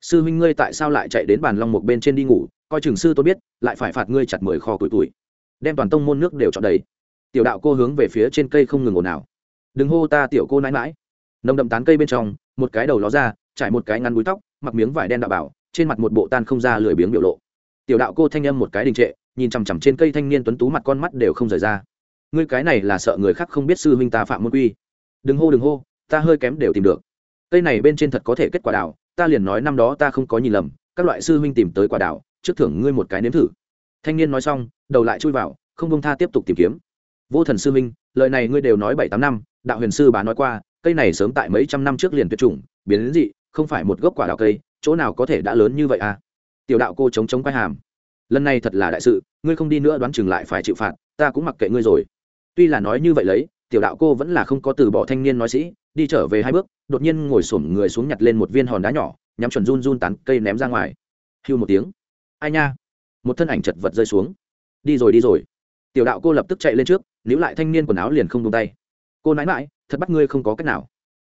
sư huynh ngươi tại sao lại chạy đến bàn long một bên trên đi ngủ, coi chừng sư tôi biết, lại phải phạt ngươi chặt mười kho tuổi tuổi. Đem toàn tông môn nước đều chọn đầy. Tiểu đạo cô hướng về phía trên cây không ngừng ồn nào đừng hô ta tiểu cô nãi mãi nồng đậm tán cây bên trong, một cái đầu ló ra, trải một cái ngăn búi tóc, mặc miếng vải đen đạo bảo, trên mặt một bộ tan không ra lười biếng biểu lộ. Tiểu đạo cô thanh âm một cái đình trệ, nhìn chằm chằm trên cây thanh niên tuấn tú mặt con mắt đều không rời ra. Ngươi cái này là sợ người khác không biết sư huynh ta phạm môn quy. Đừng hô đừng hô, ta hơi kém đều tìm được. Cây này bên trên thật có thể kết quả đảo ta liền nói năm đó ta không có nhìn lầm, các loại sư huynh tìm tới quả đảo, trước thưởng ngươi một cái nếm thử. Thanh niên nói xong, đầu lại chui vào, không bông tha tiếp tục tìm kiếm. Vô thần sư huynh, lời này ngươi đều nói bảy tám năm, đạo huyền sư bà nói qua, cây này sớm tại mấy trăm năm trước liền tuyệt chủng, biến đến dị, không phải một gốc quả đào cây, chỗ nào có thể đã lớn như vậy à? Tiểu đạo cô chống chống quay hàm. Lần này thật là đại sự, ngươi không đi nữa đoán chừng lại phải chịu phạt, ta cũng mặc kệ ngươi rồi. Tuy là nói như vậy lấy, tiểu đạo cô vẫn là không có từ bỏ thanh niên nói sĩ đi trở về hai bước, đột nhiên ngồi xổm người xuống nhặt lên một viên hòn đá nhỏ, nhắm chuẩn run run tán cây ném ra ngoài. Hưu một tiếng. Ai nha? Một thân ảnh chật vật rơi xuống. Đi rồi đi rồi. Tiểu đạo cô lập tức chạy lên trước, níu lại thanh niên quần áo liền không tung tay. Cô nãi mãi thật bắt ngươi không có cách nào.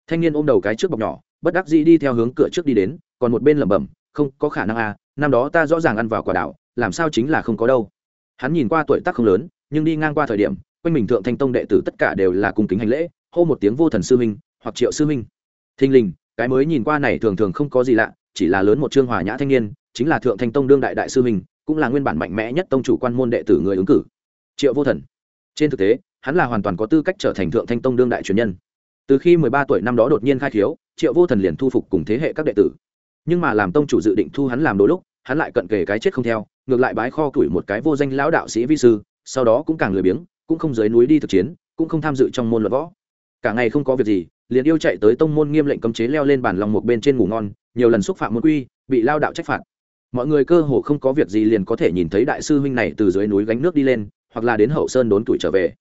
Thanh niên ôm đầu cái trước bọc nhỏ, bất đắc dĩ đi theo hướng cửa trước đi đến, còn một bên lẩm bẩm, không có khả năng à năm đó ta rõ ràng ăn vào quả đảo, làm sao chính là không có đâu. Hắn nhìn qua tuổi tác không lớn, nhưng đi ngang qua thời điểm, quanh mình thượng thanh tông đệ tử tất cả đều là cung kính hành lễ, hô một tiếng vô thần sư minh hoặc triệu sư minh. Thinh linh cái mới nhìn qua này thường thường không có gì lạ, chỉ là lớn một trương hòa nhã thanh niên, chính là thượng thanh tông đương đại đại sư minh, cũng là nguyên bản mạnh mẽ nhất tông chủ quan môn đệ tử người ứng cử. Triệu vô thần. Trên thực tế, hắn là hoàn toàn có tư cách trở thành thượng thanh tông đương đại truyền nhân. Từ khi mười ba tuổi năm đó đột nhiên khai khiếu, triệu vô thần liền thu phục cùng thế hệ các đệ tử. Nhưng mà làm tông chủ dự định thu hắn làm đôi lúc, hắn lại cận kề cái chết không theo, ngược lại bái kho tuổi một cái vô danh lão đạo sĩ vi sư, sau đó cũng càng lười biếng, cũng không dưới núi đi thực chiến, cũng không tham dự trong môn luận võ. Cả ngày không có việc gì liền yêu chạy tới tông môn nghiêm lệnh cấm chế leo lên bàn lòng một bên trên ngủ ngon, nhiều lần xúc phạm môn quy, bị lao đạo trách phạt. Mọi người cơ hồ không có việc gì liền có thể nhìn thấy đại sư huynh này từ dưới núi gánh nước đi lên, hoặc là đến hậu sơn đốn tuổi trở về.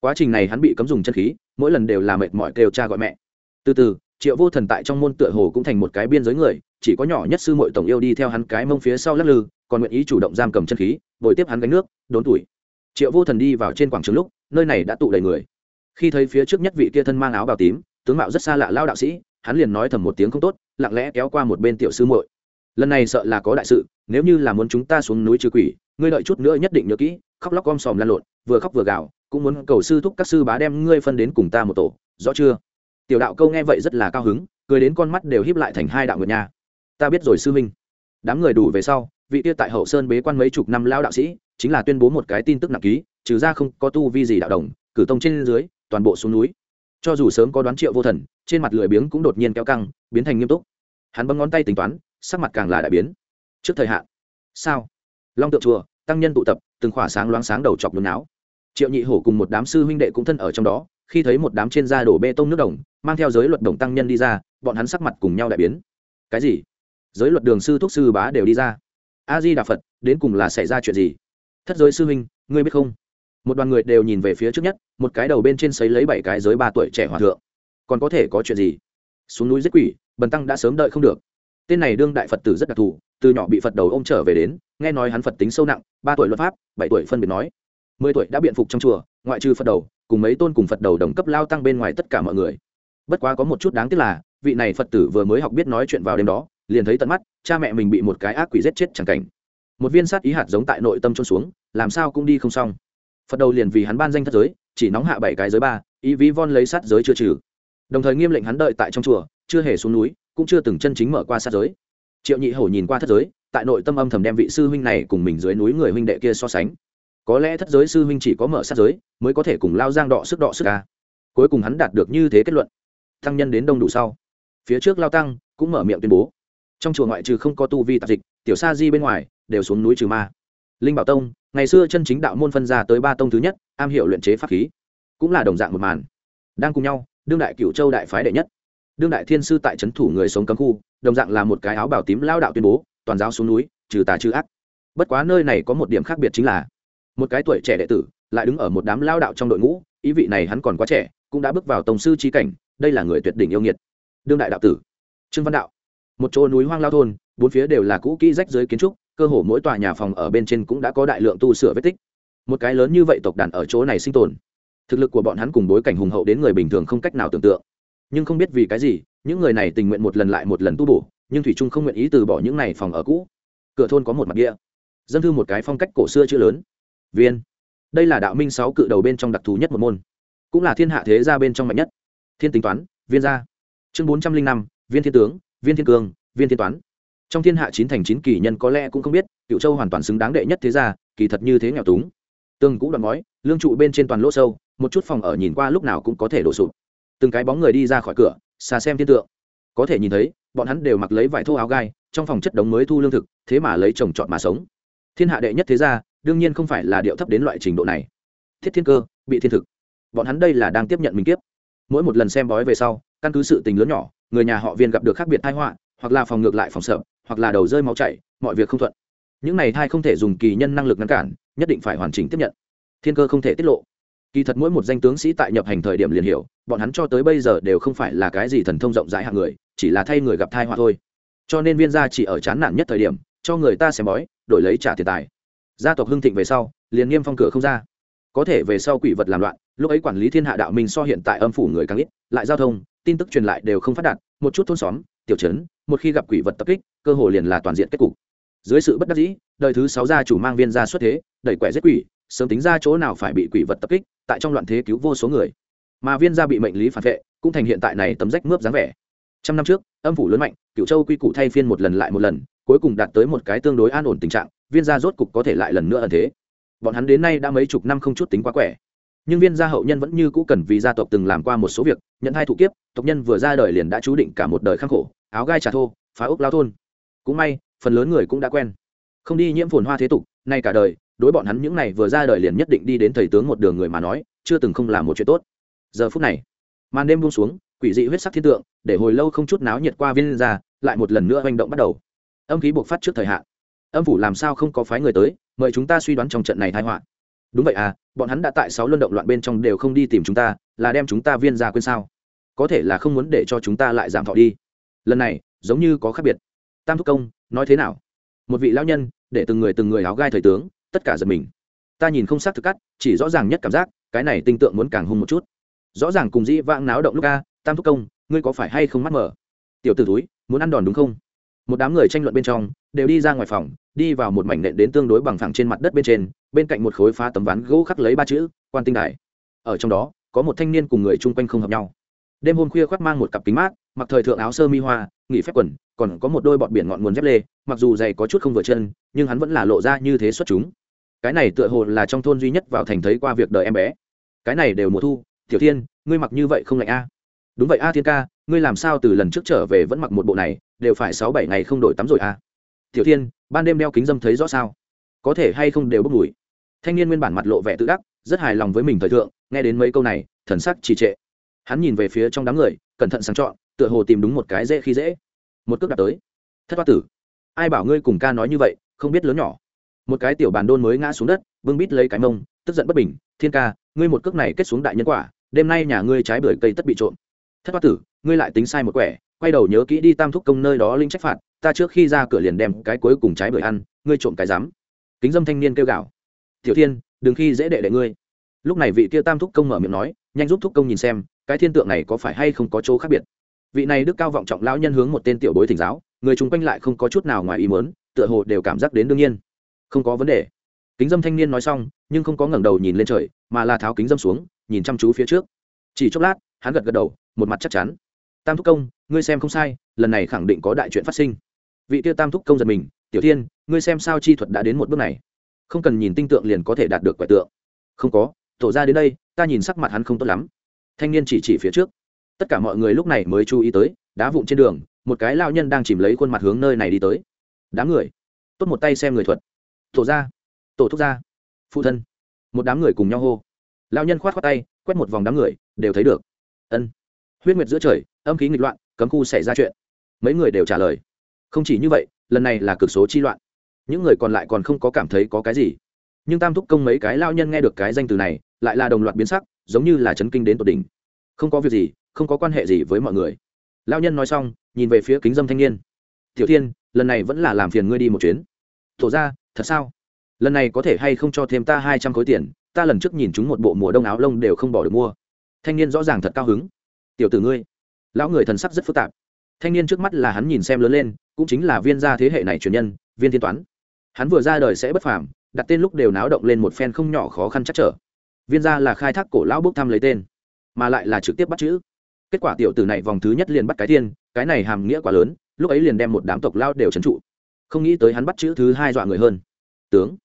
Quá trình này hắn bị cấm dùng chân khí, mỗi lần đều là mệt mỏi kêu cha gọi mẹ. Từ từ, triệu vô thần tại trong môn tựa hồ cũng thành một cái biên giới người, chỉ có nhỏ nhất sư mội tổng yêu đi theo hắn cái mông phía sau lắc lư, còn nguyện ý chủ động giam cầm chân khí, bồi tiếp hắn gánh nước, đốn tuổi. Triệu vô thần đi vào trên quảng trường lúc, nơi này đã tụ đầy người. Khi thấy phía trước nhất vị kia thân mang áo bào tím tướng mạo rất xa lạ lao đạo sĩ, hắn liền nói thầm một tiếng không tốt, lặng lẽ kéo qua một bên tiểu sư muội. Lần này sợ là có đại sự, nếu như là muốn chúng ta xuống núi trừ quỷ, ngươi đợi chút nữa nhất định nhớ kỹ, khóc lóc om sòm lan lộn, vừa khóc vừa gào, cũng muốn cầu sư thúc các sư bá đem ngươi phân đến cùng ta một tổ, rõ chưa? Tiểu đạo câu nghe vậy rất là cao hứng, cười đến con mắt đều híp lại thành hai đạo nguyệt nha. Ta biết rồi sư minh. Đám người đủ về sau, vị tiêu tại hậu sơn bế quan mấy chục năm lao đạo sĩ, chính là tuyên bố một cái tin tức nặng ký, trừ ra không có tu vi gì đạo đồng, cử tông trên dưới, toàn bộ xuống núi cho dù sớm có đoán triệu vô thần, trên mặt lười biếng cũng đột nhiên kéo căng, biến thành nghiêm túc. Hắn bấm ngón tay tính toán, sắc mặt càng là đại biến. Trước thời hạn. Sao? Long tượng chùa, tăng nhân tụ tập, từng khỏa sáng loáng sáng đầu chọc nôn não triệu nhị hổ cùng một đám sư huynh đệ cũng thân ở trong đó, khi thấy một đám trên da đổ bê tông nước đồng, mang theo giới luật đồng tăng nhân đi ra, bọn hắn sắc mặt cùng nhau đại biến. Cái gì? Giới luật đường sư thúc sư bá đều đi ra. A di đà phật, đến cùng là xảy ra chuyện gì? Thất giới sư huynh, ngươi biết không? Một đoàn người đều nhìn về phía trước nhất, một cái đầu bên trên sấy lấy bảy cái giới ba tuổi trẻ hòa thượng. Còn có thể có chuyện gì? Xuống núi giết quỷ, bần tăng đã sớm đợi không được. Tên này đương đại phật tử rất đặc thù, từ nhỏ bị phật đầu ô m trở về đến, nghe nói hắn phật tính sâu nặng, ba tuổi luật pháp, bảy tuổi phân biệt nói. Mười tuổi đã biện phục trong chùa, ngoại trừ phật đầu, cùng mấy tôn cùng phật đầu đồng cấp lao tăng bên ngoài tất cả mọi người. Bất quá có một chút đáng tiếc là, vị này phật tử vừa mới học biết nói chuyện vào đêm đó, liền thấy tận mắt, cha mẹ mình bị một cái ác quỷ giết chết chẳng cảnh. Một viên sát ý hạt giống tại nội tâm trôn xuống, làm sao cũng đi không xong phật đầu liền vì hắn ban danh thất giới, chỉ nóng hạ bảy cái giới ba, ý ví von lấy sát giới chưa trừ. Đồng thời nghiêm lệnh hắn đợi tại trong chùa, chưa hề xuống núi, cũng chưa từng chân chính mở qua sát giới. Triệu nhị hổ nhìn qua thất giới, tại nội tâm âm thầm đem vị sư huynh này cùng mình dưới núi người huynh đệ kia so sánh. Có lẽ thất giới sư huynh chỉ có mở sát giới, mới có thể cùng lao giang đọ sức đọ sức ca cuối cùng hắn đạt được như thế kết luận. Tăng nhân đến đông đủ sau, phía trước lao tăng cũng mở miệng tuyên bố. Trong chùa ngoại trừ không có tu vi tạp dịch, tiểu sa di bên ngoài, đều xuống núi trừ ma linh bảo tông, ngày xưa chân chính đạo môn phân ra tới ba tông thứ nhất, am hiểu luyện chế pháp khí, cũng là đồng dạng một màn. Đang cùng nhau, đương đại cửu châu đại phái đệ nhất. Đương đại thiên sư tại trấn thủ người sống cấm khu, đồng dạng là một cái áo bảo tím lao đạo tuyên bố, toàn giáo xuống núi, trừ tà trừ ác. Bất quá nơi này có một điểm khác biệt chính là, một cái tuổi trẻ đệ tử lại đứng ở một đám lao đạo trong đội ngũ, ý vị này hắn còn quá trẻ, cũng đã bước vào tổng sư trí cảnh, đây là người tuyệt đỉnh yêu nghiệt. Đương đại đạo tử, trương văn đạo. Một chỗ núi hoang lao thôn, bốn phía đều là cũ kỹ rách dưới kiến trúc cơ hồ mỗi tòa nhà phòng ở bên trên cũng đã có đại lượng tu sửa vết tích. Một cái lớn như vậy tộc đàn ở chỗ này sinh tồn. Thực lực của bọn hắn cùng bối cảnh hùng hậu đến người bình thường không cách nào tưởng tượng. Nhưng không biết vì cái gì, những người này tình nguyện một lần lại một lần tu bổ, nhưng thủy trung không nguyện ý từ bỏ những này phòng ở cũ. Cửa thôn có một mặt địa. Dân thư một cái phong cách cổ xưa chữ lớn. Viên. Đây là đạo minh sáu cự đầu bên trong đặc thù nhất một môn. Cũng là thiên hạ thế gia bên trong mạnh nhất. Thiên tính toán, viên gia. Chương bốn trăm linh năm, viên thiên tướng, viên thiên cương viên thiên toán trong thiên hạ chín thành chín kỳ nhân có lẽ cũng không biết cựu châu hoàn toàn xứng đáng đệ nhất thế gia, kỳ thật như thế nghèo túng. Tương cũng đoạn ngói lương trụ bên trên toàn lỗ sâu, một chút phòng ở nhìn qua lúc nào cũng có thể đổ sụp. Từng cái bóng người đi ra khỏi cửa, xa xem thiên tượng. Có thể nhìn thấy, bọn hắn đều mặc lấy vải thô áo gai, trong phòng chất đống mới thu lương thực, thế mà lấy trồng trọt mà sống. Thiên hạ đệ nhất thế gia, đương nhiên không phải là điệu thấp đến loại trình độ này. Thiết thiên cơ, bị thiên thực. Bọn hắn đây là đang tiếp nhận mình tiếp mỗi một lần xem bói về sau, căn cứ sự tình lớn nhỏ, người nhà họ viên gặp được khác biệt thai họa, hoặc là phòng ngược lại phòng sợ hoặc là đầu rơi máu chảy, mọi việc không thuận. Những này thai không thể dùng kỳ nhân năng lực ngăn cản, nhất định phải hoàn chỉnh tiếp nhận. Thiên cơ không thể tiết lộ. Kỳ thật mỗi một danh tướng sĩ tại nhập hành thời điểm liền hiểu, bọn hắn cho tới bây giờ đều không phải là cái gì thần thông rộng rãi hạng người, chỉ là thay người gặp thai họa thôi. Cho nên viên gia chỉ ở chán nản nhất thời điểm, cho người ta xem bói, đổi lấy trả tiền tài. Gia tộc hưng thịnh về sau, liền nghiêm phong cửa không ra. Có thể về sau quỷ vật làm loạn, lúc ấy quản lý thiên hạ đạo minh so hiện tại âm phủ người càng ít, lại giao thông, tin tức truyền lại đều không phát đạt, một chút thôn xóm tiểu trấn, một khi gặp quỷ vật tập kích, cơ hồ liền là toàn diện kết cục. Dưới sự bất đắc dĩ, đời thứ sáu gia chủ mang viên ra xuất thế, đẩy quẻ giết quỷ, sớm tính ra chỗ nào phải bị quỷ vật tập kích, tại trong loạn thế cứu vô số người. Mà viên gia bị mệnh lý phản vệ, cũng thành hiện tại này tấm rách mướp dáng vẻ. Trăm năm trước, âm phủ lớn mạnh cựu châu quy củ thay phiên một lần lại một lần, cuối cùng đạt tới một cái tương đối an ổn tình trạng, viên gia rốt cục có thể lại lần nữa ẩn thế. Bọn hắn đến nay đã mấy chục năm không chút tính quá quẻ nhưng viên gia hậu nhân vẫn như cũ cần vì gia tộc từng làm qua một số việc, nhận hai thụ kiếp, tộc nhân vừa ra đời liền đã chú định cả một đời khắc khổ, áo gai trà thô, phá ốc lao thôn. Cũng may, phần lớn người cũng đã quen. Không đi nhiễm phồn hoa thế tục, nay cả đời, đối bọn hắn những này vừa ra đời liền nhất định đi đến thầy tướng một đường người mà nói, chưa từng không làm một chuyện tốt. Giờ phút này, màn đêm buông xuống, quỷ dị huyết sắc thiên tượng, để hồi lâu không chút náo nhiệt qua viên ra lại một lần nữa hành động bắt đầu. Âm khí buộc phát trước thời hạn. Âm phủ làm sao không có phái người tới, mời chúng ta suy đoán trong trận này thái họa đúng vậy à bọn hắn đã tại sáu luân động loạn bên trong đều không đi tìm chúng ta, là đem chúng ta viên ra quên sao? Có thể là không muốn để cho chúng ta lại giảm thọ đi. Lần này, giống như có khác biệt. Tam thúc công, nói thế nào? Một vị lão nhân, để từng người từng người áo gai thời tướng, tất cả giật mình. Ta nhìn không xác thực cắt, chỉ rõ ràng nhất cảm giác, cái này tinh tượng muốn càng hung một chút. Rõ ràng cùng dĩ vãng náo động lúc ca tam thúc công, ngươi có phải hay không mắt mở tiểu t ử túi muốn ăn đòn đúng không? Một đám người tranh luận bên trong đều đi ra ngoài phòng, đi vào một mảnh nện đến tương đối bằng phẳng trên mặt đất bên trên, bên cạnh một khối phá tấm ván gỗ khắc lấy ba chữ, quan tinh đài. Ở trong đó, có một thanh niên cùng người chung quanh không hợp nhau. Đêm hôm khuya khoác mang một cặp kính mát, mặc thời thượng áo sơ mi hoa, nghỉ phép quần, còn có một đôi bọt biển ngọn nguồn dép lê, mặc dù giày có chút không vừa chân, nhưng hắn vẫn là lộ ra như thế xuất chúng. Cái này tựa hồ là trong thôn duy nhất vào thành thấy qua việc đời em bé. Cái này đều mùa thu, tiểu thiên, ngươi mặc như vậy không lạnh a? Đúng vậy a thiên ca, ngươi làm sao từ lần trước trở về vẫn mặc một bộ này, đều phải sáu bảy ngày không đổi tắm rồi a? Tiểu thiên ban đêm đeo kính dâm thấy rõ sao? Có thể hay không đều bốc mùi? Thanh niên nguyên bản mặt lộ vẻ tự đắc, rất hài lòng với mình thời thượng, nghe đến mấy câu này, thần sắc trì trệ. Hắn nhìn về phía trong đám người, cẩn thận sáng chọn, tựa hồ tìm đúng một cái dễ khi dễ. Một cước đạp tới. Thất hoa tử, ai bảo ngươi cùng ca nói như vậy, không biết lớn nhỏ. Một cái tiểu bàn đôn mới ngã xuống đất, vương bít lấy cái mông, tức giận bất bình, thiên ca, ngươi một cước này kết xuống đại nhân quả, đêm nay nhà ngươi trái bưởi cây tất bị trộm. Thất hoa tử, ngươi lại tính sai một quẻ, quay đầu nhớ kỹ đi tam thúc công nơi đó linh trách phạt ta trước khi ra cửa liền đem cái cuối cùng trái bưởi ăn, ngươi trộm cái dám kính dâm thanh niên kêu gào. Tiểu thiên, đừng khi dễ đệ đệ ngươi. Lúc này vị kia tam thúc công mở miệng nói, nhanh giúp thúc công nhìn xem, cái thiên tượng này có phải hay không có chỗ khác biệt? Vị này đức cao vọng trọng lão nhân hướng một tên tiểu bối thỉnh giáo, người chung quanh lại không có chút nào ngoài ý mớn tựa hồ đều cảm giác đến đương nhiên. Không có vấn đề. Kính dâm thanh niên nói xong, nhưng không có ngẩng đầu nhìn lên trời, mà là tháo kính dâm xuống, nhìn chăm chú phía trước. Chỉ chốc lát, hắn gật gật đầu, một mặt chắc chắn. Tam thúc công, ngươi xem không sai, lần này khẳng định có đại chuyện phát sinh vị tiêu tam thúc công giật mình, tiểu thiên, ngươi xem sao chi thuật đã đến một bước này? Không cần nhìn tinh tượng liền có thể đạt được quẻ tượng. Không có, tổ ra đến đây, ta nhìn sắc mặt hắn không tốt lắm. Thanh niên chỉ chỉ phía trước. Tất cả mọi người lúc này mới chú ý tới, đá vụn trên đường, một cái lao nhân đang chìm lấy khuôn mặt hướng nơi này đi tới. Đám người, tốt một tay xem người thuật. Tổ ra tổ thúc ra phụ thân. Một đám người cùng nhau hô. Lao nhân khoát khoát tay, quét một vòng đám người, đều thấy được. Ân. Huyết nguyệt giữa trời, âm khí nghịch loạn, cấm khu xảy ra chuyện. Mấy người đều trả lời không chỉ như vậy, lần này là cực số chi loạn. Những người còn lại còn không có cảm thấy có cái gì. Nhưng tam thúc công mấy cái lao nhân nghe được cái danh từ này, lại là đồng loạt biến sắc, giống như là chấn kinh đến tột đỉnh. Không có việc gì, không có quan hệ gì với mọi người. Lao nhân nói xong, nhìn về phía kính dâm thanh niên. Tiểu thiên, lần này vẫn là làm phiền ngươi đi một chuyến. Thổ ra thật sao? Lần này có thể hay không cho thêm ta hai trăm khối tiền? Ta lần trước nhìn chúng một bộ mùa đông áo lông đều không bỏ được mua. Thanh niên rõ ràng thật cao hứng. Tiểu tử ngươi. Lão người thần sắc rất phức tạp. Thanh niên trước mắt là hắn nhìn xem lớn lên cũng chính là viên gia thế hệ này truyền nhân, viên thiên toán. Hắn vừa ra đời sẽ bất phàm, đặt tên lúc đều náo động lên một phen không nhỏ khó khăn chắc trở. Viên gia là khai thác cổ lão bốc thăm lấy tên, mà lại là trực tiếp bắt chữ. Kết quả tiểu tử này vòng thứ nhất liền bắt cái tiên, cái này hàm nghĩa quá lớn, lúc ấy liền đem một đám tộc lao đều trấn trụ. Không nghĩ tới hắn bắt chữ thứ hai dọa người hơn. Tướng.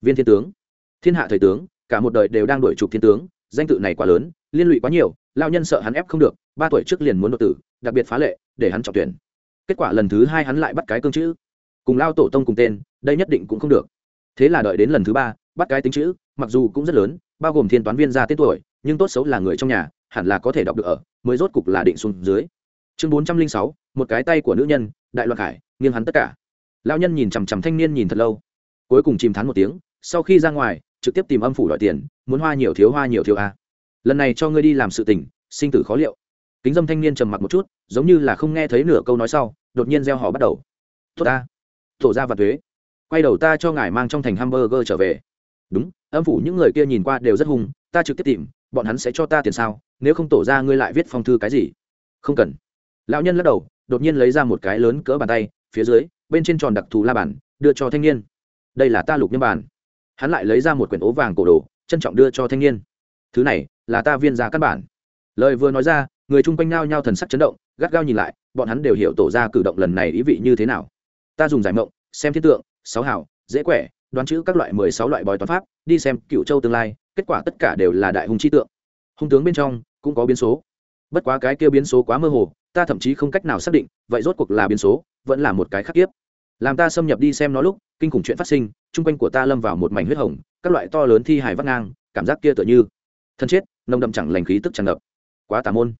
Viên thiên tướng. Thiên hạ thời tướng, cả một đời đều đang đổi trục thiên tướng, danh tự này quá lớn, liên lụy quá nhiều lao nhân sợ hắn ép không được, ba tuổi trước liền muốn đột tử, đặc biệt phá lệ, để hắn trọng tuyển kết quả lần thứ hai hắn lại bắt cái cương chữ. Cùng lao tổ tông cùng tên, đây nhất định cũng không được. Thế là đợi đến lần thứ ba, bắt cái tính chữ, mặc dù cũng rất lớn, bao gồm thiên toán viên ra tên tuổi, nhưng tốt xấu là người trong nhà, hẳn là có thể đọc được ở, mới rốt cục là định xuống dưới. Chương bốn trăm linh sáu, một cái tay của nữ nhân, đại loạn khải, nghiêng hắn tất cả. Lao nhân nhìn chằm chằm thanh niên nhìn thật lâu. Cuối cùng chìm thán một tiếng, sau khi ra ngoài, trực tiếp tìm âm phủ đòi tiền, muốn hoa nhiều thiếu hoa nhiều thiếu a. Lần này cho ngươi đi làm sự tình, sinh tử khó liệu kính dâm thanh niên trầm mặc một chút, giống như là không nghe thấy nửa câu nói sau, đột nhiên gieo họ bắt đầu. Tốt ta. Tổ ra và thuế. Quay đầu ta cho ngài mang trong thành hamburger trở về. Đúng, âm phủ những người kia nhìn qua đều rất hung, ta trực tiếp tìm, bọn hắn sẽ cho ta tiền sao, nếu không tổ ra ngươi lại viết phong thư cái gì? Không cần. Lão nhân lắc đầu, đột nhiên lấy ra một cái lớn cỡ bàn tay, phía dưới, bên trên tròn đặc thù la bàn, đưa cho thanh niên. Đây là ta lục nhân bàn. Hắn lại lấy ra một quyển ố vàng cổ đồ, trân trọng đưa cho thanh niên. Thứ này, là ta viên giá căn bản. Lời vừa nói ra người chung quanh nao nhao thần sắc chấn động, gắt gao nhìn lại, bọn hắn đều hiểu tổ ra cử động lần này ý vị như thế nào. Ta dùng giải mộng, xem thiết tượng, sáu hảo dễ quẻ, đoán chữ các loại mười sáu loại bói toán pháp, đi xem cựu châu tương lai, kết quả tất cả đều là đại hùng chi tượng. Hung tướng bên trong, cũng có biến số. Bất quá cái kia biến số quá mơ hồ, ta thậm chí không cách nào xác định, vậy rốt cuộc là biến số, vẫn là một cái khắc tiếp làm ta xâm nhập đi xem nó lúc, kinh khủng chuyện phát sinh, chung quanh của ta lâm vào một mảnh huyết hồng, các loại to lớn thi hài vắt ngang, cảm giác kia tựa như thân chết, nồng đậm chẳng lành khí tức tràn ngập. Quá tà môn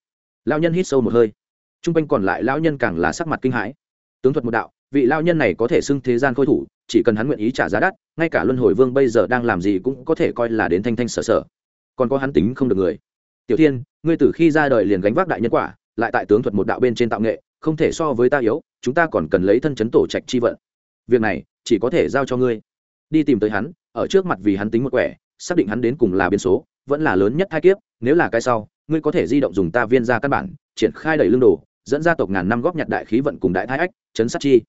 lao nhân hít sâu một hơi. Chung quanh còn lại lão nhân càng là sắc mặt kinh hãi. Tướng thuật một đạo, vị lao nhân này có thể xưng thế gian khôi thủ, chỉ cần hắn nguyện ý trả giá đắt, ngay cả luân hồi vương bây giờ đang làm gì cũng có thể coi là đến thanh thanh sở sở. Còn có hắn tính không được người. Tiểu thiên, ngươi từ khi ra đời liền gánh vác đại nhân quả, lại tại tướng thuật một đạo bên trên tạo nghệ, không thể so với ta yếu, chúng ta còn cần lấy thân chấn tổ trạch chi vận. Việc này, chỉ có thể giao cho ngươi. Đi tìm tới hắn, ở trước mặt vì hắn tính một quẻ, xác định hắn đến cùng là biến số, vẫn là lớn nhất hai kiếp, nếu là cái sau ngươi có thể di động dùng ta viên ra căn bản, triển khai đầy lương đồ, dẫn gia tộc ngàn năm góp nhặt đại khí vận cùng đại thái ách, chấn sát chi.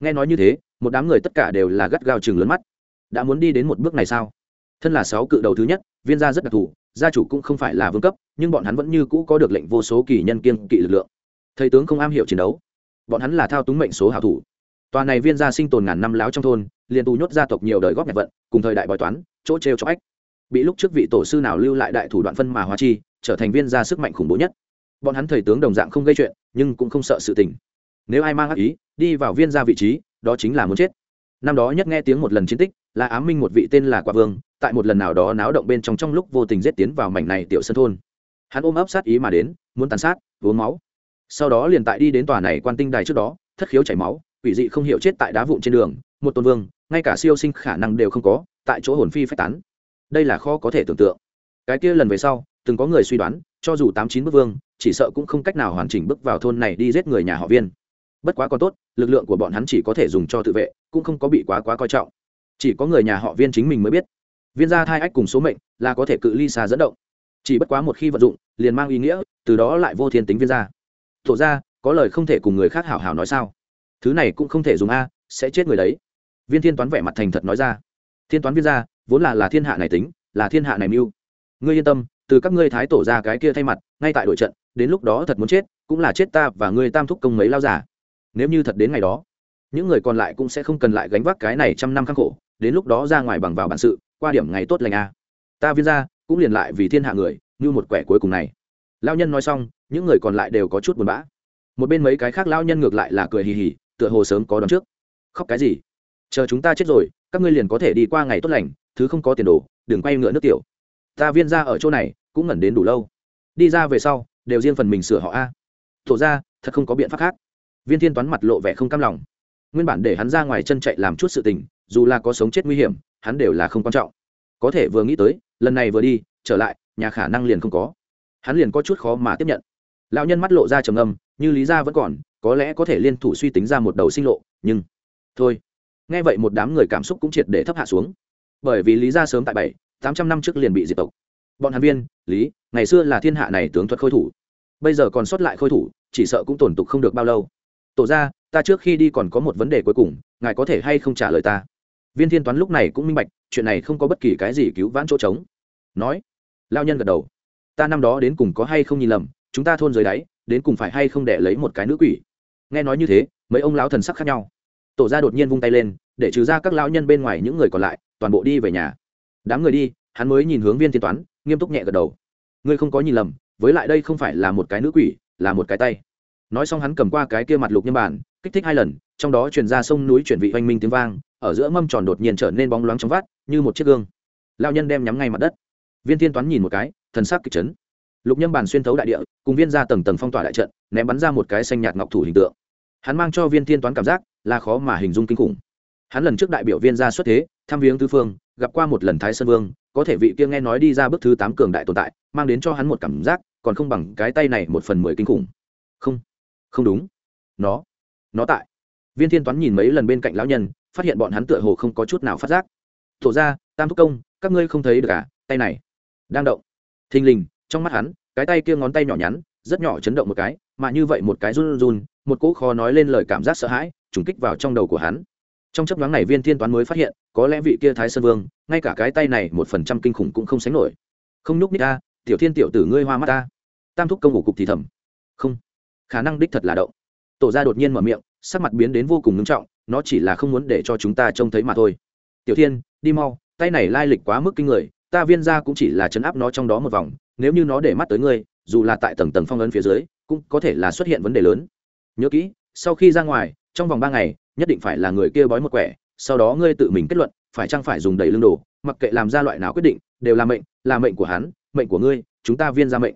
Nghe nói như thế, một đám người tất cả đều là gắt gao chừng lớn mắt. Đã muốn đi đến một bước này sao? Thân là sáu cự đầu thứ nhất, viên gia rất đặc thù, gia chủ cũng không phải là vương cấp, nhưng bọn hắn vẫn như cũ có được lệnh vô số kỳ nhân kiên kỵ lực lượng. Thầy tướng không am hiểu chiến đấu. Bọn hắn là thao túng mệnh số hảo thủ. Tòa này viên gia sinh tồn ngàn năm láo trong thôn, liền tù nhốt gia tộc nhiều đời góp nhặt vận, cùng thời đại bói toán, chỗ trêu cho ách. Bị lúc trước vị tổ sư nào lưu lại đại thủ đoạn phân mà hóa chi trở thành viên gia sức mạnh khủng bố nhất. Bọn hắn thầy tướng đồng dạng không gây chuyện, nhưng cũng không sợ sự tình. Nếu ai mang ác ý, đi vào viên gia vị trí, đó chính là muốn chết. Năm đó nhất nghe tiếng một lần chiến tích, là ám minh một vị tên là quả vương, tại một lần nào đó náo động bên trong trong lúc vô tình giết tiến vào mảnh này tiểu sân thôn. Hắn ôm ấp sát ý mà đến, muốn tàn sát, uống máu. Sau đó liền tại đi đến tòa này quan tinh đài trước đó, thất khiếu chảy máu, quỷ dị không hiểu chết tại đá vụn trên đường, một tôn vương, ngay cả siêu sinh khả năng đều không có, tại chỗ hồn phi phách tán. Đây là khó có thể tưởng tượng. Cái kia lần về sau từng có người suy đoán, cho dù tám chín bức vương, chỉ sợ cũng không cách nào hoàn chỉnh bước vào thôn này đi giết người nhà họ viên. Bất quá còn tốt, lực lượng của bọn hắn chỉ có thể dùng cho tự vệ, cũng không có bị quá quá coi trọng. Chỉ có người nhà họ viên chính mình mới biết. Viên gia thai ách cùng số mệnh là có thể cự ly xa dẫn động. Chỉ bất quá một khi vận dụng, liền mang ý nghĩa, từ đó lại vô thiên tính viên gia. Thổ ra có lời không thể cùng người khác hảo hảo nói sao? Thứ này cũng không thể dùng a, sẽ chết người đấy. Viên thiên toán vẻ mặt thành thật nói ra. Thiên toán viên gia, vốn là là thiên hạ này tính, là thiên hạ này mưu. Ngươi yên tâm từ các ngươi thái tổ ra cái kia thay mặt, ngay tại đội trận, đến lúc đó thật muốn chết, cũng là chết ta và ngươi tam thúc công mấy lao giả nếu như thật đến ngày đó, những người còn lại cũng sẽ không cần lại gánh vác cái này trăm năm khắc khổ, đến lúc đó ra ngoài bằng vào bản sự, qua điểm ngày tốt lành a ta viên ra cũng liền lại vì thiên hạ người, như một quẻ cuối cùng này. Lao nhân nói xong, những người còn lại đều có chút buồn bã. Một bên mấy cái khác lao nhân ngược lại là cười hì hì, tựa hồ sớm có đón trước. Khóc cái gì? Chờ chúng ta chết rồi, các ngươi liền có thể đi qua ngày tốt lành, thứ không có tiền đồ, đừng quay ngựa nước tiểu. Ta viên ra ở chỗ này cũng ngẩn đến đủ lâu. Đi ra về sau, đều riêng phần mình sửa họ a. Thổ ra, thật không có biện pháp khác. Viên thiên toán mặt lộ vẻ không cam lòng. Nguyên bản để hắn ra ngoài chân chạy làm chút sự tình, dù là có sống chết nguy hiểm, hắn đều là không quan trọng. Có thể vừa nghĩ tới, lần này vừa đi, trở lại, nhà khả năng liền không có. Hắn liền có chút khó mà tiếp nhận. Lão nhân mắt lộ ra trầm âm như lý gia vẫn còn, có lẽ có thể liên thủ suy tính ra một đầu sinh lộ, nhưng thôi. Nghe vậy một đám người cảm xúc cũng triệt để thấp hạ xuống. Bởi vì lý gia sớm tại bảy, tám trăm năm trước liền bị diệt tộc bọn hàn viên, lý, ngày xưa là thiên hạ này tướng thuật khôi thủ. Bây giờ còn sót lại khôi thủ, chỉ sợ cũng tổn tục không được bao lâu. Tổ ra, ta trước khi đi còn có một vấn đề cuối cùng, ngài có thể hay không trả lời ta? Viên thiên toán lúc này cũng minh bạch, chuyện này không có bất kỳ cái gì cứu vãn chỗ trống. Nói lao nhân gật đầu. Ta năm đó đến cùng có hay không nhìn lầm, chúng ta thôn dưới đáy, đến cùng phải hay không để lấy một cái nữ quỷ? Nghe nói như thế, mấy ông lão thần sắc khác nhau. Tổ ra đột nhiên vung tay lên, để trừ ra các lão nhân bên ngoài những người còn lại, toàn bộ đi về nhà. Đám người đi, hắn mới nhìn hướng viên thiên toán nghiêm túc nhẹ gật đầu. Ngươi không có nhìn lầm, với lại đây không phải là một cái nữ quỷ, là một cái tay. Nói xong hắn cầm qua cái kia mặt lục nhân bản, kích thích hai lần, trong đó truyền ra sông núi chuyển vị oanh minh tiếng vang, ở giữa mâm tròn đột nhiên trở nên bóng loáng trong vát như một chiếc gương. Lao nhân đem nhắm ngay mặt đất. Viên thiên toán nhìn một cái, thần sắc kịch chấn. Lục nhâm bàn xuyên thấu đại địa, cùng viên ra tầng tầng phong tỏa đại trận, ném bắn ra một cái xanh nhạt ngọc thủ hình tượng. Hắn mang cho viên thiên toán cảm giác là khó mà hình dung kinh khủng. Hắn lần trước đại biểu viên ra xuất thế, thăm viếng tư phương gặp qua một lần thái sơn vương, có thể vị kia nghe nói đi ra bước thứ tám cường đại tồn tại, mang đến cho hắn một cảm giác, còn không bằng cái tay này một phần mười kinh khủng. Không không đúng. Nó nó tại. Viên thiên toán nhìn mấy lần bên cạnh lão nhân, phát hiện bọn hắn tựa hồ không có chút nào phát giác. Thổ ra tam thúc công, các ngươi không thấy được cả tay này, đang động. Thình lình, trong mắt hắn, cái tay kia ngón tay nhỏ nhắn, rất nhỏ chấn động một cái, mà như vậy một cái run run, một cỗ khó nói lên lời cảm giác sợ hãi, trùng kích vào trong đầu của hắn trong chấp nhoáng này viên thiên toán mới phát hiện, có lẽ vị kia thái sơn vương, ngay cả cái tay này một phần trăm kinh khủng cũng không sánh nổi. Không nhúc nít ta tiểu thiên tiểu tử ngươi hoa mắt ta. Tam thúc công ngủ cục thì thầm. Không, khả năng đích thật là động. Tổ ra đột nhiên mở miệng, sắc mặt biến đến vô cùng ngưng trọng, nó chỉ là không muốn để cho chúng ta trông thấy mà thôi. Tiểu thiên, đi mau, tay này lai lịch quá mức kinh người, ta viên ra cũng chỉ là chấn áp nó trong đó một vòng, nếu như nó để mắt tới ngươi, dù là tại tầng tầng phong ấn phía dưới, cũng có thể là xuất hiện vấn đề lớn. Nhớ kỹ, sau khi ra ngoài, trong vòng ba ngày nhất định phải là người kia bói một quẻ, sau đó ngươi tự mình kết luận, phải chăng phải dùng đầy lương đồ, mặc kệ làm ra loại nào quyết định, đều là mệnh là mệnh của hắn, mệnh của ngươi, chúng ta viên ra mệnh.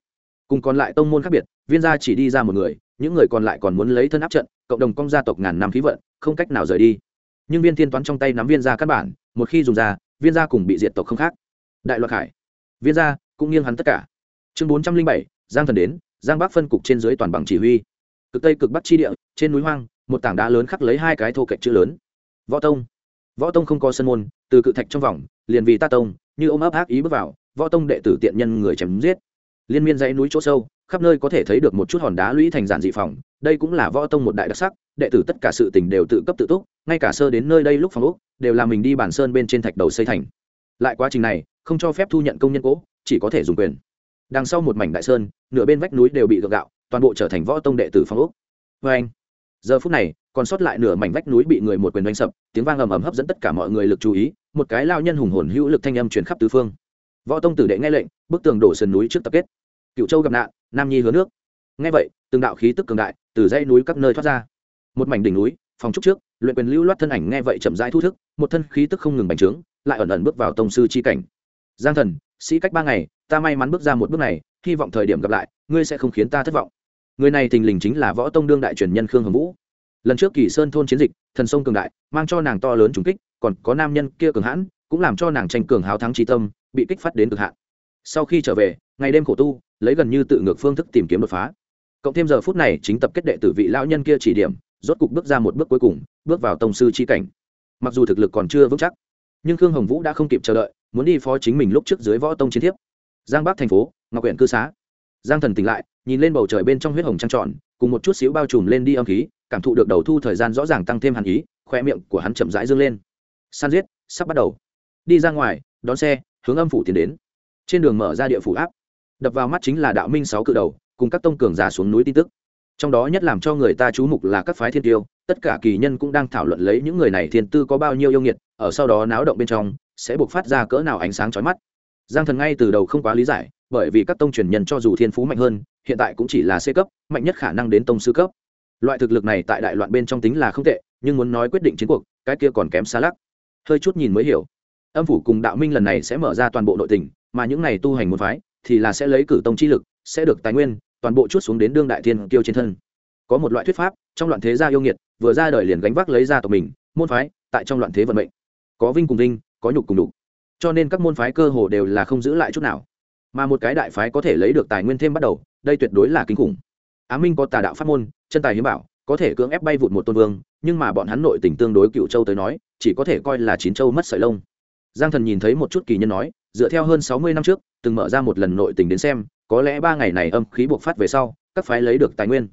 Cùng còn lại tông môn khác biệt, viên gia chỉ đi ra một người, những người còn lại còn muốn lấy thân áp trận, cộng đồng công gia tộc ngàn năm khí vận, không cách nào rời đi. Nhưng viên thiên toán trong tay nắm viên gia căn bản, một khi dùng ra, viên gia cùng bị diệt tộc không khác. Đại loạt khải. Viên gia, cũng nghiêng hắn tất cả. Chương bốn trăm linh bảy, giang thần đến, giang bắc phân cục trên dưới toàn bằng chỉ huy. Cực tây cực bắc chi địa, trên núi hoang một tảng đá lớn khắc lấy hai cái thô cạnh chữ lớn. Võ tông. Võ tông không có sân môn, từ cự thạch trong vòng, liền vì ta tông, như ôm ấp ác ý bước vào, võ tông đệ tử tiện nhân người chém giết. Liên miên dãy núi chỗ sâu, khắp nơi có thể thấy được một chút hòn đá lũy thành giản dị phòng, đây cũng là võ tông một đại đặc sắc, đệ tử tất cả sự tình đều tự cấp tự túc, ngay cả sơ đến nơi đây lúc phòng úc đều là mình đi bản sơn bên trên thạch đầu xây thành. Lại quá trình này, không cho phép thu nhận công nhân cỗ chỉ có thể dùng quyền. Đằng sau một mảnh đại sơn, nửa bên vách núi đều bị gượng gạo, toàn bộ trở thành võ tông đệ tử phòng úc vê anh giờ phút này, còn sót lại nửa mảnh vách núi bị người một quyền đánh sập, tiếng vang ầm ầm hấp dẫn tất cả mọi người lực chú ý, một cái lao nhân hùng hồn hữu lực thanh âm truyền khắp tứ phương. Võ tông tử đệ nghe lệnh, bức tường đổ sườn núi trước tập kết. Cựu châu gặp nạn, nam nhi hứa nước. Nghe vậy, từng đạo khí tức cường đại từ dãy núi các nơi thoát ra. Một mảnh đỉnh núi, phòng trúc trước, luyện quyền lưu loát thân ảnh nghe vậy chậm rãi thu thức, một thân khí tức không ngừng bành trướng, lại ẩn ẩn bước vào tông sư chi cảnh. Giang thần, sĩ cách ba ngày, ta may mắn bước ra một bước này, hy vọng thời điểm gặp lại, ngươi sẽ không khiến ta thất vọng người này thình lình chính là võ tông đương đại truyền nhân khương hồng vũ. Lần trước kỳ sơn thôn chiến dịch, thần sông cường đại, mang cho nàng to lớn trùng kích, còn có nam nhân kia cường hãn, cũng làm cho nàng tranh cường háo thắng trí tâm, bị kích phát đến cực hạn. Sau khi trở về, ngày đêm khổ tu, lấy gần như tự ngược phương thức tìm kiếm đột phá. Cộng thêm giờ phút này chính tập kết đệ tử vị lão nhân kia chỉ điểm, rốt cục bước ra một bước cuối cùng, bước vào tông sư chi cảnh. Mặc dù thực lực còn chưa vững chắc, nhưng khương hồng vũ đã không kịp chờ đợi, muốn đi phó chính mình lúc trước dưới võ tông chiến thiếp. Giang bắc thành phố, ngọc huyện cư xá giang thần tỉnh lại, nhìn lên bầu trời bên trong huyết hồng trăng trọn cùng một chút xíu bao trùm lên đi âm khí, cảm thụ được đầu thu thời gian rõ ràng tăng thêm hàn ý khoe miệng của hắn chậm rãi dương lên. San giết, sắp bắt đầu. Đi ra ngoài, đón xe, hướng âm phủ tiến đến. Trên đường mở ra địa phủ áp. Đập vào mắt chính là đạo minh sáu cự đầu, cùng các tông cường giả xuống núi tin tức. Trong đó nhất làm cho người ta chú mục là các phái thiên tiêu, tất cả kỳ nhân cũng đang thảo luận lấy những người này thiên tư có bao nhiêu yêu nghiệt, ở sau đó náo động bên trong, sẽ buộc phát ra cỡ nào ánh sáng chói mắt. Giang thần ngay từ đầu không quá lý giải bởi vì các tông truyền nhân cho dù thiên phú mạnh hơn, hiện tại cũng chỉ là c cấp, mạnh nhất khả năng đến tông sư cấp. Loại thực lực này tại đại loạn bên trong tính là không tệ, nhưng muốn nói quyết định chiến cuộc, cái kia còn kém xa lắc. Hơi chút nhìn mới hiểu. Âm phủ cùng đạo minh lần này sẽ mở ra toàn bộ nội tình, mà những này tu hành môn phái thì là sẽ lấy cử tông chi lực, sẽ được tài nguyên, toàn bộ chút xuống đến đương đại thiên kiêu trên thân. Có một loại thuyết pháp, trong loạn thế gia yêu nghiệt, vừa ra đời liền gánh vác lấy ra tộc mình, môn phái tại trong loạn thế vận mệnh. Có vinh cùng vinh, có nhục cùng đục cho nên các môn phái cơ hồ đều là không giữ lại chút nào mà một cái đại phái có thể lấy được tài nguyên thêm bắt đầu, đây tuyệt đối là kinh khủng. Á minh có tà đạo pháp môn, chân tài hiếm bảo, có thể cưỡng ép bay vụt một tôn vương, nhưng mà bọn hắn nội tình tương đối cựu châu tới nói, chỉ có thể coi là chín châu mất sợi lông. Giang thần nhìn thấy một chút kỳ nhân nói, dựa theo hơn sáu mươi năm trước, từng mở ra một lần nội tình đến xem, có lẽ ba ngày này âm khí buộc phát về sau, các phái lấy được tài nguyên.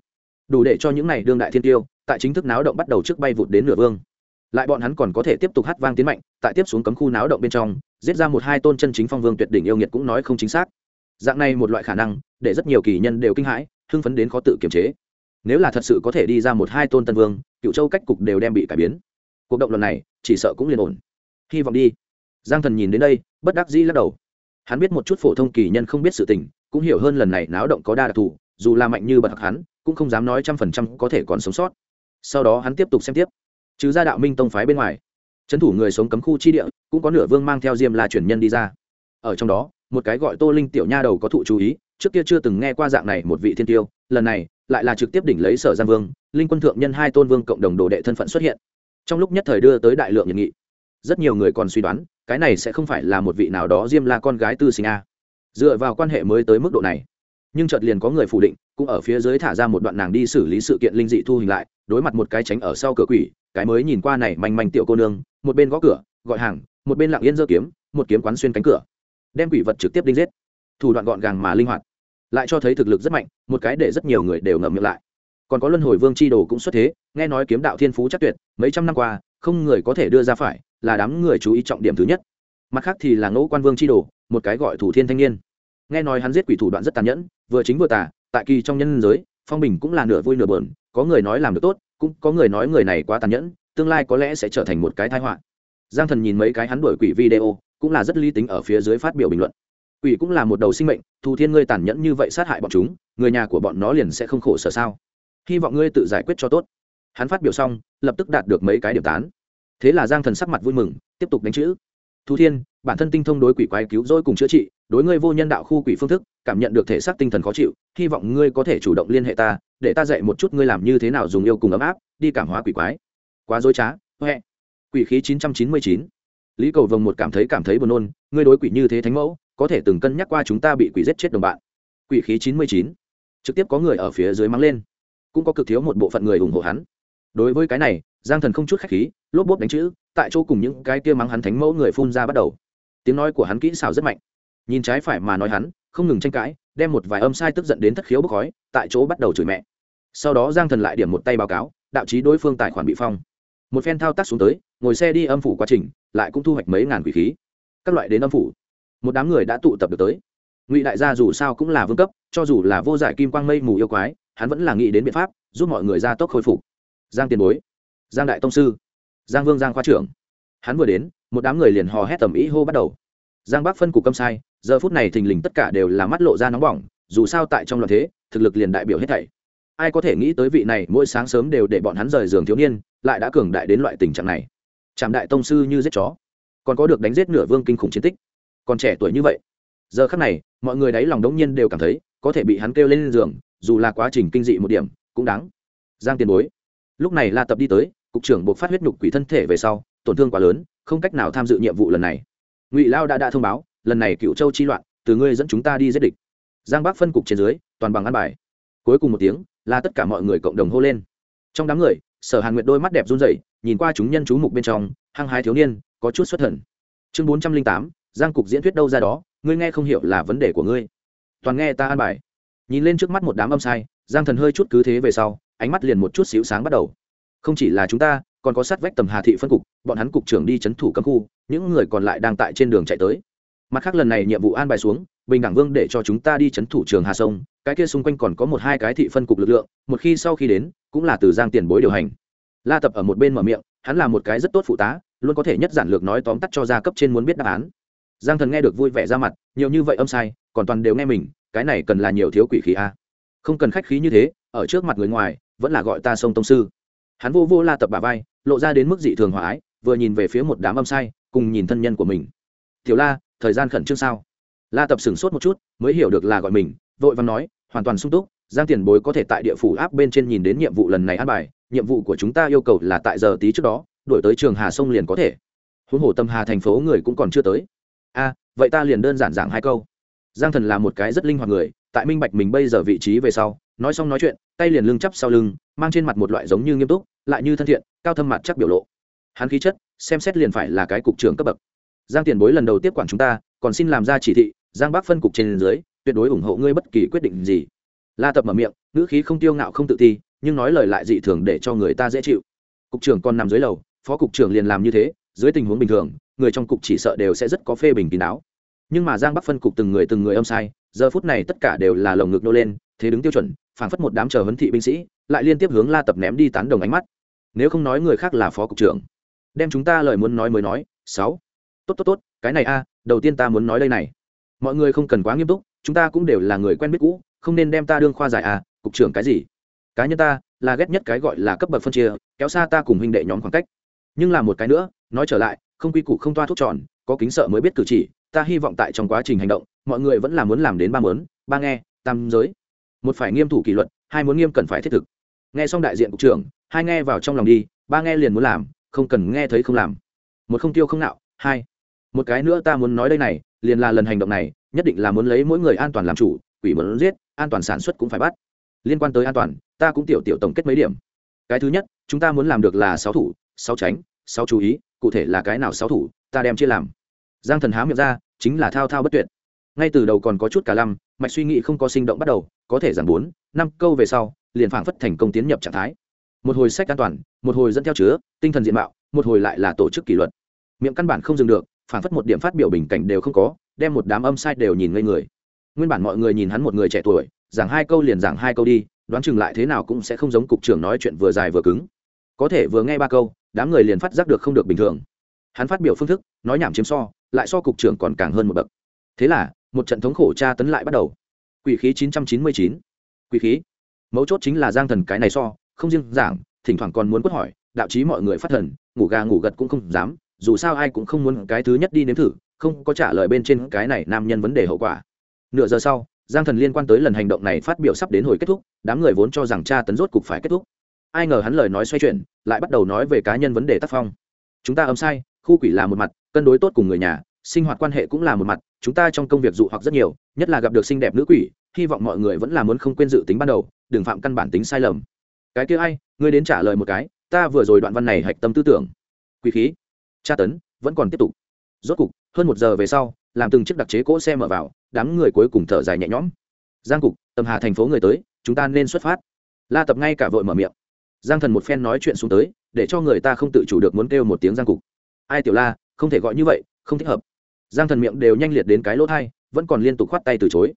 Đủ để cho những này đương đại thiên tiêu, tại chính thức náo động bắt đầu trước bay vụt đến nửa vương lại bọn hắn còn có thể tiếp tục hát vang tiến mạnh, tại tiếp xuống cấm khu náo động bên trong, giết ra một hai tôn chân chính phong vương tuyệt đỉnh yêu nghiệt cũng nói không chính xác. Dạng này một loại khả năng, để rất nhiều kỳ nhân đều kinh hãi, hưng phấn đến khó tự kiềm chế. Nếu là thật sự có thể đi ra một hai tôn tân vương, cựu châu cách cục đều đem bị cải biến. Cuộc động lần này, chỉ sợ cũng liền ổn. Hy vọng đi. Giang thần nhìn đến đây, bất đắc dĩ lắc đầu. Hắn biết một chút phổ thông kỳ nhân không biết sự tình, cũng hiểu hơn lần này náo động có đa đặc thù, dù là mạnh như bậc hắn, cũng không dám nói trăm phần trăm có thể còn sống sót. Sau đó hắn tiếp tục xem tiếp trừ ra đạo minh tông phái bên ngoài, trấn thủ người sống cấm khu chi địa, cũng có nửa vương mang theo diêm la chuyển nhân đi ra. Ở trong đó, một cái gọi tô linh tiểu nha đầu có thụ chú ý, trước kia chưa từng nghe qua dạng này một vị thiên tiêu, lần này, lại là trực tiếp đỉnh lấy sở giang vương, linh quân thượng nhân hai tôn vương cộng đồng đồ đệ thân phận xuất hiện. Trong lúc nhất thời đưa tới đại lượng nhiệt nghị. Rất nhiều người còn suy đoán, cái này sẽ không phải là một vị nào đó diêm la con gái tư sinh a. Dựa vào quan hệ mới tới mức độ này, nhưng chợt liền có người phủ định, cũng ở phía dưới thả ra một đoạn nàng đi xử lý sự kiện linh dị thu hình lại, đối mặt một cái tránh ở sau cửa quỷ cái mới nhìn qua này manh manh tiểu cô nương, một bên gõ cửa, gọi hàng, một bên lặng yên giơ kiếm, một kiếm quán xuyên cánh cửa. Đem quỷ vật trực tiếp đinh giết. Thủ đoạn gọn gàng mà linh hoạt. Lại cho thấy thực lực rất mạnh, một cái để rất nhiều người đều ngậm miệng lại. Còn có luân hồi vương chi đồ cũng xuất thế, nghe nói kiếm đạo thiên phú chắc tuyệt, mấy trăm năm qua, không người có thể đưa ra phải, là đám người chú ý trọng điểm thứ nhất. Mặt khác thì là ngẫu quan vương chi đồ, một cái gọi thủ thiên thanh niên. Nghe nói hắn giết quỷ thủ đoạn rất tàn nhẫn, vừa chính vừa tà, tại kỳ trong nhân giới, phong bình cũng là nửa vui nửa bờn có người nói làm được tốt cũng có người nói người này quá tàn nhẫn, tương lai có lẽ sẽ trở thành một cái thái họa. Giang thần nhìn mấy cái hắn đuổi quỷ video, cũng là rất lý tính ở phía dưới phát biểu bình luận. Quỷ cũng là một đầu sinh mệnh, thù thiên ngươi tàn nhẫn như vậy sát hại bọn chúng, người nhà của bọn nó liền sẽ không khổ sở sao? Hy vọng ngươi tự giải quyết cho tốt. Hắn phát biểu xong, lập tức đạt được mấy cái điểm tán. Thế là giang thần sắc mặt vui mừng, tiếp tục đánh chữ. Thu thiên, bản thân tinh thông đối quỷ quái cứu rỗi cùng chữa trị, đối ngươi vô nhân đạo khu quỷ phương thức, cảm nhận được thể xác tinh thần khó chịu, hy vọng ngươi có thể chủ động liên hệ ta để ta dạy một chút ngươi làm như thế nào dùng yêu cùng ấm áp, đi cảm hóa quỷ quái. Quá dối trá, huệ. Quỷ khí chín trăm chín mươi chín. Lý cầu vồng một cảm thấy cảm thấy buồn nôn, ngươi đối quỷ như thế thánh mẫu, có thể từng cân nhắc qua chúng ta bị quỷ giết chết đồng bạn. Quỷ khí chín mươi chín. Trực tiếp có người ở phía dưới mắng lên. Cũng có cực thiếu một bộ phận người ủng hộ hắn. Đối với cái này, giang thần không chút khách khí, lốp bốp đánh chữ, tại chỗ cùng những cái kia mắng hắn thánh mẫu người phun ra bắt đầu. Tiếng nói của hắn kỹ xảo rất mạnh. Nhìn trái phải mà nói hắn, không ngừng tranh cãi đem một vài âm sai tức giận đến thất khiếu bốc khói, tại chỗ bắt đầu chửi mẹ. Sau đó giang thần lại điểm một tay báo cáo, đạo chí đối phương tài khoản bị phong. Một phen thao tác xuống tới, ngồi xe đi âm phủ quá trình, lại cũng thu hoạch mấy ngàn quỷ khí. Các loại đến âm phủ, một đám người đã tụ tập được tới. Ngụy đại gia dù sao cũng là vương cấp, cho dù là vô giải kim quang mây mù yêu quái, hắn vẫn là nghĩ đến biện pháp, giúp mọi người ra tốc khôi phục. Giang tiền bối, giang đại tông sư, giang vương giang khoa trưởng. Hắn vừa đến, một đám người liền hò hét tầm ý hô bắt đầu. Giang bắc phân cục câm sai giờ phút này thình lình tất cả đều là mắt lộ ra nóng bỏng, dù sao tại trong loạn thế, thực lực liền đại biểu hết thảy. Ai có thể nghĩ tới vị này mỗi sáng sớm đều để bọn hắn rời giường thiếu niên, lại đã cường đại đến loại tình trạng này. Trạm đại tông sư như giết chó, còn có được đánh giết nửa vương kinh khủng chiến tích. Còn trẻ tuổi như vậy, giờ khắc này, mọi người đáy lòng đống nhiên đều cảm thấy, có thể bị hắn kêu lên giường, dù là quá trình kinh dị một điểm, cũng đáng. Giang tiền bối, lúc này la tập đi tới, cục trưởng buộc phát huyết nhục quỷ thân thể về sau, tổn thương quá lớn, không cách nào tham dự nhiệm vụ lần này. Ngụy lao đã đã thông báo lần này cựu châu chi loạn, từ ngươi dẫn chúng ta đi giết địch. Giang bắc phân cục trên dưới, toàn bằng ăn bài. Cuối cùng một tiếng, là tất cả mọi người cộng đồng hô lên. Trong đám người, sở hàn nguyệt đôi mắt đẹp run rẩy, nhìn qua chúng nhân chú mục bên trong, hăng hái thiếu niên, có chút xuất thần. Chương bốn trăm linh tám, giang cục diễn thuyết đâu ra đó, ngươi nghe không hiểu là vấn đề của ngươi. Toàn nghe ta an bài. Nhìn lên trước mắt một đám âm sai, giang thần hơi chút cứ thế về sau, ánh mắt liền một chút xíu sáng bắt đầu. Không chỉ là chúng ta, còn có sát vách tầm hà thị phân cục, bọn hắn cục trưởng đi c h ấ n thủ cấm khu, những người còn lại đang tại trên đường chạy tới mặt khác lần này nhiệm vụ an bài xuống, bình đẳng vương để cho chúng ta đi c h ấ n thủ trường hà sông, cái kia xung quanh còn có một hai cái thị phân cục lực lượng, một khi sau khi đến, cũng là từ giang tiền bối điều hành. La tập ở một bên mở miệng, hắn là một cái rất tốt phụ tá, luôn có thể nhất giản lược nói tóm tắt cho gia cấp trên muốn biết đáp án. Giang thần nghe được vui vẻ ra mặt, nhiều như vậy âm sai, còn toàn đều nghe mình, cái này cần là nhiều thiếu quỷ khí a. Không cần khách khí như thế, ở trước mặt người ngoài, vẫn là gọi ta sông tông sư. Hắn vô vô la tập bà vai, lộ ra đến mức dị thường hòa ái, vừa nhìn về phía một đám âm sai, cùng nhìn thân nhân của mình. Tiểu la thời gian khẩn trương sao? La tập sửng sốt một chút, mới hiểu được là gọi mình, vội và nói, hoàn toàn sung túc, giang tiền bối có thể tại địa phủ áp bên trên nhìn đến nhiệm vụ lần này an bài, nhiệm vụ của chúng ta yêu cầu là tại giờ tí trước đó, đổi tới trường hà sông liền có thể. Huống hồ tâm hà thành phố người cũng còn chưa tới. A, vậy ta liền đơn giản giảng hai câu. Giang thần là một cái rất linh hoạt người, tại minh bạch mình bây giờ vị trí về sau, nói xong nói chuyện, tay liền lưng chắp sau lưng, mang trên mặt một loại giống như nghiêm túc, lại như thân thiện, cao thâm mặt chắc biểu lộ. Hắn khí chất, xem xét liền phải là cái cục trưởng cấp bậc giang tiền bối lần đầu tiếp quản chúng ta, còn xin làm ra chỉ thị, giang bắc phân cục trên dưới, tuyệt đối ủng hộ ngươi bất kỳ quyết định gì. La tập mở miệng, ngữ khí không tiêu ngạo không tự ti, nhưng nói lời lại dị thường để cho người ta dễ chịu. Cục trưởng còn nằm dưới lầu, phó cục trưởng liền làm như thế, dưới tình huống bình thường, người trong cục chỉ sợ đều sẽ rất có phê bình kín đáo. Nhưng mà giang bắc phân cục từng người từng người âm sai, giờ phút này tất cả đều là lồng ngực nô lên, thế đứng tiêu chuẩn, phảng phất một đám chờ huấn thị binh sĩ, lại liên tiếp hướng la tập ném đi tán đồng ánh mắt. Nếu không nói người khác là phó cục trưởng, đem chúng ta lời muốn nói mới nói, sáu tốt tốt tốt, cái này a, đầu tiên ta muốn nói đây này. Mọi người không cần quá nghiêm túc, chúng ta cũng đều là người quen biết cũ, không nên đem ta đương khoa giải à cục trưởng cái gì? Cá nhân ta là ghét nhất cái gọi là cấp bậc phân chia, kéo xa ta cùng huynh đệ nhóm khoảng cách. Nhưng là một cái nữa, nói trở lại, không quy củ không toa thuốc tròn, có kính sợ mới biết cử chỉ, ta hy vọng tại trong quá trình hành động, mọi người vẫn là muốn làm đến ba mớn ba nghe, tam giới. Một phải nghiêm thủ kỷ luật, hai muốn nghiêm cần phải thiết thực. Nghe xong đại diện cục trưởng, hai nghe vào trong lòng đi, ba nghe liền muốn làm, không cần nghe thấy không làm. Một không tiêu không nạo, hai một cái nữa ta muốn nói đây này, liền là lần hành động này, nhất định là muốn lấy mỗi người an toàn làm chủ, quỷ muốn giết, an toàn sản xuất cũng phải bắt. Liên quan tới an toàn, ta cũng tiểu tiểu tổng kết mấy điểm. Cái thứ nhất, chúng ta muốn làm được là sáu thủ, sáu tránh, sáu chú ý, cụ thể là cái nào sáu thủ, ta đem chia làm. Giang thần há miệng ra, chính là thao thao bất tuyệt. Ngay từ đầu còn có chút cả lăm, mạch suy nghĩ không có sinh động bắt đầu, có thể giảm bốn, năm câu về sau, liền phảng phất thành công tiến nhập trạng thái. Một hồi sách an toàn, một hồi dẫn theo chứa, tinh thần diện mạo, một hồi lại là tổ chức kỷ luật. Miệng căn bản không dừng được phảng phất một điểm phát biểu bình cảnh đều không có, đem một đám âm sai đều nhìn ngây người. Nguyên bản mọi người nhìn hắn một người trẻ tuổi, giảng hai câu liền giảng hai câu đi, đoán chừng lại thế nào cũng sẽ không giống cục trưởng nói chuyện vừa dài vừa cứng. Có thể vừa nghe ba câu, đám người liền phát giác được không được bình thường. Hắn phát biểu phương thức, nói nhảm chiếm so, lại so cục trưởng còn càng hơn một bậc. Thế là, một trận thống khổ tra tấn lại bắt đầu. Quỷ khí 999. quỷ khí. Mấu chốt chính là giang thần cái này so, không riêng giảng, thỉnh thoảng còn muốn quất hỏi, đạo trí mọi người phát thần, ngủ gà ngủ gật cũng không dám dù sao ai cũng không muốn cái thứ nhất đi nếm thử, không có trả lời bên trên cái này nam nhân vấn đề hậu quả. Nửa giờ sau, giang thần liên quan tới lần hành động này phát biểu sắp đến hồi kết thúc, đám người vốn cho rằng cha tấn rốt cục phải kết thúc. Ai ngờ hắn lời nói xoay chuyển, lại bắt đầu nói về cá nhân vấn đề tác phong. Chúng ta âm sai, khu quỷ là một mặt, cân đối tốt cùng người nhà, sinh hoạt quan hệ cũng là một mặt, chúng ta trong công việc dụ hoặc rất nhiều, nhất là gặp được xinh đẹp nữ quỷ, hy vọng mọi người vẫn là muốn không quên dự tính ban đầu, đừng phạm căn bản tính sai lầm. Cái kia ai, ngươi đến trả lời một cái, ta vừa rồi đoạn văn này hạch tâm tư tưởng. Quỷ khí tra tấn, vẫn còn tiếp tục. Rốt cục, hơn một giờ về sau, làm từng chiếc đặc chế cỗ xe mở vào, đám người cuối cùng thở dài nhẹ nhõm. Giang cục, tầm hà thành phố người tới, chúng ta nên xuất phát. La tập ngay cả vội mở miệng. Giang thần một phen nói chuyện xuống tới, để cho người ta không tự chủ được muốn kêu một tiếng giang cục. Ai tiểu la, không thể gọi như vậy, không thích hợp. Giang thần miệng đều nhanh liệt đến cái lỗ thai, vẫn còn liên tục khoát tay từ chối.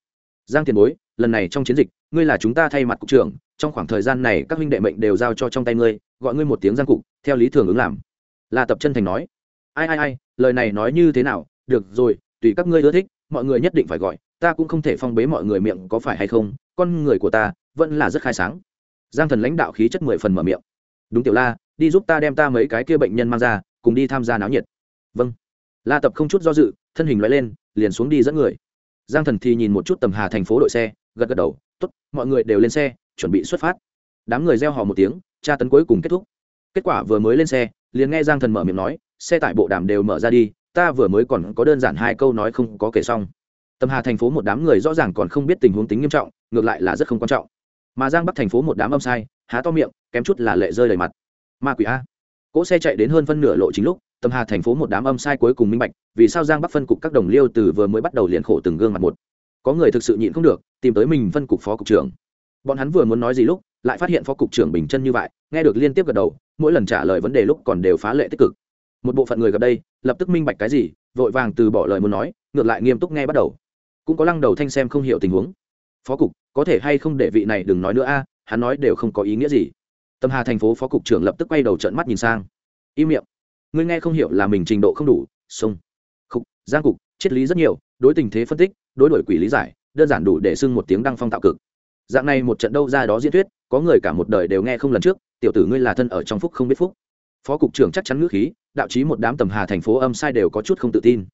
Giang tiền bối, lần này trong chiến dịch, ngươi là chúng ta thay mặt cục trưởng, trong khoảng thời gian này các huynh đệ mệnh đều giao cho trong tay ngươi, gọi ngươi một tiếng giang cục, theo lý thường ứng làm. La tập chân thành nói ai ai ai, lời này nói như thế nào? Được rồi, tùy các ngươi ưa thích, mọi người nhất định phải gọi. Ta cũng không thể phong bế mọi người miệng có phải hay không, con người của ta vẫn là rất khai sáng. Giang thần lãnh đạo khí chất mười phần mở miệng. Đúng tiểu la, đi giúp ta đem ta mấy cái kia bệnh nhân mang ra, cùng đi tham gia náo nhiệt. Vâng. La tập không chút do dự, thân hình loại lên, liền xuống đi dẫn người. Giang thần thì nhìn một chút tầm hà thành phố đội xe, gật gật đầu t ố t mọi người đều lên xe, chuẩn bị xuất phát. Đám người gieo hò một tiếng, tra tấn cuối cùng kết thúc. Kết quả vừa mới lên xe, liền nghe giang thần mở miệng nói xe tải bộ đàm đều mở ra đi, ta vừa mới còn có đơn giản hai câu nói không có kể xong. Tầm hà thành phố một đám người rõ ràng còn không biết tình huống tính nghiêm trọng, ngược lại là rất không quan trọng. Mà giang bắc thành phố một đám âm sai, há to miệng, kém chút là lệ rơi đầy mặt. Ma quỷ a. Cỗ xe chạy đến hơn phân nửa lộ chính lúc Tầm hà thành phố một đám âm sai cuối cùng minh bạch, vì sao giang bắc phân cục các đồng liêu từ vừa mới bắt đầu liền khổ từng gương mặt một. Có người thực sự nhịn không được, tìm tới mình phân cục phó cục trưởng. Bọn hắn vừa muốn nói gì lúc, lại phát hiện phó cục trưởng bình chân như vậy, nghe được liên tiếp gật đầu, mỗi lần trả lời vấn đề lúc còn đều phá lệ tích cực một bộ phận người gặp đây lập tức minh bạch cái gì, vội vàng từ bỏ lời muốn nói, ngược lại nghiêm túc nghe bắt đầu. Cũng có lăng đầu thanh xem không hiểu tình huống. Phó cục, có thể hay không để vị này đừng nói nữa a, hắn nói đều không có ý nghĩa gì. Tâm hà thành phố phó cục trưởng lập tức quay đầu trợn mắt nhìn sang. Im miệng. Ngươi nghe không hiểu là mình trình độ không đủ sông khục, giang cục, triết lý rất nhiều, đối tình thế phân tích, đối đổi quỷ lý giải, đơn giản đủ để xưng một tiếng đăng phong tạo cực. Dạng này một trận đâu ra đó diễn thuyết, có người cả một đời đều nghe không lần trước, tiểu tử ngươi là thân ở trong phúc không biết phúc. Phó cục trưởng chắc chắn ngữ khí đạo chí một đám tầm hà thành phố âm sai đều có chút không tự tin.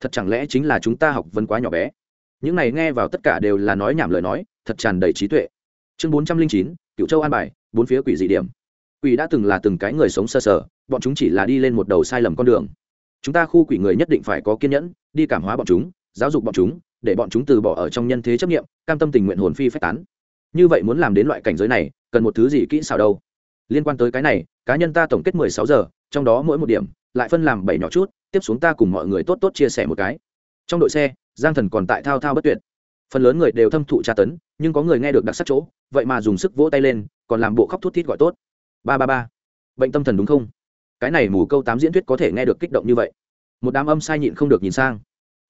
Thật chẳng lẽ chính là chúng ta học vấn quá nhỏ bé? Những này nghe vào tất cả đều là nói nhảm lời nói, thật tràn đầy trí tuệ. Chương bốn trăm linh chín cựu châu an bài, bốn phía quỷ dị điểm. Quỷ đã từng là từng cái người sống sơ sở bọn chúng chỉ là đi lên một đầu sai lầm con đường. Chúng ta khu quỷ người nhất định phải có kiên nhẫn, đi cảm hóa bọn chúng, giáo dục bọn chúng, để bọn chúng từ bỏ ở trong nhân thế chấp nghiệm cam tâm tình nguyện hồn phi phách tán. Như vậy muốn làm đến loại cảnh giới này, cần một thứ gì kỹ xảo đâu? Liên quan tới cái này, cá nhân ta tổng kết mười sáu giờ trong đó mỗi một điểm lại phân làm bảy nhỏ chút, tiếp xuống ta cùng mọi người tốt tốt chia sẻ một cái. Trong đội xe, giang thần còn tại thao thao bất tuyệt. Phần lớn người đều thâm thụ tra tấn, nhưng có người nghe được đặc sắc chỗ, vậy mà dùng sức vỗ tay lên, còn làm bộ khóc thút thít gọi tốt. Ba ba ba. Bệnh tâm thần đúng không? Cái này mù câu tám diễn thuyết có thể nghe được kích động như vậy. Một đám âm sai nhịn không được nhìn sang.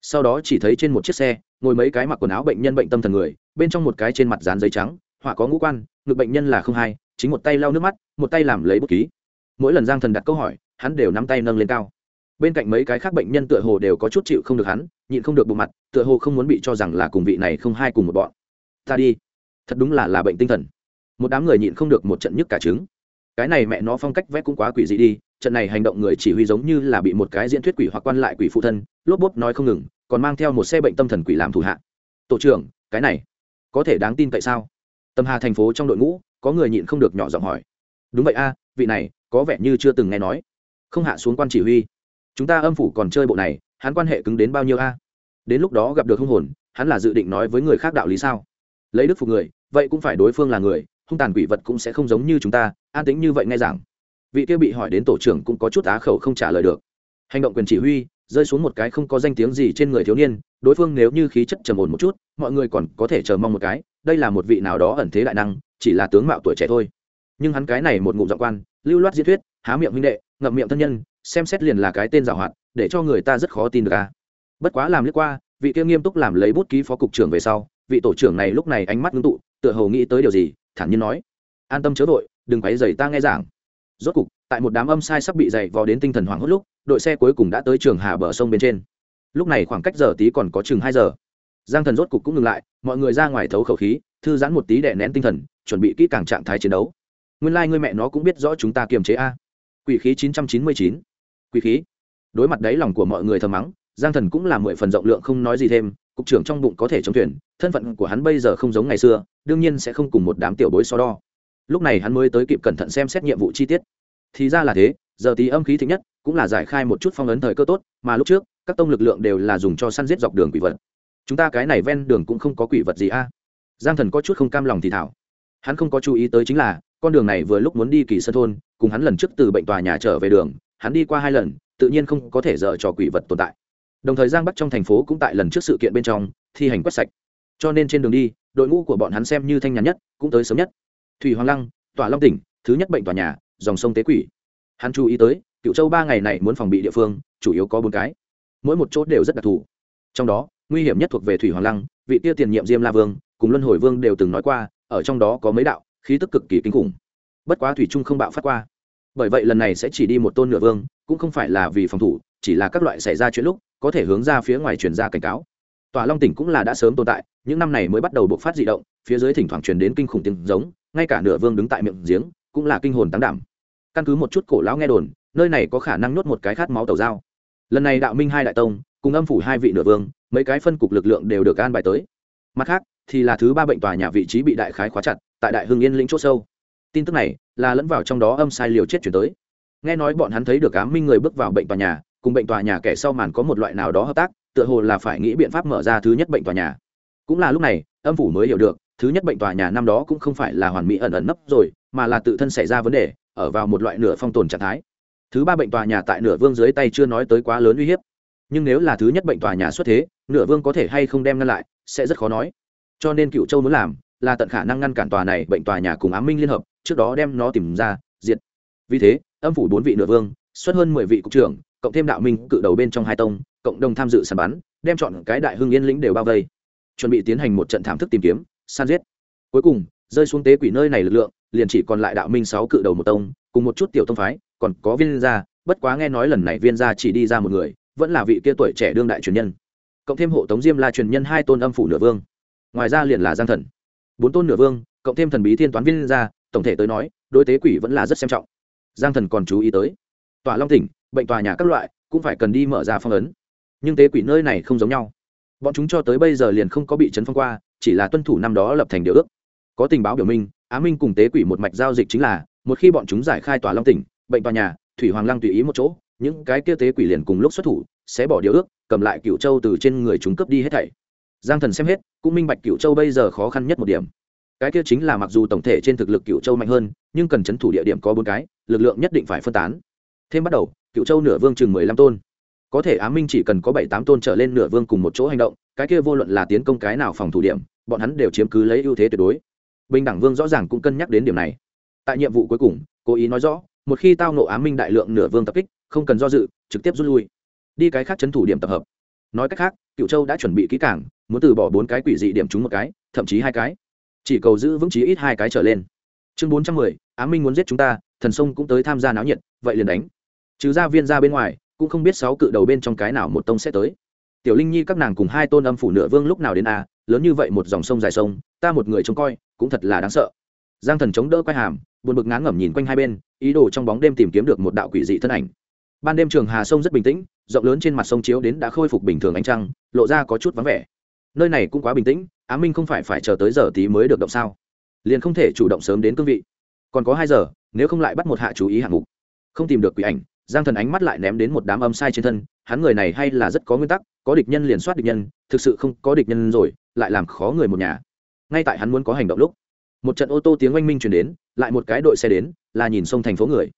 Sau đó chỉ thấy trên một chiếc xe, ngồi mấy cái mặc quần áo bệnh nhân bệnh tâm thần người, bên trong một cái trên mặt dán giấy trắng, họa có ngũ quan, ngực bệnh nhân là không hai, chính một tay lau nước mắt, một tay làm lấy bút ký mỗi lần giang thần đặt câu hỏi, hắn đều nắm tay nâng lên cao. Bên cạnh mấy cái khác bệnh nhân tựa hồ đều có chút chịu không được hắn, nhịn không được bộ mặt, tựa hồ không muốn bị cho rằng là cùng vị này không hai cùng một bọn. Ta đi. Thật đúng là là bệnh tinh thần. Một đám người nhịn không được một trận nhức cả trứng. Cái này mẹ nó phong cách vẽ cũng quá quỷ dị đi, trận này hành động người chỉ huy giống như là bị một cái diễn thuyết quỷ hoặc quan lại quỷ phụ thân, lốp bốp nói không ngừng, còn mang theo một xe bệnh tâm thần quỷ làm thủ hạ. Tổ trưởng, cái này, có thể đáng tin tại sao? Tâm hà thành phố trong đội ngũ, có người nhịn không được nhỏ giọng hỏi. Đúng vậy a, vị này có vẻ như chưa từng nghe nói. Không hạ xuống quan chỉ huy. Chúng ta âm phủ còn chơi bộ này, hắn quan hệ cứng đến bao nhiêu a? Đến lúc đó gặp được hung hồn, hắn là dự định nói với người khác đạo lý sao? Lấy đức phục người, vậy cũng phải đối phương là người, hung tàn quỷ vật cũng sẽ không giống như chúng ta, an tính như vậy nghe rằng vị kia bị hỏi đến tổ trưởng cũng có chút á khẩu không trả lời được. Hành động quyền chỉ huy, rơi xuống một cái không có danh tiếng gì trên người thiếu niên, đối phương nếu như khí chất trầm ổn một chút, mọi người còn có thể chờ mong một cái, đây là một vị nào đó ẩn thế đại năng, chỉ là tướng mạo tuổi trẻ thôi. Nhưng hắn cái này một ngụm giọng quan lưu loát diễn thuyết, há miệng huynh đệ, ngậm miệng thân nhân, xem xét liền là cái tên giảo hoạt, để cho người ta rất khó tin được a bất quá làm liếc qua, vị kia nghiêm túc làm lấy bút ký phó cục trưởng về sau, vị tổ trưởng này lúc này ánh mắt ngưng tụ, tựa hồ nghĩ tới điều gì, thản nhiên nói. An tâm chớ vội, đừng quấy dày ta nghe giảng. Rốt cục, tại một đám âm sai sắp bị dày vò đến tinh thần hoảng hốt lúc, đội xe cuối cùng đã tới trường hà bờ sông bên trên. Lúc này khoảng cách giờ tí còn có chừng hai giờ. Giang thần rốt cục cũng ngừng lại, mọi người ra ngoài thấu khẩu khí, thư giãn một tí đè nén tinh thần, chuẩn bị kỹ càng trạng thái chiến đấu nguyên lai、like、ngươi mẹ nó cũng biết rõ chúng ta kiềm chế a. Quỷ khí chín trăm chín mươi chín. Quỷ khí. Đối mặt đáy lòng của mọi người thầm mắng, giang thần cũng là mười phần rộng lượng không nói gì thêm, cục trưởng trong bụng có thể chống thuyền, thân phận của hắn bây giờ không giống ngày xưa, đương nhiên sẽ không cùng một đám tiểu bối so đo. Lúc này hắn mới tới kịp cẩn thận xem xét nhiệm vụ chi tiết. Thì ra là thế, giờ tí âm khí thịnh nhất, cũng là giải khai một chút phong ấn thời cơ tốt, mà lúc trước, các tông lực lượng đều là dùng cho săn giết dọc đường quỷ vật. Chúng ta cái này ven đường cũng không có quỷ vật gì a. Giang thần có chút không cam lòng thì thảo. Hắn không có chú ý tới chính là con đường này vừa lúc muốn đi kỳ sơn thôn, cùng hắn lần trước từ bệnh tòa nhà trở về đường, hắn đi qua hai lần, tự nhiên không có thể dở trò quỷ vật tồn tại. Đồng thời giang bắc trong thành phố cũng tại lần trước sự kiện bên trong, thi hành quét sạch. Cho nên trên đường đi, đội ngũ của bọn hắn xem như thanh nhàn nhất, cũng tới sớm nhất. Thủy hoàng lăng, tòa long tỉnh, thứ nhất bệnh tòa nhà, dòng sông tế quỷ. Hắn chú ý tới, cựu châu ba ngày này muốn phòng bị địa phương, chủ yếu có bốn cái. Mỗi một chốt đều rất đặc thù. Trong đó, nguy hiểm nhất thuộc về thủy hoàng lăng, vị tiêu tiền nhiệm diêm la vương, cùng luân hồi vương đều từng nói qua, ở trong đó có mấy đạo khí tức cực kỳ kinh khủng. Bất quá thủy trung không bạo phát qua. Bởi vậy lần này sẽ chỉ đi một tôn nửa vương, cũng không phải là vì phòng thủ, chỉ là các loại xảy ra chuyện lúc, có thể hướng ra phía ngoài truyền ra cảnh cáo. Tòa long tỉnh cũng là đã sớm tồn tại, những năm này mới bắt đầu bộc phát d ị động, phía dưới thỉnh thoảng truyền đến kinh khủng tiếng giống, ngay cả nửa vương đứng tại miệng giếng, cũng là kinh hồn tán đảm. Căn cứ một chút cổ lão nghe đồn, nơi này có khả năng nuốt một cái khát máu tàu dao lần này đạo minh hai đại tông, cùng âm phủ hai vị nửa vương, mấy cái phân cục lực lượng đều được an bài tới. Mặt khác, thì là thứ ba bệnh tòa nhà vị trí bị đại khái khóa chặt tại đại hưng yên lĩnh c h ỗ sâu. Tin tức này là lẫn vào trong đó âm sai liều chết chuyển tới. Nghe nói bọn hắn thấy được ám minh người bước vào bệnh tòa nhà, cùng bệnh tòa nhà kẻ sau màn có một loại nào đó hợp tác, tựa hồ là phải nghĩ biện pháp mở ra thứ nhất bệnh tòa nhà. Cũng là lúc này, âm phủ mới hiểu được, thứ nhất bệnh tòa nhà năm đó cũng không phải là hoàn mỹ ẩn ẩn nấp rồi, mà là tự thân xảy ra vấn đề, ở vào một loại nửa phong tồn trạng thái. Thứ ba bệnh tòa nhà tại nửa vương dưới tay chưa nói tới quá lớn uy hiếp. Nhưng nếu là thứ nhất bệnh tòa nhà xuất thế, nửa vương có thể hay không đem ngăn lại, sẽ rất khó nói. Cho nên cựu châu muốn làm là tận khả năng ngăn cản tòa này bệnh tòa nhà cùng ám minh liên hợp, trước đó đem nó tìm ra, diệt. Vì thế, âm phủ bốn vị nửa vương, xuất hơn mười vị cục trưởng, cộng thêm đạo minh cự đầu bên trong hai tông, cộng đồng tham dự sàn bắn, đem chọn cái đại hưng yên lĩnh đều bao vây. Chuẩn bị tiến hành một trận thảm thức tìm kiếm san giết. Cuối cùng, rơi xuống tế quỷ nơi này lực lượng, liền chỉ còn lại đạo minh sáu cự đầu một tông, cùng một chút tiểu tông phái, còn có viên gia, bất quá nghe nói lần này viên gia chỉ đi ra một người, vẫn là vị kia tuổi trẻ đương đại truyền nhân. Cộng thêm hộ tống diêm la truyền nhân hai tôn âm phủ nửa vương. Ngoài ra liền là giang thần bốn tôn nửa vương, cộng thêm thần bí thiên toán viên ra, tổng thể tới nói, đối tế quỷ vẫn là rất xem trọng. Giang thần còn chú ý tới, tòa long tỉnh bệnh tòa nhà các loại, cũng phải cần đi mở ra phong ấn. Nhưng tế quỷ nơi này không giống nhau. Bọn chúng cho tới bây giờ liền không có bị chấn phong qua, chỉ là tuân thủ năm đó lập thành điều ước. Có tình báo biểu minh, á minh cùng tế quỷ một mạch giao dịch chính là, một khi bọn chúng giải khai tòa long tỉnh bệnh tòa nhà, thủy hoàng lăng tùy ý một chỗ, những cái kia tế quỷ liền cùng lúc xuất thủ, sẽ bỏ điều ước, cầm lại cựu châu từ trên người chúng cướp đi hết thảy. Giang thần xem hết cũng minh bạch cựu châu bây giờ khó khăn nhất một điểm. Cái kia chính là mặc dù tổng thể trên thực lực cựu châu mạnh hơn, nhưng cần c h ấ n thủ địa điểm có bốn cái, lực lượng nhất định phải phân tán. Thêm bắt đầu, cựu châu nửa vương chừng mười lăm tôn. Có thể á minh chỉ cần có bảy tám tôn trở lên nửa vương cùng một chỗ hành động, cái kia vô luận là tiến công cái nào phòng thủ điểm, bọn hắn đều chiếm cứ lấy ưu thế tuyệt đối. Bình đẳng vương rõ ràng cũng cân nhắc đến điểm này. Tại nhiệm vụ cuối cùng, cố ý nói rõ, một khi tao nộ Á minh đại lượng nửa vương tập kích, không cần do dự, trực tiếp rút lui. Đi cái khác chấn thủ điểm tập hợp. Nói cách khác, cựu châu đã chuẩn bị kỹ cảng muốn từ bỏ bốn cái quỷ dị điểm trúng một cái, thậm chí hai cái. Chỉ cầu giữ vững chí ít hai cái trở lên. Chương bốn trăm mười, á minh muốn giết chúng ta, thần sông cũng tới tham gia náo nhiệt, vậy liền đánh. Trừ ra viên ra bên ngoài, cũng không biết sáu cự đầu bên trong cái nào một tông sẽ tới. Tiểu linh nhi các nàng cùng hai tôn âm phủ nửa vương lúc nào đến a lớn như vậy một dòng sông dài sông, ta một người trông coi, cũng thật là đáng sợ. Giang thần chống đỡ quay hàm, buồn bực ngán ngẩm nhìn quanh hai bên, ý đồ trong bóng đêm tìm kiếm được một đạo quỷ dị thân ảnh. Ban đêm trường hà sông rất bình tĩnh, rộng lớn trên mặt sông chiếu đến đã khôi phục bình thường ánh trăng, lộ ra có chút vắng vẻ nơi này cũng quá bình tĩnh, á minh không phải phải chờ tới giờ tí mới được động sao? Liền không thể chủ động sớm đến cương vị. Còn có hai giờ, nếu không lại bắt một hạ chú ý hạng mục. Không tìm được quỷ ảnh, giang thần ánh mắt lại ném đến một đám âm sai trên thân, hắn người này hay là rất có nguyên tắc, có địch nhân liền soát địch nhân, thực sự không có địch nhân rồi, lại làm khó người một nhà. Ngay tại hắn muốn có hành động lúc, một trận ô tô tiếng oanh minh chuyển đến, lại một cái đội xe đến, là nhìn sông thành phố người.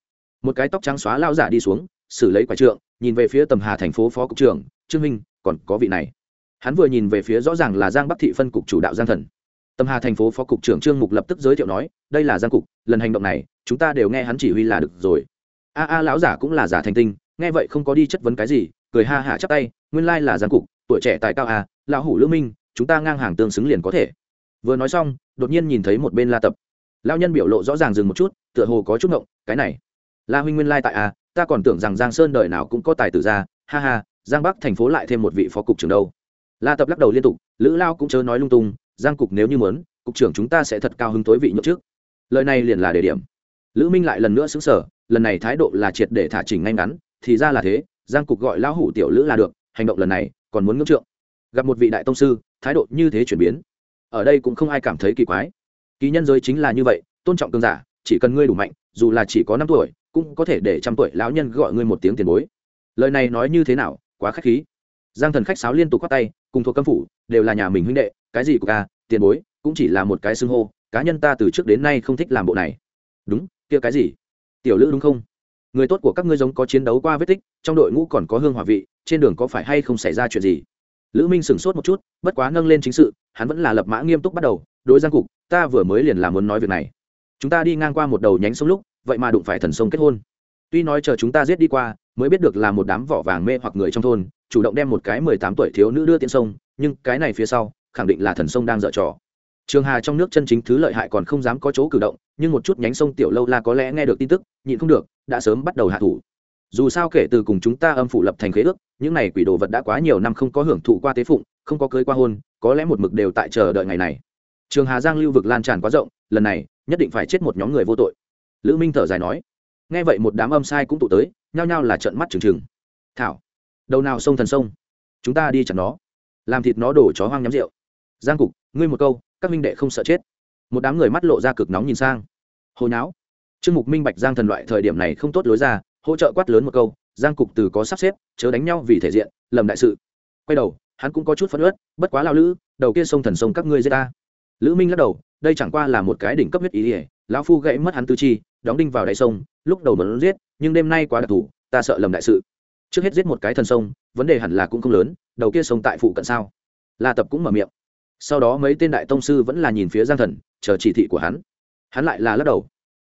Một cái tóc trắng xóa lao giả đi xuống, xử lấy quả trượng, nhìn về phía tầm hà thành phố phó cục trưởng, trương minh còn có vị này? Hắn vừa nhìn về phía rõ ràng là giang bắc thị phân cục chủ đạo giang thần. Tầm hà thành phố phó cục trưởng trương mục lập tức giới thiệu nói, đây là giang cục, lần hành động này, chúng ta đều nghe hắn chỉ huy là được rồi. A a, lão giả cũng là giả thành tinh, nghe vậy không có đi chất vấn cái gì, cười ha hả chắp tay, nguyên lai là giang cục, tuổi trẻ tài cao a lão hủ lữ minh, chúng ta ngang hàng tương xứng liền có thể. Vừa nói xong, đột nhiên nhìn thấy một bên la tập. Lao nhân biểu lộ rõ ràng dừng một chút, tựa hồ có chút ngộng, cái này, la huynh nguyên lai tại a ta còn tưởng rằng giang sơn đời nào cũng có tài tử ra, ha ha, giang bắc thành phố lại thêm một vị phó cục trưởng đâu la tập lắc đầu liên tục, lữ lao cũng chớ nói lung tung, giang cục nếu như mớn cục trưởng chúng ta sẽ thật cao hứng tối vị nhậu trước lời này liền là đề điểm. Lữ minh lại lần nữa xứng sở lần này thái độ là triệt để thả chỉnh ngay ngắn, thì ra là thế, giang cục gọi lão hủ tiểu lữ là được, hành động lần này, còn muốn ngưỡng trượng. Gặp một vị đại tông sư, thái độ như thế chuyển biến. Ở đây cũng không ai cảm thấy kỳ quái. Kỳ nhân giới chính là như vậy, tôn trọng cường giả, chỉ cần ngươi đủ mạnh, dù là chỉ có năm tuổi, cũng có thể để trăm tuổi lão nhân gọi ngươi một tiếng tiền bối. Lời này nói như thế nào, quá khách khí giang thần khách sáo liên tục quát tay, cùng thuộc cấm phủ, đều là nhà mình huynh đệ, cái gì của ca, tiền bối, cũng chỉ là một cái xưng hô, cá nhân ta từ trước đến nay không thích làm bộ này. Đúng, kia cái gì? Tiểu lữ đúng không? Người tốt của các ngươi giống có chiến đấu qua vết tích, trong đội ngũ còn có hương hòa vị, trên đường có phải hay không xảy ra chuyện gì? Lữ minh sửng sốt một chút, bất quá nâng lên chính sự, hắn vẫn là lập mã nghiêm túc bắt đầu, đối giang cục, ta vừa mới liền làm muốn nói việc này. Chúng ta đi ngang qua một đầu nhánh sông lúc, vậy mà đụng phải thần sông kết hôn tuy nói chờ chúng ta giết đi qua, mới biết được là một đám vỏ vàng mê hoặc người trong thôn, chủ động đem một cái mười tám tuổi thiếu nữ đưa tiễn sông, nhưng cái này phía sau, khẳng định là thần sông đang dở trò. Trường hà trong nước chân chính thứ lợi hại còn không dám có chỗ cử động, nhưng một chút nhánh sông tiểu lâu la có lẽ nghe được tin tức, nhịn không được, đã sớm bắt đầu hạ thủ. Dù sao kể từ cùng chúng ta âm phủ lập thành khế ước, những này quỷ đồ vật đã quá nhiều năm không có hưởng thụ qua tế phụng, không có cưới qua hôn, có lẽ một mực đều tại chờ đợi ngày này. Trường hà giang lưu vực lan tràn quá rộng, lần này nhất định phải chết một nhóm người vô tội. Lữ minh thở dài nói nghe vậy một đám âm sai cũng tụ tới, nhao nhao là trận mắt trừng trừng. Thảo, đầu nào sông thần sông? Chúng ta đi chặt nó. Làm thịt nó đổ chó hoang nhắm rượu. Giang cục, ngươi một câu, các minh đệ không sợ chết. Một đám người mắt lộ ra cực nóng nhìn sang. Hồi não trương mục minh bạch giang thần loại thời điểm này không tốt lối ra, hỗ trợ quát lớn một câu, giang cục từ có sắp xếp, chớ đánh nhau vì thể diện, lầm đại sự. Quay đầu, hắn cũng có chút phẫn ớt bất quá lao lữ, đầu kia sông thần sông các ngươi giết ta. Lữ minh lắc đầu, đây chẳng qua là một cái đỉnh cấp huyết ý ỉa lão phu gãy mất hắn tư chi, đóng đinh vào đáy sông lúc đầu muốn giết, nhưng đêm nay quá đặc thù, ta sợ lầm đại sự. Trước hết giết một cái thần sông, vấn đề hẳn là cũng không lớn, đầu kia sông tại phụ cận sao? La tập cũng mở miệng. Sau đó mấy tên đại tông sư vẫn là nhìn phía giang thần, chờ chỉ thị của hắn. Hắn lại là lắc đầu.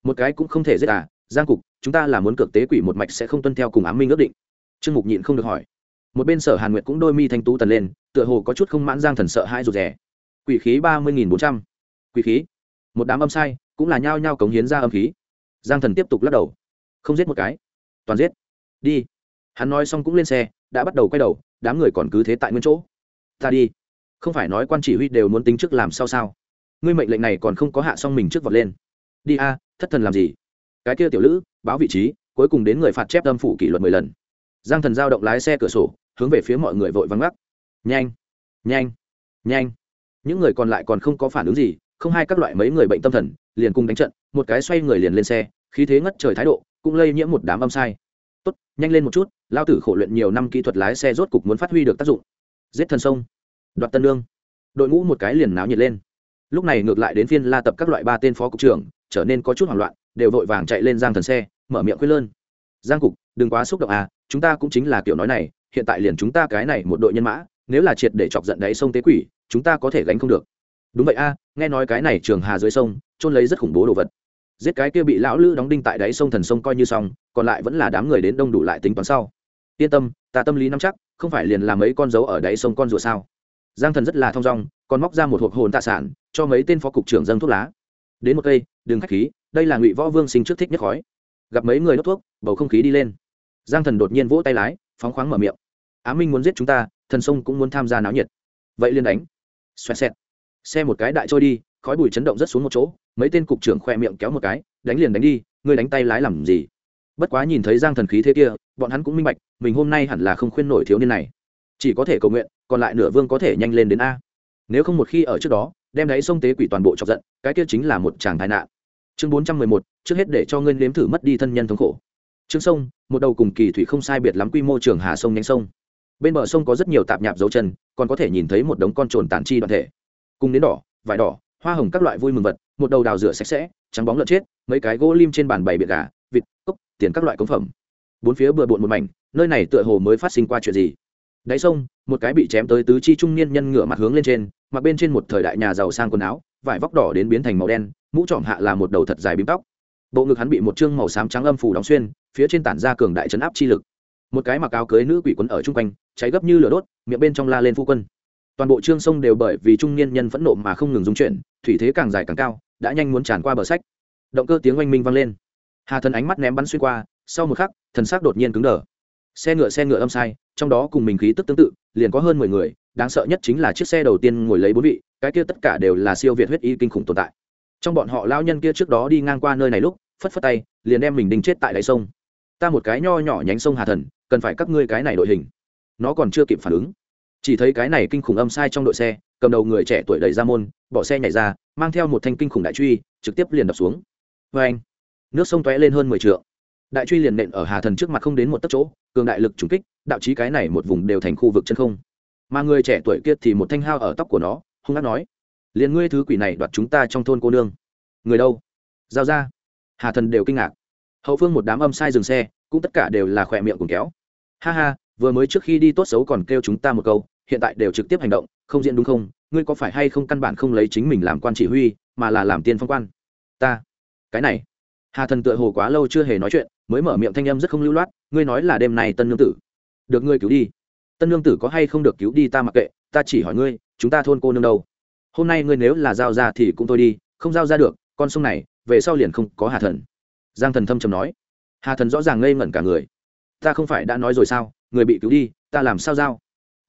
Một cái cũng không thể giết à giang cục, chúng ta là muốn cực tế quỷ một mạch sẽ không tuân theo cùng ám minh ước định. Trương mục nhịn không được hỏi. Một bên sở hàn nguyệt cũng đôi mi thanh tú tần lên, tựa hồ có chút không mãn giang thần sợ hai rụt rè. Quỷ khí ba mươi nghìn bốn trăm. Quỷ khí. Một đám âm sai, cũng là nhao nhao cống hiến ra âm khí giang thần tiếp tục lắc đầu. Không giết một cái. Toàn giết. Đi. Hắn nói xong cũng lên xe, đã bắt đầu quay đầu, đám người còn cứ thế tại nguyên chỗ. Ta đi. Không phải nói quan chỉ huy đều muốn tính trước làm sao sao. Ngươi mệnh lệnh này còn không có hạ xong mình trước vọt lên. Đi a, thất thần làm gì? Cái kia tiểu lữ, báo vị trí, cuối cùng đến người phạt chép âm phủ kỷ luật mười lần. Giang thần giao động lái xe cửa sổ, hướng về phía mọi người vội vắng gắt nhanh. Nhanh. Nhanh. Những người còn lại còn không có phản ứng gì không hai các loại mấy người bệnh tâm thần, liền cùng đánh trận, một cái xoay người liền lên xe, khí thế ngất trời thái độ, cũng lây nhiễm một đám âm sai. Tốt, nhanh lên một chút, lao tử khổ luyện nhiều năm kỹ thuật lái xe rốt cục muốn phát huy được tác dụng. Giết thần sông. Đoạt tân lương. Đội ngũ một cái liền náo nhiệt lên. Lúc này ngược lại đến phiên la tập các loại ba tên phó cục trưởng, trở nên có chút hoảng loạn, đều vội vàng chạy lên giang thần xe, mở miệng quyết lơn. Giang cục, đừng quá xúc động à chúng ta cũng chính là kiểu nói này, hiện tại liền chúng ta cái này một đội nhân mã, nếu là triệt để chọc giận đáy sông tế quỷ, chúng ta có thể gánh không được đúng vậy a, nghe nói cái này trường hà dưới sông trôn lấy rất khủng bố đồ vật. Giết cái kia bị lão lữ đóng đinh tại đáy sông thần sông coi như xong, còn lại vẫn là đám người đến đông đủ lại tính toán sau. Yên tâm, ta tâm lý nắm chắc, không phải liền làm mấy con dấu ở đáy sông con rùa sao. Giang thần rất là thong dong, còn móc ra một hộp hồn tạ sản, cho mấy tên phó cục trưởng dâng thuốc lá. Đến một cây, đừng khách khí, đây là ngụy võ vương sinh trước thích nhất khói. Gặp mấy người đốt thuốc, bầu không khí đi lên. Giang thần đột nhiên vỗ tay lái, phóng khoáng mở miệng. Á minh muốn giết chúng ta, thần sông cũng muốn tham gia náo nhiệt. Vậy liền đánh. Xoẹt xẹt xe một cái đại trôi đi, khói bụi chấn động rất xuống một chỗ, mấy tên cục trưởng khoe miệng kéo một cái, đánh liền đánh đi, ngươi đánh tay lái làm gì? Bất quá nhìn thấy giang thần khí thế kia, bọn hắn cũng minh bạch, mình hôm nay hẳn là không khuyên nổi thiếu niên này. Chỉ có thể cầu nguyện, còn lại nửa vương có thể nhanh lên đến a. Nếu không một khi ở trước đó, đem đáy sông tế quỷ toàn bộ chọc giận, cái kia chính là một chàng tai nạn. Chương bốn trăm mười một, trước hết để cho ngươi nếm thử mất đi thân nhân thống khổ. Chương sông, một đầu cùng kỳ thủy không sai biệt lắm quy mô trường hà sông nhánh sông. Bên bờ sông có rất nhiều tạp nhạp dấu chân, còn có thể nhìn thấy một đống con trồn tàn chi đoàn thể cùng đến đỏ, vải đỏ, hoa hồng các loại vui mừng vật, một đầu đào rửa sạch sẽ, trắng bóng lợn chết, mấy cái gỗ lim trên bàn bày biệt gà, vịt, cốc, tiền các loại công phẩm. Bốn phía bừa bộn một mảnh, nơi này tựa hồ mới phát sinh qua chuyện gì. Đáy sông, một cái bị chém tới tứ chi trung niên nhân ngửa mặt hướng lên trên, mặc bên trên một thời đại nhà giàu sang quần áo, vải vóc đỏ đến biến thành màu đen, mũ trọm hạ là một đầu thật dài bím tóc. Bộ ngực hắn bị một chương màu xám trắng âm phủ đóng xuyên, phía trên tản ra cường đại chấn áp chi lực. Một cái mặc áo cưới nữ quỷ quấn ở chung quanh, cháy gấp như lửa đốt, miệng bên trong la lên phu quân toàn bộ trương sông đều bởi vì trung niên nhân phẫn nộ mà không ngừng dung chuyển, thủy thế càng dài càng cao, đã nhanh muốn tràn qua bờ sách. Động cơ tiếng oanh minh vang lên. Hà thần ánh mắt ném bắn xuyên qua, sau một khắc, thần sắc đột nhiên cứng đờ. Xe ngựa xe ngựa âm sai, trong đó cùng mình khí tức tương tự, liền có hơn mười người, đáng sợ nhất chính là chiếc xe đầu tiên ngồi lấy bốn vị, cái kia tất cả đều là siêu việt huyết y kinh khủng tồn tại. Trong bọn họ lao nhân kia trước đó đi ngang qua nơi này lúc, phất phất tay, liền đem mình đinh chết tại đáy sông. Ta một cái nho nhỏ nhánh sông hà thần, cần phải các ngươi cái này đội hình. Nó còn chưa kịp phản ứng chỉ thấy cái này kinh khủng âm sai trong đội xe, cầm đầu người trẻ tuổi đẩy ra môn, bỏ xe nhảy ra, mang theo một thanh kinh khủng đại truy, trực tiếp liền đập xuống. Vê anh, nước sông tóe lên hơn mười t đại truy liền nện ở hà thần trước mặt không đến một tấc chỗ, cường đại lực trùng kích, đạo trí cái này một vùng đều thành khu vực chân không. Mà người trẻ tuổi kia thì một thanh hao ở tóc của nó, hung hát nói, liền ngươi thứ quỷ này đoạt chúng ta trong thôn cô nương. Người đâu? Giao ra. Hà thần đều kinh ngạc. Hậu phương một đám âm sai dừng xe, cũng tất cả đều là khỏe miệng cùng kéo. Ha ha, vừa mới trước khi đi tốt xấu còn kêu chúng ta một câu hiện tại đều trực tiếp hành động, không diễn đúng không? Ngươi có phải hay không căn bản không lấy chính mình làm quan chỉ huy, mà là làm tiên phong quan? Ta, cái này. Hà thần tựa hồ quá lâu chưa hề nói chuyện, mới mở miệng thanh âm rất không lưu loát, ngươi nói là đêm này tân nương tử. Được ngươi cứu đi. Tân nương tử có hay không được cứu đi ta mặc kệ, ta chỉ hỏi ngươi, chúng ta thôn cô nương đâu? Hôm nay ngươi nếu là giao ra thì cũng thôi đi, không giao ra được, con sông này, về sau liền không có hà thần. Giang thần thâm trầm nói. Hà thần rõ ràng ngây ngẩn cả người. Ta không phải đã nói rồi sao? Người bị cứu đi, ta làm sao giao?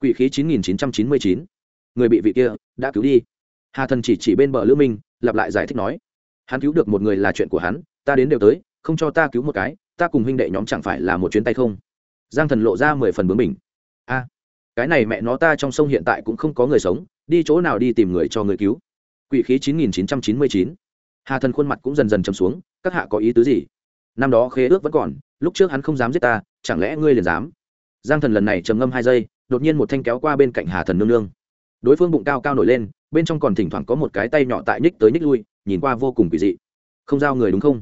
Quỷ khí chín nghìn chín trăm chín mươi chín. Người bị vị kia, đã cứu đi. Hà thần chỉ chỉ bên bờ lữ minh, lặp lại giải thích nói. Hắn cứu được một người là chuyện của hắn, ta đến đều tới, không cho ta cứu một cái, ta cùng huynh đệ nhóm chẳng phải là một chuyến tay không? Giang thần lộ ra mười phần bướng mình a, cái này mẹ nó ta trong sông hiện tại cũng không có người sống, đi chỗ nào đi tìm người cho người cứu? Quỷ khí chín nghìn chín trăm chín mươi chín. Hà thần khuôn mặt cũng dần dần chầm xuống, các hạ có ý tứ gì? Năm đó khế ước vẫn còn, lúc trước hắn không dám giết ta, chẳng lẽ ngươi liền dám? Giang thần lần này trầm ngâm hai giây đột nhiên một thanh kéo qua bên cạnh hà thần nương nương. Đối phương bụng cao cao nổi lên, bên trong còn thỉnh thoảng có một cái tay nhỏ tại nhích tới nhích lui, nhìn qua vô cùng kỳ dị. Không giao người đúng không?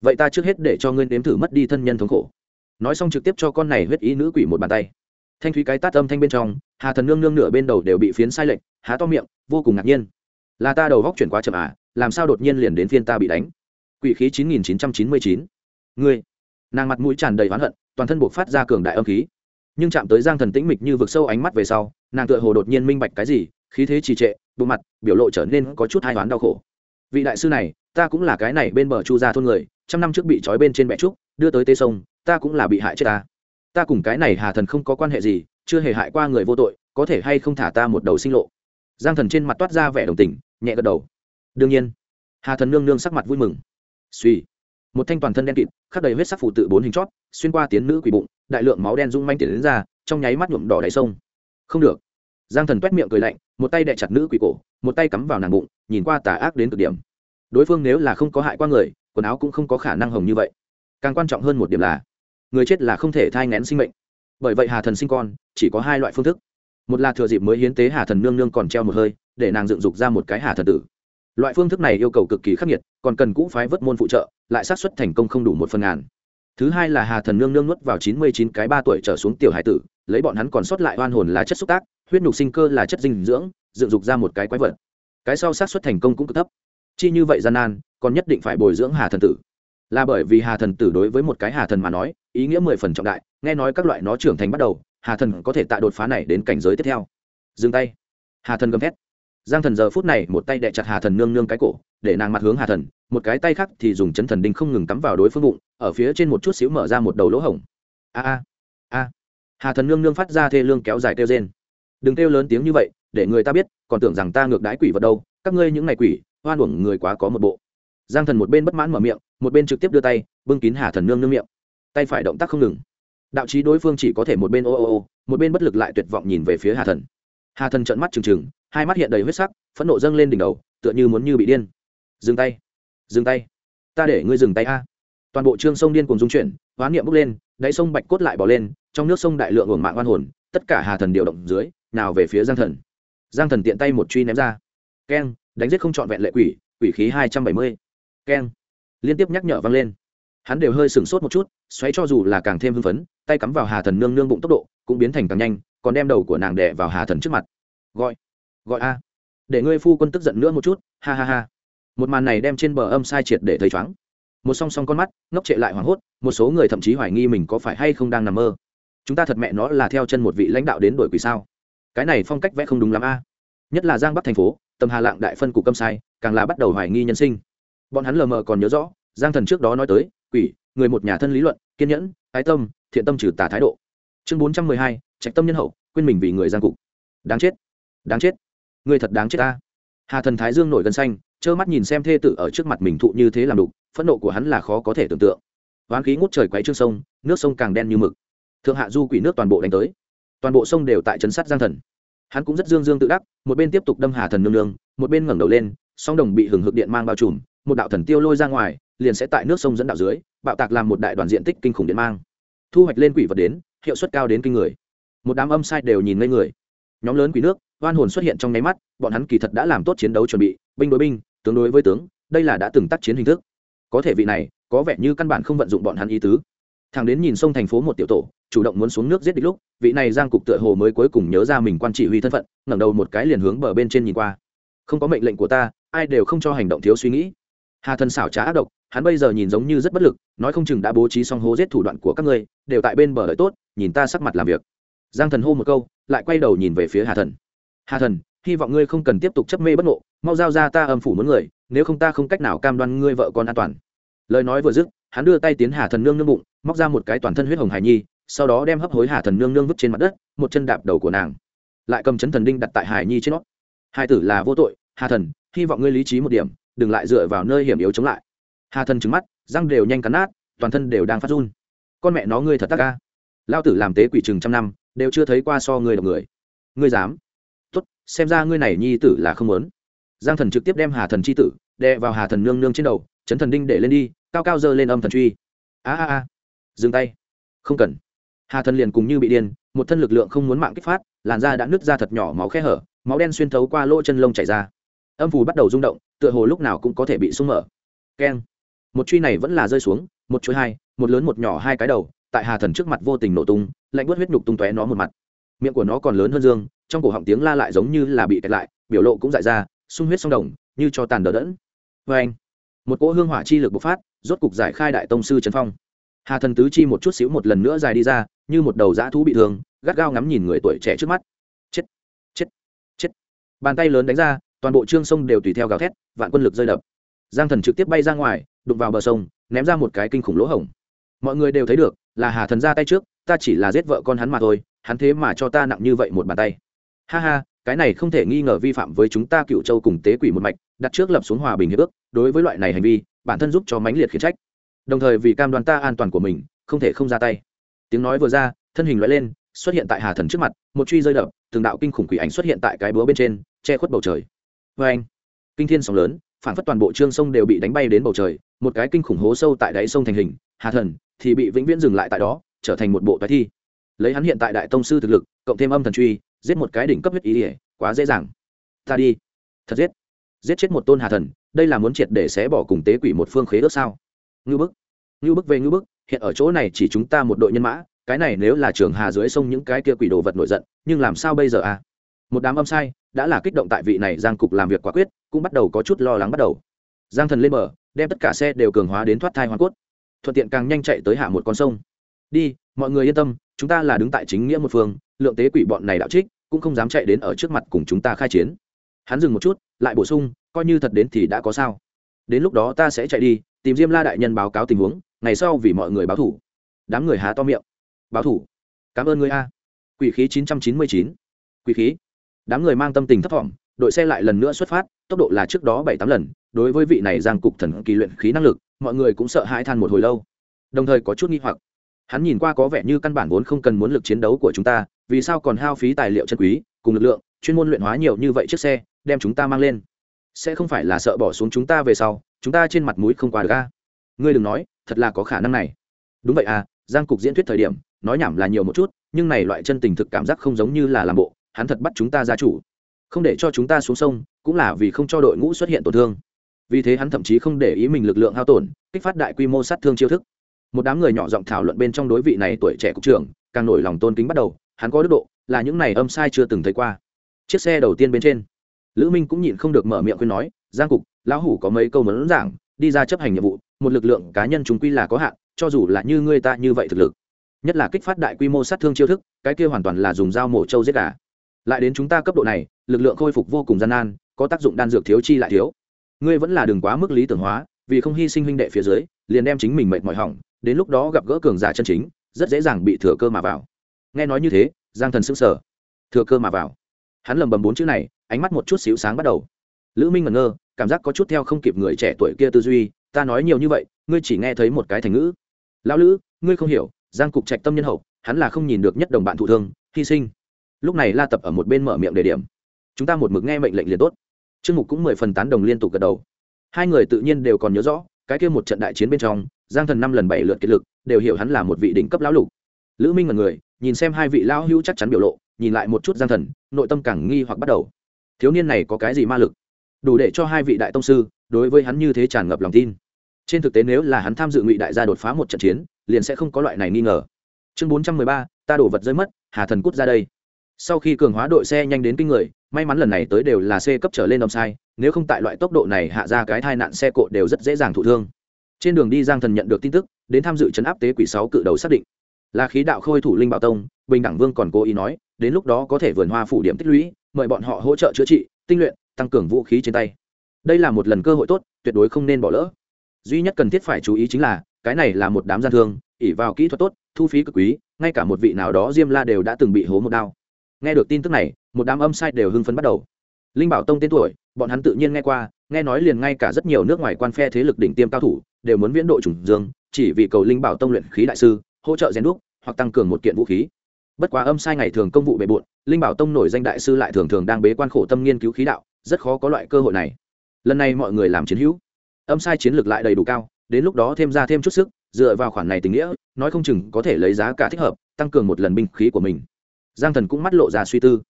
Vậy ta trước hết để cho ngươi nếm thử mất đi thân nhân thống khổ. Nói xong trực tiếp cho con này huyết ý nữ quỷ một bàn tay. Thanh thúy cái tát âm thanh bên trong, hà thần nương nương nửa bên đầu đều bị phiến sai lệch, há to miệng, vô cùng ngạc nhiên. Là ta đầu góc chuyển quá chậm à làm sao đột nhiên liền đến phiên ta bị đánh? Quỷ khí chín nghìn chín trăm chín mươi chín. Ngươi. Nàng mặt mũi tràn đầy oán hận, toàn thân buộc phát ra cường đại âm khí nhưng chạm tới giang thần tĩnh mịch như vực sâu ánh mắt về sau, nàng tựa hồ đột nhiên minh bạch cái gì, khí thế trì trệ, bộ mặt, biểu lộ trở nên có chút hai oán đau khổ. Vị đại sư này, ta cũng là cái này bên bờ chu gia thôn người, trăm năm trước bị trói bên trên bẹ trúc, đưa tới tê sông, ta cũng là bị hại chết ta. Ta cùng cái này hà thần không có quan hệ gì, chưa hề hại qua người vô tội, có thể hay không thả ta một đầu sinh lộ. Giang thần trên mặt toát ra vẻ đồng tình, nhẹ gật đầu. Đương nhiên. Hà thần nương nương sắc mặt vui mừng. Suy một thanh toàn thân đen kịt khắc đầy huyết sắc phụ tự bốn hình chót xuyên qua tiến nữ quỷ bụng đại lượng máu đen rung manh tiến đến ra, trong nháy mắt nhuộm đỏ đáy sông. Không được. Giang thần t miệng cười lạnh, một tay đẹ chặt nữ quỷ cổ, một tay cắm vào nàng bụng, nhìn qua tà ác đến cực điểm. Đối phương nếu là không có hại qua người, quần áo cũng không có khả năng hồng như vậy. Càng quan trọng hơn một điểm là, người chết là không thể thai ngén sinh mệnh. Bởi vậy hà thần sinh con, chỉ có hai loại phương thức. Một là thừa dịp mới hiến tế hà thần nương nương còn treo một hơi, để nàng dựng dục ra một cái hà thần tử. Loại phương thức này yêu cầu cực kỳ khắc nghiệt, còn cần cũ phái vớt môn phụ trợ, lại sát xuất thành công không đủ một phần ngàn thứ hai là hà thần nương nương nuốt vào chín mươi chín cái ba tuổi trở xuống tiểu hải tử, lấy bọn hắn còn sót lại oan hồn là chất xúc tác, huyết nhục sinh cơ là chất dinh dưỡng, dựng dục ra một cái quái vật. Cái sau sát xuất thành công cũng cực thấp. Chi như vậy gian nan, còn nhất định phải bồi dưỡng hà thần tử. Là bởi vì hà thần tử đối với một cái hà thần mà nói, ý nghĩa mười phần trọng đại, nghe nói các loại nó trưởng thành bắt đầu, hà thần có thể tạo đột phá này đến cảnh giới tiếp theo. Dừng tay. Hà thần gầm thét. Giang thần giờ phút này một tay đè chặt hà thần nương nương cái cổ để nàng mặt hướng hà thần, một cái tay khác thì dùng chấn thần đinh không ngừng cắm vào đối phương bụng, ở phía trên một chút xíu mở ra một đầu lỗ hổng. A a a. Hà thần nương nương phát ra thê lương kéo dài kêu trên đừng kêu lớn tiếng như vậy, để người ta biết, còn tưởng rằng ta ngược đái quỷ vật đâu, các ngươi những ngày quỷ hoan uổng người quá có một bộ. Giang thần một bên bất mãn mở miệng, một bên trực tiếp đưa tay, bưng kín hà thần nương nương miệng. Tay phải động tác không ngừng. Đạo trí đối phương chỉ có thể một bên ô ô ô, một bên bất lực lại tuyệt vọng nhìn về phía hà thần. Hà thần trợn mắt trừng trừng, hai mắt hiện đầy huyết sắc, phẫn nộ dâng lên đỉnh đầu, tựa như muốn như bị điên dừng tay dừng tay. Ta để ngươi dừng tay a. Toàn bộ trương sông điên cùng dung chuyển, hoán niệm bốc lên, đáy sông bạch cốt lại bỏ lên, trong nước sông đại lượng hưởng mạng oan hồn, tất cả hà thần điều động dưới, nào về phía giang thần. Giang thần tiện tay một truy ném ra. Keng, đánh giết không trọn vẹn lệ quỷ quỷ khí hai trăm bảy mươi. Keng, liên tiếp nhắc nhở vang lên. Hắn đều hơi sửng sốt một chút, xoáy cho dù là càng thêm hưng phấn, tay cắm vào hà thần nương nương bụng tốc độ, cũng biến thành càng nhanh, còn đem đầu của nàng đẻ vào hà thần trước mặt. Gọi gọi a. Để ngươi phu quân tức giận nữa một chút, ha ha ha một màn này đem trên bờ âm sai triệt để thấy chóng. Một song song con mắt, ngốc trệ lại hoảng hốt, một số người thậm chí hoài nghi mình có phải hay không đang nằm mơ. Chúng ta thật mẹ nó là theo chân một vị lãnh đạo đến đổi quỷ sao? Cái này phong cách vẽ không đúng lắm a. Nhất là giang bắc thành phố, tầm hà lạng đại phân cụ câm sai, càng là bắt đầu hoài nghi nhân sinh. Bọn hắn lờ mờ còn nhớ rõ, giang thần trước đó nói tới, quỷ, người một nhà thân lý luận, kiên nhẫn, ái tâm, thiện tâm trừ tà thái độ. Chương bốn trăm mười hai, trạch tâm nhân hậu, quên mình vì người giang cục. Đáng chết đáng chết, người thật đáng chết ta. Hà thần thái dương nổi gân xanh trơ mắt nhìn xem thê tử ở trước mặt mình thụ như thế làm đục, phẫn nộ của hắn là khó có thể tưởng tượng. Hoán khí ngút trời quấy trương sông, nước sông càng đen như mực. Thượng hạ du quỷ nước toàn bộ đánh tới. Toàn bộ sông đều tại chấn sát giang thần. Hắn cũng rất dương dương tự đắc, một bên tiếp tục đâm hà thần nương nương, một bên ngẩng đầu lên, song đồng bị hừng hực điện mang bao trùm, một đạo thần tiêu lôi ra ngoài, liền sẽ tại nước sông dẫn đạo dưới, bạo tạc làm một đại đoàn diện tích kinh khủng điện mang. Thu hoạch lên quỷ vật đến, hiệu suất cao đến kinh người. Một đám âm sai đều nhìn ngây người. Nhóm lớn quỷ nước, oan hồn xuất hiện trong nháy mắt, bọn hắn kỳ thật đã làm tốt chiến đấu chuẩn bị, binh đối binh tướng đối với tướng, đây là đã từng tác chiến hình thức. Có thể vị này, có vẻ như căn bản không vận dụng bọn hắn ý tứ. Thằng đến nhìn sông thành phố một tiểu tổ, chủ động muốn xuống nước giết địch lúc, vị này giang cục tựa hồ mới cuối cùng nhớ ra mình quan chỉ huy thân phận, ngẩng đầu một cái liền hướng bờ bên trên nhìn qua. Không có mệnh lệnh của ta, ai đều không cho hành động thiếu suy nghĩ. Hà thần xảo trá ác độc, hắn bây giờ nhìn giống như rất bất lực, nói không chừng đã bố trí xong hố giết thủ đoạn của các ngươi, đều tại bên bờ đợi tốt, nhìn ta sắc mặt làm việc. Giang thần hô một câu, lại quay đầu nhìn về phía hà thần. Hà thần hy vọng ngươi không cần tiếp tục chấp mê bất ngộ, mau giao ra ta âm phủ muốn người, nếu không ta không cách nào cam đoan ngươi vợ con an toàn. Lời nói vừa dứt, hắn đưa tay tiến hà thần nương nương bụng, móc ra một cái toàn thân huyết hồng hải nhi, sau đó đem hấp hối hà thần nương nương vứt trên mặt đất, một chân đạp đầu của nàng. Lại cầm chấn thần đinh đặt tại hải nhi trên nó. Hai tử là vô tội, hà thần, hy vọng ngươi lý trí một điểm, đừng lại dựa vào nơi hiểm yếu chống lại. Hà thần trứng mắt, răng đều nhanh cắn nát, toàn thân đều đang phát run. Con mẹ nó ngươi thật tắc ca lao tử làm tế quỷ chừng trăm năm, đều chưa thấy qua so ngươi độc người. Ngươi dám? Xem ra ngươi này nhi tử là không muốn. Giang thần trực tiếp đem hà thần c h i tử đè vào hà thần nương nương trên đầu, chấn thần đinh để lên đi, cao cao dơ lên âm thần truy. A a a. Dừng tay. Không cần. Hà thần liền cùng như bị điên, một thân lực lượng không muốn mạng kích phát, làn da đã nứt ra thật nhỏ máu khe hở, máu đen xuyên thấu qua lỗ chân lông chảy ra. Âm phù bắt đầu rung động, tựa hồ lúc nào cũng có thể bị sung mở. Keng. Một truy này vẫn là rơi xuống, một chuỗi hai, một lớn một nhỏ hai cái đầu, tại hà thần trước mặt vô tình nổ tung, lạnh bớt huyết nhục tung tóe nó một mặt miệng của nó còn lớn hơn dương, trong cổ họng tiếng la lại giống như là bị kẹt lại, biểu lộ cũng dại ra, sung huyết song đồng, như cho tàn đỡ đẫn. Vê anh, một cỗ hương hỏa chi lực bộc phát, rốt cục giải khai đại tông sư trần phong. Hà thần tứ chi một chút xíu một lần nữa dài đi ra, như một đầu dã thú bị thương, gắt gao ngắm nhìn người tuổi trẻ trước mắt. Chết chết chết. Bàn tay lớn đánh ra, toàn bộ trương sông đều tùy theo gào thét, vạn quân lực rơi đập. Giang thần trực tiếp bay ra ngoài, đụng vào bờ sông, ném ra một cái kinh khủng lỗ hổng. Mọi người đều thấy được, là hà thần ra tay trước, ta chỉ là giết vợ con hắn mà thôi hắn thế mà cho ta nặng như vậy một bàn tay. Ha ha, cái này không thể nghi ngờ vi phạm với chúng ta cựu châu cùng tế quỷ một mạch, đặt trước lập xuống hòa bình hiệp ước, đối với loại này hành vi, bản thân giúp cho mãnh liệt khiển trách. Đồng thời vì cam đoan ta an toàn của mình, không thể không ra tay. Tiếng nói vừa ra, thân hình loại lên, xuất hiện tại hà thần trước mặt, một truy rơi đập, từng đạo kinh khủng quỷ ảnh xuất hiện tại cái búa bên trên, che khuất bầu trời. Vê anh, kinh thiên sóng lớn, phản phất toàn bộ trương sông đều bị đánh bay đến bầu trời, một cái kinh khủng hố sâu tại đáy sông thành hình, hà thần thì bị vĩnh viễn dừng lại tại đó, trở thành một bộ tái thi lấy hắn hiện tại đại tông sư thực lực, cộng thêm âm thần truy, giết một cái đỉnh cấp huyết ý ỉa quá dễ dàng. Ta đi. Thật giết. Giết chết một tôn hà thần, đây là muốn triệt để xé bỏ cùng tế quỷ một phương khế ước sao? Ngưu bức. Ngưu bức về ngưu bức, hiện ở chỗ này chỉ chúng ta một đội nhân mã, cái này nếu là trường hà dưới sông những cái kia quỷ đồ vật nổi giận, nhưng làm sao bây giờ à? Một đám âm sai, đã là kích động tại vị này giang cục làm việc quả quyết, cũng bắt đầu có chút lo lắng bắt đầu. Giang thần lên bờ, đem tất cả xe đều cường hóa đến thoát thai hoa cốt. Thuận tiện càng nhanh chạy tới hạ một con sông đi, mọi người yên tâm, chúng ta là đứng tại chính nghĩa một phương, lượng tế quỷ bọn này đạo trích, cũng không dám chạy đến ở trước mặt cùng chúng ta khai chiến. Hắn dừng một chút, lại bổ sung, coi như thật đến thì đã có sao. Đến lúc đó ta sẽ chạy đi, tìm diêm la đại nhân báo cáo tình huống, ngày sau vì mọi người báo thủ. Đám người há to miệng. Báo thủ. Cảm ơn người a. Quỷ khí chín trăm chín mươi chín. Quỷ khí. Đám người mang tâm tình thấp thỏm, đội xe lại lần nữa xuất phát, tốc độ là trước đó bảy tám lần. Đối với vị này giang cục thần kỳ luyện khí năng lực, mọi người cũng sợ hãi than một hồi lâu. Đồng thời có chút nghi hoặc hắn nhìn qua có vẻ như căn bản vốn không cần muốn lực chiến đấu của chúng ta, vì sao còn hao phí tài liệu chân quý, cùng lực lượng, chuyên môn luyện hóa nhiều như vậy chiếc xe, đem chúng ta mang lên? Sẽ không phải là sợ bỏ xuống chúng ta về sau, chúng ta trên mặt mũi không qua được a ngươi đừng nói, thật là có khả năng này. Đúng vậy à giang cục diễn thuyết thời điểm, nói nhảm là nhiều một chút, nhưng này loại chân tình thực cảm giác không giống như là làm bộ, hắn thật bắt chúng ta ra chủ. Không để cho chúng ta xuống sông, cũng là vì không cho đội ngũ xuất hiện tổn thương. Vì thế hắn thậm chí không để ý mình lực lượng hao tổn, kích phát đại quy mô sát thương chiêu thức một đám người nhỏ giọng thảo luận bên trong đối vị này tuổi trẻ cục trưởng, càng nổi lòng tôn kính bắt đầu, hắn có đức độ, là những này âm sai chưa từng thấy qua. Chiếc xe đầu tiên bên trên, lữ minh cũng nhịn không được mở miệng khuyên nói, giang cục, lão hủ có mấy câu muốn giảng, đi ra chấp hành nhiệm vụ, một lực lượng cá nhân chúng quy là có hạn, cho dù là như ngươi ta như vậy thực lực, nhất là kích phát đại quy mô sát thương chiêu thức, cái kia hoàn toàn là dùng dao mổ trâu giết gà. Lại đến chúng ta cấp độ này, lực lượng khôi phục vô cùng gian nan, có tác dụng đan dược thiếu chi lại thiếu. Ngươi vẫn là đừng quá mức lý tưởng hóa, vì không hy sinh huynh đệ phía dưới, liền đem chính mình mệt mỏi hỏng đến lúc đó gặp gỡ cường giả chân chính, rất dễ dàng bị thừa cơ mà vào. Nghe nói như thế, giang thần sững sờ. Thừa cơ mà vào. Hắn lầm bầm bốn chữ này, ánh mắt một chút xíu sáng bắt đầu. Lữ minh ngẩn ngơ, cảm giác có chút theo không kịp người trẻ tuổi kia tư duy, ta nói nhiều như vậy, ngươi chỉ nghe thấy một cái thành ngữ. Lão lữ, ngươi không hiểu, giang cục trạch tâm nhân hậu, hắn là không nhìn được nhất đồng bạn thụ thương, hy sinh. Lúc này la tập ở một bên mở miệng đề điểm. Chúng ta một mực nghe mệnh lệnh liền tốt. Trương mục cũng mười phần tán đồng liên tục gật đầu. Hai người tự nhiên đều còn nhớ rõ, cái kia một trận đại chiến bên trong giang thần năm lần bảy lượt kiệt lực, đều hiểu hắn là một vị đỉnh cấp lão lục. Lữ minh mật người, nhìn xem hai vị lão hữu chắc chắn biểu lộ, nhìn lại một chút giang thần, nội tâm càng nghi hoặc bắt đầu. Thiếu niên này có cái gì ma lực? Đủ để cho hai vị đại tông sư, đối với hắn như thế tràn ngập lòng tin. Trên thực tế nếu là hắn tham dự ngụy đại gia đột phá một trận chiến, liền sẽ không có loại này nghi ngờ. Chương bốn trăm mười ba, ta đổ vật rơi mất, hà thần cút ra đây. Sau khi cường hóa đội xe nhanh đến kinh người, may mắn lần này tới đều là c cấp trở lên đồng sai, nếu không tại loại tốc độ này hạ ra cái tai nạn xe cộ đều rất dễ dàng thụ thương trên đường đi giang thần nhận được tin tức, đến tham dự chấn áp tế quỷ sáu cự đầu xác định. Là khí đạo khôi thủ linh bảo tông, bình đẳng vương còn cố ý nói, đến lúc đó có thể vườn hoa phủ điểm tích lũy, mời bọn họ hỗ trợ chữa trị, tinh luyện, tăng cường vũ khí trên tay. Đây là một lần cơ hội tốt, tuyệt đối không nên bỏ lỡ. Duy nhất cần thiết phải chú ý chính là, cái này là một đám gian thương ỉ vào kỹ thuật tốt, thu phí cực quý, ngay cả một vị nào đó diêm la đều đã từng bị hố một đao. Nghe được tin tức này, một đám âm sai đều hưng phấn bắt đầu. Linh bảo tông tên tuổi, bọn hắn tự nhiên nghe qua, nghe nói liền ngay cả rất nhiều nước ngoài quan phe thế lực đỉnh tiêm cao thủ đều muốn viễn độ trùng dương, chỉ vì cầu linh bảo tông luyện khí đại sư, hỗ trợ rèn đúc, hoặc tăng cường một kiện vũ khí. Bất quá âm sai ngày thường công vụ bề bộn, linh bảo tông nổi danh đại sư lại thường thường đang bế quan khổ tâm nghiên cứu khí đạo, rất khó có loại cơ hội này. Lần này mọi người làm chiến hữu. Âm sai chiến lược lại đầy đủ cao, đến lúc đó thêm ra thêm chút sức, dựa vào khoản này tình nghĩa, nói không chừng có thể lấy giá cả thích hợp, tăng cường một lần binh khí của mình. Giang thần cũng mắt lộ ra suy tư.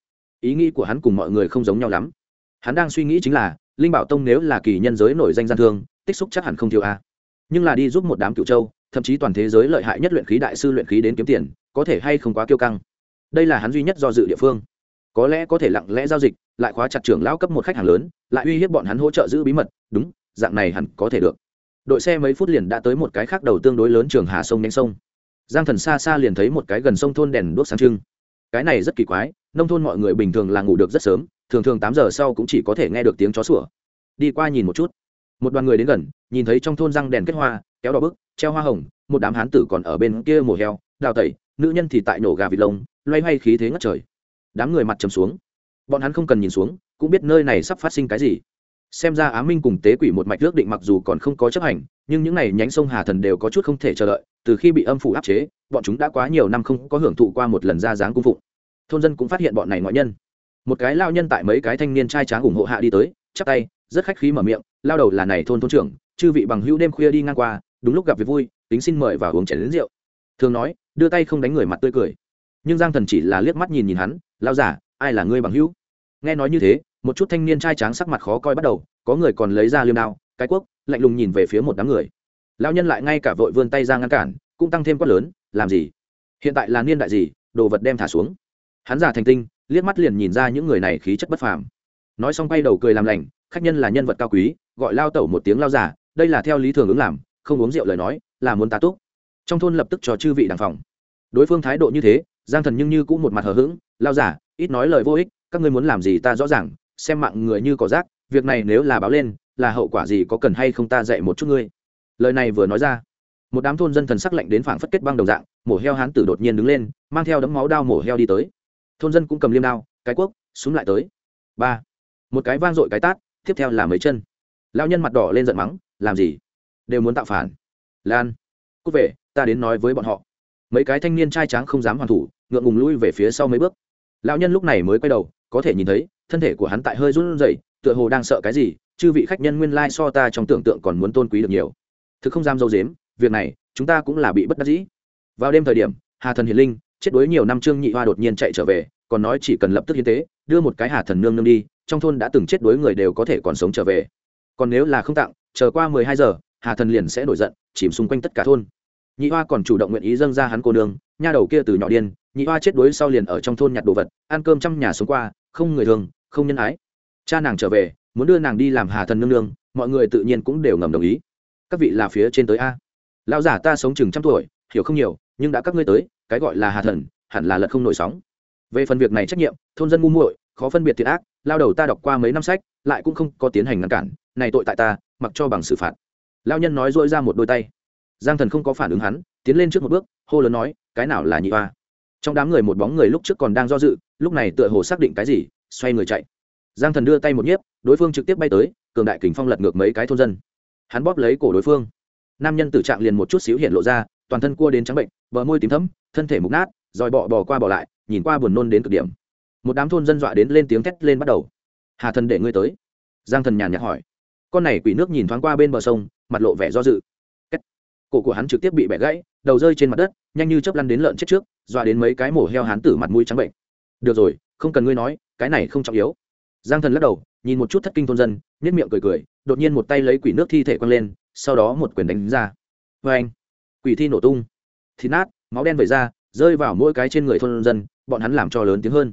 Ý nghĩ của hắn cùng mọi người không giống nhau lắm. Hắn đang suy nghĩ chính là, linh bảo tông nếu là kỳ nhân giới nổi danh gian thương, tích xúc chắc hẳn không thiếu a nhưng là đi giúp một đám cựu châu, thậm chí toàn thế giới lợi hại nhất luyện khí đại sư luyện khí đến kiếm tiền, có thể hay không quá kiêu căng. Đây là hắn duy nhất do dự địa phương. Có lẽ có thể lặng lẽ giao dịch, lại khóa chặt trưởng lão cấp một khách hàng lớn, lại uy hiếp bọn hắn hỗ trợ giữ bí mật, đúng, dạng này hẳn có thể được. Đội xe mấy phút liền đã tới một cái khác đầu tương đối lớn trường hà sông nhanh sông. Giang thần xa xa liền thấy một cái gần sông thôn đèn đuốc sáng trưng. Cái này rất kỳ quái, nông thôn mọi người bình thường là ngủ được rất sớm, thường thường tám giờ sau cũng chỉ có thể nghe được tiếng chó sủa. Đi qua nhìn một chút một đoàn người đến gần, nhìn thấy trong thôn răng đèn kết hoa, kéo đỏ bức, treo hoa hồng, một đám hán tử còn ở bên kia mổ heo, đào tẩy, nữ nhân thì tại nổ gà vịt lông, loay hoay khí thế ngất trời. Đám người mặt trầm xuống. Bọn hắn không cần nhìn xuống, cũng biết nơi này sắp phát sinh cái gì. Xem ra á minh cùng tế quỷ một mạch ước định mặc dù còn không có chấp hành, nhưng những n à y nhánh sông hà thần đều có chút không thể chờ đợi, từ khi bị âm phủ áp chế, bọn chúng đã quá nhiều năm không có hưởng thụ qua một lần ra dáng cung phụng. Thôn dân cũng phát hiện bọn này ngoại nhân. Một cái lao nhân tại mấy cái thanh niên trai tráng ủng hộ hạ đi tới, chắp tay rất khách khí mở miệng, lao đầu là này thôn thôn trưởng, chư vị bằng hữu đêm khuya đi ngang qua, đúng lúc gặp việc vui, tính xin mời và uống chén đến rượu. Thường nói, đưa tay không đánh người mặt tươi cười. Nhưng giang thần chỉ là liếc mắt nhìn nhìn hắn lao giả ai là ngươi bằng hữu? Nghe nói như thế, một chút thanh niên trai tráng sắc mặt khó coi bắt đầu, có người còn lấy ra liêm đao, cái quốc lạnh lùng nhìn về phía một đám người. Lao nhân lại ngay cả vội vươn tay ra ngăn cản, cũng tăng thêm quát lớn, làm gì? Hiện tại là niên đại gì, đồ vật đem thả xuống. Hắn giả thành tinh, liếc mắt liền nhìn ra những người này khí chất bất phàm. Nói xong quay đầu cười làm lành khách nhân là nhân vật cao quý, gọi lao tẩu một tiếng lao giả đây là theo lý thường ứng làm, không uống rượu lời nói, là muốn tá túc. Trong thôn lập tức cho chư vị đàng phòng. Đối phương thái độ như thế, giang thần nhưng như cũng một mặt hờ hững, lao giả ít nói lời vô ích, các ngươi muốn làm gì ta rõ ràng, xem mạng người như cỏ rác, việc này nếu là báo lên, là hậu quả gì có cần hay không ta dạy một chút ngươi? Lời này vừa nói ra, một đám thôn dân thần sắc lạnh đến phảng phất kết băng đồng dạng, mổ heo hán tử đột nhiên đứng lên, mang theo đấm máu đao mổ heo đi tới. Thôn dân cũng cầm liêm đao, cái cuốc, súng lại tới. Ba, một cái vang dội cái tát tiếp theo là mấy chân. Lao nhân mặt đỏ lên giận mắng, làm gì? Đều muốn tạo phản. Lan, cút về, ta đến nói với bọn họ. Mấy cái thanh niên trai tráng không dám hoàn thủ, ngượng ngùng lui về phía sau mấy bước. Lão nhân lúc này mới quay đầu, có thể nhìn thấy, thân thể của hắn tại hơi run rẩy, tựa hồ đang sợ cái gì, chư vị khách nhân nguyên lai so ta trong tưởng tượng còn muốn tôn quý được nhiều. Thực không dám dâu dếm, việc này, chúng ta cũng là bị bất đắc dĩ. Vào đêm thời điểm, hà thần hiền linh, chết đuối nhiều năm trương nhị hoa đột nhiên chạy trở về, còn nói chỉ cần lập tức hiến tế, đưa một cái hà thần nương nương đi trong thôn đã từng chết đuối người đều có thể còn sống trở về. Còn nếu là không tặng, chờ qua mười hai giờ, hà thần liền sẽ nổi giận, chìm xung quanh tất cả thôn. Nhị hoa còn chủ động nguyện ý dâng ra hắn cô nương, nha đầu kia từ nhỏ điên, nhị hoa chết đuối sau liền ở trong thôn nhặt đồ vật, ăn cơm trong nhà sống qua, không người thường, không nhân ái. Cha nàng trở về, muốn đưa nàng đi làm hà thần nương nương, mọi người tự nhiên cũng đều ngầm đồng ý. Các vị là phía trên tới a. Lão giả ta sống chừng trăm tuổi, hiểu không nhiều, nhưng đã các ngươi tới, cái gọi là hà thần, hẳn là lật không nổi sóng. Về phần việc này trách nhiệm, thôn dân ngu muội, khó phân biệt thiệt ác lao đầu ta đọc qua mấy năm sách, lại cũng không có tiến hành ngăn cản, này tội tại ta, mặc cho bằng xử phạt. Lao nhân nói dội ra một đôi tay. Giang thần không có phản ứng hắn, tiến lên trước một bước, hô lớn nói, cái nào là nhị hoa? Trong đám người một bóng người lúc trước còn đang do dự, lúc này tựa hồ xác định cái gì, xoay người chạy. Giang thần đưa tay một nhiếp, đối phương trực tiếp bay tới, cường đại kình phong lật ngược mấy cái thôn dân. Hắn bóp lấy cổ đối phương. Nam nhân tử trạng liền một chút xíu hiện lộ ra, toàn thân cua đến trắng bệnh, bờ môi tím thấm thân thể mục nát, rồi bọ bò qua bỏ lại, nhìn qua buồn nôn đến cực điểm một đám thôn dân dọa đến lên tiếng thét lên bắt đầu. Hà thần để ngươi tới. Giang thần nhàn nhạt hỏi. Con này quỷ nước nhìn thoáng qua bên bờ sông, mặt lộ vẻ do dự. Kết. cổ của hắn trực tiếp bị bẻ gãy, đầu rơi trên mặt đất, nhanh như chớp lăn đến lợn chết trước, dọa đến mấy cái mổ heo hán tử mặt mũi trắng bệnh. Được rồi, không cần ngươi nói, cái này không trọng yếu. Giang thần lắc đầu, nhìn một chút thất kinh thôn dân nhét miệng cười cười, đột nhiên một tay lấy quỷ nước thi thể quăng lên, sau đó một quyền đánh ra. Vê anh. Quỷ thi nổ tung. Thịt nát, máu đen vẩy ra, rơi vào mỗi cái trên người thôn dân, bọn hắn làm cho lớn tiếng hơn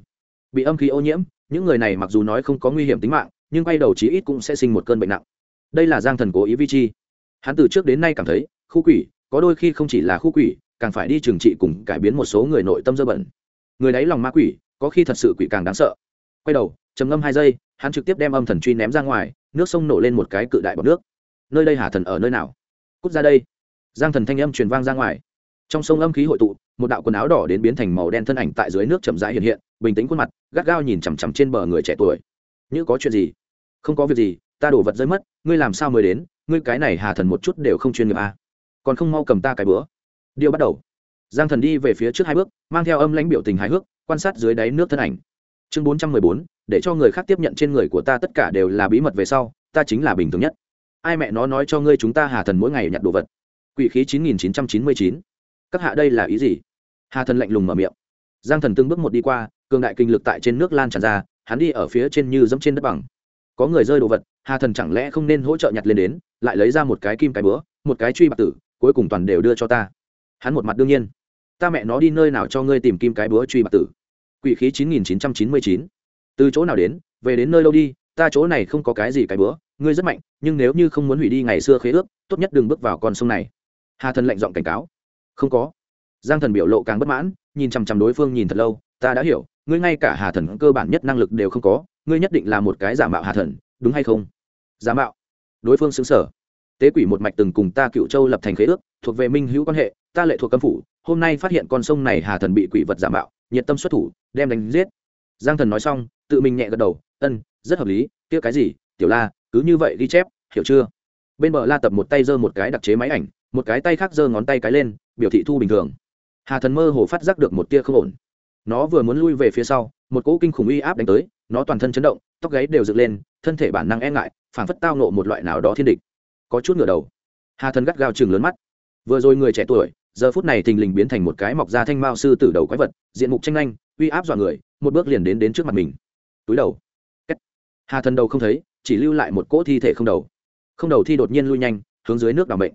bị âm khí ô nhiễm, những người này mặc dù nói không có nguy hiểm tính mạng, nhưng quay đầu chí ít cũng sẽ sinh một cơn bệnh nặng. Đây là giang thần cố ý vi chi. Hắn từ trước đến nay cảm thấy, khu quỷ, có đôi khi không chỉ là khu quỷ, càng phải đi trừng trị cùng cải biến một số người nội tâm dơ bẩn. Người đáy lòng ma quỷ, có khi thật sự quỷ càng đáng sợ. Quay đầu, trầm ngâm hai giây, hắn trực tiếp đem âm thần truy ném ra ngoài, nước sông nổ lên một cái cự đại bọc nước. Nơi đây hà thần ở nơi nào? Cút ra đây. Giang thần thanh âm truyền vang ra ngoài trong sông âm khí hội tụ, một đạo quần áo đỏ đến biến thành màu đen thân ảnh tại dưới nước chậm rãi hiện hiện, bình tĩnh khuôn mặt, gắt gao nhìn chằm chằm trên bờ người trẻ tuổi. Như có chuyện gì? Không có việc gì, ta đổ vật rơi mất, ngươi làm sao mới đến? Ngươi cái này hà thần một chút đều không chuyên nghiệp à. còn không mau cầm ta cái bữa. Điêu bắt đầu. Giang thần đi về phía trước hai bước, mang theo âm lãnh biểu tình hài hước, quan sát dưới đáy nước thân ảnh. Chương bốn trăm mười bốn, để cho người khác tiếp nhận trên người của ta tất cả đều là bí mật về sau, ta chính là bình thường nhất. Ai mẹ nó nói cho ngươi chúng ta hà thần mỗi ngày nhặt đồ vật. Quỷ khí chín nghìn chín trăm chín mươi chín các hạ đây là ý gì? Hà thần lạnh lùng mở miệng. Giang thần từng bước một đi qua, cường đại kinh lực tại trên nước lan tràn ra, hắn đi ở phía trên như dẫm trên đất bằng. Có người rơi đồ vật, hà thần chẳng lẽ không nên hỗ trợ nhặt lên đến, lại lấy ra một cái kim cái bữa một cái truy bạc tử, cuối cùng toàn đều đưa cho ta. Hắn một mặt đương nhiên. Ta mẹ nó đi nơi nào cho ngươi tìm kim cái búa truy bạc tử? Quỷ khí chín nghìn chín trăm chín mươi chín. Từ chỗ nào đến, về đến nơi đâu đi, ta chỗ này không có cái gì cái búa, ngươi rất mạnh, nhưng nếu như không muốn hủy đi ngày xưa khế ước, tốt nhất đừng bước vào con sông này. Hà thần lệnh giọng cảnh cáo không có. Giang thần biểu lộ càng bất mãn, nhìn chằm chằm đối phương nhìn thật lâu, ta đã hiểu, ngươi ngay cả hà thần cơ bản nhất năng lực đều không có, ngươi nhất định là một cái giả mạo hà thần, đúng hay không? Giả mạo. Đối phương xứng sở tế quỷ một mạch từng cùng ta cựu châu lập thành khế ước, thuộc về minh hữu quan hệ, ta lệ thuộc cấm phủ, hôm nay phát hiện con sông này hà thần bị quỷ vật giả mạo, nhiệt tâm xuất thủ, đem đánh giết. Giang thần nói xong, tự mình nhẹ gật đầu, ân, rất hợp lý, kia cái gì, tiểu la, cứ như vậy ghi chép, hiểu chưa? Bên bờ la tập một tay giơ một cái đặc chế máy ảnh, một cái tay khác giơ ngón tay cái lên biểu thị thu bình thường. Hà thần mơ hồ phát giác được một tia không ổn. Nó vừa muốn lui về phía sau, một cỗ kinh khủng uy áp đánh tới, nó toàn thân chấn động, tóc gáy đều dựng lên, thân thể bản năng e ngại, phản phất tao nộ một loại nào đó thiên địch. Có chút ngửa đầu. Hà thần gắt gao chừng lớn mắt. Vừa rồi người trẻ tuổi, giờ phút này thình lình biến thành một cái mọc da thanh mao sư tử đầu quái vật, diện mục tranh nhanh uy áp dọa người, một bước liền đến đến trước mặt mình. Túi đầu. Kết. hà thần đầu không thấy, chỉ lưu lại một cỗ thi thể không đầu. Không đầu thi đột nhiên lui nhanh, hướng dưới nước đ ả bệnh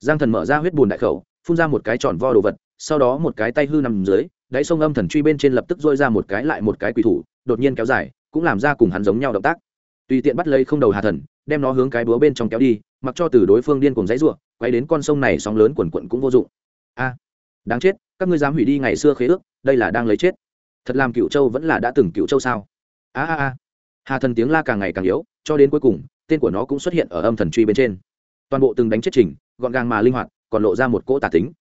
giang thần mở ra huyết bùn đại khẩu phun ra một cái tròn vo đồ vật, sau đó một cái tay hư nằm dưới, đáy sông âm thần truy bên trên lập tức dôi ra một cái lại một cái quỷ thủ, đột nhiên kéo dài, cũng làm ra cùng hắn giống nhau động tác. Tùy tiện bắt lấy không đầu hà thần, đem nó hướng cái búa bên trong kéo đi, mặc cho từ đối phương điên cùng dãy ruộng quay đến con sông này sóng lớn quần quận cũng vô dụng. A, đáng chết, các ngươi dám hủy đi ngày xưa khế ước, đây là đang lấy chết. Thật làm cựu châu vẫn là đã từng cựu châu sao? A a a. Hà thần tiếng la càng ngày càng yếu, cho đến cuối cùng, tên của nó cũng xuất hiện ở âm thần truy bên trên. Toàn bộ từng đánh chết trình, gọn gàng mà linh hoạt còn lộ ra một cỗ tả tính.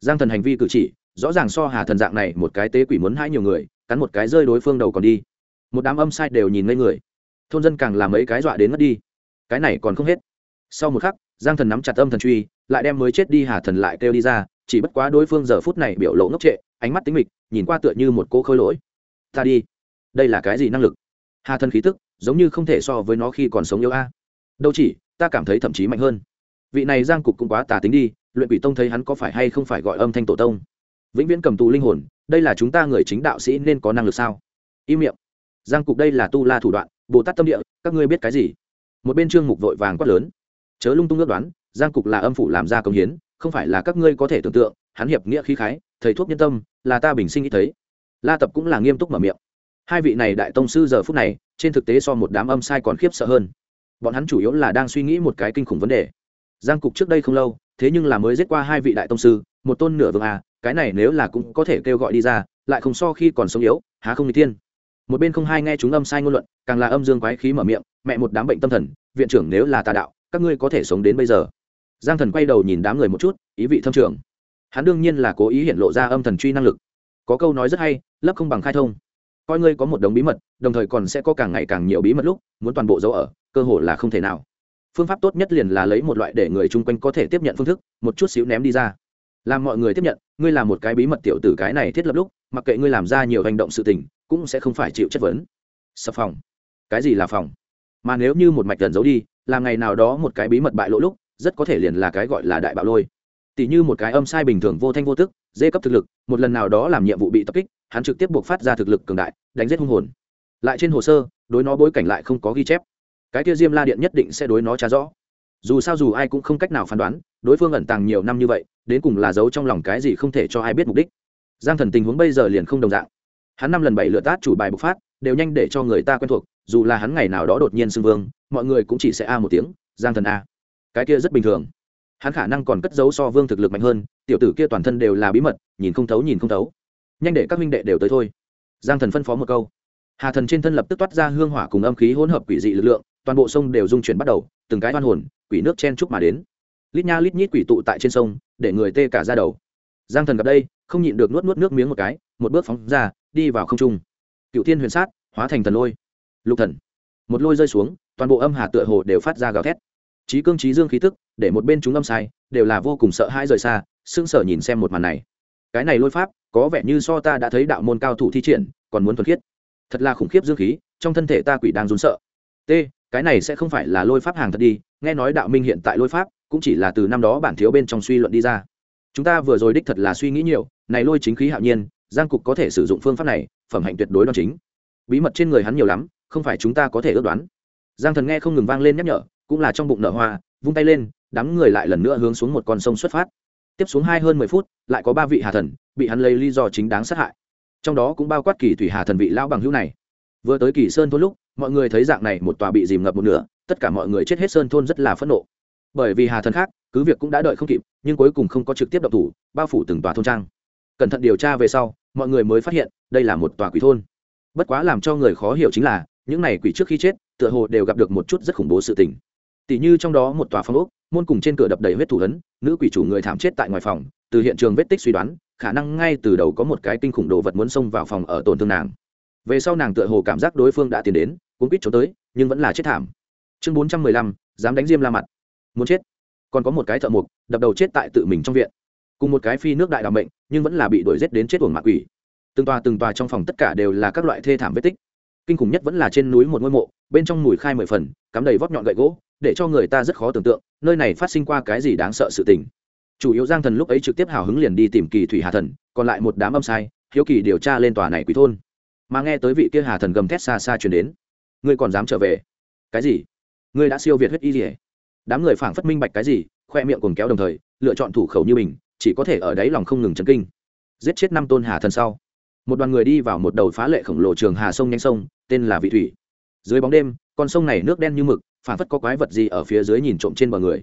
Giang thần hành vi cử chỉ, rõ ràng so hà thần dạng này một cái tế quỷ muốn hai nhiều người, cắn một cái rơi đối phương đầu còn đi. Một đám âm sai đều nhìn ngây người. Thôn dân càng làm mấy cái dọa đến mất đi. Cái này còn không hết. Sau một khắc, giang thần nắm chặt âm thần truy, lại đem mới chết đi hà thần lại kêu đi ra, chỉ bất quá đối phương giờ phút này biểu lộ ngốc trệ, ánh mắt tính mịch, nhìn qua tựa như một cô khôi lỗi. Ta đi. Đây là cái gì năng lực? Hà thần khí tức, giống như không thể so với nó khi còn sống yêu a. Đâu chỉ, ta cảm thấy thậm chí mạnh hơn. Vị này giang cục cũng quá tà tính đi luyện quỷ tông thấy hắn có phải hay không phải gọi âm thanh tổ tông? Vĩnh viễn cầm tù linh hồn, đây là chúng ta người chính đạo sĩ nên có năng lực sao? Im miệng. Giang cục đây là tu la thủ đoạn, bồ tát tâm địa, các ngươi biết cái gì? Một bên trương mục vội vàng quát lớn. Chớ lung tung ước đoán, giang cục là âm phủ làm ra công hiến, không phải là các ngươi có thể tưởng tượng, hắn hiệp nghĩa khí khái, thầy thuốc nhân tâm, là ta bình sinh nghĩ thấy. La tập cũng là nghiêm túc mở miệng. Hai vị này đại tông sư giờ phút này, trên thực tế so một đám âm sai còn khiếp sợ hơn. Bọn hắn chủ yếu là đang suy nghĩ một cái kinh khủng vấn đề giang cục trước đây không lâu, thế nhưng là mới giết qua hai vị đại tông sư, một tôn nửa vương à cái này nếu là cũng có thể kêu gọi đi ra, lại không so khi còn sống yếu, há không n tiên một bên không hai nghe chúng âm sai ngôn luận, càng là âm dương quái khí mở miệng, mẹ một đám bệnh tâm thần, viện trưởng nếu là tà đạo, các ngươi có thể sống đến bây giờ. Giang thần quay đầu nhìn đám người một chút, ý vị thâm trưởng hắn đương nhiên là cố ý hiện lộ ra âm thần truy năng lực. Có câu nói rất hay lấp không bằng khai thông. Coi ngươi có một đống bí mật, đồng thời còn sẽ có càng ngày càng nhiều bí mật lúc, muốn toàn bộ dấu ở, cơ hội là không thể nào phương pháp tốt nhất liền là lấy một loại để người chung quanh có thể tiếp nhận phương thức, một chút xíu ném đi ra. Làm mọi người tiếp nhận, ngươi là một cái bí mật tiểu tử cái này thiết lập lúc, mặc kệ ngươi làm ra nhiều hành động sự tình, cũng sẽ không phải chịu chất vấn. Sập phòng. Cái gì là phòng? Mà nếu như một mạch gần giấu đi làm ngày nào đó một cái bí mật bại lỗ lúc, rất có thể liền là cái gọi là đại bạo lôi. Tỷ như một cái âm sai bình thường vô thanh vô tức, dê cấp thực lực, một lần nào đó làm nhiệm vụ bị tập kích, hắn trực tiếp buộc phát ra thực lực cường đại, đánh giết hung hồn. Lại trên hồ sơ, đối nó bối cảnh lại không có ghi chép cái kia diêm la điện nhất định sẽ đối nó trả rõ. Dù sao dù ai cũng không cách nào phán đoán, đối phương ẩn tàng nhiều năm như vậy, đến cùng là giấu trong lòng cái gì không thể cho ai biết mục đích. Giang thần tình huống bây giờ liền không đồng dạng. Hắn năm lần bảy lượt tát chủ bài bộc phát, đều nhanh để cho người ta quen thuộc, dù là hắn ngày nào đó đột nhiên xưng vương, mọi người cũng chỉ sẽ a một tiếng, giang thần a. Cái kia rất bình thường. Hắn khả năng còn cất giấu so vương thực lực mạnh hơn, tiểu tử kia toàn thân đều là bí mật, nhìn không thấu nhìn không thấu. Nhanh để các minh đệ đều tới thôi. Giang thần phân phó một câu. Hà thần trên thân lập tức toát ra hương hỏa cùng âm khí hỗn hợp quỷ dị lực lượng toàn bộ sông đều dung chuyển bắt đầu, từng cái oan hồn, quỷ nước chen chúc mà đến. Lít nha lít nhít quỷ tụ tại trên sông, để người tê cả ra đầu. Giang thần gặp đây, không nhịn được nuốt nuốt nước miếng một cái, một bước phóng ra, đi vào không trung. Cựu thiên huyền sát, hóa thành thần lôi. Lục thần. Một lôi rơi xuống, toàn bộ âm hà tựa hồ đều phát ra gào thét. Trí cương trí dương khí tức, để một bên chúng âm sai, đều là vô cùng sợ hãi rời xa, sững sờ nhìn xem một màn này. Cái này lôi pháp, có vẻ như so ta đã thấy đạo môn cao thủ thi triển, còn muốn thuần khiết. Thật là khủng khiếp dương khí, trong thân thể ta quỷ đang run sợ. T cái này sẽ không phải là lôi pháp hàng thật đi, nghe nói đạo minh hiện tại lôi pháp cũng chỉ là từ năm đó bản thiếu bên trong suy luận đi ra. Chúng ta vừa rồi đích thật là suy nghĩ nhiều, này lôi chính khí hạo nhiên, giang cục có thể sử dụng phương pháp này, phẩm hạnh tuyệt đối đoan chính. Bí mật trên người hắn nhiều lắm, không phải chúng ta có thể ước đoán. Giang thần nghe không ngừng vang lên nhắc nhở, cũng là trong bụng nở hoa, vung tay lên, đám người lại lần nữa hướng xuống một con sông xuất phát. Tiếp xuống hai hơn mười phút, lại có ba vị hà thần, bị hắn lấy lý do chính đáng sát hại. Trong đó cũng bao quát kỳ thủy hà thần vị lão bằng hữu này. Vừa tới kỳ sơn thôn lúc mọi người thấy dạng này một tòa bị dìm ngập một nửa, tất cả mọi người chết hết sơn thôn rất là phẫn nộ. Bởi vì hà thần khác, cứ việc cũng đã đợi không kịp, nhưng cuối cùng không có trực tiếp động thủ, bao phủ từng tòa thôn trang. Cẩn thận điều tra về sau, mọi người mới phát hiện, đây là một tòa quỷ thôn. Bất quá làm cho người khó hiểu chính là, những này quỷ trước khi chết, tựa hồ đều gặp được một chút rất khủng bố sự tình. Tỷ như trong đó một tòa phong ốc, môn cùng trên cửa đập đầy huyết thủ ấn nữ quỷ chủ người thảm chết tại ngoài phòng, từ hiện trường vết tích suy đoán, khả năng ngay từ đầu có một cái kinh khủng đồ vật muốn xông vào phòng ở tổn thương nàng. Về sau nàng tựa hồ cảm giác đối phương đã tiến đến cũng quýt trốn tới, nhưng vẫn là chết thảm. Chương bốn trăm mười lăm, dám đánh diêm la mặt. Muốn chết. Còn có một cái thợ mộc, đập đầu chết tại tự mình trong viện. Cùng một cái phi nước đại đạo mệnh, nhưng vẫn là bị đuổi g đến chết uổng mạ quỷ. Từng tòa từng tòa trong phòng tất cả đều là các loại thê thảm vết tích. Kinh khủng nhất vẫn là trên núi một ngôi mộ, bên trong mùi khai mười phần, cắm đầy vóc nhọn gậy gỗ, để cho người ta rất khó tưởng tượng, nơi này phát sinh qua cái gì đáng sợ sự tình. Chủ yếu giang thần lúc ấy trực tiếp hào hứng liền đi tìm kỳ thủy hà thần, còn lại một đám âm sai, hiếu kỳ điều tra lên tòa này quý thôn. Mà nghe tới vị kia hà thần gầm thét xa xa chuyển đến ngươi còn dám trở về? Cái gì? Ngươi đã siêu việt huyết y gì đám người phảng phất minh bạch cái gì, khoe miệng cùng kéo đồng thời, lựa chọn thủ khẩu như mình, chỉ có thể ở đáy lòng không ngừng chấn kinh. Giết chết năm tôn hà thần sau, một đoàn người đi vào một đầu phá lệ khổng lồ trường hà sông nhanh sông, tên là vị thủy. Dưới bóng đêm, con sông này nước đen như mực phản phất có quái vật gì ở phía dưới nhìn trộm trên bờ người.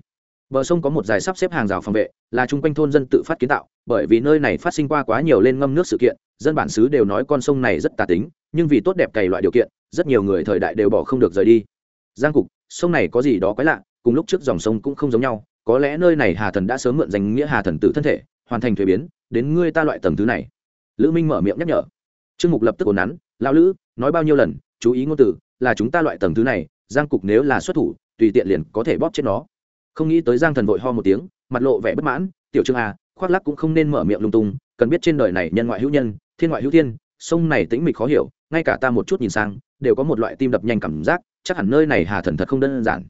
Bờ sông có một dài sắp xếp hàng rào phòng vệ, là chung quanh thôn dân tự phát kiến tạo, bởi vì nơi này phát sinh qua quá nhiều lên ngâm nước sự kiện, dân bản xứ đều nói con sông này rất tà tính, nhưng vì tốt đẹp cày loại điều kiện rất nhiều người thời đại đều bỏ không được rời đi. Giang cục, sông này có gì đó quái lạ, cùng lúc trước dòng sông cũng không giống nhau, có lẽ nơi này hà thần đã sớm mượn danh nghĩa hà thần tử thân thể, hoàn thành thuế biến, đến ngươi ta loại tầng thứ này. Lữ minh mở miệng nhắc nhở. Trương mục lập tức ồn nắn, lão lữ, nói bao nhiêu lần, chú ý ngôn từ, là chúng ta loại tầng thứ này, giang cục nếu là xuất thủ, tùy tiện liền có thể bóp chết nó. Không nghĩ tới giang thần vội ho một tiếng, mặt lộ vẻ bất mãn, tiểu trương a khoác lắc cũng không nên mở miệng lung tung, cần biết trên đời này nhân ngoại hữu nhân, thiên ngoại hữu thiên, sông này tĩnh mịch khó hiểu, ngay cả ta một chút nhìn sang đều có một loại tim đập nhanh cảm giác, chắc hẳn nơi này hà thần thật không đơn giản.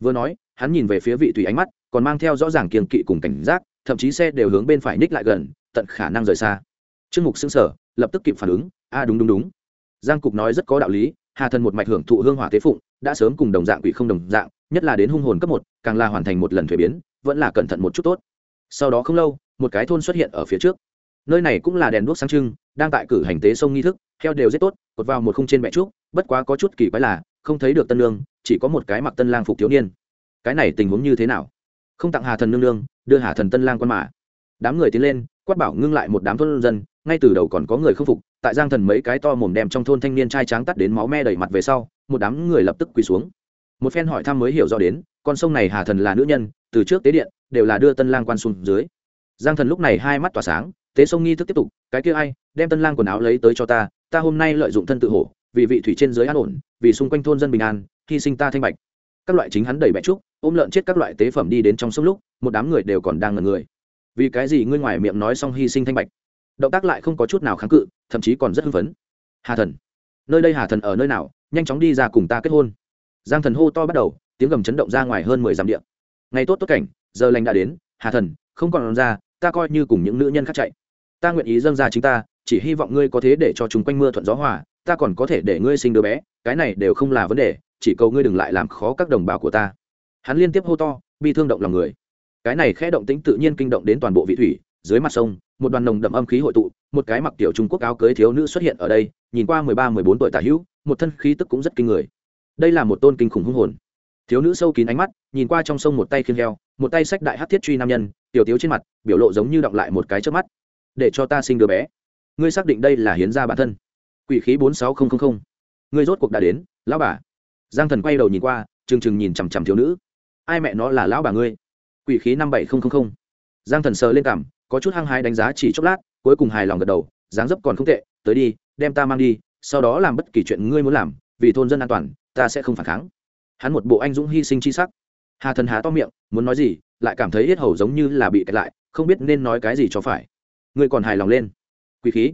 Vừa nói, hắn nhìn về phía vị tùy ánh mắt, còn mang theo rõ ràng kiềng kỵ cùng cảnh giác, thậm chí xe đều hướng bên phải ních lại gần, tận khả năng rời xa. Trương mục xưng sở lập tức kịp phản ứng, a, đúng đúng đúng. Giang cục nói rất có đạo lý, hà thần một mạch hưởng thụ hương hỏa tế phụng, đã sớm cùng đồng dạng quỷ không đồng dạng, nhất là đến hung hồn cấp một, càng là hoàn thành một lần thuế biến, vẫn là cẩn thận một chút tốt. Sau đó không lâu, một cái thôn xuất hiện ở phía trước nơi này cũng là đèn đuốc sáng trưng, đang tại cử hành tế sông nghi thức, heo đều rất tốt, cột vào một khung trên mẹ trúc, bất quá có chút kỳ quái là, không thấy được tân lương chỉ có một cái mặc tân lang phục thiếu niên. Cái này tình huống như thế nào? Không tặng hà thần nương nương, đưa hà thần tân lang quan mạ đám người tiến lên, quát bảo ngưng lại một đám thôn dân, ngay từ đầu còn có người không phục, tại giang thần mấy cái to mồm đem trong thôn thanh niên trai tráng tắt đến máu me đầy mặt về sau, một đám người lập tức quỳ xuống. Một phen hỏi thăm mới hiểu rõ đến, con sông này hà thần là nữ nhân, từ trước tế điện, đều là đưa tân lang quan xuống dưới. Giang thần lúc này hai mắt tỏa sáng tế sông nghi thức tiếp tục, cái kia ai, đem tân lang quần áo lấy tới cho ta ta hôm nay lợi dụng thân tự hổ, vì vị thủy trên dưới an ổn, vì xung quanh thôn dân bình an, hy sinh ta thanh bạch. Các loại chính hắn đẩy bẹ trúc, ôm lợn chết các loại tế phẩm đi đến trong sông lúc, một đám người đều còn đang ngần người. Vì cái gì ngươi ngoài miệng nói xong hy sinh thanh bạch? Động tác lại không có chút nào kháng cự, thậm chí còn rất hưng phấn. Hà thần, nơi đây hà thần ở nơi nào? Nhanh chóng đi ra cùng ta kết hôn. Giang thần hô to bắt đầu, tiếng gầm chấn động ra ngoài hơn mười dặm điện ngày tốt tốt cảnh, giờ lành đã đến, hà thần, không còn ra, ta coi như cùng những nữ nhân khác chạy ta nguyện ý dâng ra chính ta, chỉ hy vọng ngươi có thế để cho chúng quanh mưa thuận gió hòa, ta còn có thể để ngươi sinh đứa bé, cái này đều không là vấn đề, chỉ cầu ngươi đừng lại làm khó các đồng bào của ta. Hắn liên tiếp hô to, bi thương động lòng người. Cái này khẽ động tính tự nhiên kinh động đến toàn bộ vị thủy, dưới mặt sông, một đoàn nồng đậm âm khí hội tụ, một cái mặc tiểu trung quốc áo cưới thiếu nữ xuất hiện ở đây, nhìn qua mười ba, mười bốn tuổi tả hữu, một thân khí tức cũng rất kinh người. Đây là một tôn kinh khủng hung hồn. Thiếu nữ sâu kín ánh mắt, nhìn qua trong sông một tay khiêng heo, một tay sách đại hát thiết truy nam nhân, tiểu tiếu trên mặt, biểu lộ giống như đọng lại một cái trước mắt để cho ta sinh đứa bé. Ngươi xác định đây là hiến gia bản thân. Quỷ khí bốn sáu nghìn ngươi rốt cuộc đã đến, lão bà. Giang thần quay đầu nhìn qua, trừng trừng nhìn chằm chằm thiếu nữ. Ai mẹ nó là lão bà ngươi? Quỷ khí năm bảy nghìn giang thần sờ lên cảm, có chút hăng hái đánh giá chỉ chốc lát, cuối cùng hài lòng gật đầu, dáng dấp còn không tệ, tới đi, đem ta mang đi, sau đó làm bất kỳ chuyện ngươi muốn làm, vì thôn dân an toàn, ta sẽ không phản kháng. Hắn một bộ anh dũng hy sinh chi sắc. Hà thần há to miệng, muốn nói gì, lại cảm thấy yết hầu giống như là bị kẹt lại, không biết nên nói cái gì cho phải ngươi còn hài lòng lên. Quý khí.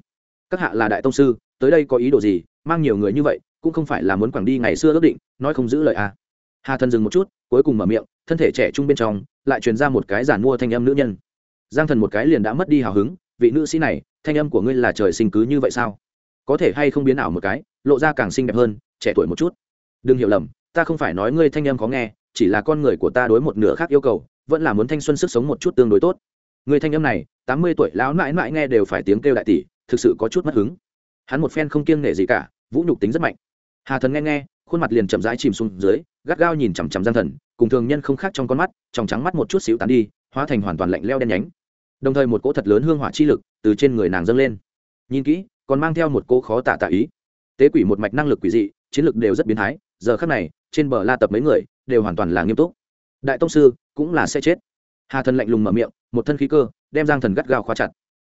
Các hạ là đại tông sư, tới đây có ý đồ gì, mang nhiều người như vậy, cũng không phải là muốn quảng đi ngày xưa ước định, nói không giữ lời à. hà thần dừng một chút, cuối cùng mở miệng, thân thể trẻ trung bên trong, lại truyền ra một cái giản mua thanh âm nữ nhân. Giang thần một cái liền đã mất đi hào hứng, vị nữ sĩ này, thanh âm của ngươi là trời sinh cứ như vậy sao? Có thể hay không biến ảo một cái, lộ ra càng xinh đẹp hơn, trẻ tuổi một chút. Đừng hiểu lầm, ta không phải nói ngươi thanh âm khó nghe, chỉ là con người của ta đối một nửa khác yêu cầu, vẫn là muốn thanh xuân sức sống một chút tương đối tốt người thanh âm này, tám mươi tuổi lão mãi mãi nghe đều phải tiếng kêu đại tỷ, thực sự có chút mất hứng. Hắn một phen không kiêng nể gì cả, vũ nhục tính rất mạnh. Hà thần nghe nghe, khuôn mặt liền chậm rãi chìm xuống dưới, gắt gao nhìn chằm chằm gian thần, cùng thường nhân không khác trong con mắt, trong trắng mắt một chút xíu tán đi, hóa thành hoàn toàn lạnh leo đen nhánh. Đồng thời một cỗ thật lớn hương hỏa chi lực từ trên người nàng dâng lên. Nhìn kỹ, còn mang theo một cỗ khó tả tả ý. Tế quỷ một mạch năng lực quỷ dị, chiến lực đều rất biến thái, giờ khắc này, trên bờ la tập mấy người, đều hoàn toàn là nghiêm túc. Đại tông sư cũng là sẽ chết. Hà thần lạnh lùng mở miệng một thân khí cơ, đem giang thần gắt gao khóa chặt.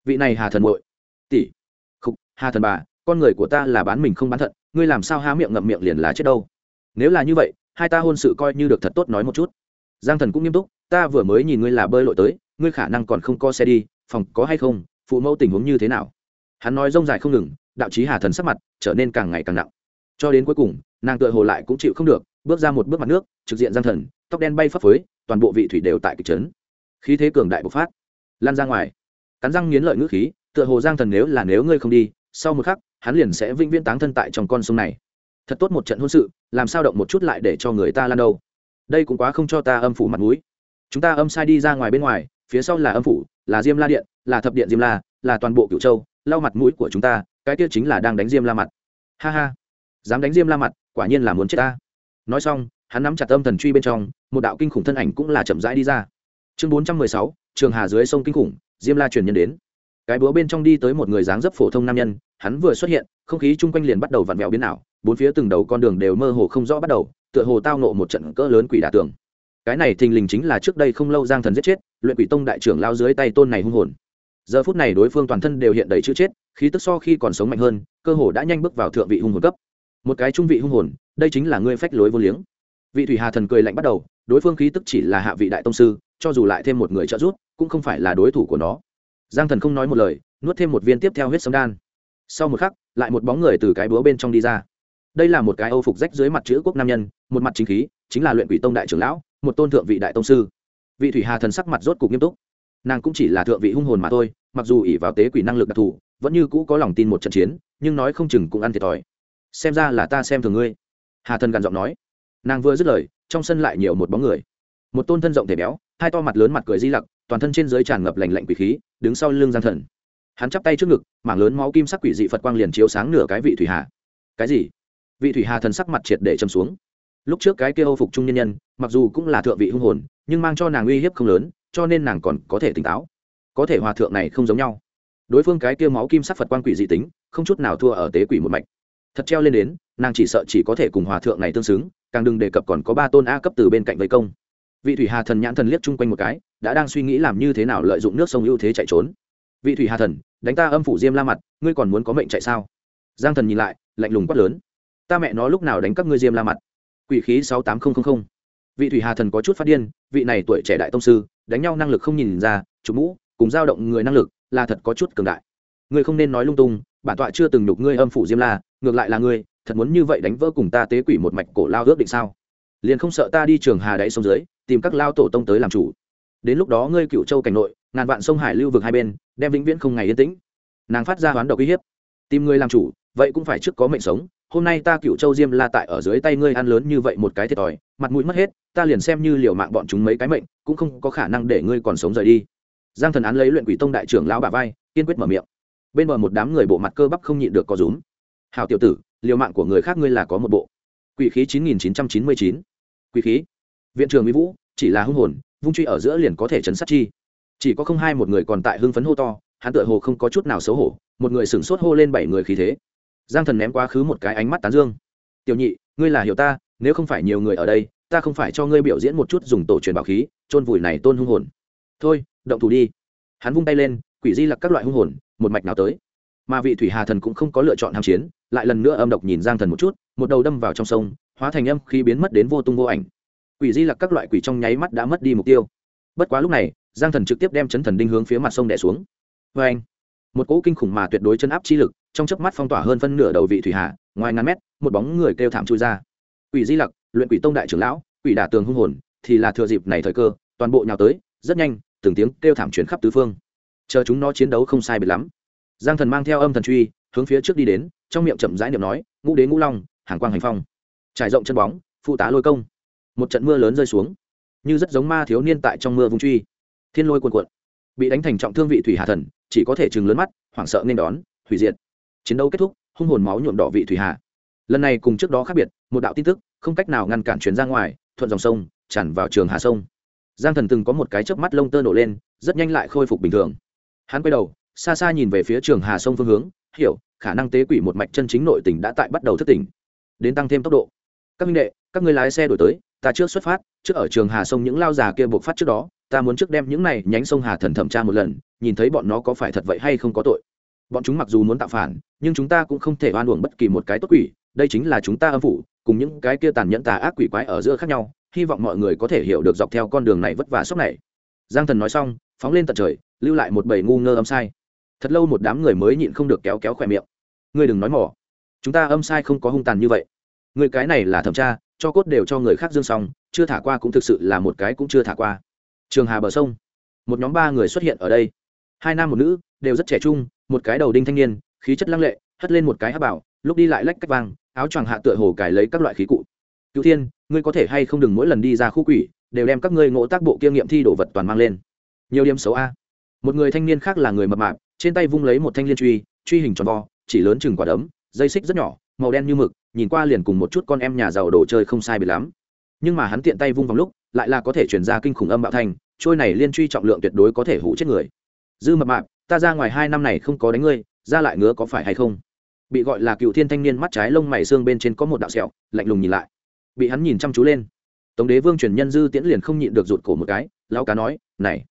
Vị này hà thần muội, tỷ, khục, hà thần bà, con người của ta là bán mình không bán thận, ngươi làm sao há miệng ngậm miệng liền lá chết đâu? Nếu là như vậy, hai ta hôn sự coi như được thật tốt nói một chút. Giang thần cũng nghiêm túc, ta vừa mới nhìn ngươi là bơi lội tới, ngươi khả năng còn không có xe đi, phòng có hay không, phụ mẫu tình huống như thế nào? Hắn nói rông dài không ngừng, đạo trí hà thần sắc mặt trở nên càng ngày càng nặng. Cho đến cuối cùng, nàng tựa hồ lại cũng chịu không được, bước ra một bước mặt nước, trực diện giang thần, tóc đen bay phấp phới, toàn bộ vị thủy đều tại kịch trấn khí thế cường đại bộc phát, lan ra ngoài. Cắn răng nghiến lợi ngữ khí, tựa hồ giang thần nếu là nếu ngươi không đi, sau một khắc, hắn liền sẽ vĩnh viễn táng thân tại trong con sông này. Thật tốt một trận hôn sự, làm sao động một chút lại để cho người ta lan đâu. Đây cũng quá không cho ta âm phủ mặt mũi. Chúng ta âm sai đi ra ngoài bên ngoài, phía sau là âm phủ, là diêm la điện, là thập điện diêm la, là toàn bộ cựu châu, lau mặt mũi của chúng ta, cái kia chính là đang đánh diêm la mặt. Ha ha. Dám đánh diêm la mặt, quả nhiên là muốn chết ta. Nói xong, hắn nắm chặt âm thần truy bên trong, một đạo kinh khủng thân ảnh cũng là chậm rãi đi ra chương bốn trăm mười sáu, trường hà dưới sông kinh khủng, diêm la truyền nhân đến. Cái búa bên trong đi tới một người dáng dấp phổ thông nam nhân, hắn vừa xuất hiện, không khí chung quanh liền bắt đầu vặn vẹo biến ảo, bốn phía từng đầu con đường đều mơ hồ không rõ bắt đầu, tựa hồ tao nộ một trận cỡ lớn quỷ đả tường. Cái này thình lình chính là trước đây không lâu giang thần giết chết, luyện quỷ tông đại trưởng lao dưới tay tôn này hung hồn. Giờ phút này đối phương toàn thân đều hiện đầy chữ chết, khí tức so khi còn sống mạnh hơn, cơ hồ đã nhanh bước vào thượng vị hung hồn cấp. Một cái trung vị hung hồn, đây chính là ngươi phách lối vô liếng. Vị thủy hà thần cười lạnh bắt đầu, đối phương khí tức chỉ là hạ vị đại tông sư cho dù lại thêm một người trợ giúp, cũng không phải là đối thủ của nó. Giang thần không nói một lời, nuốt thêm một viên tiếp theo huyết sấm đan. Sau một khắc, lại một bóng người từ cái búa bên trong đi ra. Đây là một cái âu phục rách dưới mặt chữ quốc nam nhân, một mặt chính khí, chính là luyện quỷ tông đại trưởng lão, một tôn thượng vị đại tông sư. Vị thủy hà thần sắc mặt rốt cục nghiêm túc. Nàng cũng chỉ là thượng vị hung hồn mà thôi, mặc dù ỷ vào tế quỷ năng lực đặc thù, vẫn như cũ có lòng tin một trận chiến, nhưng nói không chừng cũng ăn thiệt thòi. Xem ra là ta xem thường ngươi. Hà thần gằn giọng nói. Nàng vừa dứt lời, trong sân lại nhiều một bóng người. Một tôn thân rộng thể béo hai to mặt lớn mặt cười di lặc, toàn thân trên dưới tràn ngập lành lạnh quỷ khí, đứng sau lưng gian thần. Hắn chắp tay trước ngực, mảng lớn máu kim sắc quỷ dị phật quang liền chiếu sáng nửa cái vị thủy hà. Cái gì? Vị thủy hà thần sắc mặt triệt để châm xuống. Lúc trước cái kia âu phục trung nhân nhân, mặc dù cũng là thượng vị hung hồn, nhưng mang cho nàng uy hiếp không lớn, cho nên nàng còn có thể tỉnh táo. Có thể hòa thượng này không giống nhau. Đối phương cái kia máu kim sắc phật quan quỷ dị tính, không chút nào thua ở tế quỷ một mạch. Thật treo lên đến, nàng chỉ sợ chỉ có thể cùng hòa thượng này tương xứng, càng đừng đề cập còn có ba tôn a cấp từ bên cạnh vây công vị thủy hà thần nhãn thần liếc chung quanh một cái, đã đang suy nghĩ làm như thế nào lợi dụng nước sông ưu thế chạy trốn. Vị thủy hà thần, đánh ta âm phủ diêm la mặt, ngươi còn muốn có mệnh chạy sao? Giang thần nhìn lại, lạnh lùng quát lớn. Ta mẹ nó lúc nào đánh các ngươi diêm la mặt? Quỷ khí sáu tám nghìn vị thủy hà thần có chút phát điên, vị này tuổi trẻ đại tông sư, đánh nhau năng lực không nhìn ra, chủ mũ, cùng dao động người năng lực, là thật có chút cường đại. Ngươi không nên nói lung tung, bản tọa chưa từng nhục ngươi âm phủ diêm la, ngược lại là ngươi, thật muốn như vậy đánh vỡ cùng ta tế quỷ một mạch cổ lao ước định sao? Liền không sợ ta đi trường hà đáy sông dưới, tìm các lao tổ tông tới làm chủ. Đến lúc đó ngươi cựu châu cảnh nội, ngàn vạn sông hải lưu vực hai bên, đem vĩnh viễn không ngày yên tĩnh. Nàng phát ra hoán độc uy hiếp. Tìm ngươi làm chủ, vậy cũng phải trước có mệnh sống. Hôm nay ta cựu châu diêm la tại ở dưới tay ngươi ăn lớn như vậy một cái thiệt thòi, mặt mũi mất hết, ta liền xem như liều mạng bọn chúng mấy cái mệnh, cũng không có khả năng để ngươi còn sống rời đi. Giang thần án lấy luyện quỷ tông đại trưởng lão bà vai, kiên quyết mở miệng. Bên bờ một đám người bộ mặt cơ bắp không nhịn được có rúm. Hào tiểu tử, liều mạng của người khác ngươi là có một bộ. Quỷ khí chín nghìn chín trăm chín mươi chín quỷ khí. Viện trường mỹ vũ, chỉ là hưng hồn, vung truy ở giữa liền có thể chấn sát chi. Chỉ có không hai một người còn tại hưng phấn hô to, hắn tựa hồ không có chút nào xấu hổ, một người sửng sốt hô lên bảy người khí thế. Giang thần ném quá khứ một cái ánh mắt tán dương. Tiểu nhị, ngươi là hiểu ta, nếu không phải nhiều người ở đây, ta không phải cho ngươi biểu diễn một chút dùng tổ truyền bảo khí, chôn vùi này tôn hung hồn. Thôi, động thủ đi. Hắn vung tay lên, quỷ di lặc các loại hung hồn, một mạch nào tới. Mà vị thủy hà thần cũng không có lựa chọn tham chiến, lại lần nữa âm độc nhìn giang thần một chút, một đầu đâm vào trong sông hóa thành âm khi biến mất đến vô tung vô ảnh. Quỷ di lặc các loại quỷ trong nháy mắt đã mất đi mục tiêu. Bất quá lúc này giang thần trực tiếp đem chấn thần đinh hướng phía mặt sông đẻ xuống. Vê anh một cỗ kinh khủng mà tuyệt đối chân áp chi lực trong chớp mắt phong tỏa hơn phân nửa đầu vị thủy hạ, ngoài ngàn mét một bóng người kêu thảm chui ra. Quỷ di lặc luyện quỷ tông đại trưởng lão quỷ đả tường hung hồn thì là thừa dịp này thời cơ toàn bộ nhào tới rất nhanh từng tiếng kêu thảm chuyển khắp tứ phương. Chờ chúng nó chiến đấu không sai biệt lắm. Giang thần mang theo âm thần truy hướng phía trước đi đến trong miệng chậm rãi niệm nói ngũ đế ngũ long hàng quang hành phong trải rộng chân bóng, phụ tá lôi công. Một trận mưa lớn rơi xuống. Như rất giống ma thiếu niên tại trong mưa vùng truy. Thiên lôi cuồn cuộn. Bị đánh thành trọng thương vị thủy hà thần, chỉ có thể chừng lớn mắt, hoảng sợ nên đón, hủy diệt. Chiến đấu kết thúc, hung hồn máu nhuộm đỏ vị thủy hà. Lần này cùng trước đó khác biệt, một đạo tin tức, không cách nào ngăn cản chuyến ra ngoài, thuận dòng sông, tràn vào trường hà sông. Giang thần từng có một cái chớp mắt lông tơ nổ lên, rất nhanh lại khôi phục bình thường. Hắn quay đầu, xa xa nhìn về phía trường hà sông phương hướng, hiểu, khả năng tế quỷ một mạch chân chính nội tỉnh đã tại bắt đầu thất tỉnh. Đến tăng thêm tốc độ các minh đệ, các người lái xe đổi tới, ta trước xuất phát, trước ở trường hà sông những lao già kia buộc phát trước đó, ta muốn trước đem những này nhánh sông hà thần thẩm tra một lần, nhìn thấy bọn nó có phải thật vậy hay không có tội. Bọn chúng mặc dù muốn tạo phản, nhưng chúng ta cũng không thể oan uổng bất kỳ một cái tốt quỷ, đây chính là chúng ta âm phủ, cùng những cái kia tàn nhẫn tà ác quỷ quái ở giữa khác nhau, hy vọng mọi người có thể hiểu được dọc theo con đường này vất vả sốc này. Giang thần nói xong, phóng lên tận trời, lưu lại một bầy ngu ngơ âm sai. Thật lâu một đám người mới nhịn không được kéo kéo khỏe miệng. Ngươi đừng nói mỏ. Chúng ta âm sai không có hung tàn như vậy người cái này là thẩm tra, cho cốt đều cho người khác dương xong, chưa thả qua cũng thực sự là một cái cũng chưa thả qua. Trường hà bờ sông, một nhóm ba người xuất hiện ở đây. Hai nam một nữ, đều rất trẻ trung, một cái đầu đinh thanh niên, khí chất lăng lệ, hất lên một cái hát bảo, lúc đi lại lách cách vang, áo choàng hạ tựa hồ cải lấy các loại khí cụ. Cựu thiên, ngươi có thể hay không đừng mỗi lần đi ra khu quỷ, đều đem các ngươi ngộ tác bộ kiêm nghiệm thi đồ vật toàn mang lên. Nhiều điểm xấu a. Một người thanh niên khác là người mập mạp, trên tay vung lấy một thanh liên truy truy hình tròn vo, chỉ lớn chừng quả đấm, dây xích rất nhỏ màu đen như mực, nhìn qua liền cùng một chút con em nhà giàu đồ chơi không sai biệt lắm. Nhưng mà hắn tiện tay vung vòng lúc, lại là có thể chuyển ra kinh khủng âm bạo thành trôi này liên truy trọng lượng tuyệt đối có thể hủ chết người. Dư mập mạp, ta ra ngoài hai năm này không có đánh ngươi, ra lại ngứa có phải hay không? Bị gọi là cựu thiên thanh niên mắt trái lông mày xương bên trên có một đạo sẹo, lạnh lùng nhìn lại. Bị hắn nhìn chăm chú lên. Tống đế vương truyền nhân dư tiễn liền không nhịn được rụt cổ một cái, lão cá nói, này,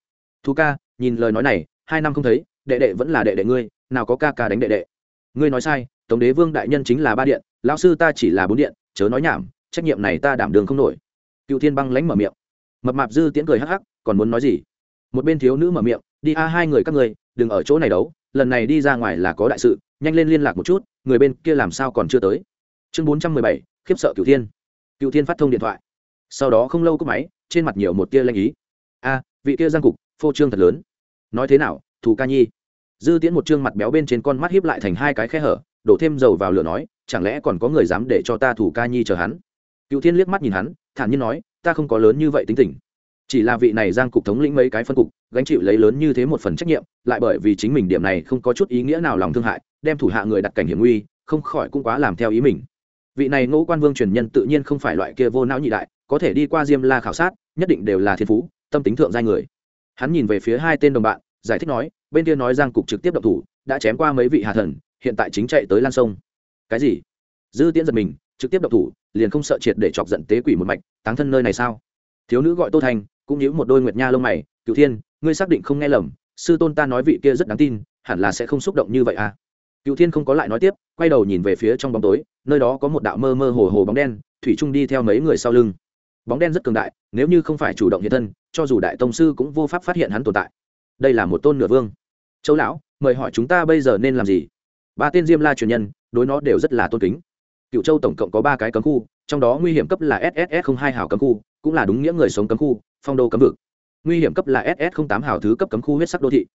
thu ca, nhìn lời nói này, hai năm không thấy, đệ đệ vẫn là đệ đệ ngươi, nào có ca ca đánh đệ đệ. Ngươi nói sai tống đế vương đại nhân chính là ba điện, lão sư ta chỉ là bốn điện, chớ nói nhảm, trách nhiệm này ta đảm đường không nổi. Cựu thiên băng lánh mở miệng. Mập mạp dư tiễn cười hắc hắc, còn muốn nói gì? Một bên thiếu nữ mở miệng, đi a, hai người các ngươi đừng ở chỗ này đấu, lần này đi ra ngoài là có đại sự, nhanh lên liên lạc một chút, người bên kia làm sao còn chưa tới. Chương bốn trăm mười bảy, khiếp sợ cựu thiên. Cựu thiên phát thông điện thoại. Sau đó không lâu cúp máy, trên mặt nhiều một tia lanh ý. A, vị kia giang cục, phô trương thật lớn. Nói thế nào thủ ca nhi? Dư tiễn một chương mặt béo bên trên con mắt hiếp lại thành hai cái khe hở đổ thêm dầu vào lửa nói, chẳng lẽ còn có người dám để cho ta thủ ca nhi chờ hắn? Cựu thiên liếc mắt nhìn hắn, thản nhiên nói, ta không có lớn như vậy tính tình. Chỉ là vị này giang cục thống lĩnh mấy cái phân cục, gánh chịu lấy lớn như thế một phần trách nhiệm, lại bởi vì chính mình điểm này không có chút ý nghĩa nào lòng thương hại, đem thủ hạ người đặt cảnh hiểm nguy, không khỏi cũng quá làm theo ý mình. Vị này ngũ quan vương truyền nhân tự nhiên không phải loại kia vô não nhị đại, có thể đi qua diêm la khảo sát, nhất định đều là thiên phú, tâm tính thượng giai người. Hắn nhìn về phía hai tên đồng bạn, giải thích nói, bên kia nói giang cục trực tiếp động thủ, đã chém qua mấy vị hạ thần hiện tại chính chạy tới lan sông. Cái gì? Dư tiễn giật mình, trực tiếp động thủ, liền không sợ triệt để chọc giận tế quỷ một mạch, táng thân nơi này sao? Thiếu nữ gọi tô thành, cũng nhíu một đôi nguyệt nha lông mày cựu thiên, ngươi xác định không nghe lầm, sư tôn ta nói vị kia rất đáng tin, hẳn là sẽ không xúc động như vậy à? Cựu thiên không có lại nói tiếp, quay đầu nhìn về phía trong bóng tối, nơi đó có một đạo mơ mơ hồ hồ bóng đen, thủy trung đi theo mấy người sau lưng. Bóng đen rất cường đại, nếu như không phải chủ động hiện thân, cho dù đại tông sư cũng vô pháp phát hiện hắn tồn tại. Đây là một tôn nửa vương. Châu lão, mời hỏi chúng ta bây giờ nên làm gì? Ba tên diêm la truyền nhân, đối nó đều rất là tôn kính. Cựu châu tổng cộng có ba cái cấm khu, trong đó nguy hiểm cấp là sss hai hào cấm khu, cũng là đúng nghĩa người sống cấm khu, phong đô cấm vực. Nguy hiểm cấp là ss tám hào thứ cấp cấm khu huyết sắc đô thị.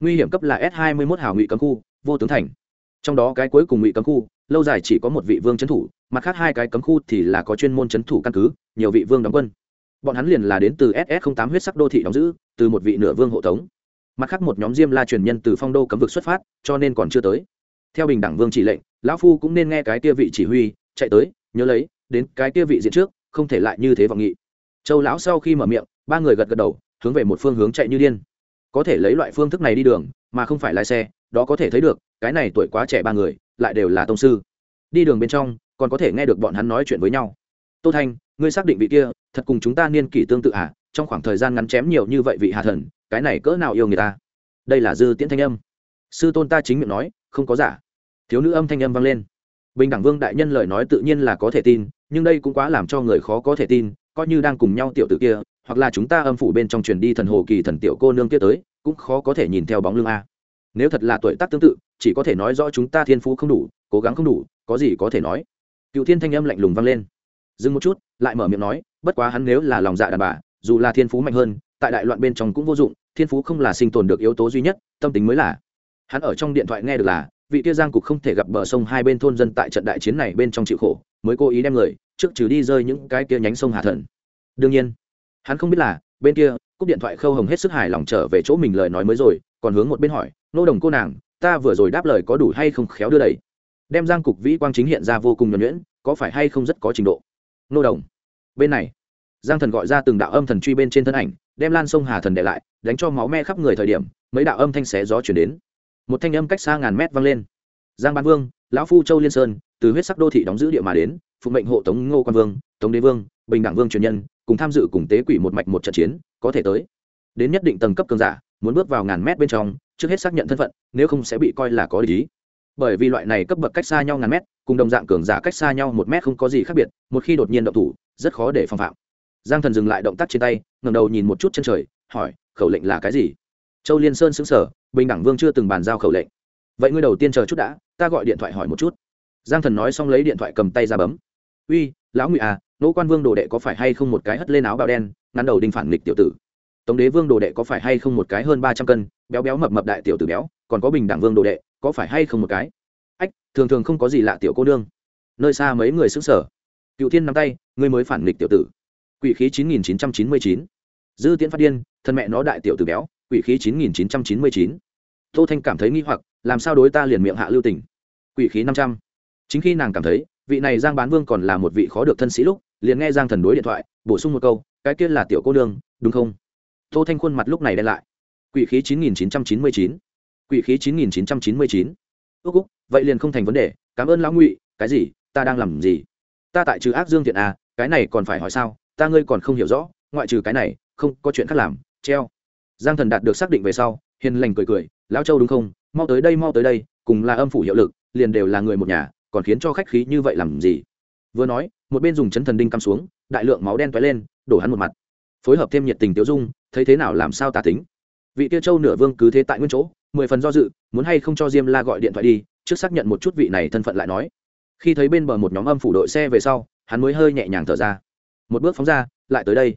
Nguy hiểm cấp là s hai mươi một hào ngụy cấm khu, vô tướng thành. Trong đó cái cuối cùng ngụy cấm khu, lâu dài chỉ có một vị vương trấn thủ, mặt khác hai cái cấm khu thì là có chuyên môn trấn thủ căn cứ, nhiều vị vương đóng quân. Bọn hắn liền là đến từ ss tám huyết sắc đô thị đóng giữ, từ một vị nửa vương hộ tống. Mặt khác một nhóm diêm la truyền nhân từ phong đô cấm vực xuất phát, cho nên còn chưa tới theo bình đẳng vương chỉ lệnh, lão phu cũng nên nghe cái kia vị chỉ huy, chạy tới, nhớ lấy, đến cái kia vị diện trước, không thể lại như thế vọng nghị. Châu lão sau khi mở miệng, ba người gật gật đầu, hướng về một phương hướng chạy như điên. Có thể lấy loại phương thức này đi đường, mà không phải lái xe, đó có thể thấy được, cái này tuổi quá trẻ ba người, lại đều là tông sư. Đi đường bên trong, còn có thể nghe được bọn hắn nói chuyện với nhau. Tô thanh, ngươi xác định vị kia, thật cùng chúng ta niên kỷ tương tự à? Trong khoảng thời gian ngắn chém nhiều như vậy vị hạ thần, cái này cỡ nào yêu người ta? Đây là dư tiễn thanh âm. Sư tôn ta chính miệng nói, không có giả thiếu nữ âm thanh âm vang lên. Bình đẳng vương đại nhân lời nói tự nhiên là có thể tin, nhưng đây cũng quá làm cho người khó có thể tin, coi như đang cùng nhau tiểu tử kia, hoặc là chúng ta âm phủ bên trong truyền đi thần hồ kỳ thần tiểu cô nương kia tới, cũng khó có thể nhìn theo bóng lưng a. Nếu thật là tuổi tác tương tự, chỉ có thể nói rõ chúng ta thiên phú không đủ, cố gắng không đủ, có gì có thể nói. Cựu thiên thanh âm lạnh lùng vang lên. Dừng một chút, lại mở miệng nói, bất quá hắn nếu là lòng dạ đàn bà, dù là thiên phú mạnh hơn, tại đại loạn bên trong cũng vô dụng, thiên phú không là sinh tồn được yếu tố duy nhất, tâm tính mới là. Hắn ở trong điện thoại nghe được là vị kia giang cục không thể gặp bờ sông hai bên thôn dân tại trận đại chiến này bên trong chịu khổ, mới cố ý đem người, trước trừ đi rơi những cái kia nhánh sông hà thần. Đương nhiên, hắn không biết là, bên kia, cúp điện thoại khâu hồng hết sức hài lòng trở về chỗ mình lời nói mới rồi, còn hướng một bên hỏi, nô đồng cô nàng, ta vừa rồi đáp lời có đủ hay không khéo đưa đẩy? Đem giang cục vĩ quang chính hiện ra vô cùng nhuẩn nhuyễn, có phải hay không rất có trình độ? Nô đồng. Bên này, giang thần gọi ra từng đạo âm thần truy bên trên thân ảnh, đem lan sông hà thần để lại, đánh cho máu me khắp người thời điểm, mấy đạo âm thanh xé gió chuyển đến một thanh âm cách xa ngàn mét vang lên. Giang ban vương, lão phu châu liên sơn, từ huyết sắc đô thị đóng giữ địa mà đến phụng mệnh hộ tống ngô quan vương, tống đế vương, bình đẳng vương truyền nhân, cùng tham dự cùng tế quỷ một mạch một trận chiến, có thể tới. Đến nhất định tầng cấp cường giả, muốn bước vào ngàn mét bên trong, trước hết xác nhận thân phận, nếu không sẽ bị coi là có lý. Bởi vì loại này cấp bậc cách xa nhau ngàn mét, cùng đồng dạng cường giả cách xa nhau một mét không có gì khác biệt, một khi đột nhiên động thủ, rất khó để phòng phạm. Giang thần dừng lại động tác trên tay ngầm đầu nhìn một chút chân trời, hỏi, khẩu lệnh là cái gì? Châu liên sơn xứng sở bình đẳng vương chưa từng bàn giao khẩu lệnh. Vậy ngươi đầu tiên chờ chút đã, ta gọi điện thoại hỏi một chút. Giang thần nói xong lấy điện thoại cầm tay ra bấm. Uy, lão ngụy à nỗ quan vương đồ đệ có phải hay không một cái hất lên áo bào đen, ngắn đầu đinh phản nghịch tiểu tử. Tống đế vương đồ đệ có phải hay không một cái hơn ba trăm cân, béo béo mập mập đại tiểu tử béo, còn có bình đẳng vương đồ đệ, có phải hay không một cái? Ách, thường thường không có gì lạ tiểu cô nương. Nơi xa mấy người xứng sở cựu thiên nắm tay, ngươi mới phản nghịch tiểu tử. Quỷ khí chín nghìn chín trăm chín mươi chín. Dư tiễn phát điên, thân mẹ nó đại tiểu tử béo quỷ khí chín nghìn chín trăm chín mươi chín. Tô thanh cảm thấy nghi hoặc, làm sao đối ta liền miệng hạ lưu tỉnh quỷ khí năm trăm. Chính khi nàng cảm thấy, vị này giang bán vương còn là một vị khó được thân sĩ lúc, liền nghe giang thần đối điện thoại, bổ sung một câu, cái kia là tiểu cô nương, đúng không? Tô thanh khuôn mặt lúc này đen lại. Quỷ khí chín nghìn chín trăm chín mươi chín. Quỷ khí chín nghìn chín trăm chín mươi chín. Ước úc vậy liền không thành vấn đề, cảm ơn lão ngụy, cái gì, ta đang làm gì? Ta tại trừ ác dương thiện à cái này còn phải hỏi sao, ta ngươi còn không hiểu rõ, ngoại trừ cái này, không có chuyện khác làm, treo giang thần đạt được xác định về sau, hiền lành cười cười, lão châu đúng không? Mau tới đây, mau tới đây, cùng là âm phủ hiệu lực, liền đều là người một nhà, còn khiến cho khách khí như vậy làm gì? Vừa nói, một bên dùng chấn thần đinh cắm xuống, đại lượng máu đen toái lên, đổ hắn một mặt. Phối hợp thêm nhiệt tình tiêu dung, thấy thế nào làm sao tả tính. Vị tiêu châu nửa vương cứ thế tại nguyên chỗ, mười phần do dự, muốn hay không cho diêm la gọi điện thoại đi, trước xác nhận một chút vị này thân phận lại nói. Khi thấy bên bờ một nhóm âm phủ đội xe về sau, hắn mới hơi nhẹ nhàng thở ra. Một bước phóng ra, lại tới đây.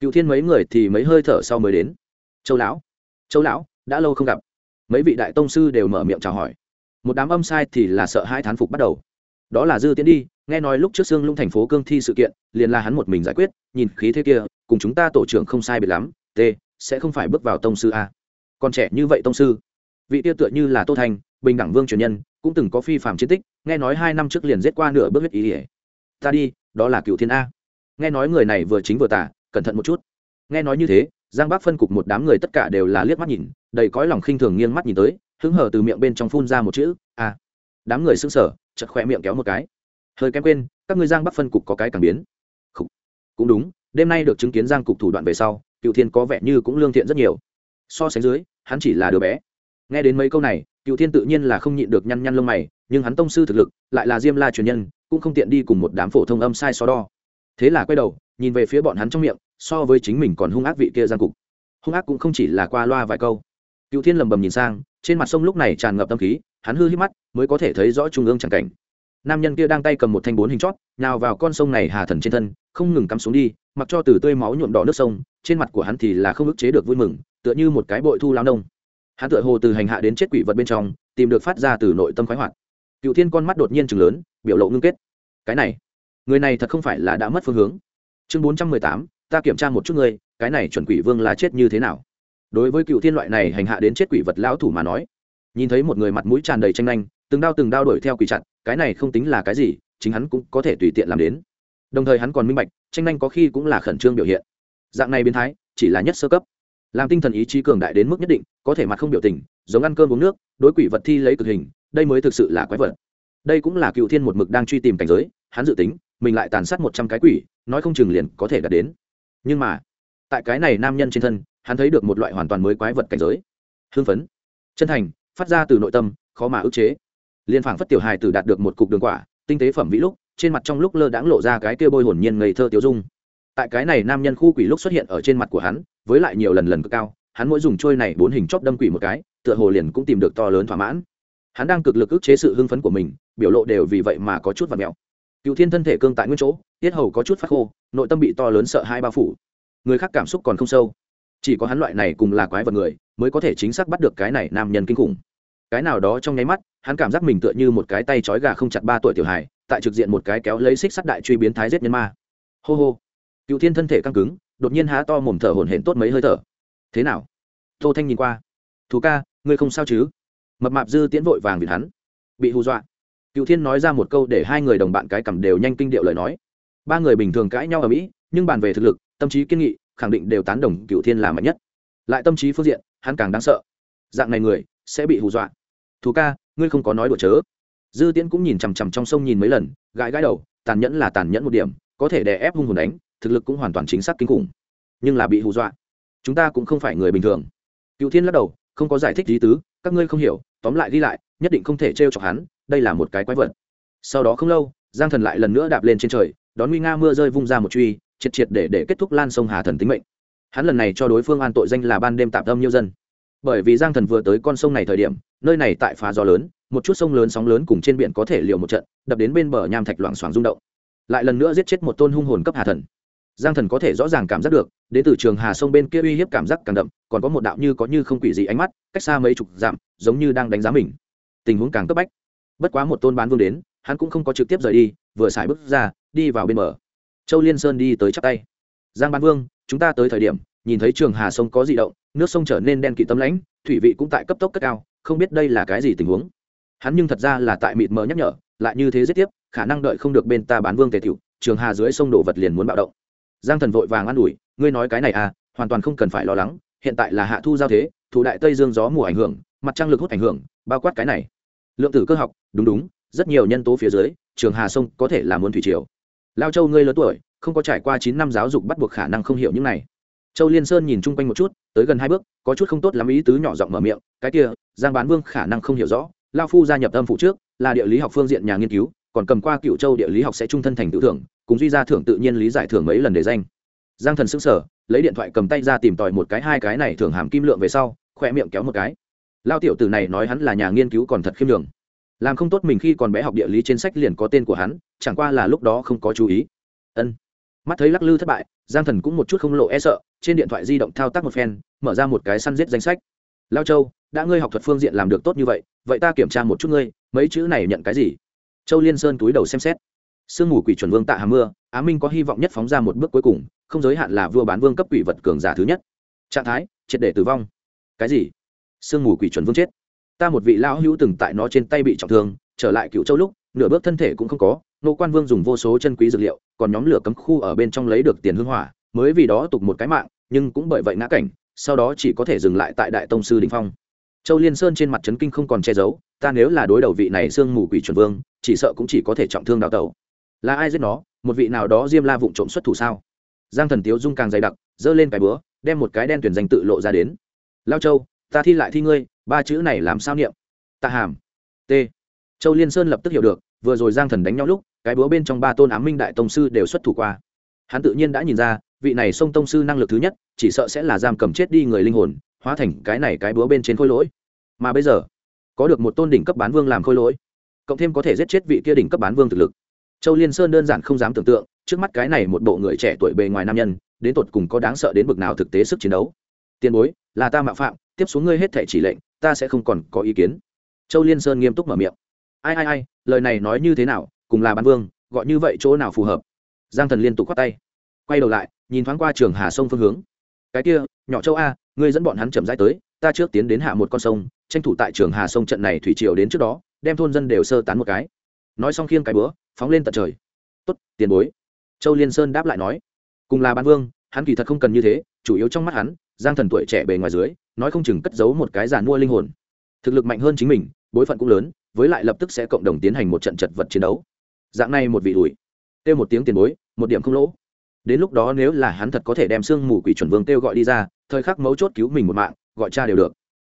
Cựu thiên mấy người thì mấy hơi thở sau mới đến châu lão châu lão, đã lâu không gặp. Mấy vị đại tông sư đều mở miệng chào hỏi. Một đám âm sai thì là sợ hai thán phục bắt đầu. Đó là dư tiến đi, nghe nói lúc trước xương lũng thành phố cương thi sự kiện, liền là hắn một mình giải quyết, nhìn khí thế kia, cùng chúng ta tổ trưởng không sai biệt lắm t sẽ không phải bước vào tông sư a. Còn trẻ như vậy tông sư, vị tiêu tựa như là tô thanh bình đẳng vương truyền nhân, cũng từng có phi phạm chiến tích, nghe nói hai năm trước liền giết qua nửa bước huyết ý ỉa ta đi, đó là cựu thiên a. Nghe nói người này vừa chính vừa tả cẩn thận một chút. Nghe nói như thế giang bác phân cục một đám người tất cả đều là liếc mắt nhìn, đầy cõi lòng khinh thường nghiêng mắt nhìn tới, hứng hở từ miệng bên trong phun ra một chữ a đám người xứng sở chật khỏe miệng kéo một cái. Hơi kém quên, các ngươi giang bắc phân cục có cái càng biến. Khủ. cũng đúng, đêm nay được chứng kiến giang cục thủ đoạn về sau, cựu thiên có vẻ như cũng lương thiện rất nhiều. So sánh dưới, hắn chỉ là đứa bé. Nghe đến mấy câu này, cựu thiên tự nhiên là không nhịn được nhăn nhăn lông mày, nhưng hắn tông sư thực lực, lại là diêm la truyền nhân, cũng không tiện đi cùng một đám phổ thông âm sai so đo. Thế là quay đầu, nhìn về phía bọn hắn trong miệng so với chính mình còn hung ác vị kia giang cục. Hung ác cũng không chỉ là qua loa vài câu. Cựu thiên lầm bầm nhìn sang, trên mặt sông lúc này tràn ngập tâm khí, hắn hư hít mắt, mới có thể thấy rõ trung ương chẳng cảnh. Nam nhân kia đang tay cầm một thanh bốn hình chót nào vào con sông này hà thần trên thân, không ngừng cắm xuống đi, mặc cho từ tươi máu nhuộm đỏ nước sông, trên mặt của hắn thì là không ức chế được vui mừng, tựa như một cái bội thu lao nông. Hắn tựa hồ từ hành hạ đến chết quỷ vật bên trong, tìm được phát ra từ nội tâm khoái hoạt. Cựu thiên con mắt đột nhiên chừng lớn, biểu lộ ngưng kết. Cái này, người này thật không phải là đã mất phương hướng. Chương bốn trăm mười tám ta kiểm tra một chút ngươi, cái này chuẩn quỷ vương là chết như thế nào? Đối với cựu thiên loại này hành hạ đến chết quỷ vật lão thủ mà nói, nhìn thấy một người mặt mũi tràn đầy tranh nhanh từng đao từng đao đuổi theo quỷ chặt, cái này không tính là cái gì, chính hắn cũng có thể tùy tiện làm đến. Đồng thời hắn còn minh bạch, tranh nhanh có khi cũng là khẩn trương biểu hiện. Dạng này biến thái, chỉ là nhất sơ cấp. Làm tinh thần ý chí cường đại đến mức nhất định, có thể mặt không biểu tình, giống ăn cơm uống nước, đối quỷ vật thi lấy cực hình, đây mới thực sự là quái vật. Đây cũng là cựu thiên một mực đang truy tìm cảnh giới, hắn dự tính, mình lại tàn sát một trăm cái quỷ, nói không chừng liền có thể đạt đến nhưng mà, tại cái này nam nhân trên thân, hắn thấy được một loại hoàn toàn mới quái vật cảnh giới. Hưng phấn. Chân thành, phát ra từ nội tâm, khó mà ức chế. Liên phảng phất tiểu hài tử đạt được một cục đường quả, tinh tế phẩm vĩ lúc, trên mặt trong lúc lơ đãng lộ ra cái kia bôi hồn nhiên ngây thơ tiêu dung. Tại cái này nam nhân khu quỷ lúc xuất hiện ở trên mặt của hắn, với lại nhiều lần lần cực cao, hắn mỗi dùng trôi này bốn hình chóp đâm quỷ một cái, tựa hồ liền cũng tìm được to lớn thỏa mãn. Hắn đang cực lực ức chế sự hưng phấn của mình, biểu lộ đều vì vậy mà có chút và mèo cựu thiên thân thể cương tại nguyên chỗ, tiết hầu có chút phát khô, nội tâm bị to lớn sợ hai bao phủ. Người khác cảm xúc còn không sâu. Chỉ có hắn loại này cùng là quái vật người, mới có thể chính xác bắt được cái này nam nhân kinh khủng. Cái nào đó trong nháy mắt, hắn cảm giác mình tựa như một cái tay trói gà không chặt ba tuổi tiểu hài, tại trực diện một cái kéo lấy xích sắt đại truy biến thái giết nhân ma. Hô hô. Cựu thiên thân thể căng cứng, đột nhiên há to mồm thở hổn hển tốt mấy hơi thở. Thế nào? Tô thanh nhìn qua. Thú ca, ngươi không sao chứ? Mập mạp dư tiễn vội vàng vì hắn. Bị hù dọa cựu thiên nói ra một câu để hai người đồng bạn cái cầm đều nhanh kinh điệu lời nói. Ba người bình thường cãi nhau ở mỹ, nhưng bàn về thực lực, tâm trí kiên nghị, khẳng định đều tán đồng cựu thiên là mạnh nhất. Lại tâm trí phương diện, hắn càng đáng sợ. Dạng này người, sẽ bị hù dọa. Thú ca, ngươi không có nói đùa chớ. Dư tiễn cũng nhìn chằm chằm trong sông nhìn mấy lần, gãi gãi đầu, tàn nhẫn là tàn nhẫn một điểm, có thể đè ép hung hồn đánh, thực lực cũng hoàn toàn chính xác kinh khủng. Nhưng là bị hù dọa. Chúng ta cũng không phải người bình thường. Cựu thiên lắc đầu, không có giải thích lý tứ, các ngươi không hiểu, tóm lại đi lại, nhất định không thể t r e o chọc hắn đây là một cái quái vật. Sau đó không lâu, giang thần lại lần nữa đạp lên trên trời, đón nguy nga mưa rơi vung ra một truy, triệt triệt để để kết thúc lan sông hà thần tính mệnh. Hắn lần này cho đối phương an tội danh là ban đêm tạm tâm nhiêu dân. Bởi vì giang thần vừa tới con sông này thời điểm, nơi này tại phá gió lớn, một chút sông lớn sóng lớn cùng trên biển có thể liều một trận, đập đến bên bờ nham thạch loảng xoảng rung động. Lại lần nữa giết chết một tôn hung hồn cấp hà thần. Giang thần có thể rõ ràng cảm giác được, đến từ trường hà sông bên kia uy hiếp cảm giác càng đậm, còn có một đạo như có như không quỷ gì ánh mắt, cách xa mấy chục dặm, giống như đang đánh giá mình. Tình huống càng cấp bách bất quá một tôn bán vương đến, hắn cũng không có trực tiếp rời đi, vừa xài bước ra, đi vào bên bờ. Châu liên sơn đi tới chắp tay. Giang bán vương, chúng ta tới thời điểm, nhìn thấy trường hà sông có di động, nước sông trở nên đen kịt tấm lãnh thủy vị cũng tại cấp tốc cất cao, không biết đây là cái gì tình huống. Hắn nhưng thật ra là tại mịt mờ nhắc nhở, lại như thế giết tiếp, khả năng đợi không được bên ta bán vương tề tiểu, trường hà dưới sông đổ vật liền muốn bạo động. Giang thần vội vàng an ủi, ngươi nói cái này à hoàn toàn không cần phải lo lắng, hiện tại là hạ thu giao thế, thủ đại tây dương gió mùa ảnh hưởng, mặt trăng lực hút ảnh hưởng, bao quát cái này lượng tử cơ học, đúng đúng, rất nhiều nhân tố phía dưới, trường hà sông có thể là muốn thủy triều. Lao châu ngươi lớn tuổi, không có trải qua chín năm giáo dục bắt buộc khả năng không hiểu những này. Châu liên sơn nhìn chung quanh một chút, tới gần hai bước, có chút không tốt lắm ý tứ nhỏ giọng mở miệng, cái kia, giang bán vương khả năng không hiểu rõ, lao phu gia nhập âm phụ trước, là địa lý học phương diện nhà nghiên cứu, còn cầm qua cựu châu địa lý học sẽ trung thân thành tự thưởng, cùng duy ra thưởng tự nhiên lý giải thưởng mấy lần để danh. Giang thần xứng sở lấy điện thoại cầm tay ra tìm tòi một cái, hai cái này thưởng hàm kim lượng về sau khoe miệng kéo một cái lao tiểu tử này nói hắn là nhà nghiên cứu còn thật khiêm đường làm không tốt mình khi còn bé học địa lý trên sách liền có tên của hắn, chẳng qua là lúc đó không có chú ý. Ân. Mắt thấy lắc lư thất bại, giang thần cũng một chút không lộ e sợ, trên điện thoại di động thao tác một phen, mở ra một cái săn giết danh sách. Lao châu, đã ngươi học thuật phương diện làm được tốt như vậy vậy ta kiểm tra một chút ngươi, mấy chữ này nhận cái gì? Châu liên sơn túi đầu xem xét. Sương mù quỷ chuẩn vương tạ hà mưa, á minh có hy vọng nhất phóng ra một bước cuối cùng, không giới hạn là vua bán vương cấp quỷ vật cường giả thứ nhất. Trạng thái, triệt để tử vong. Cái gì? Sương mù quỷ chuẩn vương chết. Ta một vị lão hữu từng tại nó trên tay bị trọng thương, trở lại cựu châu lúc, nửa bước thân thể cũng không có, nô quan vương dùng vô số chân quý dược liệu, còn nhóm lửa cấm khu ở bên trong lấy được tiền hương hỏa, mới vì đó tục một cái mạng, nhưng cũng bởi vậy ngã cảnh, sau đó chỉ có thể dừng lại tại đại tông sư đình phong. Châu liên sơn trên mặt trấn kinh không còn che giấu, ta nếu là đối đầu vị này sương mù quỷ chuẩn vương, chỉ sợ cũng chỉ có thể trọng thương đào tẩu. Là ai giết nó? Một vị nào đó diêm la vụng trộm xuất thủ sao? Giang thần tiếu dung càng dày đặc, giơ lên cái búa, đem một cái đen tuyển danh tự lộ ra đến. Lao châu ta thi lại thi ngươi, ba chữ này làm sao niệm? Tạ hàm. T. Châu liên sơn lập tức hiểu được, vừa rồi giang thần đánh nhau lúc, cái búa bên trong ba tôn ám minh đại tông sư đều xuất thủ qua. Hắn tự nhiên đã nhìn ra, vị này sông tông sư năng lực thứ nhất, chỉ sợ sẽ là giam cầm chết đi người linh hồn, hóa thành cái này cái búa bên trên khôi lỗi. Mà bây giờ, có được một tôn đỉnh cấp bán vương làm khôi lỗi, cộng thêm có thể giết chết vị kia đỉnh cấp bán vương thực lực. Châu liên sơn đơn giản không dám tưởng tượng, trước mắt cái này một bộ người trẻ tuổi bề ngoài nam nhân, đến tột cùng có đáng sợ đến bực nào thực tế sức chiến đấu. Tiền bối, là ta mạo phạm tiếp xuống ngươi hết thể chỉ lệnh, ta sẽ không còn có ý kiến. Châu liên sơn nghiêm túc mở miệng. Ai ai ai, lời này nói như thế nào, cùng là bán vương, gọi như vậy chỗ nào phù hợp? Giang thần liên tục khoát tay. Quay đầu lại, nhìn thoáng qua trường hà sông phương hướng. Cái kia, nhỏ châu a, ngươi dẫn bọn hắn chậm rãi tới, ta trước tiến đến hạ một con sông, tranh thủ tại trường hà sông trận này thủy triều đến trước đó, đem thôn dân đều sơ tán một cái. Nói xong khiêng cái bữa phóng lên tận trời. Tốt, tiền bối. Châu liên sơn đáp lại nói. Cùng là ban vương, hắn kỳ thật không cần như thế, chủ yếu trong mắt hắn giang thần tuổi trẻ bề ngoài dưới, nói không chừng cất giấu một cái giàn mua linh hồn. Thực lực mạnh hơn chính mình, bối phận cũng lớn, với lại lập tức sẽ cộng đồng tiến hành một trận chật vật chiến đấu. Dạng này một vị đùi kêu một tiếng tiền bối, một điểm không lỗ. Đến lúc đó nếu là hắn thật có thể đem xương mù quỷ chuẩn vương kêu gọi đi ra, thời khắc mấu chốt cứu mình một mạng, gọi cha đều được.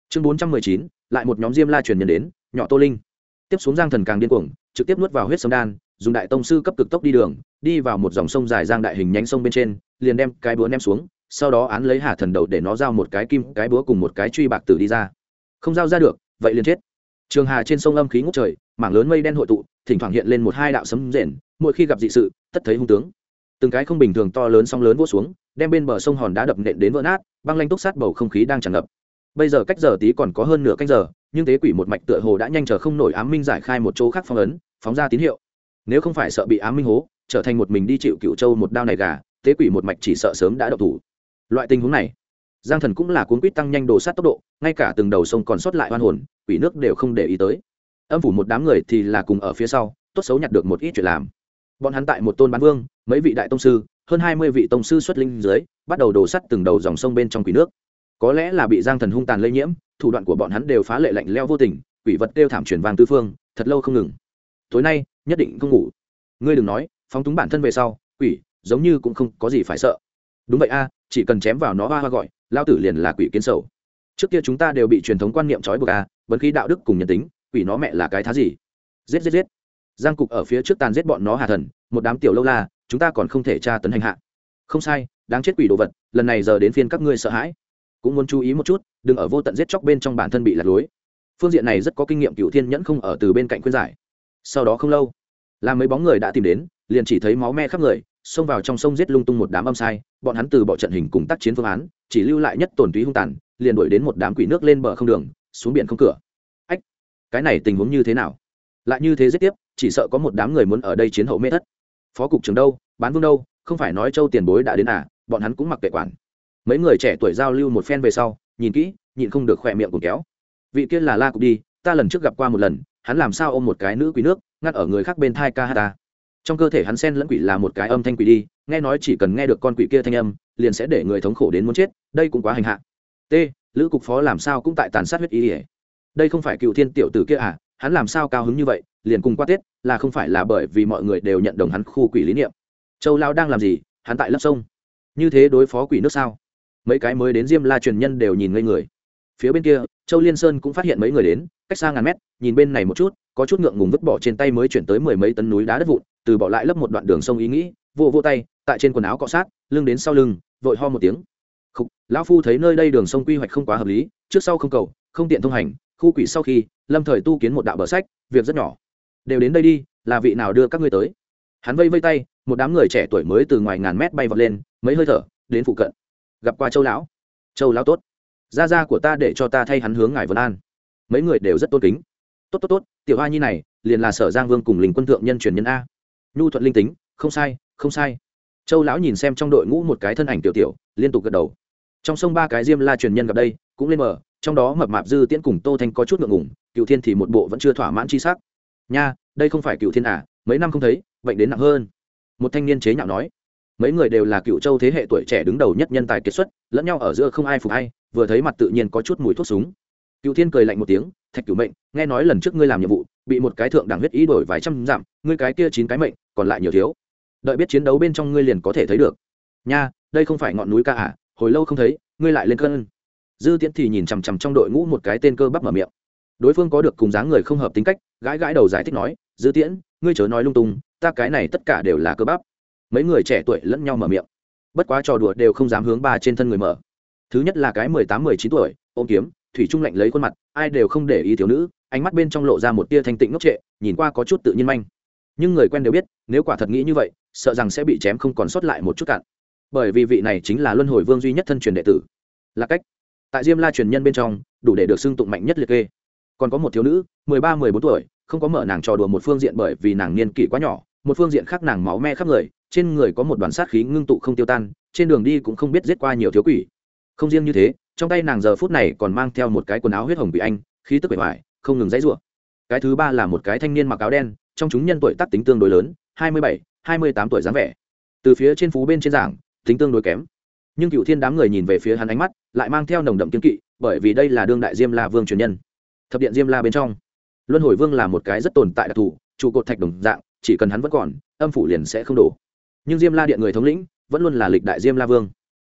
Chương bốn trăm mười chín, lại một nhóm diêm la truyền nhân đến, nhỏ tô linh. Tiếp xuống giang thần càng điên cuồng, trực tiếp nuốt vào huyết sông đan, dùng đại tông sư cấp cực tốc đi đường, đi vào một dòng sông dài giang đại hình nhánh sông bên trên, liền đem cái búa ném xuống sau đó án lấy hà thần đầu để nó giao một cái kim, cái búa cùng một cái truy bạc tử đi ra. Không giao ra được, vậy liền chết. Trường hà trên sông âm khí ngút trời, mảng lớn mây đen hội tụ, thỉnh thoảng hiện lên một hai đạo sấm rền, mỗi khi gặp dị sự, tất thấy hung tướng. Từng cái không bình thường to lớn sóng lớn vỗ xuống, đem bên bờ sông hòn đá đập nện đến vỡ nát, băng lanh túc sát bầu không khí đang tràn ngập. Bây giờ cách giờ tí còn có hơn nửa canh giờ, nhưng tế quỷ một mạch tựa hồ đã nhanh chờ không nổi ám minh giải khai một chỗ khác phong ấn, phóng ra tín hiệu. Nếu không phải sợ bị ám minh hố, trở thành một mình đi chịu cựu châu một đao này gà, tế quỷ một mạch chỉ sợ sớm đã độc thủ loại tình huống này, giang thần cũng là cuốn quýt tăng nhanh đồ sát tốc độ, ngay cả từng đầu sông còn sót lại hoan hồn, quỷ nước đều không để ý tới. Âm phủ một đám người thì là cùng ở phía sau, tốt xấu nhặt được một ít chuyện làm. Bọn hắn tại một tôn bán vương, mấy vị đại tông sư, hơn hai mươi vị tông sư xuất linh dưới, bắt đầu đổ sắt từng đầu dòng sông bên trong quỷ nước. Có lẽ là bị giang thần hung tàn lây nhiễm, thủ đoạn của bọn hắn đều phá lệ lạnh leo vô tình, quỷ vật kêu thảm chuyển vàng tư phương, thật lâu không ngừng. Tối nay, nhất định không ngủ. Ngươi đừng nói, phóng túng bản thân về sau, quỷ giống như cũng không có gì phải sợ đúng vậy a, chỉ cần chém vào nó hoa hoa gọi, lao tử liền là quỷ kiến sầu. Trước kia chúng ta đều bị truyền thống quan niệm trói buộc a, bấn khí đạo đức cùng nhân tính, quỷ nó mẹ là cái thá gì? Giết giết giết. Giang cục ở phía trước tàn giết bọn nó hà thần, một đám tiểu lâu la, chúng ta còn không thể tra tấn hành hạ. Không sai, đáng chết quỷ đồ vật, lần này giờ đến phiên các ngươi sợ hãi. Cũng muốn chú ý một chút, đừng ở vô tận giết chóc bên trong bản thân bị lạc lối. Phương diện này rất có kinh nghiệm cựu thiên nhẫn không ở từ bên cạnh khuyên giải. Sau đó không lâu, là mấy bóng người đã tìm đến, liền chỉ thấy máu me khắp người xông vào trong sông giết lung tung một đám âm sai, bọn hắn từ bỏ trận hình cùng tác chiến phương án, chỉ lưu lại nhất tổn túy hung tàn, liền đuổi đến một đám quỷ nước lên bờ không đường, xuống biển không cửa. Ách, cái này tình huống như thế nào? Lại như thế giết tiếp, chỉ sợ có một đám người muốn ở đây chiến hậu mê thất. Phó cục trưởng đâu, bán vương đâu, không phải nói châu tiền bối đã đến à bọn hắn cũng mặc kệ quản. Mấy người trẻ tuổi giao lưu một phen về sau, nhìn kỹ, nhịn không được khỏe miệng cùng kéo. Vị kia là la cục đi, ta lần trước gặp qua một lần, hắn làm sao ôm một cái nữ quý nước, ngắt ở người khác bên thai ca ta trong cơ thể hắn sen lẫn quỷ là một cái âm thanh quỷ đi, nghe nói chỉ cần nghe được con quỷ kia thanh âm, liền sẽ để người thống khổ đến muốn chết, đây cũng quá hành hạ. T, lữ cục phó làm sao cũng tại tàn sát huyết ý ỉa đây không phải cựu thiên tiểu tử kia à hắn làm sao cao hứng như vậy, liền cùng qua tết, là không phải là bởi vì mọi người đều nhận đồng hắn khu quỷ lý niệm. Châu lao đang làm gì, hắn tại lấp sông. Như thế đối phó quỷ nước sao? Mấy cái mới đến diêm la truyền nhân đều nhìn ngây người. Phía bên kia, châu liên sơn cũng phát hiện mấy người đến, cách xa ngàn mét, nhìn bên này một chút, có chút ngượng ngùng vứt bỏ trên tay mới chuyển tới mười mấy tấn núi đá đất vụn từ bỏ lại lấp một đoạn đường sông ý nghĩ vô vô tay tại trên quần áo cọ sát lưng đến sau lưng vội ho một tiếng. Khúc, lão phu thấy nơi đây đường sông quy hoạch không quá hợp lý trước sau không cầu không tiện thông hành khu quỷ sau khi lâm thời tu kiến một đạo bờ sách việc rất nhỏ. Đều đến đây đi là vị nào đưa các ngươi tới? Hắn vây vây tay một đám người trẻ tuổi mới từ ngoài ngàn mét bay vọt lên mấy hơi thở đến phụ cận. Gặp qua châu lão. Châu lão tốt. Gia gia của ta để cho ta thay hắn hướng ngài vân an. Mấy người đều rất tôn kính. Tốt tốt tốt tiểu hoa nhi này liền là sở giang vương cùng linh quân thượng nhân truyền nhân a nhu thuận linh tính, không sai không sai. Châu lão nhìn xem trong đội ngũ một cái thân ảnh tiểu tiểu, liên tục gật đầu. Trong sông ba cái diêm la truyền nhân gặp đây, cũng lên mở, trong đó mập mạp dư tiễn cùng tô thanh có chút ngượng ngủng cựu thiên thì một bộ vẫn chưa thỏa mãn chi sắc. Nha, đây không phải cựu thiên à mấy năm không thấy, bệnh đến nặng hơn. Một thanh niên chế nhạo nói. Mấy người đều là cựu châu thế hệ tuổi trẻ đứng đầu nhất nhân tài kiệt xuất, lẫn nhau ở giữa không ai phục hay vừa thấy mặt tự nhiên có chút mùi thuốc súng. Cựu thiên cười lạnh một tiếng, thạch cửu mệnh, nghe nói lần trước ngươi làm nhiệm vụ, bị một cái thượng đẳng huyết ý đổi vài trăm dặm, ngươi cái kia chín cái mệnh còn lại nhiều thiếu. Đợi biết chiến đấu bên trong ngươi liền có thể thấy được. Nha, đây không phải ngọn núi ca à hồi lâu không thấy, ngươi lại lên cơn. Dư tiễn thì nhìn chằm chằm trong đội ngũ một cái tên cơ bắp mở miệng. Đối phương có được cùng dáng người không hợp tính cách, gãi gãi đầu giải thích nói, dư tiễn, ngươi chớ nói lung tung, ta cái này tất cả đều là cơ bắp. Mấy người trẻ tuổi lẫn nhau mở miệng. Bất quá trò đùa đều không dám hướng ba trên thân người mở. Thứ nhất là cái mười tám, mười chín tuổi, ôm kiếm, thủy trung lạnh lấy khuôn mặt, ai đều không để ý thiếu nữ, ánh mắt bên trong lộ ra một tia thanh tịnh ngốc trệ, nhìn qua có chút tự nhiên manh nhưng người quen đều biết, nếu quả thật nghĩ như vậy, sợ rằng sẽ bị chém không còn sót lại một chút cạn. Bởi vì vị này chính là luân hồi vương duy nhất thân truyền đệ tử. Là cách. Tại diêm la truyền nhân bên trong, đủ để được xưng tụng mạnh nhất liệt kê. Còn có một thiếu nữ, mười ba, mười bốn tuổi, không có mở nàng trò đùa một phương diện bởi vì nàng niên kỷ quá nhỏ, một phương diện khác nàng máu me khắp người, trên người có một đoàn sát khí ngưng tụ không tiêu tan, trên đường đi cũng không biết giết qua nhiều thiếu quỷ. Không riêng như thế, trong tay nàng giờ phút này còn mang theo một cái quần áo huyết hồng bị anh, khí tức bể hoài không ngừng dãy rủa. Cái thứ ba là một cái thanh niên mặc áo đen trong chúng nhân tuổi tác tính tương đối lớn, hai mươi bảy, hai mươi tám tuổi dáng vẻ. Từ phía trên phú bên trên giảng, tính tương đối kém. Nhưng cựu thiên đám người nhìn về phía hắn ánh mắt, lại mang theo nồng đậm kiên kỵ, bởi vì đây là đương đại diêm la vương truyền nhân. Thập điện diêm la bên trong, luân hồi vương là một cái rất tồn tại đặc thù, trụ cột thạch đồng dạng, chỉ cần hắn vẫn còn, âm phủ liền sẽ không đổ. Nhưng diêm la điện người thống lĩnh, vẫn luôn là lịch đại diêm la vương.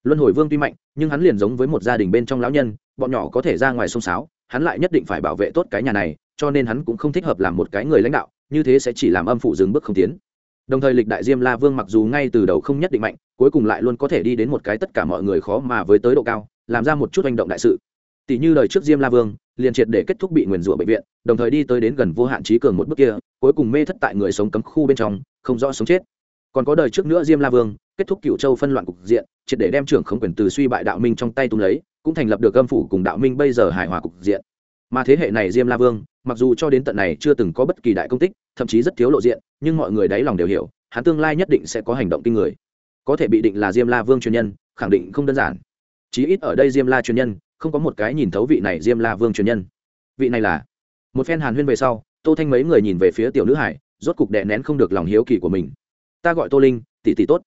Luân hồi vương tuy mạnh, nhưng hắn liền giống với một gia đình bên trong lão nhân, bọn nhỏ có thể ra ngoài sông sáo, hắn lại nhất định phải bảo vệ tốt cái nhà này, cho nên hắn cũng không thích hợp làm một cái người lãnh đạo như thế sẽ chỉ làm âm phủ dừng bước không tiến. Đồng thời lịch đại diêm la vương mặc dù ngay từ đầu không nhất định mạnh, cuối cùng lại luôn có thể đi đến một cái tất cả mọi người khó mà với tới độ cao, làm ra một chút hành động đại sự. Tỷ như lời trước diêm la vương, liền triệt để kết thúc bị nguyền rủa bệnh viện, đồng thời đi tới đến gần vô hạn trí cường một bước kia, cuối cùng mê thất tại người sống cấm khu bên trong, không rõ sống chết. Còn có đời trước nữa diêm la vương, kết thúc cựu châu phân loạn cục diện, triệt để đem trưởng không quyền từ suy bại đạo minh trong tay tung lấy, cũng thành lập được âm phủ cùng đạo minh bây giờ hài hòa cục diện mà thế hệ này diêm la vương, mặc dù cho đến tận này chưa từng có bất kỳ đại công tích, thậm chí rất thiếu lộ diện, nhưng mọi người đáy lòng đều hiểu, hắn tương lai nhất định sẽ có hành động kinh người. Có thể bị định là diêm la vương truyền nhân, khẳng định không đơn giản. Chí ít ở đây diêm la truyền nhân, không có một cái nhìn thấu vị này diêm la vương truyền nhân. Vị này là? Một phen hàn huyên về sau, tô thanh mấy người nhìn về phía tiểu nữ hải, rốt cục đè nén không được lòng hiếu kỳ của mình. Ta gọi tô linh, tỷ tỷ tốt.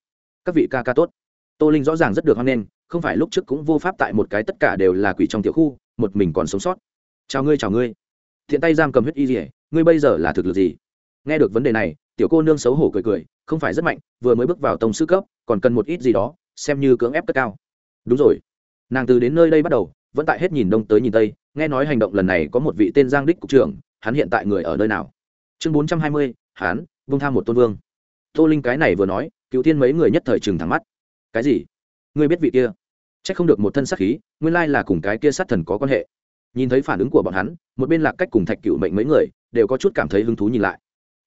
Các vị ca ca tốt. Tô linh rõ ràng rất được hoan nghênh, không phải lúc trước cũng vô pháp tại một cái tất cả đều là quỷ trong tiểu khu, một mình còn sống sót chào ngươi chào ngươi. Thiện tay giam cầm huyết y dỉa ngươi bây giờ là thực lực gì? Nghe được vấn đề này, tiểu cô nương xấu hổ cười cười, không phải rất mạnh, vừa mới bước vào tông sư cấp, còn cần một ít gì đó, xem như cưỡng ép cất cao. Đúng rồi. Nàng từ đến nơi đây bắt đầu, vẫn tại hết nhìn đông tới nhìn tây, nghe nói hành động lần này có một vị tên giang đích cục trưởng, hắn hiện tại người ở nơi nào? Chương bốn trăm hai mươi, hắn, vung tham một tôn vương. Tô linh cái này vừa nói, cựu thiên mấy người nhất thời trừng thẳng mắt. Cái gì? Ngươi biết vị kia? C h ắ c không được một thân sát khí, nguyên lai là cùng cái kia sát thần có quan hệ nhìn thấy phản ứng của bọn hắn, một bên lạc cách cùng thạch cựu mệnh mấy người đều có chút cảm thấy hứng thú nhìn lại.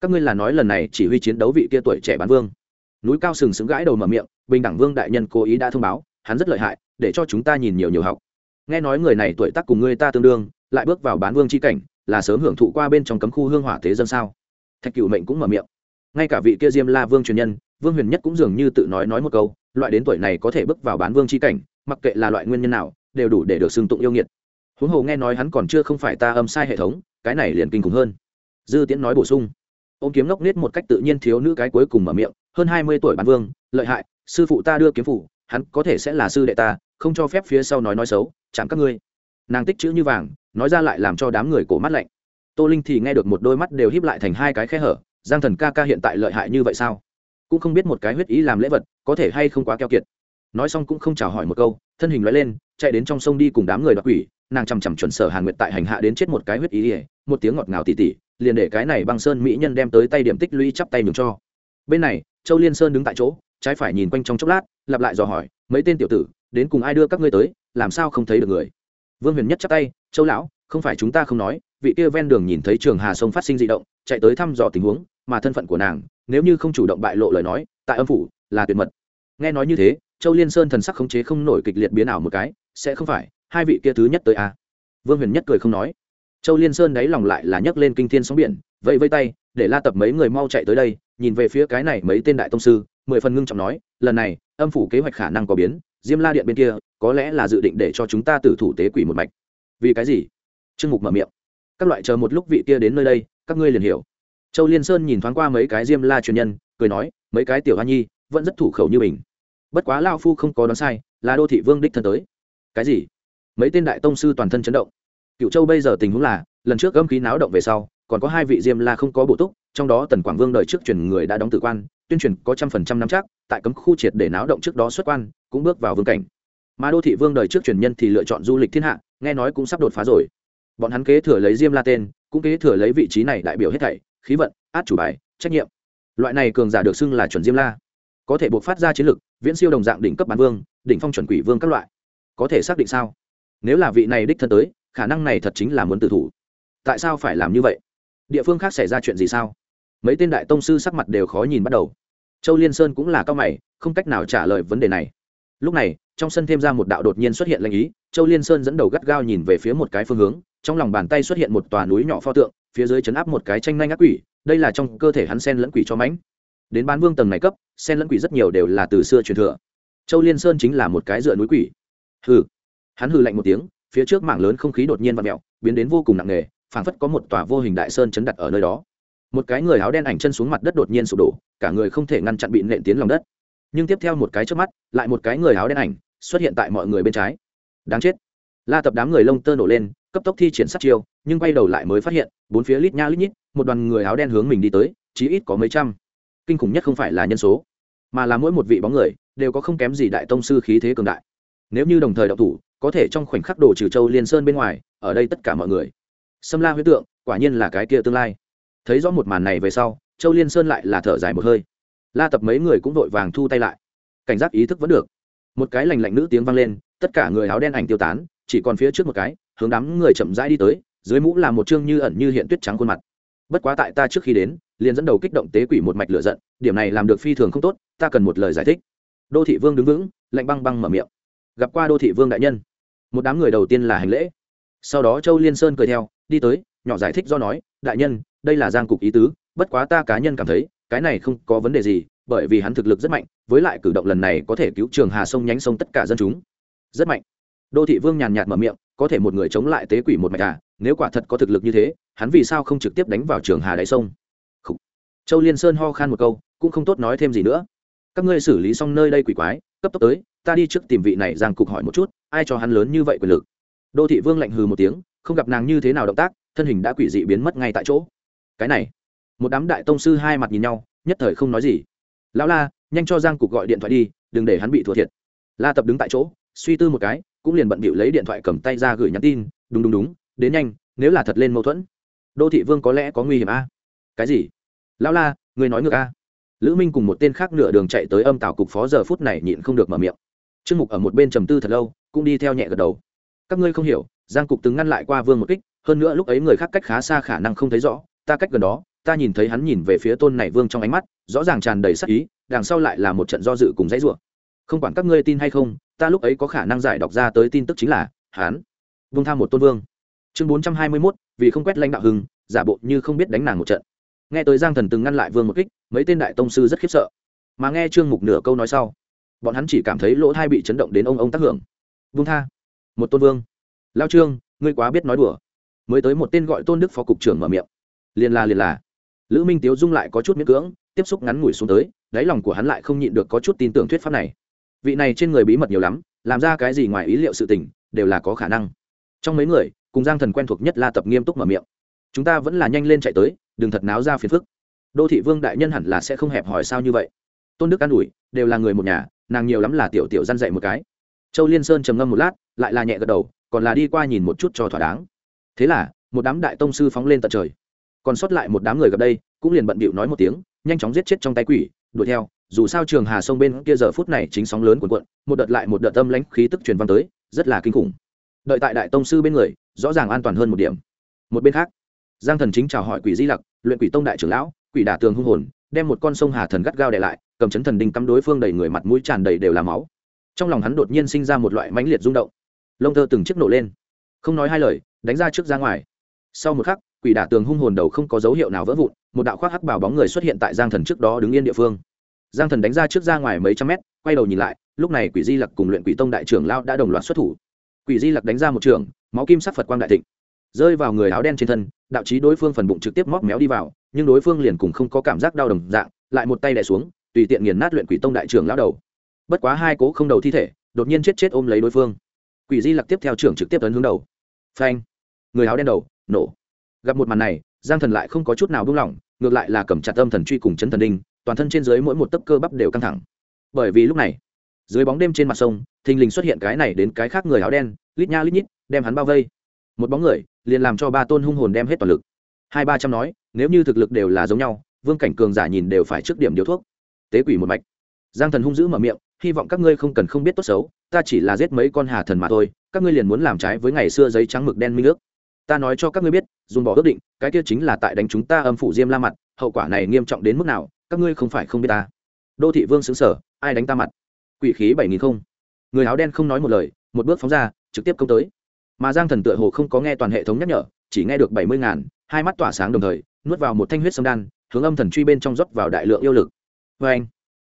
Các ngươi là nói lần này chỉ huy chiến đấu vị kia tuổi trẻ bán vương. Núi cao sừng sững gãi đầu mở miệng, bình đẳng vương đại nhân cố ý đã thông báo, hắn rất lợi hại, để cho chúng ta nhìn nhiều nhiều học. Nghe nói người này tuổi tác cùng ngươi ta tương đương, lại bước vào bán vương c h i cảnh, là sớm hưởng thụ qua bên trong cấm khu hương hỏa thế dân sao? Thạch cựu mệnh cũng mở miệng. Ngay cả vị kia diêm la vương truyền nhân, vương huyền nhất cũng dường như tự nói nói một câu, loại đến tuổi này có thể bước vào bán vương c h i cảnh, mặc kệ là loại nguyên nhân nào, đều đủ để được xưng tụng yêu nghiệt huống hồ nghe nói hắn còn chưa không phải ta âm sai hệ thống, cái này liền kinh khủng hơn. Dư tiễn nói bổ sung. Ô m kiếm ngốc nết một cách tự nhiên thiếu nữ cái cuối cùng mở miệng, hơn hai mươi tuổi bán vương, lợi hại, sư phụ ta đưa kiếm phủ, hắn có thể sẽ là sư đệ ta, không cho phép phía sau nói nói xấu, chạm các ngươi. Nàng tích chữ như vàng, nói ra lại làm cho đám người cổ mắt lạnh. Tô linh thì nghe được một đôi mắt đều híp lại thành hai cái khe hở, giang thần ca ca hiện tại lợi hại như vậy sao? Cũng không biết một cái huyết ý làm lễ vật, có thể hay không quá keo kiệt. Nói xong cũng không chào hỏi một câu, thân hình loại lên, chạy đến trong sông đi cùng đám người đoạt quỷ nàng chằm chằm chuẩn sở hàn nguyệt tại hành hạ đến chết một cái huyết ý ỉa, một tiếng ngọt ngào tỉ tỉ, liền để cái này băng sơn mỹ nhân đem tới tay điểm tích lũy chắp tay nhường cho. Bên này, châu liên sơn đứng tại chỗ, trái phải nhìn quanh trong chốc lát, lặp lại dò hỏi, mấy tên tiểu tử, đến cùng ai đưa các ngươi tới, làm sao không thấy được người? Vương huyền nhất chắp tay, châu lão, không phải chúng ta không nói, vị kia ven đường nhìn thấy trường hà sông phát sinh d ị động, chạy tới thăm dò tình huống, mà thân phận của nàng, nếu như không chủ động bại lộ lời nói, tại âm phủ, là tuyệt mật. Nghe nói như thế, châu liên sơn thần sắc khống chế không nổi kịch liệt biến ảo một cái, sẽ không phải hai vị kia thứ nhất tới a. À? vương huyền nhất cười không nói. Châu liên sơn đáy lòng lại là nhấc lên kinh thiên sóng biển, vẫy vây tay, để la tập mấy người mau chạy tới đây, nhìn về phía cái này mấy tên đại tông sư, mười phần ngưng trọng nói, lần này, âm phủ kế hoạch khả năng có biến, diêm la điện bên kia, có lẽ là dự định để cho chúng ta tử thủ tế quỷ một mạch. Vì cái gì? Trương mục mở miệng. Các loại chờ một lúc vị kia đến nơi đây, các ngươi liền hiểu. Châu liên sơn nhìn thoáng qua mấy cái diêm la truyền nhân, cười nói, mấy cái tiểu hoa nhi, vẫn rất thủ khẩu như mình. Bất quá lao phu không có đoán sai, là đô thị vương đích thân tới. Cái gì? Mấy tên đại tông sư toàn thân chấn động. Cựu châu bây giờ tình huống là, lần trước gâm khí náo động về sau, còn có hai vị diêm la không có bổ túc, trong đó tần quảng vương đợi trước truyền người đã đóng tử quan, tuyên truyền có trăm phần trăm nắm chắc, tại cấm khu triệt để náo động trước đó xuất quan, cũng bước vào vương cảnh. Mà đô thị vương đời trước truyền nhân thì lựa chọn du lịch thiên hạ, nghe nói cũng sắp đột phá rồi. Bọn hắn kế thừa lấy diêm la tên, cũng kế thừa lấy vị trí này đại biểu hết thảy, khí vận, át chủ bài, trách nhiệm. Loại này cường giả được xưng là chuẩn diêm la. Có thể buộc phát ra chiến lực, viễn siêu đồng dạng đỉnh cấp bán vương, đỉnh phong chuẩn quỷ vương các loại. Có thể xác định sao? Nếu là vị này đích thân tới, khả năng này thật chính là muốn tự thủ. Tại sao phải làm như vậy? Địa phương khác xảy ra chuyện gì sao? Mấy tên đại tông sư sắc mặt đều khó nhìn bắt đầu. Châu liên sơn cũng là cao mày, không cách nào trả lời vấn đề này. Lúc này, trong sân thêm ra một đạo đột nhiên xuất hiện lanh ý, châu liên sơn dẫn đầu gắt gao nhìn về phía một cái phương hướng, trong lòng bàn tay xuất hiện một tòa núi nhỏ pho tượng, phía dưới chấn áp một cái tranh nhanh ác quỷ, đây là trong cơ thể hắn sen lẫn quỷ cho mãnh. Đến bán vương tầng này cấp, sen lẫn quỷ rất nhiều đều là từ xưa truyền thừa. Châu liên sơn chính là một cái dựa núi quỷ. Hừ hắn hừ lạnh một tiếng, phía trước mảng lớn không khí đột nhiên và mẹo biến đến vô cùng nặng nề, phảng phất có một tòa vô hình đại sơn chấn đặt ở nơi đó. Một cái người áo đen ảnh chân xuống mặt đất đột nhiên sụp đổ, cả người không thể ngăn chặn bị nện tiến lòng đất. Nhưng tiếp theo một cái trước mắt, lại một cái người áo đen ảnh xuất hiện tại mọi người bên trái. Đáng chết. La tập đám người lông tơ nổ lên, cấp tốc thi triển sát chiêu, nhưng quay đầu lại mới phát hiện, bốn phía lít nha lít nhít, một đoàn người áo đen hướng mình đi tới, chí ít có mấy trăm. Kinh khủng nhất không phải là nhân số, mà là mỗi một vị bóng người đều có không kém gì đại tông sư khí thế cường đại. Nếu như đồng thời đạo thủ có thể trong khoảnh khắc đổ trừ châu liên sơn bên ngoài, ở đây tất cả mọi người. Xâm la huyết tượng, quả nhiên là cái kia tương lai. Thấy rõ một màn này về sau, châu liên sơn lại là thở dài một hơi. La tập mấy người cũng vội vàng thu tay lại. Cảnh giác ý thức vẫn được. Một cái lành lạnh nữ tiếng vang lên, tất cả người áo đen ảnh tiêu tán, chỉ còn phía trước một cái, hướng đám người chậm rãi đi tới, dưới mũ là một chương như ẩn như hiện tuyết trắng khuôn mặt. Bất quá tại ta trước khi đến, liền dẫn đầu kích động tế quỷ một mạch lửa giận, điểm này làm được phi thường không tốt, ta cần một lời giải thích. Đô thị vương đứng vững, lạnh băng băng mở miệng gặp qua đô thị vương đại nhân. Một đám người đầu tiên là hành lễ. Sau đó châu liên sơn cười theo, đi tới, nhỏ giải thích do nói, đại nhân, đây là giang cục ý tứ, bất quá ta cá nhân cảm thấy, cái này không có vấn đề gì, bởi vì hắn thực lực rất mạnh, với lại cử động lần này có thể cứu trường hà sông nhánh sông tất cả dân chúng. Rất mạnh. Đô thị vương nhàn nhạt mở miệng, có thể một người chống lại tế quỷ một mạch à nếu quả thật có thực lực như thế, hắn vì sao không trực tiếp đánh vào trường hà đáy sông? Khủ. châu liên sơn ho khan một câu, cũng không tốt nói thêm gì nữa. Các ngươi xử lý xong nơi đây quỷ quái, cấp tốc tới ta đi trước tìm vị này giang cục hỏi một chút, ai cho hắn lớn như vậy quyền lực? Đô thị vương lạnh hừ một tiếng, không gặp nàng như thế nào động tác, thân hình đã quỷ dị biến mất ngay tại chỗ. Cái này, một đám đại tông sư hai mặt nhìn nhau, nhất thời không nói gì. Lão la, nhanh cho giang cục gọi điện thoại đi, đừng để hắn bị thua thiệt. La tập đứng tại chỗ, suy tư một cái, cũng liền bận bịu lấy điện thoại cầm tay ra gửi nhắn tin, đúng đúng đúng, đến nhanh, nếu là thật lên mâu thuẫn, đô thị vương có lẽ có nguy hiểm a. Cái gì? Lão la, người nói ngược a. Lữ minh cùng một tên khác nửa đường chạy tới âm tảo cục phó giờ phút này nhịn không được mở miệng trương mục ở một bên trầm tư thật lâu, cũng đi theo nhẹ gật đầu. Các ngươi không hiểu, giang cục từng ngăn lại qua vương một kích, hơn nữa lúc ấy người khác cách khá xa khả năng không thấy rõ, ta cách gần đó, ta nhìn thấy hắn nhìn về phía tôn này vương trong ánh mắt, rõ ràng tràn đầy sắc ý, đằng sau lại là một trận do dự cùng dãy rủa. Không quản các ngươi tin hay không, ta lúc ấy có khả năng giải đọc ra tới tin tức chính là, hắn vương tham một tôn vương. Chương bốn trăm hai mươi mốt, vì không quét lãnh đạo hưng, giả bộ như không biết đánh nàng một trận. Nghe tới giang thần từng ngăn lại vương một kích, mấy tên đại tông sư rất khiếp sợ. Mà nghe trương mục nửa câu nói sau bọn hắn chỉ cảm thấy lỗ thai bị chấn động đến ông ông tác hưởng. Vương tha, một tôn vương. Lao trương, ngươi quá biết nói đùa. Mới tới một tên gọi tôn đức phó cục trưởng mở miệng. Liền là liền là. Lữ minh tiếu dung lại có chút miễn cưỡng, tiếp xúc ngắn ngủi xuống tới, đáy lòng của hắn lại không nhịn được có chút tin tưởng thuyết pháp này. Vị này trên người bí mật nhiều lắm, làm ra cái gì ngoài ý liệu sự tình, đều là có khả năng. Trong mấy người, cùng giang thần quen thuộc nhất la tập nghiêm túc mở miệng. Chúng ta vẫn là nhanh lên chạy tới, đừng thật náo ra phiền phức. Đô thị vương đại nhân hẳn là sẽ không hẹp hỏi sao như vậy. Tôn đức an ủi, đều là người một nhà nàng nhiều lắm là tiểu tiểu răn dạy một cái. Châu liên sơn trầm ngâm một lát, lại là nhẹ gật đầu, còn là đi qua nhìn một chút cho thỏa đáng. Thế là, một đám đại tông sư phóng lên tận trời. Còn sót lại một đám người gặp đây, cũng liền bận bịu nói một tiếng, nhanh chóng giết chết trong tay quỷ, đuổi theo. Dù sao trường hà sông bên kia giờ phút này chính sóng lớn cuộn cuộn, một đợt lại một đợt âm lãnh khí tức truyền văn tới, rất là kinh khủng. Đợi tại đại tông sư bên người, rõ ràng an toàn hơn một điểm. Một bên khác, giang thần chính chào hỏi quỷ di lặc, luyện quỷ tông đại trưởng lão, quỷ đả tường hung hồn, đem một con sông hà thần gắt gao để lại cầm chấn thần đinh cắm đối phương đầy người mặt mũi tràn đầy đều là máu. Trong lòng hắn đột nhiên sinh ra một loại mãnh liệt rung động. Lông thơ từng chiếc nổ lên. Không nói hai lời, đánh ra trước ra ngoài. Sau một khắc, quỷ đả tường hung hồn đầu không có dấu hiệu nào vỡ vụn, một đạo khoác hắc bảo bóng người xuất hiện tại giang thần trước đó đứng yên địa phương. Giang thần đánh ra trước ra ngoài mấy trăm mét, quay đầu nhìn lại, lúc này quỷ di lặc cùng luyện quỷ tông đại trưởng lao đã đồng loạt xuất thủ. Quỷ di lặc đánh ra một trường, máu kim sắc phật quang đại thịnh. Rơi vào người áo đen trên thân, đạo trí đối phương phần bụng trực tiếp móc méo đi vào, nhưng đối phương liền cùng không có cảm giác đau đồng dạng, lại một tay đẻ xuống tùy tiện nghiền nát luyện quỷ tông đại trưởng lão đầu. Bất quá hai cố không đầu thi thể, đột nhiên chết chết ôm lấy đối phương. Quỷ di lặc tiếp theo trưởng trực tiếp tấn hướng đầu. Phanh! Người áo đen đầu, nổ. Gặp một màn này, giang thần lại không có chút nào buông lỏng, ngược lại là cầm chặt âm thần truy cùng chấn thần đinh, toàn thân trên dưới mỗi một tấc cơ bắp đều căng thẳng. Bởi vì lúc này, dưới bóng đêm trên mặt sông, thình lình xuất hiện cái này đến cái khác người áo đen, lít nha lít nhít, đem hắn bao vây. Một bóng người, liền làm cho ba tôn hung hồn đem hết toàn lực. Hai ba trăm nói, nếu như thực lực đều là giống nhau, vương cảnh cường giả nhìn đều phải trước điểm điếu thuốc tế quỷ một mạch. Giang thần hung dữ mở miệng, hy vọng các ngươi không cần không biết tốt xấu, ta chỉ là giết mấy con hà thần mà thôi, các ngươi liền muốn làm trái với ngày xưa giấy trắng mực đen minh ước. Ta nói cho các ngươi biết, dùng bỏ ước định, cái kia chính là tại đánh chúng ta âm phủ diêm la mặt, hậu quả này nghiêm trọng đến mức nào, các ngươi không phải không biết ta. Đô thị vương xứng sở ai đánh ta mặt? Quỷ khí bảy nghìn không. Người áo đen không nói một lời, một bước phóng ra, trực tiếp công tới. Mà giang thần tựa hồ không có nghe toàn hệ thống nhắc nhở, chỉ nghe được bảy mươi ngàn, hai mắt tỏa sáng đồng thời, nuốt vào một thanh huyết sâm đan, hướng âm thần truy bên trong dốc vào đại lượng yêu lực vê anh.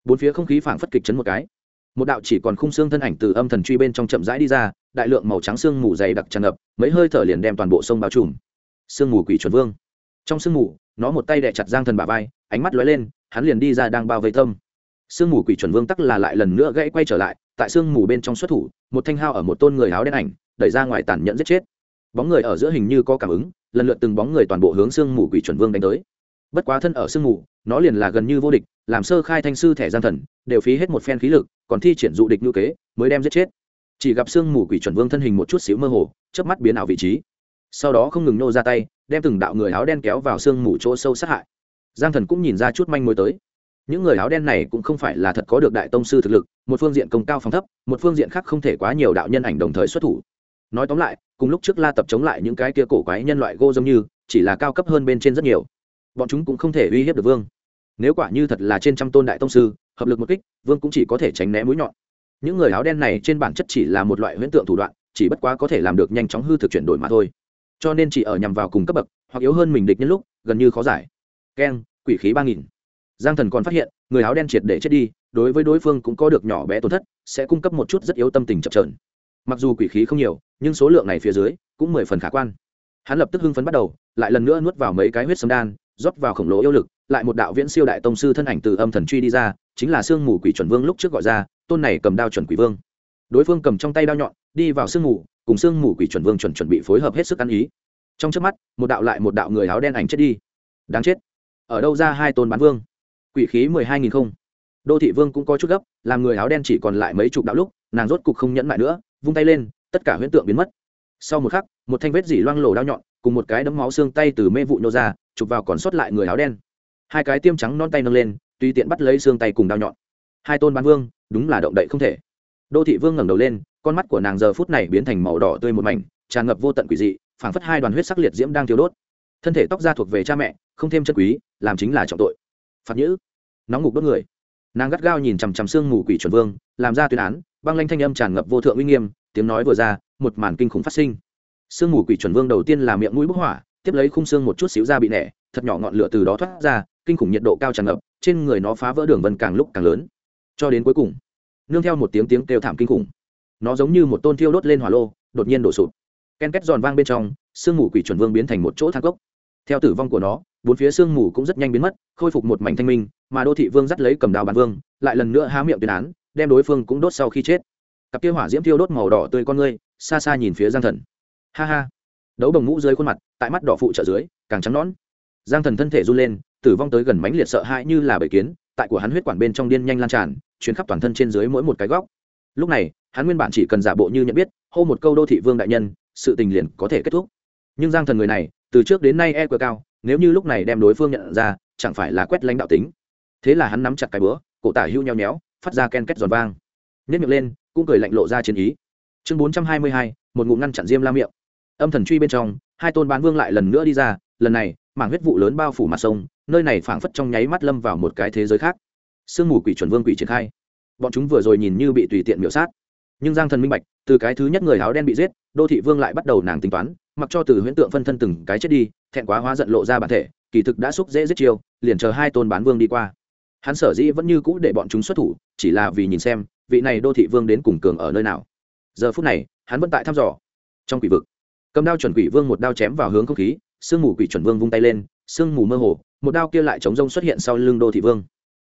Bốn phía không khí phảng phất kịch chấn một cái. Một đạo chỉ còn khung xương thân ảnh từ âm thần truy bên trong chậm rãi đi ra, đại lượng màu trắng xương mù dày đặc tràn ngập, mấy hơi thở liền đem toàn bộ sông bao trùm. Sương mù quỷ chuẩn vương. Trong sương mù, nó một tay đẻ chặt giang thần bà vai, ánh mắt lóe lên, hắn liền đi ra đang bao vây tâm. Sương mù quỷ chuẩn vương tắc là lại lần nữa gãy quay trở lại, tại sương mù bên trong xuất thủ, một thanh hao ở một tôn người áo đen ảnh, đẩy ra ngoài tàn nhẫn giết chết. Bóng người ở giữa hình như có cảm ứng, lần lượt từng bóng người toàn bộ hướng sương mù quỷ chuẩn vương đánh tới bất quá thân ở sương mù, nó liền là gần như vô địch, làm sơ khai thanh sư thẻ gian thần, đều phí hết một phen khí lực, còn thi triển dụ địch ngữ kế, mới đem giết chết. Chỉ gặp sương mù quỷ chuẩn vương thân hình một chút xíu mơ hồ, chớp mắt biến ảo vị trí. Sau đó không ngừng nô ra tay, đem từng đạo người áo đen kéo vào sương mù chỗ sâu sát hại. Giang thần cũng nhìn ra chút manh mối tới. Những người áo đen này cũng không phải là thật có được đại tông sư thực lực, một phương diện công cao phong thấp, một phương diện khác không thể quá nhiều đạo nhân ảnh đồng thời xuất thủ. Nói tóm lại, cùng lúc trước la tập chống lại những cái kia cổ quái nhân loại gô giống như, chỉ là cao cấp hơn bên trên rất nhiều bọn chúng cũng không thể uy hiếp được vương. Nếu quả như thật là trên trăm tôn đại tông sư, hợp lực một kích, vương cũng chỉ có thể tránh né mũi nhọn. Những người áo đen này trên bản chất chỉ là một loại huyễn tượng thủ đoạn, chỉ bất quá có thể làm được nhanh chóng hư thực chuyển đổi mà thôi. Cho nên chỉ ở nhằm vào cùng cấp bậc, hoặc yếu hơn mình địch nhân lúc, gần như khó giải. Keng, quỷ khí ba nghìn. Giang thần còn phát hiện, người áo đen triệt để chết đi, đối với đối phương cũng có được nhỏ bé tổn thất, sẽ cung cấp một chút rất yếu tâm tình chập trờn mặc dù quỷ khí không nhiều, nhưng số lượng này phía dưới cũng mười phần khả quan. Hắn lập tức hưng phấn bắt đầu, lại lần nữa nuốt vào mấy cái huyết sâm đan rót vào khổng lồ yêu lực, lại một đạo viễn siêu đại tông sư thân ảnh từ âm thần truy đi ra, chính là sương mù quỷ chuẩn vương lúc trước gọi ra, tôn này cầm đao chuẩn quỷ vương. Đối phương cầm trong tay đao nhọn, đi vào sương mù, cùng sương mù quỷ chuẩn vương chuẩn chuẩn bị phối hợp hết sức ăn ý. Trong trước mắt, một đạo lại một đạo người áo đen ảnh chết đi. Đáng chết. Ở đâu ra hai tôn bán vương? Quỷ khí mười hai nghìn không. Đô thị vương cũng có chút gấp, làm người áo đen chỉ còn lại mấy chục đạo lúc, nàng rốt cục không nhẫn lại nữa, vung tay lên, tất cả huyễn tượng biến mất. Sau một khắc, một thanh vết dỉ loang lổ đao nhọn, cùng một cái đấm máu xương tay từ mê vụ nhô ra chụp vào còn sót lại người áo đen. Hai cái tiêm trắng non tay nâng lên, tùy tiện bắt lấy xương tay cùng đao nhọn. Hai tôn bán vương, đúng là động đậy không thể. Đô thị vương ngẩng đầu lên, con mắt của nàng giờ phút này biến thành màu đỏ tươi một mảnh, tràn ngập vô tận quỷ dị, phảng phất hai đoàn huyết sắc liệt diễm đang thiêu đốt. Thân thể tóc da thuộc về cha mẹ, không thêm chân quý, làm chính là trọng tội. Phạt nhữ. Nóng ngục đốt người. Nàng gắt gao nhìn chằm chằm xương mù quỷ chuẩn vương, làm ra tuyên án, băng lanh thanh âm tràn ngập vô thượng uy nghiêm, tiếng nói vừa ra, một màn kinh khủng phát sinh. Sương mù quỷ chuẩn vương đầu tiên là miệng mũi bốc hỏa tiếp lấy khung xương một chút xíu ra bị nẻ, thật nhỏ ngọn lửa từ đó thoát ra, kinh khủng nhiệt độ cao tràn ngập, trên người nó phá vỡ đường vân càng lúc càng lớn. Cho đến cuối cùng, nương theo một tiếng tiếng kêu thảm kinh khủng, nó giống như một tôn thiêu đốt lên hỏa lô, đột nhiên đổ sụp. Ken két giòn vang bên trong, sương mù quỷ chuẩn vương biến thành một chỗ thang cốc. Theo tử vong của nó, bốn phía sương mù cũng rất nhanh biến mất, khôi phục một mảnh thanh minh, mà đô thị vương dắt lấy cầm đào bàn vương, lại lần nữa há miệng tuyên án, đem đối phương cũng đốt sau khi chết. Cặp kia hỏa diễm thiêu đốt màu đỏ tươi con ngươi, xa xa nhìn phía giang thần. Ha ha đấu bồng mũ dưới khuôn mặt, tại mắt đỏ phụ trợ dưới, càng trắng nón giang thần thân thể run lên, tử vong tới gần mánh liệt sợ hãi như là bầy kiến, tại của hắn huyết quản bên trong điên nhanh lan tràn, chuyến khắp toàn thân trên dưới mỗi một cái góc. Lúc này, hắn nguyên bản chỉ cần giả bộ như nhận biết, hô một câu đô thị vương đại nhân, sự tình liền có thể kết thúc. Nhưng giang thần người này, từ trước đến nay e cờ cao, nếu như lúc này đem đối phương nhận ra, chẳng phải là quét lãnh đạo tính. Thế là hắn nắm chặt cái bữa cổ tả hưu nheo nhéo, phát ra ken két giòn vang. Nhét miệng lên, cũng cười lạnh lộ ra chiến ý. Chương bốn trăm hai mươi hai, một ngụm ngăn chặn diêm la miệng âm thần truy bên trong, hai tôn bán vương lại lần nữa đi ra, lần này, mảng huyết vụ lớn bao phủ mặt sông, nơi này phảng phất trong nháy mắt lâm vào một cái thế giới khác. Sương mù quỷ chuẩn vương quỷ triển khai. Bọn chúng vừa rồi nhìn như bị tùy tiện miểu sát. Nhưng giang thần minh bạch, từ cái thứ nhất người áo đen bị giết, đô thị vương lại bắt đầu nàng tính toán, mặc cho từ huyễn tượng phân thân từng cái chết đi, thẹn quá hóa giận lộ ra bản thể, kỳ thực đã xúc dễ giết chiêu, liền chờ hai tôn bán vương đi qua. Hắn sở dĩ vẫn như cũ để bọn chúng xuất thủ, chỉ là vì nhìn xem vị này đô thị vương đến cùng cường ở nơi nào. Giờ phút này, hắn vẫn tại thăm dò trong quỷ vực cầm đao chuẩn quỷ vương một đao chém vào hướng không khí, sương mù quỷ chuẩn vương vung tay lên, sương mù mơ hồ, một đao kia lại chống rông xuất hiện sau lưng đô thị vương.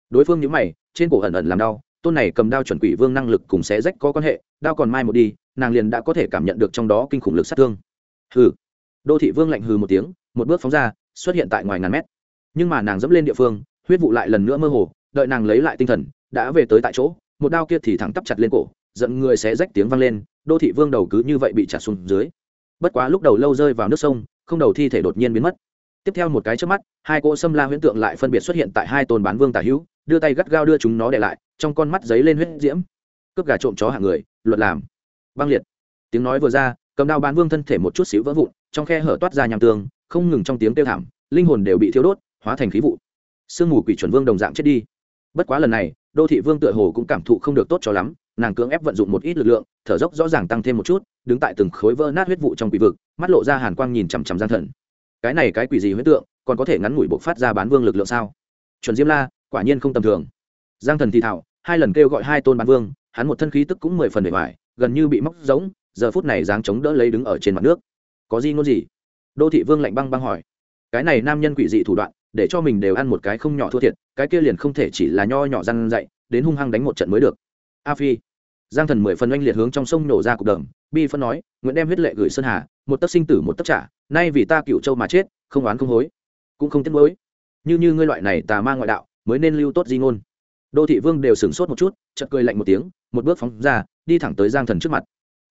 Đối phương nhíu mày, trên cổ ẩn ẩn làm đau, tôn này cầm đao chuẩn quỷ vương năng lực cùng xé rách có quan hệ, đao còn mai một đi, nàng liền đã có thể cảm nhận được trong đó kinh khủng lực sát thương. Hừ. Đô thị vương lạnh hừ một tiếng, một bước phóng ra, xuất hiện tại ngoài ngàn mét. Nhưng mà nàng dẫm lên địa phương, huyết vụ lại lần nữa mơ hồ, đợi nàng lấy lại tinh thần, đã về tới tại chỗ, một đao kia thì thẳng tắp chặt lên cổ, giận người xé rách tiếng vang lên, đô thị vương đầu cứ như vậy bị chặt xuống dưới bất quá lúc đầu lâu rơi vào nước sông, không đầu thi thể đột nhiên biến mất. Tiếp theo một cái trước mắt, hai cỗ xâm la huyễn tượng lại phân biệt xuất hiện tại hai tôn bán vương tả hữu, đưa tay gắt gao đưa chúng nó để lại, trong con mắt giấy lên huyết diễm. Cướp gà trộm chó hạng người, luật làm. Băng liệt. Tiếng nói vừa ra, cầm đao bán vương thân thể một chút xíu vỡ vụn, trong khe hở toát ra nham tương, không ngừng trong tiếng kêu thảm, linh hồn đều bị thiêu đốt, hóa thành khí vụ. Sương mù quỷ chuẩn vương đồng dạng chết đi. Bất quá lần này, đô thị vương tựa hồ cũng cảm thụ không được tốt cho lắm, nàng cưỡng ép vận dụng một ít lực lượng, thở dốc rõ ràng tăng thêm một chút đứng tại từng khối vỡ nát huyết vụ trong quỷ vực, mắt lộ ra hàn quang nhìn chằm chằm gian thần. Cái này cái quỷ gì huyết tượng, còn có thể ngắn ngủi buộc phát ra bán vương lực lượng sao? Chuẩn diêm la, quả nhiên không tầm thường. Giang thần thì thảo hai lần kêu gọi hai tôn bán vương, hắn một thân khí tức cũng mười phần bề ngoài, gần như bị móc giống giờ phút này dáng chống đỡ lấy đứng ở trên mặt nước. Có gì ngôn gì? Đô thị vương lạnh băng băng hỏi. Cái này nam nhân quỷ dị thủ đoạn, để cho mình đều ăn một cái không nhỏ thua thiệt, cái kia liền không thể chỉ là nho nhỏ răn dậy, đến hung hăng đánh một trận mới được. A phi giang thần mười phần oanh liệt hướng trong sông nổ ra cục đầm, bi phân nói nguyễn đem huyết lệ gửi sơn hà, một tấc sinh tử một tấc trả, nay vì ta cựu châu mà chết, không oán không hối, cũng không tiếc nuối. Như như ngươi loại này tà ma ngoại đạo, mới nên lưu tốt di ngôn. Đô thị vương đều sửng sốt một chút, chợt cười lạnh một tiếng, một bước phóng ra, đi thẳng tới giang thần trước mặt.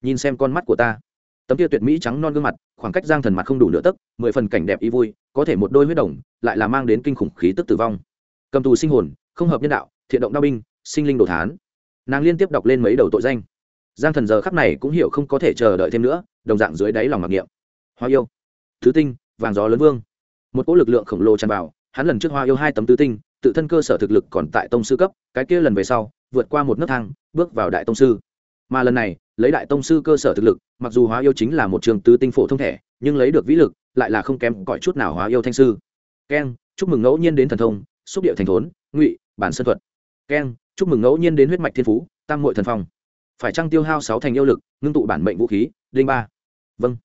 Nhìn xem con mắt của ta. Tấm kia tuyệt mỹ trắng non gương mặt, khoảng cách giang thần mặt không đủ nửa tấc, mười phần cảnh đẹp ý vui, có thể một đôi huyết đồng, lại là mang đến kinh khủng khí tức tử vong. Cầm tù sinh hồn, không hợp nhân đạo, thiện động đao binh, sinh linh đồ thán nàng liên tiếp đọc lên mấy đầu tội danh. Giang thần giờ khắc này cũng hiểu không có thể chờ đợi thêm nữa, đồng dạng dưới đáy lòng mặc niệm. Hoa yêu thứ tinh, vàng gió lớn vương. Một cỗ lực lượng khổng lồ tràn vào, hắn lần trước hoa yêu hai tấm tứ tinh, tự thân cơ sở thực lực còn tại tông sư cấp, cái kia lần về sau, vượt qua một nấc thang, bước vào đại tông sư. Mà lần này, lấy đại tông sư cơ sở thực lực, mặc dù hóa yêu chính là một trường tứ tinh phổ thông thể, nhưng lấy được vĩ lực, lại là không kém cõi chút nào hóa yêu thanh sư. Keng, chúc mừng ngẫu nhiên đến thần thông, xúc điệu thành thốn, ngụy, bản sân thuật. Keng chúc mừng ngẫu nhiên đến huyết mạch thiên phú, tam mội thần phong. Phải trăng tiêu hao sáu thành yêu lực, ngưng tụ bản mệnh vũ khí, đinh ba? Vâng.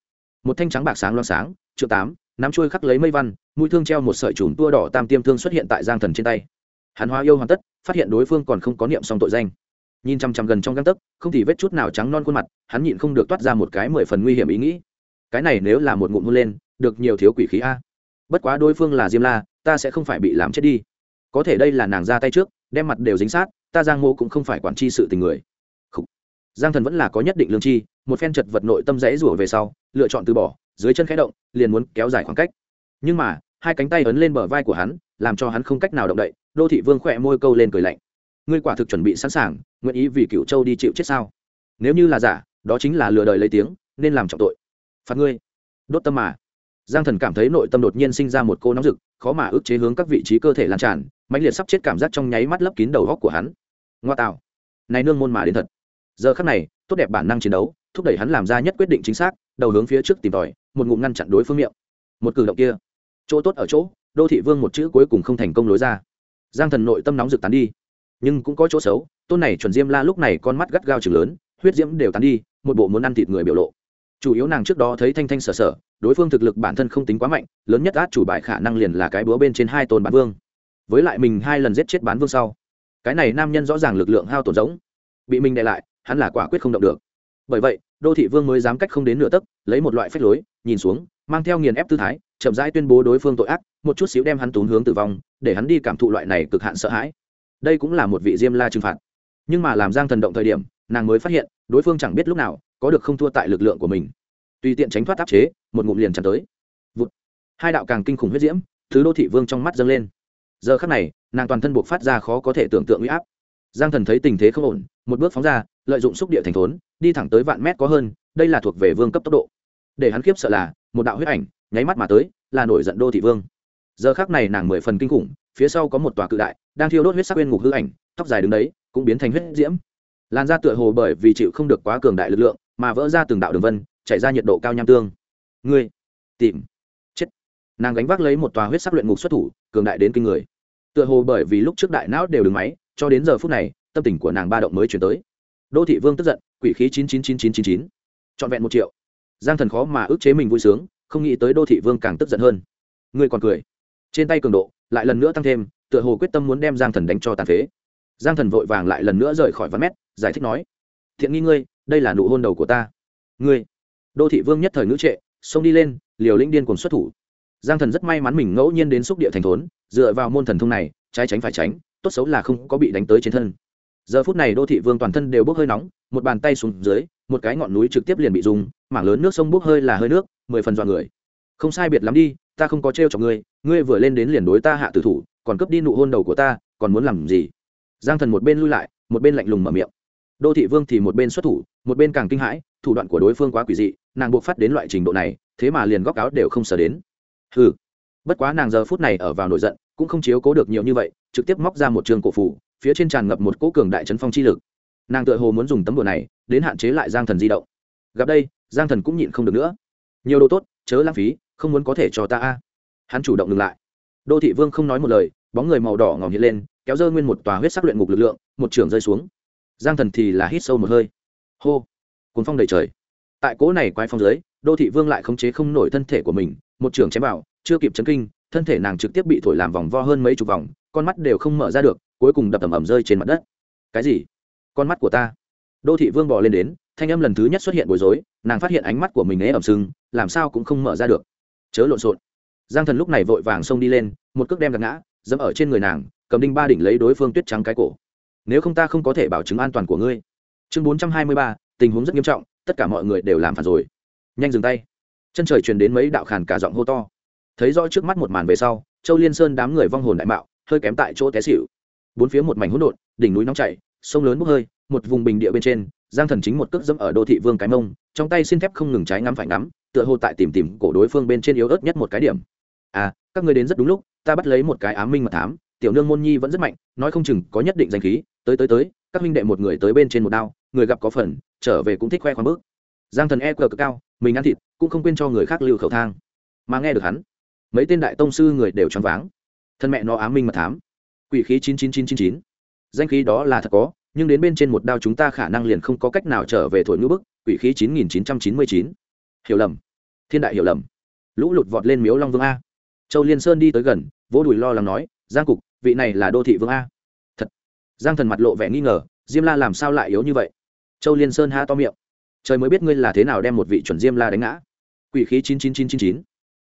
Một thanh trắng bạc sáng loang sáng triệu tám, nắm trôi khắc lấy mây văn, mũi thương treo một sợi chùm tua đỏ tam tiêm thương xuất hiện tại giang thần trên tay. Hắn hóa yêu hoàn tất, phát hiện đối phương còn không có niệm xong tội danh. Nhìn chằm chằm gần trong găng tấc, không thì vết chút nào trắng non khuôn mặt, hắn nhịn không được toát ra một cái mười phần nguy hiểm ý nghĩ. Cái này nếu là một ngụm hôn lên, được nhiều thiếu quỷ khí a. Bất quá đối phương là diêm la, ta sẽ không phải bị làm chết đi. Có thể đây là nàng ra tay trước, đem mặt đều dính sát ta giang mô cũng không phải quản tri sự tình người. Giang thần vẫn là có nhất định lương chi, một phen chật vật nội tâm rẽ rủa về sau, lựa chọn từ bỏ, dưới chân khẽ động, liền muốn kéo dài khoảng cách. Nhưng mà, hai cánh tay ấn lên bờ vai của hắn, làm cho hắn không cách nào động đậy, đô thị vương khỏe môi câu lên cười lạnh. Ngươi quả thực chuẩn bị sẵn sàng, nguyện ý vì cựu châu đi chịu chết sao? Nếu như là giả, đó chính là lừa đời lấy tiếng, nên làm trọng tội. Phạt ngươi. Đốt tâm mà. Giang thần cảm thấy nội tâm đột nhiên sinh ra một cô nóng rực, khó mà ức chế hướng các vị trí cơ thể lan tràn mãnh liệt sắp chết cảm giác trong nháy mắt lấp kín đầu góc của hắn. Ngoa tạo. Này nương môn mà đến thật. Giờ khắc này, tốt đẹp bản năng chiến đấu, thúc đẩy hắn làm ra nhất quyết định chính xác, đầu hướng phía trước tìm tòi, một ngụm ngăn chặn đối phương miệng. Một cử động kia. Chỗ tốt ở chỗ, đô thị vương một chữ cuối cùng không thành công lối ra. Giang thần nội tâm nóng rực tán đi. Nhưng cũng có chỗ xấu, tôn này chuẩn diêm la lúc này con mắt gắt gao chừng lớn, huyết diễm đều tán đi, một bộ muốn ăn thịt người biểu lộ. Chủ yếu nàng trước đó thấy thanh thanh sở sở, đối phương thực lực bản thân không tính quá mạnh, lớn nhất át chủ bài khả năng liền là cái búa bên trên hai tôn bán vương với lại mình hai lần giết chết bán vương sau. Cái này nam nhân rõ ràng lực lượng hao tổn giống. Bị mình đè lại, hắn là quả quyết không động được. Bởi vậy, đô thị vương mới dám cách không đến nửa tấc, lấy một loại phách lối, nhìn xuống, mang theo nghiền ép tư thái, chậm rãi tuyên bố đối phương tội ác, một chút xíu đem hắn tốn hướng tử vong, để hắn đi cảm thụ loại này cực hạn sợ hãi. Đây cũng là một vị diêm la trừng phạt. Nhưng mà làm giang thần động thời điểm, nàng mới phát hiện, đối phương chẳng biết lúc nào, có được không thua tại lực lượng của mình. Tùy tiện tránh thoát áp chế, một ngụm liền chắn tới. Vụt. hai đạo càng kinh khủng huyết diễm, thứ đô thị vương trong mắt dâng lên giờ khắc này, nàng toàn thân buộc phát ra khó có thể tưởng tượng uy áp. Giang thần thấy tình thế không ổn, một bước phóng ra, lợi dụng xúc địa thành thốn, đi thẳng tới vạn mét có hơn, đây là thuộc về vương cấp tốc độ. Để hắn khiếp sợ là, một đạo huyết ảnh, nháy mắt mà tới, là nổi giận đô thị vương. Giờ khác này nàng mười phần kinh khủng, phía sau có một tòa cự đại, đang thiêu đốt huyết sắc bên ngục hư ảnh, tóc dài đứng đấy, cũng biến thành huyết diễm. Làn da tựa hồ bởi vì chịu không được quá cường đại lực lượng, mà vỡ ra từng đạo đường vân, chảy ra nhiệt độ cao nham tương. Ngươi, tìm, chết. Nàng gánh vác lấy một tòa huyết sắc luyện ngục xuất thủ cường đại đến kinh người. Tựa hồ bởi vì lúc trước đại não đều đứng máy, cho đến giờ phút này, tâm tình của nàng ba động mới chuyển tới. Đô thị vương tức giận, quỷ khí chín chín chín chín chín chín. Trọn vẹn một triệu. Giang thần khó mà ức chế mình vui sướng, không nghĩ tới đô thị vương càng tức giận hơn. Ngươi còn cười. Trên tay cường độ lại lần nữa tăng thêm, tựa hồ quyết tâm muốn đem giang thần đánh cho tàn phế. Giang thần vội vàng lại lần nữa rời khỏi văn mét, giải thích nói, thiện nghi ngươi, đây là nụ hôn đầu của ta. Ngươi. Đô thị vương nhất thời ngữ trệ, xông đi lên, liều lĩnh điên cùng xuất thủ giang thần rất may mắn mình ngẫu nhiên đến xúc địa thành thốn, dựa vào môn thần thông này, trái tránh phải tránh, tốt xấu là không có bị đánh tới trên thân. Giờ phút này đô thị vương toàn thân đều bốc hơi nóng, một bàn tay xuống dưới, một cái ngọn núi trực tiếp liền bị dùng, mảng lớn nước sông bốc hơi là hơi nước, mười phần dọn người. Không sai biệt lắm đi, ta không có trêu cho ngươi ngươi vừa lên đến liền đối ta hạ tử thủ, còn cướp đi nụ hôn đầu của ta, còn muốn làm gì? Giang thần một bên lui lại, một bên lạnh lùng mở miệng. Đô thị vương thì một bên xuất thủ, một bên càng kinh hãi, thủ đoạn của đối phương quá quỷ dị, nàng buộc phát đến loại trình độ này, thế mà liền góc áo đều không sờ đến hừ, bất quá nàng giờ phút này ở vào nổi giận cũng không chiếu cố được nhiều như vậy trực tiếp móc ra một trường cổ phủ phía trên tràn ngập một cỗ cường đại trấn phong chi lực. Nàng tựa hồ muốn dùng tấm đồ này đến hạn chế lại giang thần di động. Gặp đây giang thần cũng nhịn không được nữa. Nhiều đồ tốt chớ lãng phí không muốn có thể cho ta a. Hắn chủ động ngừng lại. Đô thị vương không nói một lời bóng người màu đỏ ngòm hiện lên kéo dơ nguyên một tòa huyết sắc luyện ngục lực lượng một trường rơi xuống. Giang thần thì là hít sâu một hơi. Hô. Cuốn phong đầy trời. Tại cỗ này quái phong dưới đô thị vương lại khống chế không nổi thân thể của mình, một trường chém vào, chưa kịp chấn kinh, thân thể nàng trực tiếp bị thổi làm vòng vo hơn mấy chục vòng, con mắt đều không mở ra được, cuối cùng đập ầm ầm rơi trên mặt đất. Cái gì? Con mắt của ta. Đô thị vương bỏ lên đến, thanh âm lần thứ nhất xuất hiện bối rối, nàng phát hiện ánh mắt của mình ế ẩm sưng, làm sao cũng không mở ra được. Chớ lộn xộn. Giang thần lúc này vội vàng xông đi lên, một cước đem gạt ngã, dẫm ở trên người nàng, cầm đinh ba đỉnh lấy đối phương tuyết trắng cái cổ. Nếu không ta không có thể bảo chứng an toàn của ngươi. Chương bốn trăm hai mươi ba, tình huống rất nghiêm trọng, tất cả mọi người đều làm phản rồi nhanh dừng tay. Chân trời truyền đến mấy đạo khàn cả giọng hô to. Thấy rõ trước mắt một màn về sau, châu liên sơn đám người vong hồn đại mạo, hơi kém tại chỗ té xịu bốn phía một mảnh hỗn độn, đỉnh núi nóng chảy, sông lớn bốc hơi, một vùng bình địa bên trên, giang thần chính một cước dẫm ở đô thị vương cái mông, trong tay xin thép không ngừng trái ngắm phải ngắm, tựa hồ tại tìm tìm cổ đối phương bên trên yếu ớt nhất một cái điểm. À các người đến rất đúng lúc, ta bắt lấy một cái ám minh mật thám, tiểu nương môn nhi vẫn rất mạnh, nói không chừng có nhất định danh khí, tới tới tới, các minh đệ một người tới bên trên một đao, người gặp có phần, trở về cũng thích khoe khoang bước. Giang thần e cờ cực cao mình ăn thịt cũng không quên cho người khác lưu khẩu thang. Mà nghe được hắn, mấy tên đại tông sư người đều choáng váng. Thân mẹ nó ám minh mật thám. Quỷ khí chín chín chín chín chín danh khí đó là thật có, nhưng đến bên trên một đao chúng ta khả năng liền không có cách nào trở về thổi ngữ bức, quỷ khí chín nghìn chín trăm chín mươi chín. Hiểu lầm. Thiên đại hiểu lầm. Lũ lụt vọt lên miếu long vương a. Châu liên sơn đi tới gần, vỗ đùi lo lắng nói, giang cục, vị này là đô thị vương a. Thật. Giang thần mặt lộ vẻ nghi ngờ, diêm la làm sao lại yếu như vậy? Châu liên sơn ha to miệng trời mới biết ngươi là thế nào đem một vị chuẩn diêm la đánh ngã. Quỷ khí chín chín chín chín chín.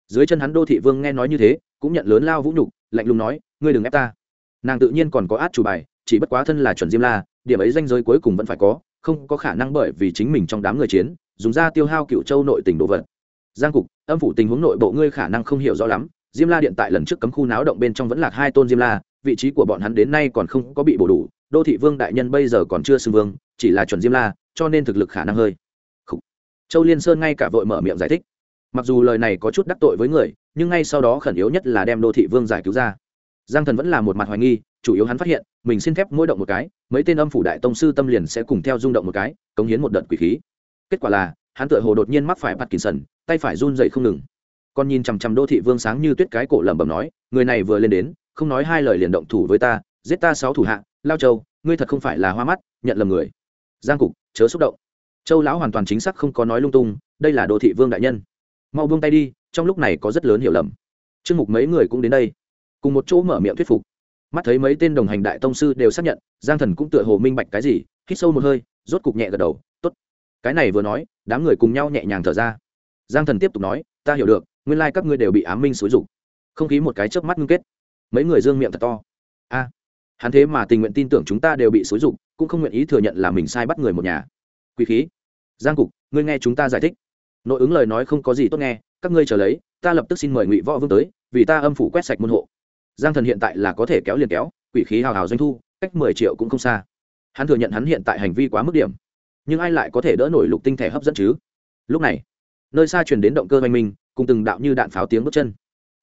Dưới chân hắn đô thị vương nghe nói như thế, cũng nhận lớn lao vũ nhục, lạnh lùng nói, ngươi đừng ép ta. Nàng tự nhiên còn có át chủ bài, chỉ bất quá thân là chuẩn diêm la, điểm ấy danh giới cuối cùng vẫn phải có, không có khả năng bởi vì chính mình trong đám người chiến, dùng ra tiêu hao cựu châu nội tỉnh đồ vật. Giang cục, âm phủ tình huống nội bộ ngươi khả năng không hiểu rõ lắm, diêm la điện tại lần trước cấm khu náo động bên trong vẫn là hai tôn diêm la, vị trí của bọn hắn đến nay còn không có bị bổ đủ, đô thị vương đại nhân bây giờ còn chưa xưng vương, chỉ là chuẩn diêm la, cho nên thực lực khả năng hơi châu liên sơn ngay cả vội mở miệng giải thích. Mặc dù lời này có chút đắc tội với người, nhưng ngay sau đó khẩn yếu nhất là đem đô thị vương giải cứu ra. Giang thần vẫn là một mặt hoài nghi, chủ yếu hắn phát hiện, mình xin phép mỗi động một cái, mấy tên âm phủ đại tông sư tâm liền sẽ cùng theo rung động một cái, cống hiến một đợt quỷ khí. Kết quả là, hắn tựa hồ đột nhiên mắc phải bắt kỳ sần tay phải run dậy không ngừng. Còn nhìn chằm chằm đô thị vương sáng như tuyết cái cổ lẩm bẩm nói, người này vừa lên đến, không nói hai lời liền động thủ với ta, giết ta sáu thủ hạ, lao châu, ngươi thật không phải là hoa mắt, nhận lầm người. Giang cục, chớ xúc động châu lão hoàn toàn chính xác không có nói lung tung, đây là đô thị vương đại nhân. Mau buông tay đi, trong lúc này có rất lớn hiểu lầm. Chương mục mấy người cũng đến đây. Cùng một chỗ mở miệng thuyết phục. Mắt thấy mấy tên đồng hành đại tông sư đều xác nhận, giang thần cũng tựa hồ minh bạch cái gì, hít sâu một hơi, rốt cục nhẹ gật đầu t ố t cái này vừa nói, đám người cùng nhau nhẹ nhàng thở ra. Giang thần tiếp tục nói, ta hiểu được, nguyên lai các ngươi đều bị ám minh xúi rục không khí một cái chớp mắt ngưng kết. Mấy người dương miệng thật to. A, hắn thế mà tình nguyện tin tưởng chúng ta đều bị xúi rục cũng không nguyện ý thừa nhận là mình sai bắt người một nhà. Quý khí giang cục, ngươi nghe chúng ta giải thích. Nội ứng lời nói không có gì tốt nghe, các ngươi chờ lấy, ta lập tức xin mời ngụy võ vương tới, vì ta âm phủ quét sạch môn hộ. Giang thần hiện tại là có thể kéo liền kéo, quỷ khí hào hào doanh thu, cách mười triệu cũng không xa. Hắn thừa nhận hắn hiện tại hành vi quá mức điểm. Nhưng ai lại có thể đỡ nổi lục tinh thể hấp dẫn chứ? Lúc này, nơi xa truyền đến động cơ oanh minh cùng từng đạo như đạn pháo tiếng bước chân.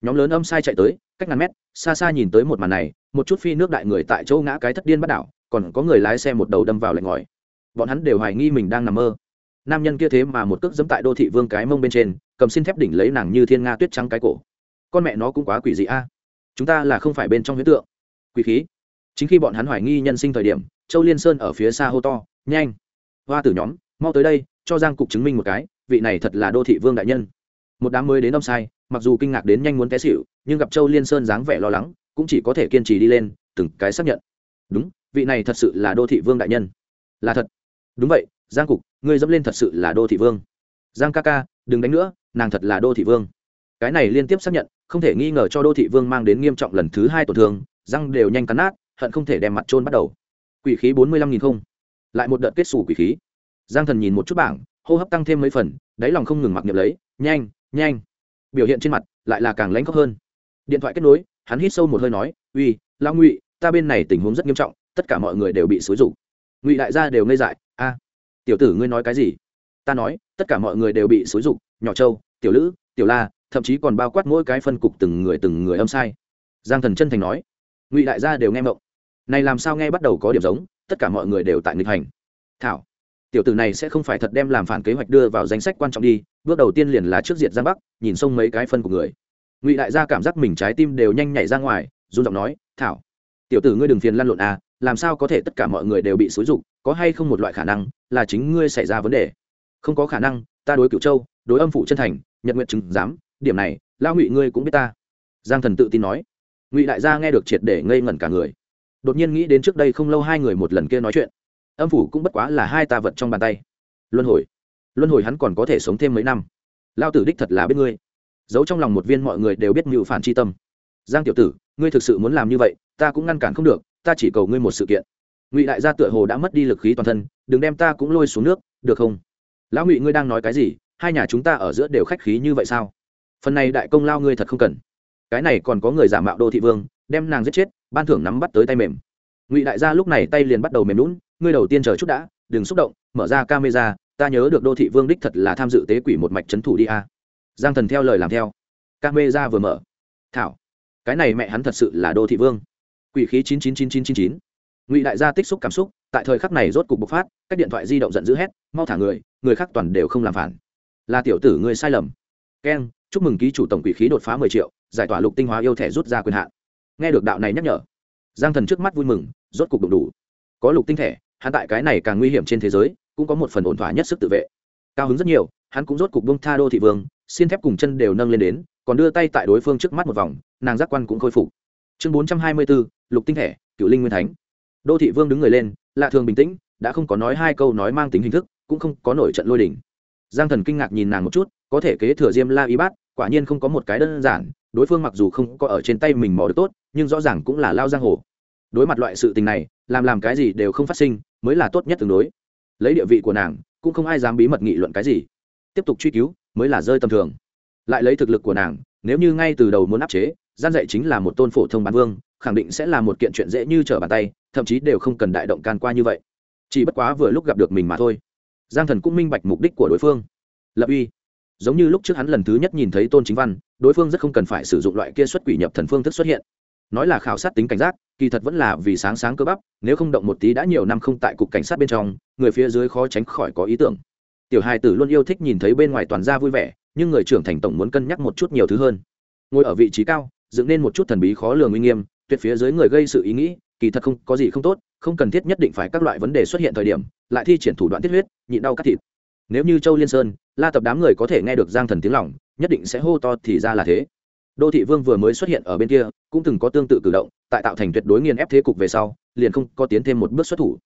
Nhóm lớn âm sai chạy tới, cách ngàn mét, xa xa nhìn tới một màn này, một chút phi nước đại người tại chỗ ngã cái thất điên bắt đảo, còn có người lái xe một đầu đâm vào lạnh ngòi. Bọn hắn đều hoài nghi mình đang nằm mơ nam nhân kia thế mà một cước dẫm tại đô thị vương cái mông bên trên, cầm xin thép đỉnh lấy nàng như thiên nga tuyết trắng cái cổ. Con mẹ nó cũng quá quỷ dị a. Chúng ta là không phải bên trong huyết tượng. Quỷ khí. Chính khi bọn hắn hoài nghi nhân sinh thời điểm, châu liên sơn ở phía xa hô to, nhanh! Hoa tử nhóm, mau tới đây, cho giang cục chứng minh một cái, vị này thật là đô thị vương đại nhân. Một đám mới đến ông sai, mặc dù kinh ngạc đến nhanh muốn té xịu nhưng gặp châu liên sơn dáng vẻ lo lắng, cũng chỉ có thể kiên trì đi lên, từng cái xác nhận. Đúng, vị này thật sự là đô thị vương đại nhân. Là thật. Đúng vậy giang cục, ngươi dẫm lên thật sự là đô thị vương. Giang ca ca, đừng đánh nữa, nàng thật là đô thị vương. Cái này liên tiếp xác nhận, không thể nghi ngờ cho đô thị vương mang đến nghiêm trọng lần thứ hai tổn thương, răng đều nhanh cắn nát, hận không thể đem mặt trôn bắt đầu. Quỷ khí bốn mươi lăm nghìn không. Lại một đợt kết xù quỷ khí. Giang thần nhìn một chút bảng, hô hấp tăng thêm mấy phần, đáy lòng không ngừng mặc nhập lấy, nhanh nhanh. Biểu hiện trên mặt lại là càng lãnh khóc hơn. Điện thoại kết nối, hắn hít sâu một hơi nói, uy lao ngụy, ta bên này tình huống rất nghiêm trọng, tất cả mọi người đều bị xúi rục ngụy đại gia đều ngây dại, a tiểu tử ngươi nói cái gì? Ta nói, tất cả mọi người đều bị xúi dục, nhỏ châu tiểu lữ, tiểu la, thậm chí còn bao quát mỗi cái phân cục từng người từng người âm sai. Giang thần chân thành nói, ngụy đại gia đều nghe mộng. Này làm sao nghe bắt đầu có điểm giống, tất cả mọi người đều tại nghịch hành. Thảo, tiểu tử này sẽ không phải thật đem làm phản kế hoạch đưa vào danh sách quan trọng đi, bước đầu tiên liền là trước diệt giang bắc, nhìn xông mấy cái phân của người. Ngụy đại gia cảm giác mình trái tim đều nhanh nhảy ra ngoài, run giọng nói, thảo, tiểu tử ngươi đừng phiền lăn lộn à làm sao có thể tất cả mọi người đều bị xúi rục có hay không một loại khả năng là chính ngươi xảy ra vấn đề? Không có khả năng, ta đối cựu châu, đối âm phủ chân thành nhận nguyện chứng giám điểm này lao ngụy ngươi cũng biết ta. Giang thần tự tin nói. Ngụy đại gia nghe được triệt để ngây ngẩn cả người. Đột nhiên nghĩ đến trước đây không lâu hai người một lần kia nói chuyện. Âm phủ cũng bất quá là hai ta vật trong bàn tay. Luân hồi. Luân hồi hắn còn có thể sống thêm mấy năm. Lao tử đích thật là biết ngươi. Giấu trong lòng một viên mọi người đều biết mưu phản c h i tâm. Giang tiểu tử, ngươi thực sự muốn làm như vậy, ta cũng ngăn cản không được, ta chỉ cầu ngươi một sự kiện ngụy đại gia tựa hồ đã mất đi lực khí toàn thân đừng đem ta cũng lôi xuống nước được không lão ngụy ngươi đang nói cái gì hai nhà chúng ta ở giữa đều khách khí như vậy sao phần này đại công lao ngươi thật không cần cái này còn có người giả mạo đô thị vương đem nàng giết chết ban thưởng nắm bắt tới tay mềm ngụy đại gia lúc này tay liền bắt đầu mềm lún ngươi đầu tiên chờ chút đã đừng xúc động mở ra camera ta nhớ được đô thị vương đích thật là tham dự tế quỷ một mạch trấn thủ đi a giang thần theo lời làm theo camera vừa mở thảo cái này mẹ hắn thật sự là đô thị vương quỷ khí chín chín chín chín chín chín ngụy đại gia tích xúc cảm xúc, tại thời khắc này rốt cục bộc phát các điện thoại di động giận dữ hét, mau thả người người khác toàn đều không làm phản. Là tiểu tử người sai lầm. Keng, chúc mừng ký chủ tổng quỷ khí đột phá mười triệu, giải tỏa lục tinh hóa yêu thẻ rút ra quyền hạn. Nghe được đạo này nhắc nhở, giang thần trước mắt vui mừng, rốt cục đụng đủ. Có lục tinh thẻ, hắn tại cái này càng nguy hiểm trên thế giới, cũng có một phần ổn thỏa nhất sức tự vệ. Cao hứng rất nhiều, hắn cũng rốt cục bông tha đô thị vương, xin thép cùng chân đều nâng lên đến, còn đưa tay tại đối phương trước mắt một vòng, nàng giác quan cũng khôi phục. Chương bốn trăm hai mươi bốn, lục tinh thẻ, cựu linh nguyên thánh đô thị vương đứng người lên, lạ thường bình tĩnh, đã không có nói hai câu nói mang tính hình thức, cũng không có nổi trận lôi đỉnh giang thần kinh ngạc nhìn nàng một chút, có thể kế thừa diêm la y bát, quả nhiên không có một cái đơn giản, đối phương mặc dù không có ở trên tay mình mò được tốt, nhưng rõ ràng cũng là lao giang hồ. Đối mặt loại sự tình này, làm làm cái gì đều không phát sinh, mới là tốt nhất tương đối. Lấy địa vị của nàng, cũng không ai dám bí mật nghị luận cái gì. Tiếp tục truy cứu, mới là rơi tầm thường. Lại lấy thực lực của nàng, nếu như ngay từ đầu muốn áp chế, gian dạy chính là một tôn phổ thông bán vương, khẳng định sẽ là một kiện chuyện dễ như trở bàn tay thậm chí đều không cần đại động can qua như vậy. Chỉ bất quá vừa lúc gặp được mình mà thôi. Giang thần cũng minh bạch mục đích của đối phương. Lập uy. Giống như lúc trước hắn lần thứ nhất nhìn thấy tôn chính văn, đối phương rất không cần phải sử dụng loại kia xuất quỷ nhập thần phương thức xuất hiện. Nói là khảo sát tính cảnh giác, kỳ thật vẫn là vì sáng sáng cơ bắp, nếu không động một tí đã nhiều năm không tại cục cảnh sát bên trong, người phía dưới khó tránh khỏi có ý tưởng. Tiểu hai tử luôn yêu thích nhìn thấy bên ngoài toàn ra vui vẻ, nhưng người trưởng thành tổng muốn cân nhắc một chút nhiều thứ hơn. Ngồi ở vị trí cao, dựng nên một chút thần bí khó lường uy nghiêm, tuyệt phía dưới người gây sự ý nghĩ kỳ thật không, có gì không tốt, không cần thiết nhất định phải các loại vấn đề xuất hiện thời điểm, lại thi triển thủ đoạn tiết huyết, nhịn đau cắt thịt. Nếu như châu liên sơn, la tập đám người có thể nghe được giang thần tiếng lỏng nhất định sẽ hô to thì ra là thế. Đô thị vương vừa mới xuất hiện ở bên kia, cũng từng có tương tự cử động, tại tạo thành tuyệt đối nghiền ép thế cục về sau, liền không có tiến thêm một bước xuất thủ.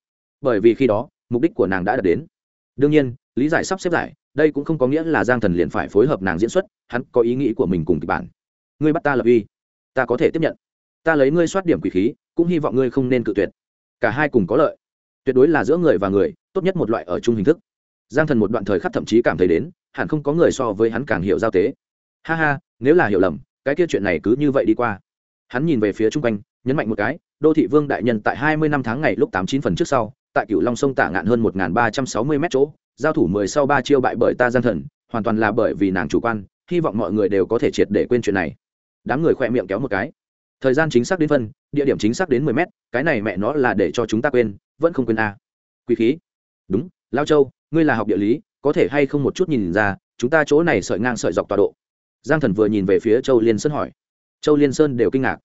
Bởi vì khi đó, mục đích của nàng đã đạt đến. Đương nhiên, lý giải sắp xếp giải, đây cũng không có nghĩa là giang thần liền phải phối hợp nàng diễn xuất, hắn có ý nghĩ của mình cùng kịch bản. Ngươi bắt ta lập uy. Ta có thể tiếp nhận. Ta lấy ngươi soát điểm quỷ khí cũng hy vọng ngươi không nên cự tuyệt. Cả hai cùng có lợi. Tuyệt đối là giữa người và người, tốt nhất một loại ở chung hình thức. Giang thần một đoạn thời khắc thậm chí cảm thấy đến, hẳn không có người so với hắn càng hiểu giao tế. Ha ha, nếu là hiểu lầm, cái kia chuyện này cứ như vậy đi qua. Hắn nhìn về phía chung quanh, nhấn mạnh một cái, đô thị vương đại nhân tại hai mươi năm tháng ngày lúc tám chín phần trước sau, tại cựu long sông tả ngạn hơn một ba trăm sáu mươi mét chỗ, giao thủ mười sau ba chiêu bại bởi ta giang thần, hoàn toàn là bởi vì nàng chủ quan, hy vọng mọi người đều có thể triệt để quên chuyện này. Đám người khoe miệng kéo một cái thời gian chính xác đến phân, địa điểm chính xác đến mười mét, cái này mẹ nó là để cho chúng ta quên, vẫn không quên a à. quý khí. Đúng, lao châu, ngươi là học địa lý, có thể hay không một chút nhìn ra, chúng ta chỗ này sợi ngang sợi dọc tọa độ. Giang thần vừa nhìn về phía châu liên sơn hỏi. Châu liên sơn đều kinh ngạc.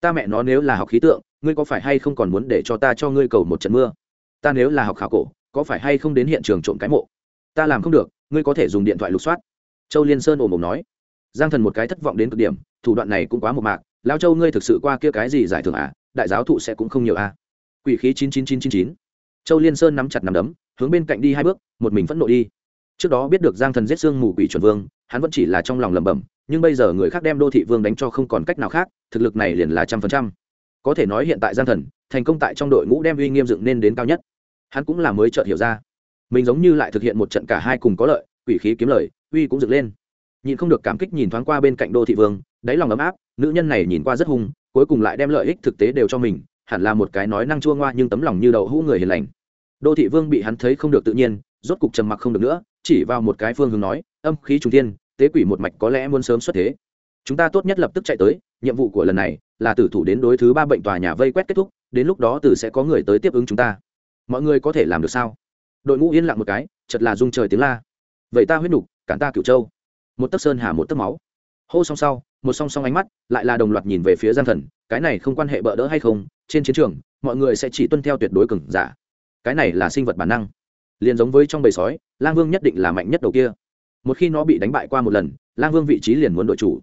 Ta mẹ nó nếu là học khí tượng, ngươi có phải hay không còn muốn để cho ta cho ngươi cầu một trận mưa? Ta nếu là học khảo cổ, có phải hay không đến hiện trường trộm cái mộ? Ta làm không được, ngươi có thể dùng điện thoại lục soát. Châu liên sơn ồm ồm nói. Giang thần một cái thất vọng đến cực điểm, thủ đoạn này cũng quá một mạc lao châu ngươi thực sự qua kia cái gì giải thưởng à? Đại giáo thụ sẽ cũng không nhiều à? Quỷ khí chín chín chín chín chín châu liên sơn nắm chặt nắm đấm, hướng bên cạnh đi hai bước, một mình phẫn nộ đi. Trước đó biết được giang thần giết xương mù quỷ chuẩn vương, hắn vẫn chỉ là trong lòng lẩm bẩm, nhưng bây giờ người khác đem đô thị vương đánh cho không còn cách nào khác, thực lực này liền là trăm phần trăm. Có thể nói hiện tại giang thần, thành công tại trong đội ngũ đem uy nghiêm dựng nên đến cao nhất. Hắn cũng là mới chợt hiểu ra. Mình giống như lại thực hiện một trận cả hai cùng có lợi, quỷ khí kiếm lời, uy cũng dựng lên. Nhìn không được cảm kích nhìn thoáng qua bên cạnh đô thị vương đáy lòng ấm áp, nữ nhân này nhìn qua rất hung, cuối cùng lại đem lợi ích thực tế đều cho mình, hẳn là một cái nói năng chua ngoa nhưng tấm lòng như đậu hũ người hiền lành. Đô thị vương bị hắn thấy không được tự nhiên, rốt cục trầm mặc không được nữa, chỉ vào một cái phương hướng nói, âm khí trung tiên tế quỷ một mạch có lẽ muốn sớm xuất thế. Chúng ta tốt nhất lập tức chạy tới, nhiệm vụ của lần này là tử thủ đến đối thứ ba bệnh tòa nhà vây quét kết thúc, đến lúc đó tử sẽ có người tới tiếp ứng chúng ta. Mọi người có thể làm được sao? Đội ngũ yên lặng một cái chật là rung trời tiếng la. Vậy ta huyết nục, cản ta cửu châu. Một tấc sơn hà một tấc máu. Hô xong sau một song song ánh mắt lại là đồng loạt nhìn về phía giang thần cái này không quan hệ bỡ đỡ hay không trên chiến trường mọi người sẽ chỉ tuân theo tuyệt đối cừng giả. Cái này là sinh vật bản năng. Liền giống với trong bầy sói lang vương nhất định là mạnh nhất đầu kia. Một khi nó bị đánh bại qua một lần lang vương vị trí liền muốn đội chủ.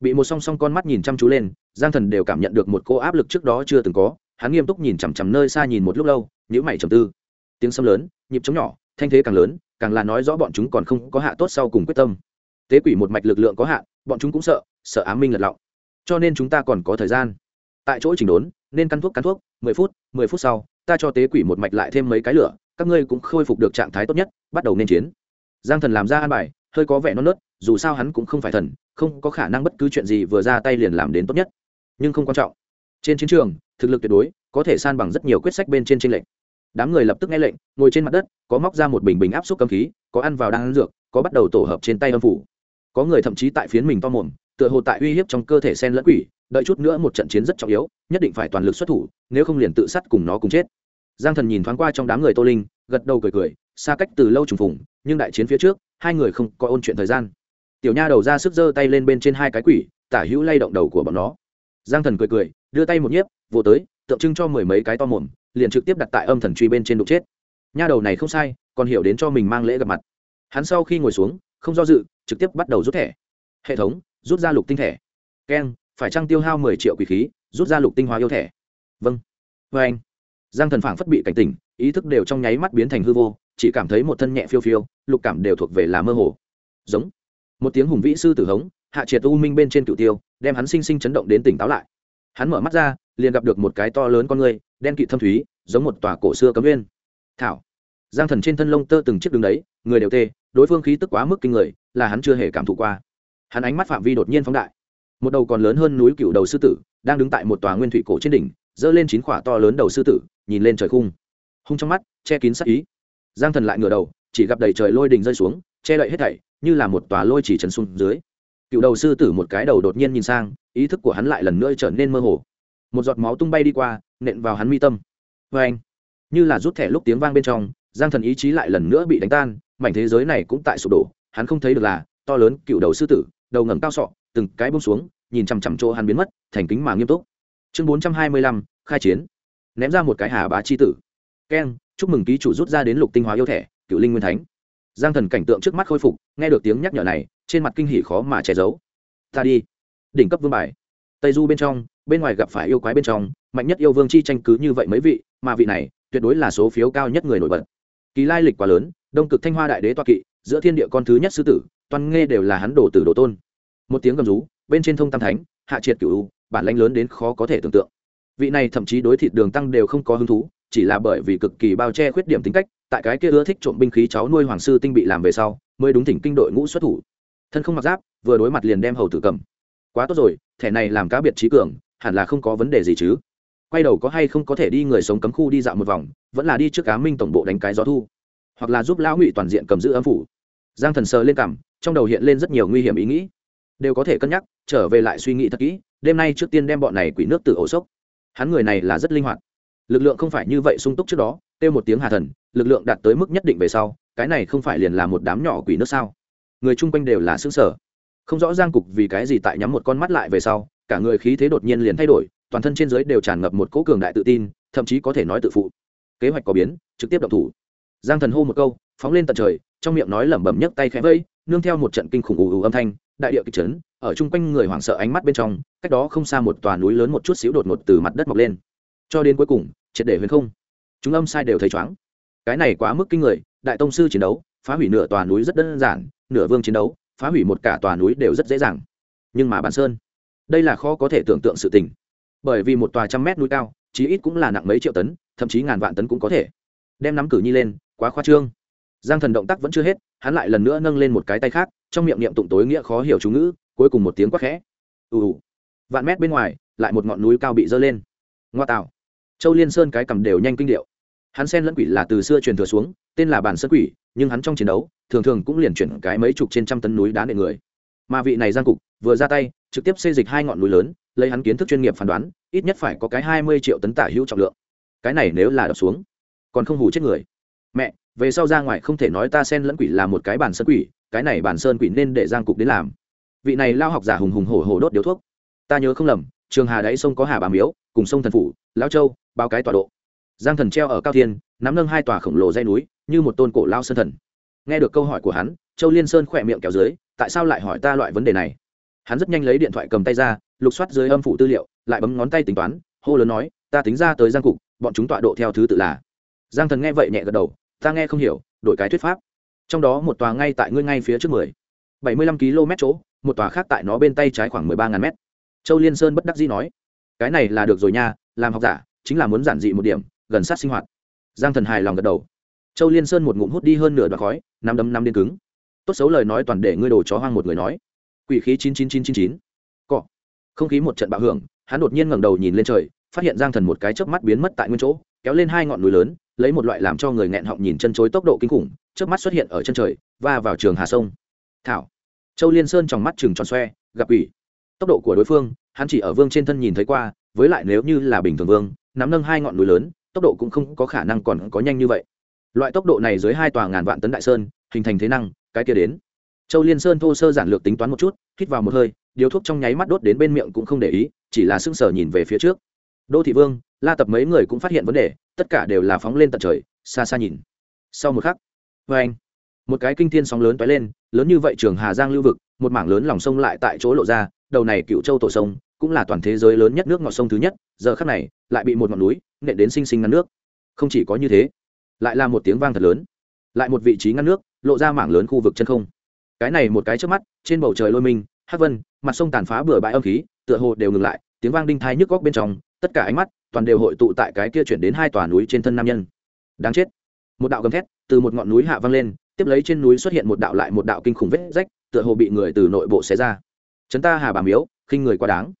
Bị một song song con mắt nhìn chăm chú lên giang thần đều cảm nhận được một cô áp lực trước đó chưa từng có hắn nghiêm túc nhìn chằm chằm nơi xa nhìn một lúc lâu nhữ mày trầm tư. Tiếng sâm lớn nhịp chống nhỏ thanh thế càng lớn càng là nói rõ bọn chúng còn không có hạ tốt sau cùng quyết tâm. Tế quỷ một mạch lực lượng có hạ, bọn chúng cũng sợ sợ ám minh lật lọng. Cho nên chúng ta còn có thời gian. Tại chỗ chỉnh đốn, nên căn thuốc căn thuốc, mười phút mười phút sau, ta cho tế quỷ một mạch lại thêm mấy cái lửa, các ngươi cũng khôi phục được trạng thái tốt nhất, bắt đầu nên chiến. Giang thần làm ra an bài, hơi có vẻ non nớt, dù sao hắn cũng không phải thần, không có khả năng bất cứ chuyện gì vừa ra tay liền làm đến tốt nhất. Nhưng không quan trọng. Trên chiến trường, thực lực tuyệt đối, có thể san bằng rất nhiều quyết sách bên trên tranh lệnh đám người lập tức nghe lệnh, ngồi trên mặt đất, có móc ra một bình bình áp suất cầm khí, có ăn vào đang ăn dược, có bắt đầu tổ hợp trên tay âm phủ. Có người thậm chí tại phiến mình to mồm tựa hồ tại uy hiếp trong cơ thể sen lẫn quỷ, đợi chút nữa một trận chiến rất trọng yếu, nhất định phải toàn lực xuất thủ, nếu không liền tự sát cùng nó cùng chết. Giang thần nhìn thoáng qua trong đám người tô linh, gật đầu cười cười, xa cách từ lâu trùng phùng, nhưng đại chiến phía trước, hai người không có ôn chuyện thời gian. Tiểu nha đầu ra sức giơ tay lên bên trên hai cái quỷ, tả hữu lay động đầu của bọn nó. Giang thần cười cười, đưa tay một nhiếp, vỗ tới, tượng trưng cho mười mấy cái to mồm, liền trực tiếp đặt tại âm thần truy bên trên đục chết. Nha đầu này không sai, còn hiểu đến cho mình mang lễ gặp mặt. Hắn sau khi ngồi xuống, không do dự, trực tiếp bắt đầu rút thẻ. Hệ thống rút ra lục tinh thẻ keng phải trăng tiêu hao mười triệu quỷ khí, rút ra lục tinh hóa yêu thẻ vâng. Vê anh, giang thần phảng phất bị cảnh tỉnh, ý thức đều trong nháy mắt biến thành hư vô, chỉ cảm thấy một thân nhẹ phiêu phiêu, lục cảm đều thuộc về là mơ hồ. Giống. Một tiếng hùng vĩ sư tử hống, hạ triệt u minh bên trên cựu tiêu, đem hắn sinh sinh chấn động đến tỉnh táo lại. Hắn mở mắt ra, liền gặp được một cái to lớn con người, đen kịt thâm thúy, giống một tòa cổ xưa cấm viên thảo. Giang thần trên thân lông tơ từng chiếc đứng đấy, người đều tê, đối phương khí tức quá mức kinh người, là hắn chưa hề cảm thụ qua hắn ánh mắt phạm vi đột nhiên phóng đại. Một đầu còn lớn hơn núi cựu đầu sư tử đang đứng tại một tòa nguyên thủy cổ trên đỉnh, giơ lên chín khỏa to lớn đầu sư tử, nhìn lên trời khung. Hung trong mắt, che kín sắc ý. Giang thần lại ngửa đầu, chỉ gặp đầy trời lôi đình rơi xuống, che đậy hết thảy, như là một tòa lôi chỉ trần xuống dưới. Cựu đầu sư tử một cái đầu đột nhiên nhìn sang, ý thức của hắn lại lần nữa trở nên mơ hồ. Một giọt máu tung bay đi qua, nện vào hắn mi tâm. Vê anh, như là rút thẻ lúc tiếng vang bên trong, giang thần ý chí lại lần nữa bị đánh tan, mảnh thế giới này cũng tại sụp đổ, hắn không thấy được là, to lớn cựu đầu sư tử đầu ngẩng cao sọ, từng cái bông xuống, nhìn chằm chằm chỗ hắn biến mất, thành kính mà nghiêm túc. Chương bốn trăm hai mươi lăm, khai chiến. Ném ra một cái hà bá chi tử. Keng chúc mừng ký chủ rút ra đến lục tinh hóa yêu thẻ cựu linh nguyên thánh. Giang thần cảnh tượng trước mắt khôi phục, nghe được tiếng nhắc nhở này, trên mặt kinh hỉ khó mà che giấu. Ta đi. Đỉnh cấp vương bài. Tây du bên trong, bên ngoài gặp phải yêu quái bên trong, mạnh nhất yêu vương chi tranh cứ như vậy mấy vị, mà vị này, tuyệt đối là số phiếu cao nhất người nổi bật. Kỳ lai lịch quá lớn, đông cực thanh hoa đại đế toa kỵ, giữa thiên địa con thứ nhất sư tử toàn nghe đều là hắn đổ tử đồ tôn. Một tiếng gầm rú, bên trên thông tam thánh, hạ triệt cửu bản lãnh lớn đến khó có thể tưởng tượng. Vị này thậm chí đối thịt đường tăng đều không có hứng thú, chỉ là bởi vì cực kỳ bao che khuyết điểm tính cách, tại cái kia ưa thích trộm binh khí cháu nuôi hoàng sư tinh bị làm về sau, mới đúng thỉnh kinh đội ngũ xuất thủ. Thân không mặc giáp, vừa đối mặt liền đem hầu tử cầm. Quá tốt rồi, thẻ này làm cá biệt trí cường, hẳn là không có vấn đề gì chứ. Quay đầu có hay không có thể đi người sống cấm khu đi dạo một vòng, vẫn là đi trước cá minh tổng bộ đánh cái gió thu. Hoặc là giúp lão ngụy toàn diện cầm giữ âm phủ. Giang thần sờ lên cảm trong đầu hiện lên rất nhiều nguy hiểm ý nghĩ. Đều có thể cân nhắc, trở về lại suy nghĩ thật kỹ, đêm nay trước tiên đem bọn này quỷ nước từ ổ sốc. Hắn người này là rất linh hoạt. Lực lượng không phải như vậy sung túc trước đó, kêu một tiếng hà thần, lực lượng đạt tới mức nhất định về sau, cái này không phải liền là một đám nhỏ quỷ nước sao? Người chung quanh đều là xứng sở không rõ giang cục vì cái gì tại nhắm một con mắt lại về sau, cả người khí thế đột nhiên liền thay đổi, toàn thân trên giới đều tràn ngập một cỗ cường đại tự tin, thậm chí có thể nói tự phụ. Kế hoạch có biến, trực tiếp động thủ. Giang thần hô một câu, phóng lên tận trời trong miệng nói lẩm bẩm nhấc tay khẽ vẫy, nương theo một trận kinh khủng ù ù âm thanh, đại địa kịch trấn ở chung quanh người hoảng sợ ánh mắt bên trong, cách đó không xa một tòa núi lớn một chút xíu đột ngột từ mặt đất mọc lên. Cho đến cuối cùng, triệt để huyền không. Chúng âm sai đều thấy chóng. Cái này quá mức kinh người, đại tông sư chiến đấu, phá hủy nửa tòa núi rất đơn giản, nửa vương chiến đấu, phá hủy một cả tòa núi đều rất dễ dàng. Nhưng mà bản sơn, đây là khó có thể tưởng tượng sự tình. Bởi vì một tòa trăm mét núi cao, chí ít cũng là nặng mấy triệu tấn, thậm chí ngàn vạn tấn cũng có thể. Đem nắm cử nhi lên, quá khoa trương giang thần động tác vẫn chưa hết, hắn lại lần nữa nâng lên một cái tay khác, trong miệng niệm tụng tối nghĩa khó hiểu chú ngữ, cuối cùng một tiếng quát khẽ. Ù ù. Vạn mét bên ngoài, lại một ngọn núi cao bị dơ lên. Ngoa tạo. Châu liên sơn cái cầm đều nhanh kinh điệu. Hắn sen lẫn quỷ là từ xưa truyền thừa xuống, tên là bản sơn quỷ, nhưng hắn trong chiến đấu, thường thường cũng liền chuyển cái mấy chục trên trăm tấn núi đá nệ người. Mà vị này giang cục, vừa ra tay, trực tiếp xây dịch hai ngọn núi lớn, lấy hắn kiến thức chuyên nghiệp phán đoán, ít nhất phải có cái hai mươi triệu tấn tả hữu trọng lượng. Cái này nếu là đập xuống, còn không hủ chết người. Mẹ về sau ra ngoài không thể nói ta sen lẫn quỷ là một cái bản sơn quỷ, cái này bản sơn quỷ nên để giang cục đến làm. Vị này lao học giả hùng hùng hổ hổ đốt điếu thuốc. Ta nhớ không lầm, trường hà đáy sông có hà bà miếu, cùng sông thần phủ, lão châu bao cái tọa độ. Giang thần treo ở cao thiên, nắm nâng hai tòa khổng lồ dây núi, như một tôn cổ lao sơn thần. Nghe được câu hỏi của hắn, châu liên sơn khỏe miệng kéo dưới, tại sao lại hỏi ta loại vấn đề này? Hắn rất nhanh lấy điện thoại cầm tay ra, lục soát dưới âm phủ tư liệu, lại bấm ngón tay tính toán, hô lớn nói, ta tính ra tới giang cục, bọn chúng tọa độ theo thứ tự là. Giang thần nghe vậy nhẹ gật đầu ta nghe không hiểu, đổi cái thuyết pháp. Trong đó một tòa ngay tại ngươi ngay phía trước mười. Bảy mươi lăm km chỗ, một tòa khác tại nó bên tay trái khoảng mười ba ngàn mét. Châu liên sơn bất đắc dĩ nói, cái này là được rồi nha, làm học giả, chính là muốn giản dị một điểm, gần sát sinh hoạt. Giang thần hài lòng gật đầu. Châu liên sơn một ngụm hút đi hơn nửa đoạn khói năm đấm năm đến cứng. Tốt xấu lời nói toàn để ngươi đồ chó hoang một người nói. Quỷ khí chín chín chín chín chín. Cọ. Không khí một trận bạo hưởng, hắn đột nhiên ngẩng đầu nhìn lên trời, phát hiện giang thần một cái chớp mắt biến mất tại nguyên chỗ kéo lên hai ngọn núi lớn, lấy một loại làm cho người nghẹn họng nhìn chân chối tốc độ kinh khủng, chớp mắt xuất hiện ở chân trời và vào trường hà sông. Thảo. Châu liên sơn trong mắt chừng tròn xoe, gặp ủy tốc độ của đối phương, hắn chỉ ở vương trên thân nhìn thấy qua, với lại nếu như là bình thường vương, nắm nâng hai ngọn núi lớn, tốc độ cũng không có khả năng còn có nhanh như vậy. Loại tốc độ này dưới hai tòa ngàn vạn tấn đại sơn, hình thành thế năng, cái kia đến. Châu liên sơn thô sơ giản lược tính toán một chút, hít vào một hơi điếu thuốc trong nháy mắt đốt đến bên miệng cũng không để ý, chỉ là sưng sờ nhìn về phía trước. Đô thị vương la tập mấy người cũng phát hiện vấn đề, tất cả đều là phóng lên tận trời, xa xa nhìn. Sau một khắc vê anh, một cái kinh thiên sóng lớn toái lên, lớn như vậy trường hà giang lưu vực, một mảng lớn lòng sông lại tại chỗ lộ ra, đầu này cựu châu tổ sông, cũng là toàn thế giới lớn nhất nước ngọt sông thứ nhất, giờ khắc này, lại bị một ngọn núi, nện đến sinh sinh ngăn nước. Không chỉ có như thế, lại là một tiếng vang thật lớn, lại một vị trí ngăn nước, lộ ra mảng lớn khu vực chân không. Cái này một cái trước mắt, trên bầu trời lôi minh hắc vân, mặt sông tàn phá bừa bãi âm khí, tựa hồ đều ngừng lại, tiếng vang đinh thai nhức góc bên trong, tất cả ánh mắt toàn đều hội tụ tại cái kia chuyển đến hai tòa núi trên thân nam nhân. Đáng chết. Một đạo gầm thét từ một ngọn núi hạ vang lên, tiếp lấy trên núi xuất hiện một đạo lại một đạo kinh khủng vết rách, tựa hồ bị người từ nội bộ xé ra. Chấn ta hà bà miếu, khinh người quá đáng.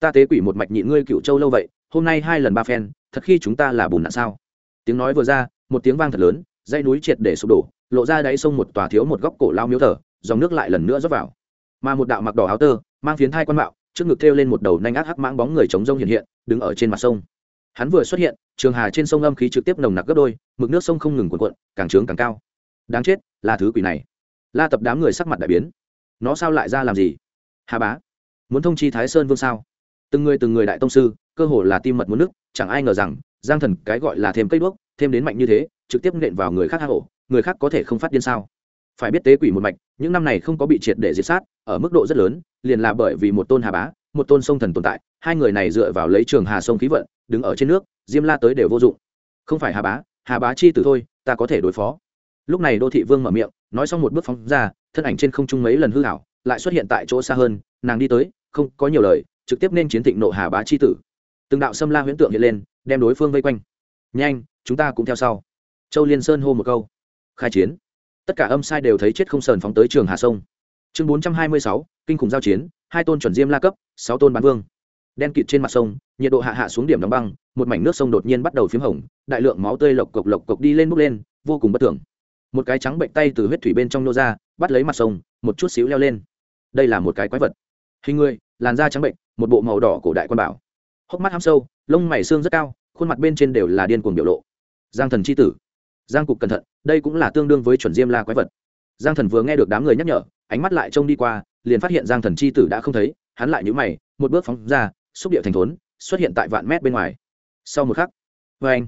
Ta tế quỷ một mạch nhịn ngươi cựu châu lâu vậy, hôm nay hai lần ba phen, thật khi chúng ta là bùn nạn sao? Tiếng nói vừa ra, một tiếng vang thật lớn, dãy núi triệt để sụp đổ, lộ ra đáy sông một tòa thiếu một góc cổ lao miếu thở dòng nước lại lần nữa rót vào. Mà một đạo mặc đỏ áo tơ, mang phiến thai quan mạo, trước ngực thêu lên một đầu nanh ác hắc mãng bóng người chống rông hiện hiện, đứng ở trên mặt sông hắn vừa xuất hiện, trường hà trên sông âm khí trực tiếp nồng nặc gấp đôi, mực nước sông không ngừng cuộn cuộn, càng trướng càng cao. Đáng chết, là thứ quỷ này. La tập đám người sắc mặt đại biến. Nó sao lại ra làm gì? Hà bá, muốn thông chi thái sơn vương sao? Từng người từng người đại tông sư, cơ hồ là tim mật muốn nước, chẳng ai ngờ rằng, giang thần cái gọi là thêm cây đuốc, thêm đến mạnh như thế, trực tiếp nện vào người khác hạ hộ người khác có thể không phát điên sao? Phải biết tế quỷ một mạch, những năm này không có bị triệt để diệt sát, ở mức độ rất lớn, liền là bởi vì một tôn hà bá, một tôn sông thần tồn tại, hai người này dựa vào lấy trường hà sông khí vận đứng ở trên nước, diêm la tới đều vô dụng. Không phải hà bá hà bá chi tử thôi, ta có thể đối phó. Lúc này đô thị vương mở miệng, nói xong một bước phóng ra, thân ảnh trên không trung mấy lần hư hảo lại xuất hiện tại chỗ xa hơn, nàng đi tới, không có nhiều lời, trực tiếp nên chiến thịnh nộ hà bá chi tử. Từng đạo xâm la huyễn tượng hiện lên, đem đối phương vây quanh. Nhanh, chúng ta cũng theo sau. Châu liên sơn hô một câu. Khai chiến. Tất cả âm sai đều thấy chết không sờn phóng tới trường hà sông. Chương bốn trăm hai mươi sáu, kinh khủng giao chiến, hai tôn chuẩn diêm la cấp, sáu tôn bán vương đen kịt trên mặt sông, nhiệt độ hạ hạ xuống điểm đóng băng, một mảnh nước sông đột nhiên bắt đầu p h í m hồng, đại lượng máu tươi lộc cộc lộc cộc đi lên bốc lên, vô cùng bất thường. một cái trắng bệnh tay từ huyết thủy bên trong nô ra, bắt lấy mặt sông, một chút xíu leo lên. Đây là một cái quái vật. Hình người, làn da trắng bệnh, một bộ màu đỏ cổ đại quan bảo. Hốc mắt hăm sâu, lông mày xương rất cao, khuôn mặt bên trên đều là điên cuồng biểu lộ. Giang thần c h i tử. Giang cục cẩn thận, đây cũng là tương đương với chuẩn diêm la quái vật. Giang thần vừa nghe được đám người nhắc nhở, ánh mắt lại trông đi qua, liền phát hiện giang thần c h i tử đã không thấy, hắn lại nhũ mày, một bước phóng ra xúc địa thành thốn, xuất hiện tại vạn mét bên ngoài. Sau một khắc vê anh,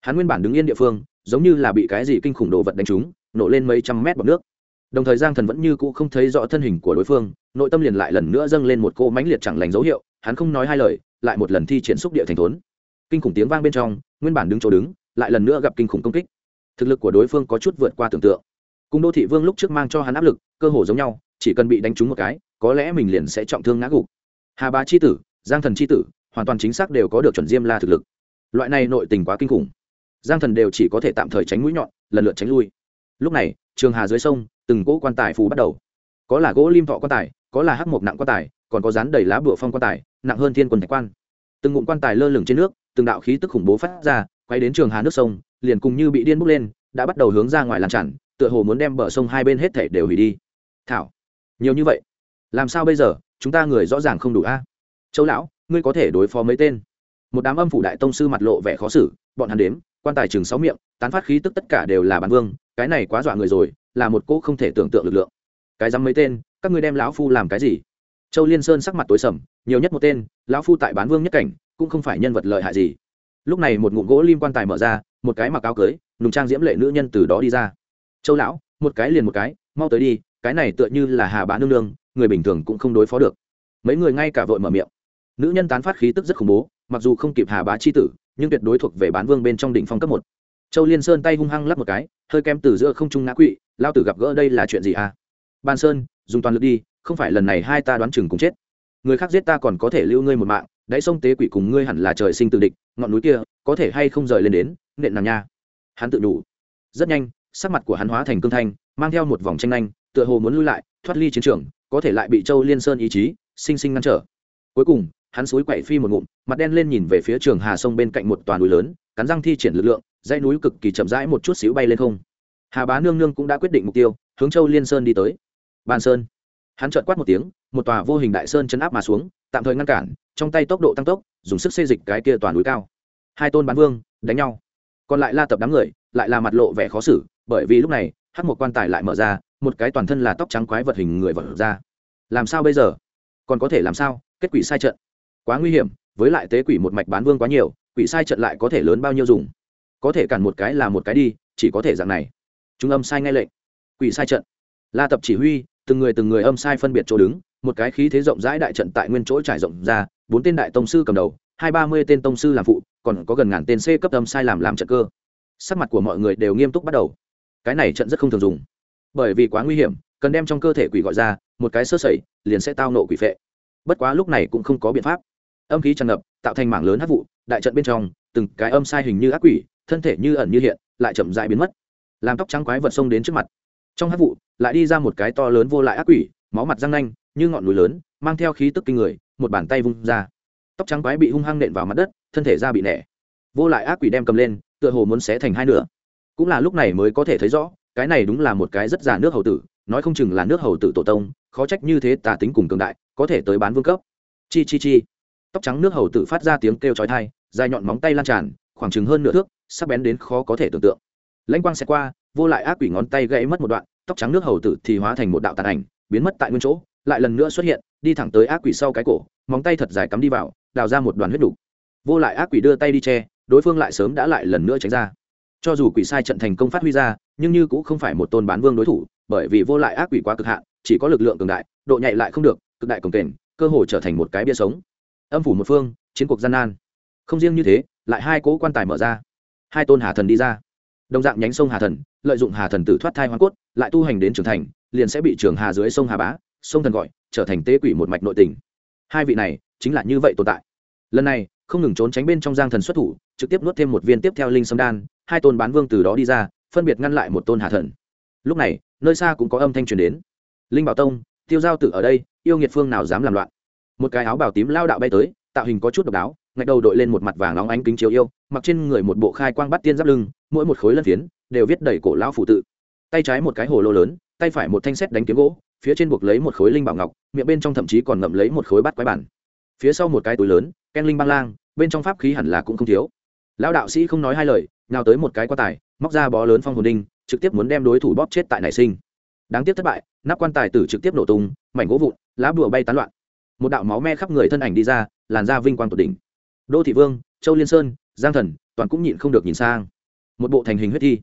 hắn nguyên bản đứng yên địa phương, giống như là bị cái gì kinh khủng đồ vật đánh trúng, nổ lên mấy trăm mét bọc nước. Đồng thời giang thần vẫn như cũ không thấy rõ thân hình của đối phương, nội tâm liền lại lần nữa dâng lên một cô mãnh liệt chẳng lành dấu hiệu, hắn không nói hai lời, lại một lần thi triển xúc địa thành thốn. Kinh khủng tiếng vang bên trong, nguyên bản đứng chỗ đứng, lại lần nữa gặp kinh khủng công kích. Thực lực của đối phương có chút vượt qua tưởng tượng. Cùng đô thị vương lúc trước mang cho hắn áp lực, cơ hồ giống nhau, chỉ cần bị đánh trúng một cái, có lẽ mình liền sẽ trọng thương ngã gục. Hà bá c h i tử giang thần c h i tử, hoàn toàn chính xác đều có được chuẩn diêm la thực lực. Loại này nội tình quá kinh khủng. Giang thần đều chỉ có thể tạm thời tránh mũi nhọn, lần lượt tránh lui. Lúc này, trường hà dưới sông, từng cỗ quan tài phù bắt đầu. Có là gỗ lim thọ quan tài, có là hắc mộc nặng quan tài, còn có rán đầy lá bụa phong quan tài, nặng hơn thiên quần thạch quan. Từng ngụm quan tài lơ lửng trên nước, từng đạo khí tức khủng bố phát ra, quay đến trường hà nước sông, liền cùng như bị điên bốc lên, đã bắt đầu hướng ra ngoài làm tràn, tựa hồ muốn đem bờ sông hai bên hết thể đều hủy đi. Thảo, nhiều như vậy, làm sao bây giờ? Chúng ta người rõ ràng không đủ a châu lão, ngươi có thể đối phó mấy tên? Một đám âm phủ đại tông sư mặt lộ vẻ khó xử, bọn hắn đếm, quan tài chừng sáu miệng, tán phát khí tức tất cả đều là bản vương, cái này quá dọa người rồi, là một cô không thể tưởng tượng lực lượng. Cái dám mấy tên, các ngươi đem lão phu làm cái gì? Châu liên sơn sắc mặt tối sầm, nhiều nhất một tên, lão phu tại bán vương nhất cảnh, cũng không phải nhân vật lợi hại gì. Lúc này một ngụm gỗ lim quan tài mở ra, một cái mặc áo cưới, nùng trang diễm lệ nữ nhân từ đó đi ra. Châu lão, một cái liền một cái, mau tới đi, cái này tựa như là hà bá nương nương, người bình thường cũng không đối phó được. Mấy người ngay cả vội mở miệng nữ nhân tán phát khí tức rất khủng bố, mặc dù không kịp hà bá chi tử, nhưng tuyệt đối thuộc về bán vương bên trong đỉnh phong cấp một. Châu liên sơn tay hung hăng lắp một cái, hơi kém từ giữa không trung ngã quỵ lao tử gặp gỡ đây là chuyện gì à? Ban sơn, dùng toàn lực đi, không phải lần này hai ta đoán chừng cùng chết. Người khác giết ta còn có thể lưu ngươi một mạng, đáy sông tế quỷ cùng ngươi hẳn là trời sinh tự địch, ngọn núi kia, có thể hay không rời lên đến, nện nàng nha. Hắn tự đủ. Rất nhanh, sắc mặt của hắn hóa thành cương thanh, mang theo một vòng tranh nhanh tựa hồ muốn lui lại, thoát ly chiến trường, có thể lại bị châu liên sơn ý chí, sinh sinh ngăn trở. Cuối cùng hắn suối quậy phi một ngụm, mặt đen lên nhìn về phía trường hà sông bên cạnh một toàn núi lớn, cắn răng thi triển lực lượng, dãy núi cực kỳ chậm rãi một chút xíu bay lên không. Hà bá nương nương cũng đã quyết định mục tiêu, hướng châu liên sơn đi tới. Ban sơn. Hắn chợt quát một tiếng, một tòa vô hình đại sơn chấn áp mà xuống, tạm thời ngăn cản, trong tay tốc độ tăng tốc, dùng sức xây dịch cái kia toàn núi cao. Hai tôn bán vương, đánh nhau. Còn lại la tập đám người, lại là mặt lộ vẻ khó xử, bởi vì lúc này, hắc một quan tài lại mở ra, một cái toàn thân là tóc trắng quái vật hình người vật ra. Làm sao bây giờ? Còn có thể làm sao? Kết quỷ sai trận quá nguy hiểm, với lại tế quỷ một mạch bán vương quá nhiều, quỷ sai trận lại có thể lớn bao nhiêu dùng? Có thể cản một cái là một cái đi, chỉ có thể dạng này. Chúng âm sai ngay lệnh. Quỷ sai trận. La tập chỉ huy, từng người từng người âm sai phân biệt chỗ đứng, một cái khí thế rộng rãi đại trận tại nguyên chỗ trải rộng ra, bốn tên đại tông sư cầm đầu, hai ba mươi tên tông sư làm phụ, còn có gần ngàn tên c cấp âm sai làm làm trận cơ. Sắc mặt của mọi người đều nghiêm túc bắt đầu. Cái này trận rất không thường dùng. Bởi vì quá nguy hiểm, cần đem trong cơ thể quỷ gọi ra, một cái sơ sẩy, liền sẽ tao nộ quỷ phệ. Bất quá lúc này cũng không có biện pháp âm khí tràn ngập, tạo thành mảng lớn hát vụ, đại trận bên trong, từng cái âm sai hình như ác quỷ, thân thể như ẩn như hiện, lại chậm dại biến mất. Làm tóc trắng quái vật xông đến trước mặt. Trong hát vụ, lại đi ra một cái to lớn vô lại ác quỷ, máu mặt răng nanh, như ngọn núi lớn, mang theo khí tức kinh người, một bàn tay vung ra. Tóc trắng quái bị hung hăng nện vào mặt đất, thân thể ra bị nẻ. Vô lại ác quỷ đem cầm lên, tựa hồ muốn xé thành hai nửa. Cũng là lúc này mới có thể thấy rõ, cái này đúng là một cái rất già nước hầu tử, nói không chừng là nước hầu tử tổ tông, khó trách như thế tà tính cùng cường đại, có thể tới bán vương cấp. Chi chi chi tóc trắng nước hầu tử phát ra tiếng kêu chói tai, dài nhọn móng tay lan tràn khoảng chừng hơn nửa thước sắc bén đến khó có thể tưởng tượng. Lãnh quang sẽ qua vô lại ác quỷ ngón tay gãy mất một đoạn tóc trắng nước hầu tử thì hóa thành một đạo tàn ảnh biến mất tại nguyên chỗ lại lần nữa xuất hiện đi thẳng tới ác quỷ sau cái cổ móng tay thật dài cắm đi vào đào ra một đoàn huyết đủ. vô lại ác quỷ đưa tay đi che đối phương lại sớm đã lại lần nữa tránh ra. Cho dù quỷ sai trận thành công phát huy ra nhưng như cũng không phải một tôn bán vương đối thủ bởi vì vô lại ác quỷ quá cực hạn chỉ có lực lượng cường đại độ nhạy lại không được cực đại cồng kềnh cơ hồ trở thành một cái bia sống âm phủ một phương, chiến cuộc gian nan. Không riêng như thế, lại hai cỗ quan tài mở ra. Hai tôn hà thần đi ra. Đồng dạng nhánh sông hà thần, lợi dụng hà thần tử thoát thai hoa cốt, lại tu hành đến trưởng thành, liền sẽ bị trường hà dưới sông hà bá, sông thần gọi, trở thành tế quỷ một mạch nội tình. Hai vị này, chính là như vậy tồn tại. Lần này, không ngừng trốn tránh bên trong giang thần xuất thủ, trực tiếp nuốt thêm một viên tiếp theo linh sâm đan, hai tôn bán vương từ đó đi ra, phân biệt ngăn lại một tôn hà thần. Lúc này, nơi xa cũng có âm thanh truyền đến. Linh bảo tông, tiêu giao tử ở đây, yêu nghiệt phương nào dám làm loạn? Một cái áo bào tím lao đạo bay tới, tạo hình có chút độc đáo, ngạch đầu đội lên một mặt vàng nóng ánh kính chiếu yêu, mặc trên người một bộ khai quang bắt tiên giáp lưng, mỗi một khối lân phiến đều viết đầy cổ lão phụ tự. Tay trái một cái hồ lô lớn, tay phải một thanh xét đánh kiếm gỗ, phía trên buộc lấy một khối linh bảo ngọc, miệng bên trong thậm chí còn ngậm lấy một khối bát quái bản. Phía sau một cái túi lớn, ken linh băng lang, bên trong pháp khí hẳn là cũng không thiếu. Lão đạo sĩ không nói hai lời nào tới một cái quan tài, móc ra bó lớn phong hồn đinh, trực tiếp muốn đem đối thủ bóp chết tại nảy sinh. Đáng tiếc thất bại, nắp quan tài tử trực tiếp nổ tung, mảnh gỗ vụn, lá bùa bay tán loạn một đạo máu me khắp người thân ảnh đi ra, làn da vinh quang tột đỉnh. Đô thị vương, châu liên sơn, giang thần, toàn cũng nhịn không được nhìn sang. Một bộ thành hình huyết thi.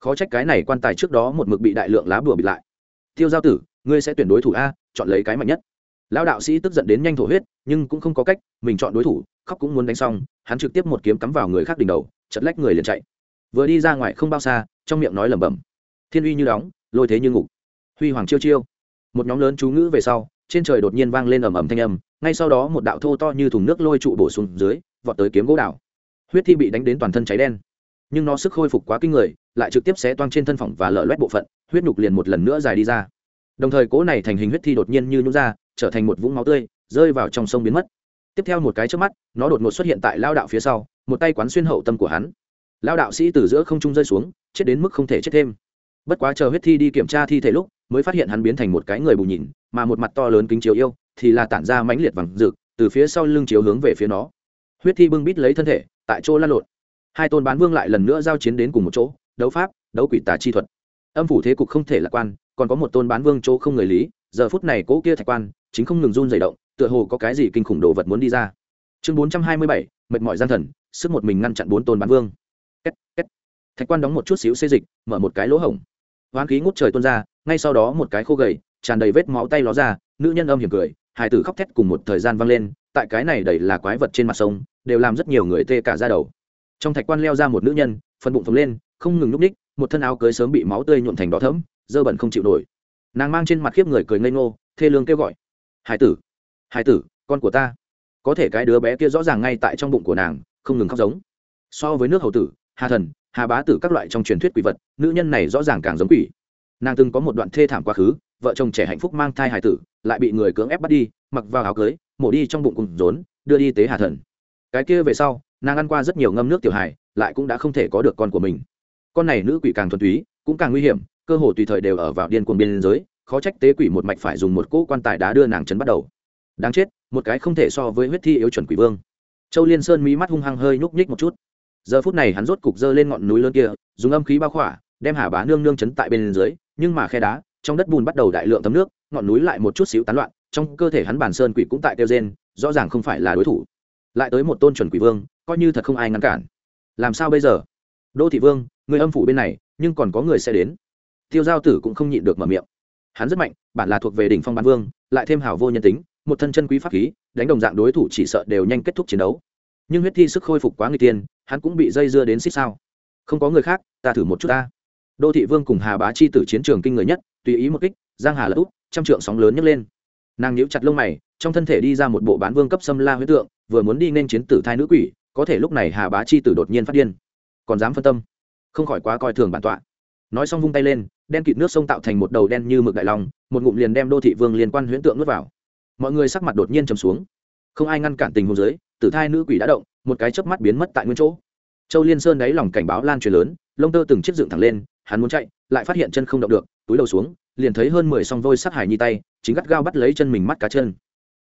Khó trách cái này quan tài trước đó một mực bị đại lượng lá bùa bịt lại. Tiêu giao tử, ngươi sẽ tuyển đối thủ a, chọn lấy cái mạnh nhất. Lão đạo sĩ tức giận đến nhanh thổ huyết, nhưng cũng không có cách, mình chọn đối thủ, khóc cũng muốn đánh xong, hắn trực tiếp một kiếm cắm vào người khác đỉnh đầu, chật lách người liền chạy. Vừa đi ra ngoài không bao xa, trong miệng nói lẩm bẩm. Thiên uy như đóng, lôi thế như ngục. Huy hoàng chiêu chiêu. Một nhóm lớn chú ngữ về sau trên trời đột nhiên vang lên ầm ầm thanh âm, ngay sau đó một đạo thô to như thùng nước lôi trụ bổ xuống dưới, vọt tới kiếm gỗ đảo. Huyết thi bị đánh đến toàn thân cháy đen. Nhưng nó sức khôi phục quá kinh người, lại trực tiếp xé toang trên thân phòng và lở loét bộ phận, huyết nhục liền một lần nữa dài đi ra. Đồng thời cố này thành hình huyết thi đột nhiên như nhũ ra, trở thành một vũng máu tươi, rơi vào trong sông biến mất. Tiếp theo một cái trước mắt, nó đột ngột xuất hiện tại lao đạo phía sau, một tay quán xuyên hậu tâm của hắn. Lao đạo sĩ từ giữa không trung rơi xuống, chết đến mức không thể chết thêm. Bất quá chờ huyết thi đi kiểm tra thi thể lúc mới phát hiện hắn biến thành một cái người bù nhìn, mà một mặt to lớn kính chiếu yêu thì là tản ra mãnh liệt vàng rực, từ phía sau lưng chiếu hướng về phía nó. Huyết thi bưng bít lấy thân thể, tại chỗ lăn lộn. Hai tôn bán vương lại lần nữa giao chiến đến cùng một chỗ, đấu pháp, đấu quỷ tà chi thuật. Âm phủ thế cục không thể lạc quan, còn có một tôn bán vương chỗ không người lý, giờ phút này cố kia thạch quan, chính không ngừng run dày động, tựa hồ có cái gì kinh khủng đồ vật muốn đi ra. Chương bốn trăm hai mươi bảy, mệt mỏi gian thần, sức một mình ngăn chặn bốn tôn bán vương. Két két. Thạch quan đóng một chút xíu xê dịch, mở một cái lỗ hổng hoán khí ngút trời tuôn ra, ngay sau đó một cái khô gầy, tràn đầy vết máu tay ló ra, nữ nhân âm hiểm cười hải tử khóc thét cùng một thời gian vang lên, tại cái này đầy là quái vật trên mặt sông, đều làm rất nhiều người tê cả ra đầu. Trong thạch quan leo ra một nữ nhân, phần bụng phồng lên, không ngừng núp ních, một thân áo cưới sớm bị máu tươi nhuộm thành đỏ thẫm, dơ bẩn không chịu nổi. Nàng mang trên mặt khiếp người cười ngây ngô, thê lương kêu gọi. Hải tử hải tử, con của ta. Có thể cái đứa bé kia rõ ràng ngay tại trong bụng của nàng, không ngừng khóc giống. So với nước hầu tử, hà thần hà bá tử các loại trong truyền thuyết quỷ vật, nữ nhân này rõ ràng càng giống quỷ. Nàng từng có một đoạn thê thảm quá khứ, vợ chồng trẻ hạnh phúc mang thai hải tử, lại bị người cưỡng ép bắt đi, mặc vào áo cưới, mổ đi trong bụng cùng rốn, đưa đi tế hà thần. Cái kia về sau, nàng ăn qua rất nhiều ngâm nước tiểu hài, lại cũng đã không thể có được con của mình. Con này nữ quỷ càng thuần túy, cũng càng nguy hiểm, cơ hồ tùy thời đều ở vào điên cuồng biên giới, khó trách tế quỷ một mạch phải dùng một cỗ quan tài đá đưa nàng chấn bắt đầu. Đáng chết, một cái không thể so với huyết thi yếu chuẩn quỷ vương. Châu liên sơn mỹ mắt hung hăng hơi nhúc nhích một chút giờ phút này hắn rốt cục dơ lên ngọn núi lớn kia, dùng âm khí bao khỏa, đem hà bá nương nương chấn tại bên dưới, nhưng mà khe đá, trong đất bùn bắt đầu đại lượng thấm nước, ngọn núi lại một chút xíu tán loạn, trong cơ thể hắn bản sơn quỷ cũng tại tiêu gen rõ ràng không phải là đối thủ. Lại tới một tôn chuẩn quỷ vương, coi như thật không ai ngăn cản. Làm sao bây giờ? Đô thị vương, người âm phủ bên này, nhưng còn có người sẽ đến. Tiêu giao tử cũng không nhịn được mở miệng. Hắn rất mạnh, bản là thuộc về đỉnh phong bán vương, lại thêm hảo vô nhân tính, một thân chân quý pháp khí, đánh đồng dạng đối thủ chỉ sợ đều nhanh kết thúc chiến đấu nhưng huyết thi sức khôi phục quá người tiên hắn cũng bị dây dưa đến xích sao. Không có người khác, ta thử một chút ta. Đô thị vương cùng hà bá chi tử chiến trường kinh người nhất, tùy ý một kích, giang hà lật úp trăm trượng sóng lớn nhấc lên. Nàng nhíu chặt lông mày, trong thân thể đi ra một bộ bán vương cấp xâm la huyết tượng, vừa muốn đi nên chiến tử thai nữ quỷ, có thể lúc này hà bá chi tử đột nhiên phát điên. Còn dám phân tâm. Không khỏi quá coi thường bản tọa. Nói xong vung tay lên, đen kịt nước sông tạo thành một đầu đen như mực đại long, một ngụm liền đem đô thị vương liên quan huyễn tượng nuốt vào. Mọi người sắc mặt đột nhiên trầm xuống không ai ngăn cản tình huống dưới, tử thai nữ quỷ đã động, một cái chớp mắt biến mất tại nguyên chỗ. Châu liên sơn đáy lòng cảnh báo lan truyền lớn, lông tơ từng chiếc dựng thẳng lên, hắn muốn chạy, lại phát hiện chân không động được, túi đầu xuống, liền thấy hơn mười song vôi sát hải nhi tay, chính gắt gao bắt lấy chân mình mắt cá chân.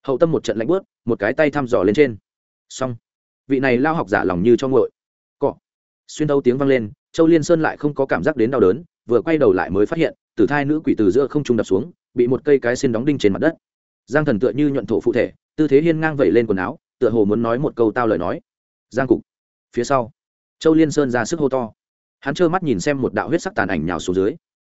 Hậu tâm một trận lạnh bớt một cái tay thăm dò lên trên. Xong. Vị này lao học giả lòng như cho ngội cọ. Xuyên đâu tiếng vang lên, châu liên sơn lại không có cảm giác đến đau đớn, vừa quay đầu lại mới phát hiện, tử thai nữ quỷ từ giữa không trung đập xuống, bị một cây cái xin đóng đinh trên mặt đất giang thần tựa như nhuận thổ phụ thể, tư thế hiên ngang vẩy lên quần áo, tựa hồ muốn nói một câu tao lời nói. Giang cục. Phía sau, châu liên sơn ra sức hô to. Hắn trơ mắt nhìn xem một đạo huyết sắc tàn ảnh nhào xuống dưới.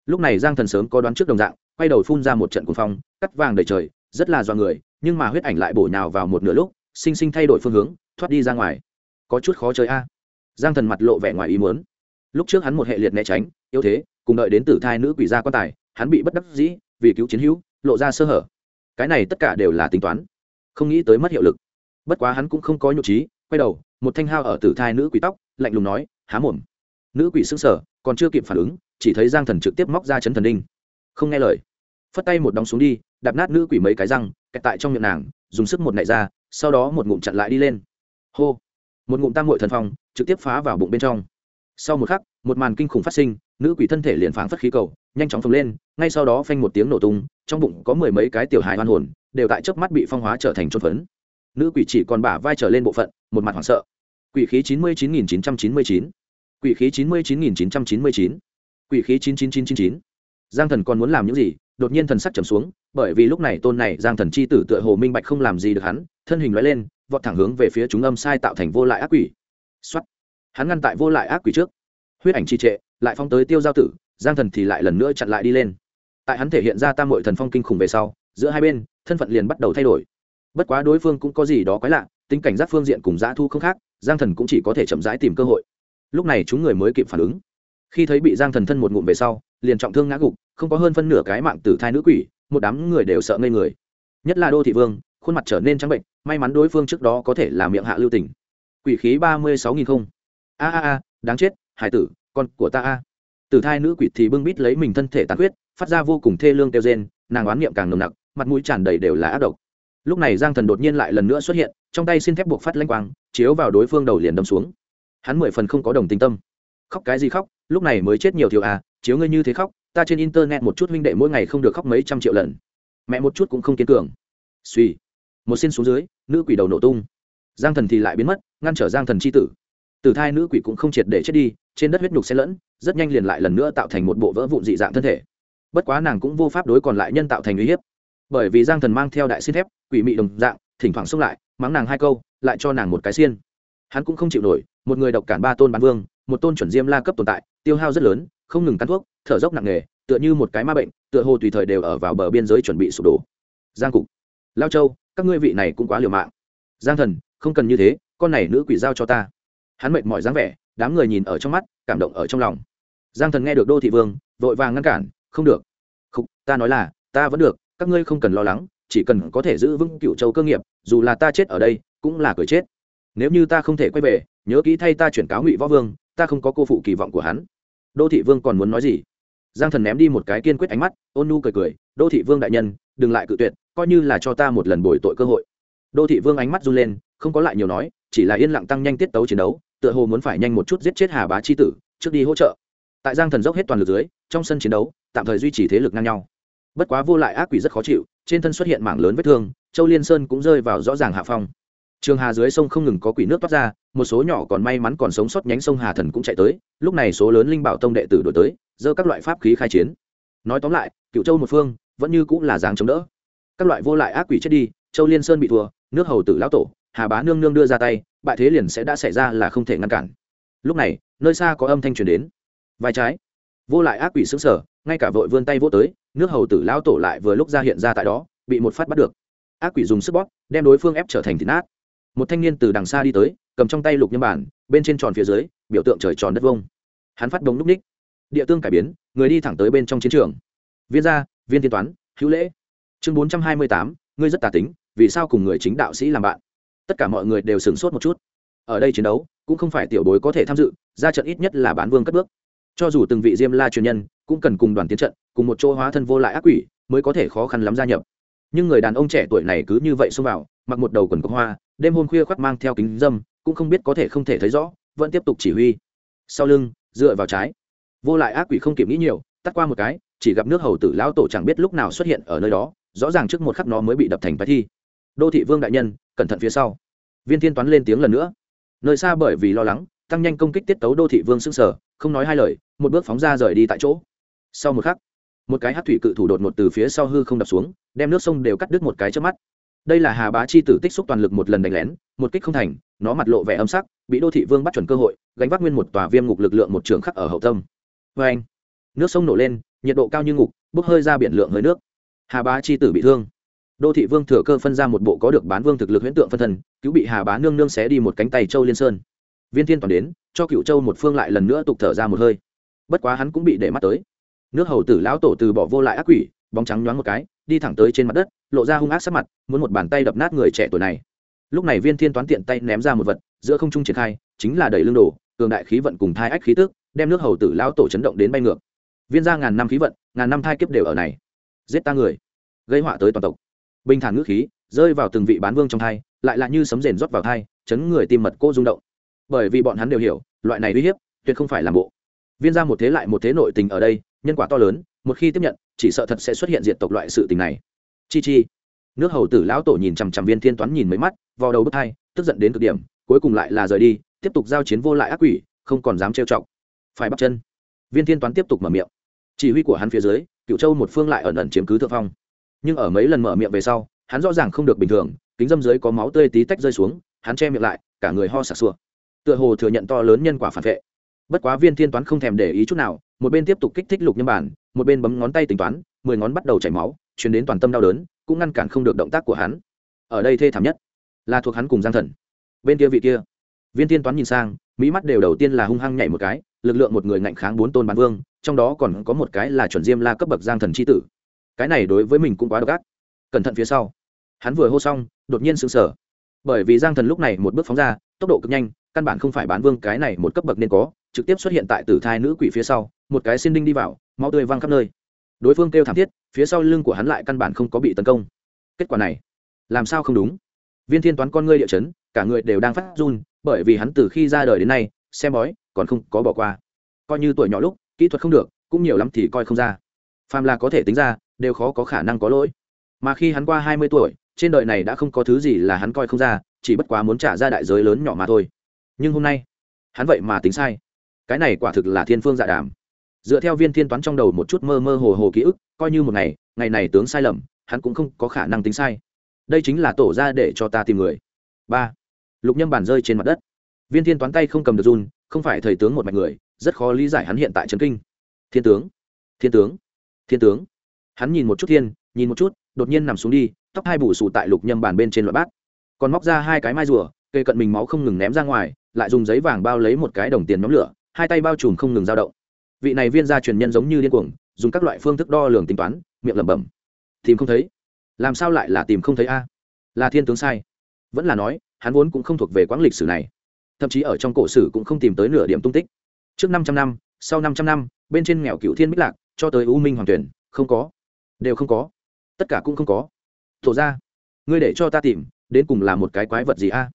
Lúc này giang thần sớm có đoán trước đồng dạng, quay đầu phun ra một trận cuồng phong, cắt vàng đầy trời, rất là do người, nhưng mà huyết ảnh lại bổ nhào vào một nửa lúc, sinh sinh thay đổi phương hướng, thoát đi ra ngoài. Có chút khó chơi a. Giang thần mặt lộ vẻ ngoài ý muốn. Lúc trước hắn một hệ liệt né tránh, yếu thế, cùng đợi đến tử thai nữ quỷ gia quan tài, hắn bị bất đắc dĩ, vì cứu chiến hữu, lộ ra sơ hở cái này tất cả đều là tính toán, không nghĩ tới mất hiệu lực. Bất quá hắn cũng không có nhục trí, quay đầu, một thanh hao ở tử thai nữ quỷ tóc, lạnh lùng nói, há mồm. Nữ quỷ xứng sở còn chưa kịp phản ứng, chỉ thấy giang thần trực tiếp móc ra chấn thần đinh. Không nghe lời. Phất tay một đóng xuống đi, đạp nát nữ quỷ mấy cái răng, kẹt tại trong miệng nàng, dùng sức một nạy ra, sau đó một ngụm chặn lại đi lên. Hô. Một ngụm tam hội thần phong, trực tiếp phá vào bụng bên trong. Sau một khắc, một màn kinh khủng phát sinh, nữ quỷ thân thể liền phảng phất khí cầu, nhanh chóng phồng lên, ngay sau đó phanh một tiếng nổ tung trong bụng có mười mấy cái tiểu hài hoan hồn, đều tại chớp mắt bị phong hóa trở thành trôn phấn. Nữ quỷ chỉ còn bả vai trở lên bộ phận, một mặt hoảng sợ. Quỷ khí chín mươi chín nghìn chín trăm chín mươi chín. Quỷ khí chín mươi chín nghìn chín trăm chín mươi chín. Quỷ khí chín chín chín chín chín. Giang thần còn muốn làm những gì? Đột nhiên thần sắc trầm xuống, bởi vì lúc này tôn này giang thần c h i tử tựa hồ minh bạch không làm gì được hắn, thân hình loại lên, vọt thẳng hướng về phía chúng âm sai tạo thành vô lại ác quỷ. X hắn ngăn tại vô lại ác quỷ trước. Huyết ảnh trì trệ, lại phong tới tiêu giao tử, giang thần thì lại lần nữa chặn lại đi lên tại hắn thể hiện ra tam mội thần phong kinh khủng về sau, giữa hai bên, thân phận liền bắt đầu thay đổi. Bất quá đối phương cũng có gì đó quái lạ, tính cảnh giác phương diện cùng giã thu không khác, giang thần cũng chỉ có thể chậm rãi tìm cơ hội. Lúc này chúng người mới kịp phản ứng. Khi thấy bị giang thần thân một ngụm về sau, liền trọng thương ngã gục, không có hơn phân nửa cái mạng tử thai nữ quỷ, một đám người đều sợ ngây người. Nhất là đô thị vương, khuôn mặt trở nên trắng bệnh, may mắn đối phương trước đó có thể là miệng hạ lưu tỉnh quỷ khí ba mươi sáu nghìn không. A a a, đáng chết, hải tử, con của ta a tử thai nữ quỷ thì bưng bít lấy mình thân thể tàn huyết phát ra vô cùng thê lương kêu rên, nàng oán niệm càng nồng nặc, mặt mũi tràn đầy đều là ác độc. Lúc này giang thần đột nhiên lại lần nữa xuất hiện, trong tay xin thép buộc phát lanh quang, chiếu vào đối phương đầu liền đâm xuống. Hắn mười phần không có đồng tình tâm. Khóc cái gì khóc, lúc này mới chết nhiều thiếu à chiếu ngươi như thế khóc, ta trên internet một chút huynh đệ mỗi ngày không được khóc mấy trăm triệu lần. Mẹ một chút cũng không kiên cường. Suy. Một xin xuống dưới, nữ quỷ đầu nổ tung. Giang thần thì lại biến mất, ngăn trở giang thần c h i tử. Tử thai nữ quỷ cũng không triệt để chết đi, trên đất huyết nhục xen lẫn rất nhanh liền lại lần nữa tạo thành một bộ vỡ vụn dị dạng thân thể. Bất quá nàng cũng vô pháp đối còn lại nhân tạo thành uy hiếp. Bởi vì giang thần mang theo đại xin thép, quỷ mị đồng dạng, thỉnh thoảng xông lại, mắng nàng hai câu, lại cho nàng một cái xiên. Hắn cũng không chịu nổi, một người độc cản ba tôn bán vương, một tôn chuẩn diêm la cấp tồn tại, tiêu hao rất lớn, không ngừng cắn thuốc, thở dốc nặng nề, tựa như một cái ma bệnh, tựa hồ tùy thời đều ở vào bờ biên giới chuẩn bị sụp đổ. Giang cục. Lao châu, các ngươi vị này cũng quá liều mạng. Giang thần, không cần như thế, con này nữ quỷ giao cho ta. Hắn mệt mỏi dáng vẻ đám người nhìn ở trong mắt, cảm động ở trong lòng. Giang thần nghe được đô thị vương, vội vàng ngăn cản, không được. Không ta nói là, ta vẫn được, các ngươi không cần lo lắng, chỉ cần có thể giữ vững cựu châu cơ nghiệp, dù là ta chết ở đây, cũng là cười chết. Nếu như ta không thể quay về, nhớ kỹ thay ta chuyển cáo ngụy võ vương, ta không có cô phụ kỳ vọng của hắn. Đô thị vương còn muốn nói gì? Giang thần ném đi một cái kiên quyết ánh mắt, ôn nu cười cười, đô thị vương đại nhân, đừng lại cự tuyệt, coi như là cho ta một lần bồi tội cơ hội. Đô thị vương ánh mắt run lên, không có lại nhiều nói, chỉ là yên lặng tăng nhanh tiết tấu chiến đấu tựa hồ muốn phải nhanh một chút giết chết hà bá chi tử, trước đi hỗ trợ. Tại giang thần dốc hết toàn lực dưới, trong sân chiến đấu, tạm thời duy trì thế lực ngang nhau. Bất quá vô lại ác quỷ rất khó chịu, trên thân xuất hiện mảng lớn vết thương, châu liên sơn cũng rơi vào rõ ràng hạ phong. Trường hà dưới sông không ngừng có quỷ nước toát ra, một số nhỏ còn may mắn còn sống sót nhánh sông hà thần cũng chạy tới, lúc này số lớn linh bảo tông đệ tử đổi tới dơ các loại pháp khí khai chiến. Nói tóm lại cựu châu một phương, vẫn như cũng là dáng chống đỡ. Các loại vô lại ác quỷ chết đi, châu liên sơn bị thua, nước hầu tử lão tổ, hà bá nương nương đưa ra tay bại thế liền sẽ đã xảy ra là không thể ngăn cản. Lúc này, nơi xa có âm thanh truyền đến. Vai trái. Vô lại ác quỷ xứng sở ngay cả vội vươn tay vô tới, nước hầu tử lão tổ lại vừa lúc ra hiện ra tại đó, bị một phát bắt được. Ác quỷ dùng sức bóp, đem đối phương ép trở thành thịt nát. Một thanh niên từ đằng xa đi tới, cầm trong tay lục nhâm bản, bên trên tròn phía dưới, biểu tượng trời tròn đất vông. Hắn phát đống núp ních. Địa tương cải biến, người đi thẳng tới bên trong chiến trường. Viên gia, viên tiên toán, hữu lễ. Chương bốn trăm hai mươi tám, ngươi rất tà tính, vì sao cùng người chính đạo sĩ làm bạn? Tất cả mọi người đều sửng sốt một chút. Ở đây chiến đấu, cũng không phải tiểu bối có thể tham dự, ra trận ít nhất là bán vương cất bước. Cho dù từng vị diêm la truyền nhân, cũng cần cùng đoàn tiến trận, cùng một chỗ hóa thân vô lại ác quỷ, mới có thể khó khăn lắm gia nhập. Nhưng người đàn ông trẻ tuổi này cứ như vậy xông vào, mặc một đầu quần cốc hoa, đêm hôm khuya khoác mang theo kính dâm, cũng không biết có thể không thể thấy rõ, vẫn tiếp tục chỉ huy. Sau lưng, dựa vào trái. Vô lại ác quỷ không kịp nghĩ nhiều, tắt qua một cái, chỉ gặp nước hầu tử lão tổ chẳng biết lúc nào xuất hiện ở nơi đó, rõ ràng trước một khắc nó mới bị đập thành bài thi đô thị vương đại nhân, cẩn thận phía sau. Viên thiên toán lên tiếng lần nữa. Nơi xa bởi vì lo lắng, tăng nhanh công kích tiết tấu đô thị vương xưng sở không nói hai lời, một bước phóng ra rời đi tại chỗ. Sau một khắc, một cái hát thủy cự thủ đột một từ phía sau hư không đập xuống, đem nước sông đều cắt đứt một cái trước mắt. Đây là hà bá chi tử tích xúc toàn lực một lần đánh lén, một kích không thành, nó mặt lộ vẻ âm sắc, bị đô thị vương bắt chuẩn cơ hội, gánh vác nguyên một tòa viêm ngục lực lượng một trường khắc ở hậu tâm. Vê anh nước sông nổ lên, nhiệt độ cao như ngục, bốc hơi ra biển lượng hơi nước. Hà bá chi tử bị thương đô thị vương thừa cơ phân ra một bộ có được bán vương thực lực huyễn tượng phân thần cứu bị hà bá nương nương xé đi một cánh tay châu liên sơn. Viên thiên toàn đến, cho cựu châu một phương lại lần nữa tục thở ra một hơi. Bất quá hắn cũng bị để mắt tới. Nước hầu tử lão tổ từ bỏ vô lại ác quỷ, bóng trắng nhoáng một cái, đi thẳng tới trên mặt đất, lộ ra hung ác sát mặt, muốn một bàn tay đập nát người trẻ tuổi này. Lúc này viên thiên toán tiện tay ném ra một vật, giữa không trung triển khai, chính là đẩy lương đồ cường đại khí vận cùng thai ách khí tức, đem nước hầu tử lão tổ chấn động đến bay ngược. Viên ra ngàn năm khí vận, ngàn năm thai kiếp đều ở này. Giết ta người. Gây họa tới toàn tộc bình thản ngữ khí, rơi vào từng vị bán vương trong thai, lại là như sấm rền rót vào thai, chấn người tim mật cô rung động. Bởi vì bọn hắn đều hiểu, loại này uy hiếp, tuyệt không phải làm bộ. Viên ra một thế lại một thế nội tình ở đây, nhân quả to lớn, một khi tiếp nhận, chỉ sợ thật sẽ xuất hiện diện tộc loại sự tình này. Chi chi. Nước hầu tử lão tổ nhìn chằm chằm viên thiên toán nhìn mấy mắt vào đầu bước thai, tức giận đến cực điểm, cuối cùng lại là rời đi, tiếp tục giao chiến vô lại ác quỷ, không còn dám trêu chọc. Phải bắt chân. Viên thiên toán tiếp tục mở miệng. Chỉ huy của hắn phía dưới cựu châu một phương lại ẩn ẩn chiếm cứ thượng phong nhưng ở mấy lần mở miệng về sau, hắn rõ ràng không được bình thường, kính dâm dưới có máu tươi tí tách rơi xuống, hắn che miệng lại, cả người ho sặc sụa. Tựa hồ thừa nhận to lớn nhân quả phản vệ. Bất quá viên thiên toán không thèm để ý chút nào, một bên tiếp tục kích thích lục nhân bản, một bên bấm ngón tay tính toán, mười ngón bắt đầu chảy máu, chuyển đến toàn tâm đau đớn, cũng ngăn cản không được động tác của hắn. Ở đây thê thảm nhất là thuộc hắn cùng giang thần. Bên kia vị kia, viên thiên toán nhìn sang, mỹ mắt đều đầu tiên là hung hăng nhảy một cái, lực lượng một người ngạnh kháng bốn tôn bán vương, trong đó còn có một cái là chuẩn diêm la cấp bậc giang thần c h i tử cái này đối với mình cũng quá độc ác. Cẩn thận phía sau. Hắn vừa hô xong, đột nhiên sững sờ. Bởi vì giang thần lúc này một bước phóng ra, tốc độ cực nhanh, căn bản không phải bán vương cái này một cấp bậc nên có, trực tiếp xuất hiện tại tử thai nữ quỷ phía sau, một cái xin đinh đi vào, máu tươi văng khắp nơi. Đối phương kêu thảm thiết, phía sau lưng của hắn lại căn bản không có bị tấn công. Kết quả này, làm sao không đúng? Viên thiên toán con ngươi địa chấn, cả người đều đang phát run, bởi vì hắn từ khi ra đời đến nay, xem bói, còn không có bỏ qua. Coi như tuổi nhỏ lúc, kỹ thuật không được, cũng nhiều lắm thì coi không ra phàm là có thể tính ra, đều khó có khả năng có lỗi. Mà khi hắn qua hai mươi tuổi, trên đời này đã không có thứ gì là hắn coi không ra, chỉ bất quá muốn trả ra đại giới lớn nhỏ mà thôi. Nhưng hôm nay, hắn vậy mà tính sai. Cái này quả thực là thiên phương dạ đàm. Dựa theo viên thiên toán trong đầu một chút mơ mơ hồ hồ ký ức, coi như một ngày ngày này tướng sai lầm, hắn cũng không có khả năng tính sai. Đây chính là tổ ra để cho ta tìm người. Ba. Lục nhâm bản rơi trên mặt đất. Viên thiên toán tay không cầm được run, không phải thầy tướng một mạch người, rất khó lý giải hắn hiện tại trấn kinh. Thiên tướng. Thiên tướng thiên tướng. Hắn nhìn một chút thiên, nhìn một chút, đột nhiên nằm xuống đi, tóc hai bù xù tại lục nhâm bàn bên trên loại bát. Còn móc ra hai cái mai rùa, kề cận mình máu không ngừng ném ra ngoài, lại dùng giấy vàng bao lấy một cái đồng tiền nhóm lửa, hai tay bao trùm không ngừng dao động. Vị này viên gia truyền nhân giống như điên cuồng, dùng các loại phương thức đo lường tính toán, miệng lẩm bẩm. Tìm không thấy. Làm sao lại là tìm không thấy a? Là thiên tướng sai. Vẫn là nói, hắn vốn cũng không thuộc về quãng lịch sử này. Thậm chí ở trong cổ sử cũng không tìm tới nửa điểm tung tích. Trước năm trăm năm, sau năm trăm năm, bên trên nghèo cựu thiên bích lạc cho tới u minh hoàng tuyển, không có. Đều không có. Tất cả cũng không có. Tổ ra, ngươi để cho ta tìm, đến cùng là một cái quái vật gì a?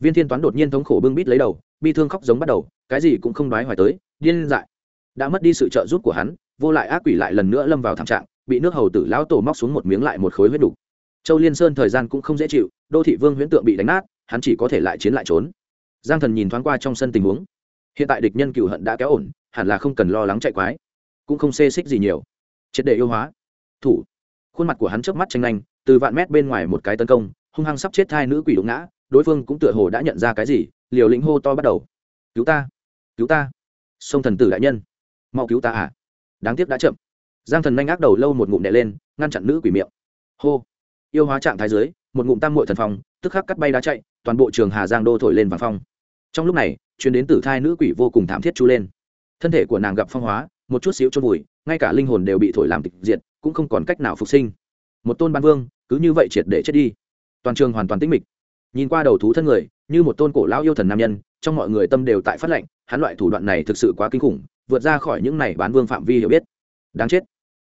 Viên thiên toán đột nhiên thống khổ bưng bít lấy đầu, bi thương khóc giống bắt đầu, cái gì cũng không đoái hoài tới, điên dại. Đã mất đi sự trợ giúp của hắn, vô lại ác quỷ lại lần nữa lâm vào thảm trạng, bị nước hầu tử lão tổ móc xuống một miếng lại một khối huyết đục. Châu liên sơn thời gian cũng không dễ chịu, đô thị vương huyễn tượng bị đánh nát, hắn chỉ có thể lại chiến lại trốn. Giang thần nhìn thoáng qua trong sân tình huống. Hiện tại địch nhân cựu hận đã kéo ổn, hẳn là không cần lo lắng chạy quái cũng không xê xích gì nhiều. Triệt để yêu hóa. Thủ. Khuôn mặt của hắn trước mắt tranh nhanh từ vạn mét bên ngoài một cái tấn công, hung hăng sắp chết hai nữ quỷ đụng ngã, đối phương cũng tựa hồ đã nhận ra cái gì, liều lĩnh hô to bắt đầu. Cứu ta cứu ta, sông thần tử đại nhân, mau cứu ta à. Đáng tiếc đã chậm. Giang thần nhanh ác đầu lâu một ngụm đè lên, ngăn chặn nữ quỷ miệng. Hô. Yêu hóa trạng thái dưới, một ngụm tam muội thần phong, tức khắc cắt bay đá chạy, toàn bộ trường hà giang đô thổi lên vàng phong. Trong lúc này chuyến đến tử thai nữ quỷ vô cùng thảm thiết chú lên. Thân thể của nàng gặp phong hóa một chút xíu chôn vùi, ngay cả linh hồn đều bị thổi làm tịch diệt, cũng không còn cách nào phục sinh. Một tôn ban vương, cứ như vậy triệt để chết đi. Toàn trường hoàn toàn tĩnh mịch. Nhìn qua đầu thú thân người, như một tôn cổ lão yêu thần nam nhân, trong mọi người tâm đều tại phát lệnh, hắn loại thủ đoạn này thực sự quá kinh khủng, vượt ra khỏi những này bán vương phạm vi hiểu biết. Đáng chết.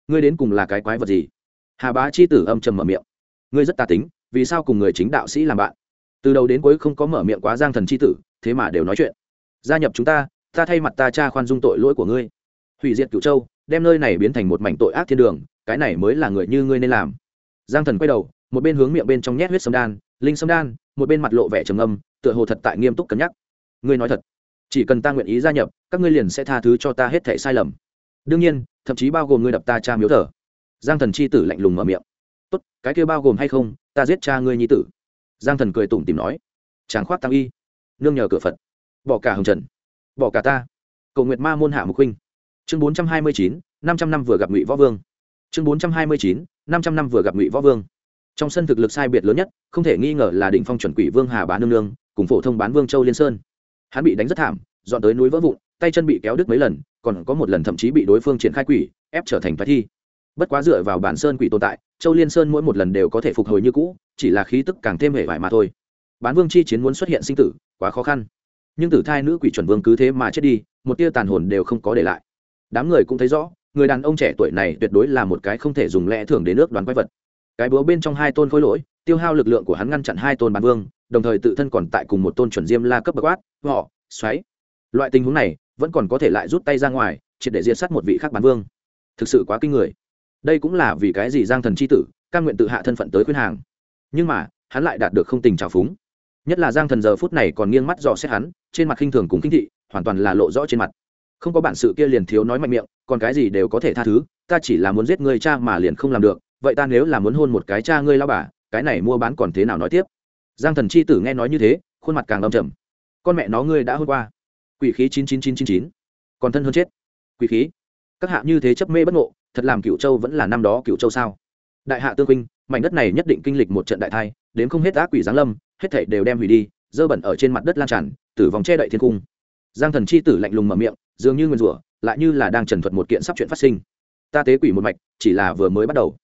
Ngươi đến cùng là cái quái vật gì? Hà bá chi tử âm trầm mở miệng. Ngươi rất tà tính, vì sao cùng người chính đạo sĩ làm bạn? Từ đầu đến cuối không có mở miệng quá giang thần chi tử, thế mà đều nói chuyện. Gia nhập chúng ta ta thay mặt ta cha khoan dung tội lỗi của ngươi hủy diệt cửu châu, đem nơi này biến thành một mảnh tội ác thiên đường, cái này mới là người như ngươi nên làm. Giang thần quay đầu, một bên hướng miệng bên trong nhét huyết sâm đan, linh sâm đan, một bên mặt lộ vẻ trầm âm, tựa hồ thật tại nghiêm túc cân nhắc. Ngươi nói thật, chỉ cần ta nguyện ý gia nhập, các ngươi liền sẽ tha thứ cho ta hết thể sai lầm. Đương nhiên, thậm chí bao gồm ngươi đập ta cha miếu thờ. Giang thần c h i tử lạnh lùng mở miệng. Tốt, cái kia bao gồm hay không, ta giết cha ngươi nhi tử. Giang thần cười tủm tìm nói. Tráng khoát tăng y. Nương nhờ cửa phật. Bỏ cả hồng trần. Bỏ cả ta. Cầu nguyệt ma môn hạ mục huynh chương bốn trăm hai mươi chín, năm trăm năm vừa gặp ngụy võ vương. Chương bốn trăm hai mươi chín, năm trăm năm vừa gặp ngụy võ vương. Trong sân thực lực sai biệt lớn nhất, không thể nghi ngờ là đỉnh phong chuẩn quỷ vương hà bá nương nương, cùng phổ thông bán vương châu liên sơn. Hắn bị đánh rất thảm, dọn tới núi vỡ vụn, tay chân bị kéo đứt mấy lần, còn có một lần thậm chí bị đối phương triển khai quỷ, ép trở thành thoái thi. Bất quá dựa vào bản sơn quỷ tồn tại, châu liên sơn mỗi một lần đều có thể phục hồi như cũ, chỉ là khí tức càng thêm hệ vải mà thôi. Bán vương chi chiến muốn xuất hiện sinh tử, quá khó khăn. Nhưng tử thai nữ quỷ chuẩn vương cứ thế mà chết đi, một tia tàn hồn đều không có để lại đám người cũng thấy rõ, người đàn ông trẻ tuổi này tuyệt đối là một cái không thể dùng lẽ thường đến nước đoán quái vật. Cái búa bên trong hai tôn khối lỗi, tiêu hao lực lượng của hắn ngăn chặn hai tôn bán vương, đồng thời tự thân còn tại cùng một tôn chuẩn diêm la cấp bậc quát, họ, xoáy. Loại tình huống này vẫn còn có thể lại rút tay ra ngoài, triệt để diệt sát một vị khác bán vương. Thực sự quá kinh người. Đây cũng là vì cái gì giang thần c h i tử căn nguyện tự hạ thân phận tới khuyên hàng. Nhưng mà, hắn lại đạt được không tình trào phúng. Nhất là giang thần giờ phút này còn nghiêng mắt dò xét hắn, trên mặt khinh thường cùng kinh thị, hoàn toàn là lộ rõ trên mặt không có bản sự kia liền thiếu nói mạnh miệng, còn cái gì đều có thể tha thứ, ta chỉ là muốn giết người cha mà liền không làm được, vậy ta nếu là muốn hôn một cái cha ngươi lao bà, cái này mua bán còn thế nào nói tiếp? Giang thần c h i tử nghe nói như thế, khuôn mặt càng đông trầm. Con mẹ nó ngươi đã hôn qua. Quỷ khí chín chín chín chín chín còn thân hơn chết. Quỷ khí. Các hạ như thế chấp mê bất ngộ, thật làm cựu châu vẫn là năm đó cựu châu sao? Đại hạ tương huynh, mảnh đất này nhất định kinh lịch một trận đại thai, đến không hết ác quỷ giáng lâm, hết thảy đều đem hủy đi, dơ bẩn ở trên mặt đất lan tràn, tử vong che đậy thiên cung giang thần chi tử lạnh lùng mở miệng, dường như nguyên rủa, lại như là đang trần thuật một kiện sắp chuyện phát sinh. Ta tế quỷ một mạch, chỉ là vừa mới bắt đầu.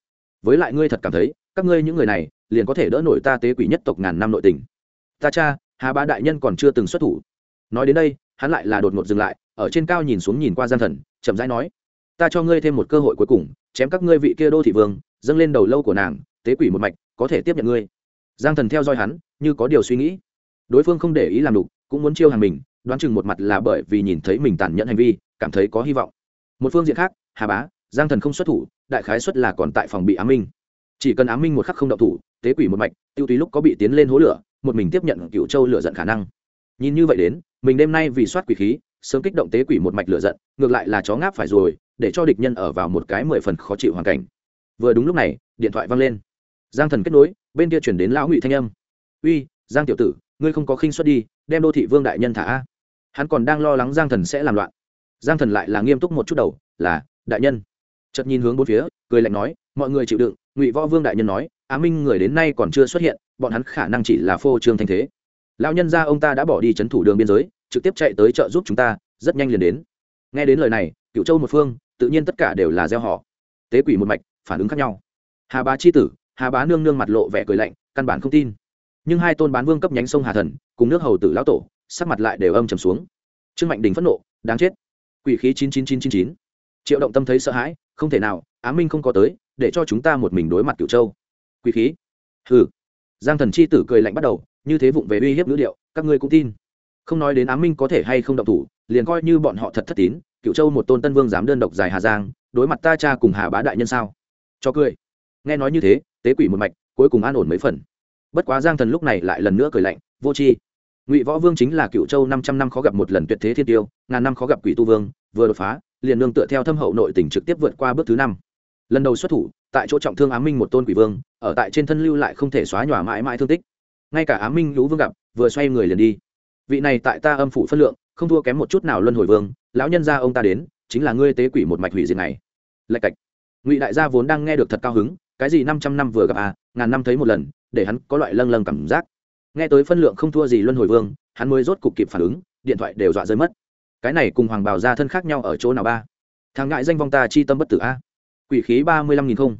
Với lại ngươi thật cảm thấy, các ngươi những người này, liền có thể đỡ nổi ta tế quỷ nhất tộc ngàn năm nội tình. Ta cha, hà bá đại nhân còn chưa từng xuất thủ. Nói đến đây, hắn lại là đột ngột dừng lại, ở trên cao nhìn xuống nhìn qua giang thần, chậm rãi nói, ta cho ngươi thêm một cơ hội cuối cùng, chém các ngươi vị kia đô thị vương, dâng lên đầu lâu của nàng, tế quỷ một mạch, có thể tiếp nhận ngươi. Giang thần theo dõi hắn, như có điều suy nghĩ. Đối phương không để ý làm đục, cũng muốn chiêu hàng mình đoán chừng một mặt là bởi vì nhìn thấy mình tàn nhẫn hành vi, cảm thấy có hy vọng. Một phương diện khác, hà bá, giang thần không xuất thủ, đại khái xuất là còn tại phòng bị ám minh. Chỉ cần ám minh một khắc không động thủ, tế quỷ một mạch, tiêu tùy lúc có bị tiến lên hố lửa, một mình tiếp nhận cựu châu lửa giận khả năng. Nhìn như vậy đến, mình đêm nay vì soát quỷ khí, sớm kích động tế quỷ một mạch lửa giận, ngược lại là chó ngáp phải rồi, để cho địch nhân ở vào một cái mười phần khó chịu hoàn cảnh. Vừa đúng lúc này, điện thoại văng lên. Giang thần kết nối, bên kia chuyển đến lão ngụy thanh âm. Uy, giang tiểu tử, ngươi không có khinh xuất đi, đem đô thị vương đại nhân thả a hắn còn đang lo lắng giang thần sẽ làm loạn. Giang thần lại là nghiêm túc một chút đầu, là, đại nhân. Chật nhìn hướng bốn phía, cười lạnh nói, mọi người chịu đựng, ngụy võ vương đại nhân nói, á minh người đến nay còn chưa xuất hiện, bọn hắn khả năng chỉ là phô trương thanh thế. Lão nhân gia ông ta đã bỏ đi c h ấ n thủ đường biên giới, trực tiếp chạy tới chợ giúp chúng ta, rất nhanh liền đến. Nghe đến lời này cựu châu một phương, tự nhiên tất cả đều là gieo họ. Tế quỷ một mạch, phản ứng khác nhau. Hà bá c h i tử, hà bá nương nương mặt lộ vẻ cười lạnh, căn bản không tin. Nhưng hai tôn bán vương cấp nhánh sông hà thần, cùng nước hầu tử lão tổ sắc mặt lại đều âm trầm xuống. Trương mạnh đình phẫn nộ, đáng chết. Quỷ khí chín chín chín chín chín. Triệu động tâm thấy sợ hãi, không thể nào, á minh không có tới, để cho chúng ta một mình đối mặt cửu châu. Quỷ khí? Hừ. Giang thần chi tử cười lạnh bắt đầu, như thế vụng về uy hiếp ngữ điệu, các ngươi cũng tin. Không nói đến á minh có thể hay không động thủ, liền coi như bọn họ thật thất tín cựu châu một tôn tân vương dám đơn độc dài hà giang, đối mặt ta cha cùng hà bá đại nhân sao? Cho cười. Nghe nói như thế, tế quỷ một mạch, cuối cùng an ổn mấy phần. Bất quá giang thần lúc này lại lần nữa cười lạnh, vô c ngụy võ vương chính là cựu châu năm trăm năm khó gặp một lần tuyệt thế thiên tiêu, ngàn năm khó gặp quỷ tu vương, vừa đột phá, liền nương tựa theo thâm hậu nội tỉnh trực tiếp vượt qua bước thứ năm. Lần đầu xuất thủ, tại chỗ trọng thương á minh một tôn quỷ vương, ở tại trên thân lưu lại không thể xóa nhòa mãi mãi thương tích. Ngay cả á minh lũ vương gặp, vừa xoay người liền đi. Vị này tại ta âm phủ phân lượng, không thua kém một chút nào luân hồi vương, lão nhân gia ông ta đến, chính là ngươi tế quỷ một mạch hủy diệt này. Lạch cạch. Ngụy đại gia vốn đang nghe được thật cao hứng, cái gì năm trăm năm vừa gặp à ngàn năm thấy một lần, để hắn có loại lâng lâng cảm giác nghe tới phân lượng không thua gì luân hồi vương, hắn mới rốt cục kịp phản ứng, điện thoại đều dọa rơi mất. Cái này cùng hoàng bảo gia thân khác nhau ở chỗ nào ba? Thằng ngại danh vong ta chi tâm bất tử a. Quỷ khí ba mươi lăm nghìn không.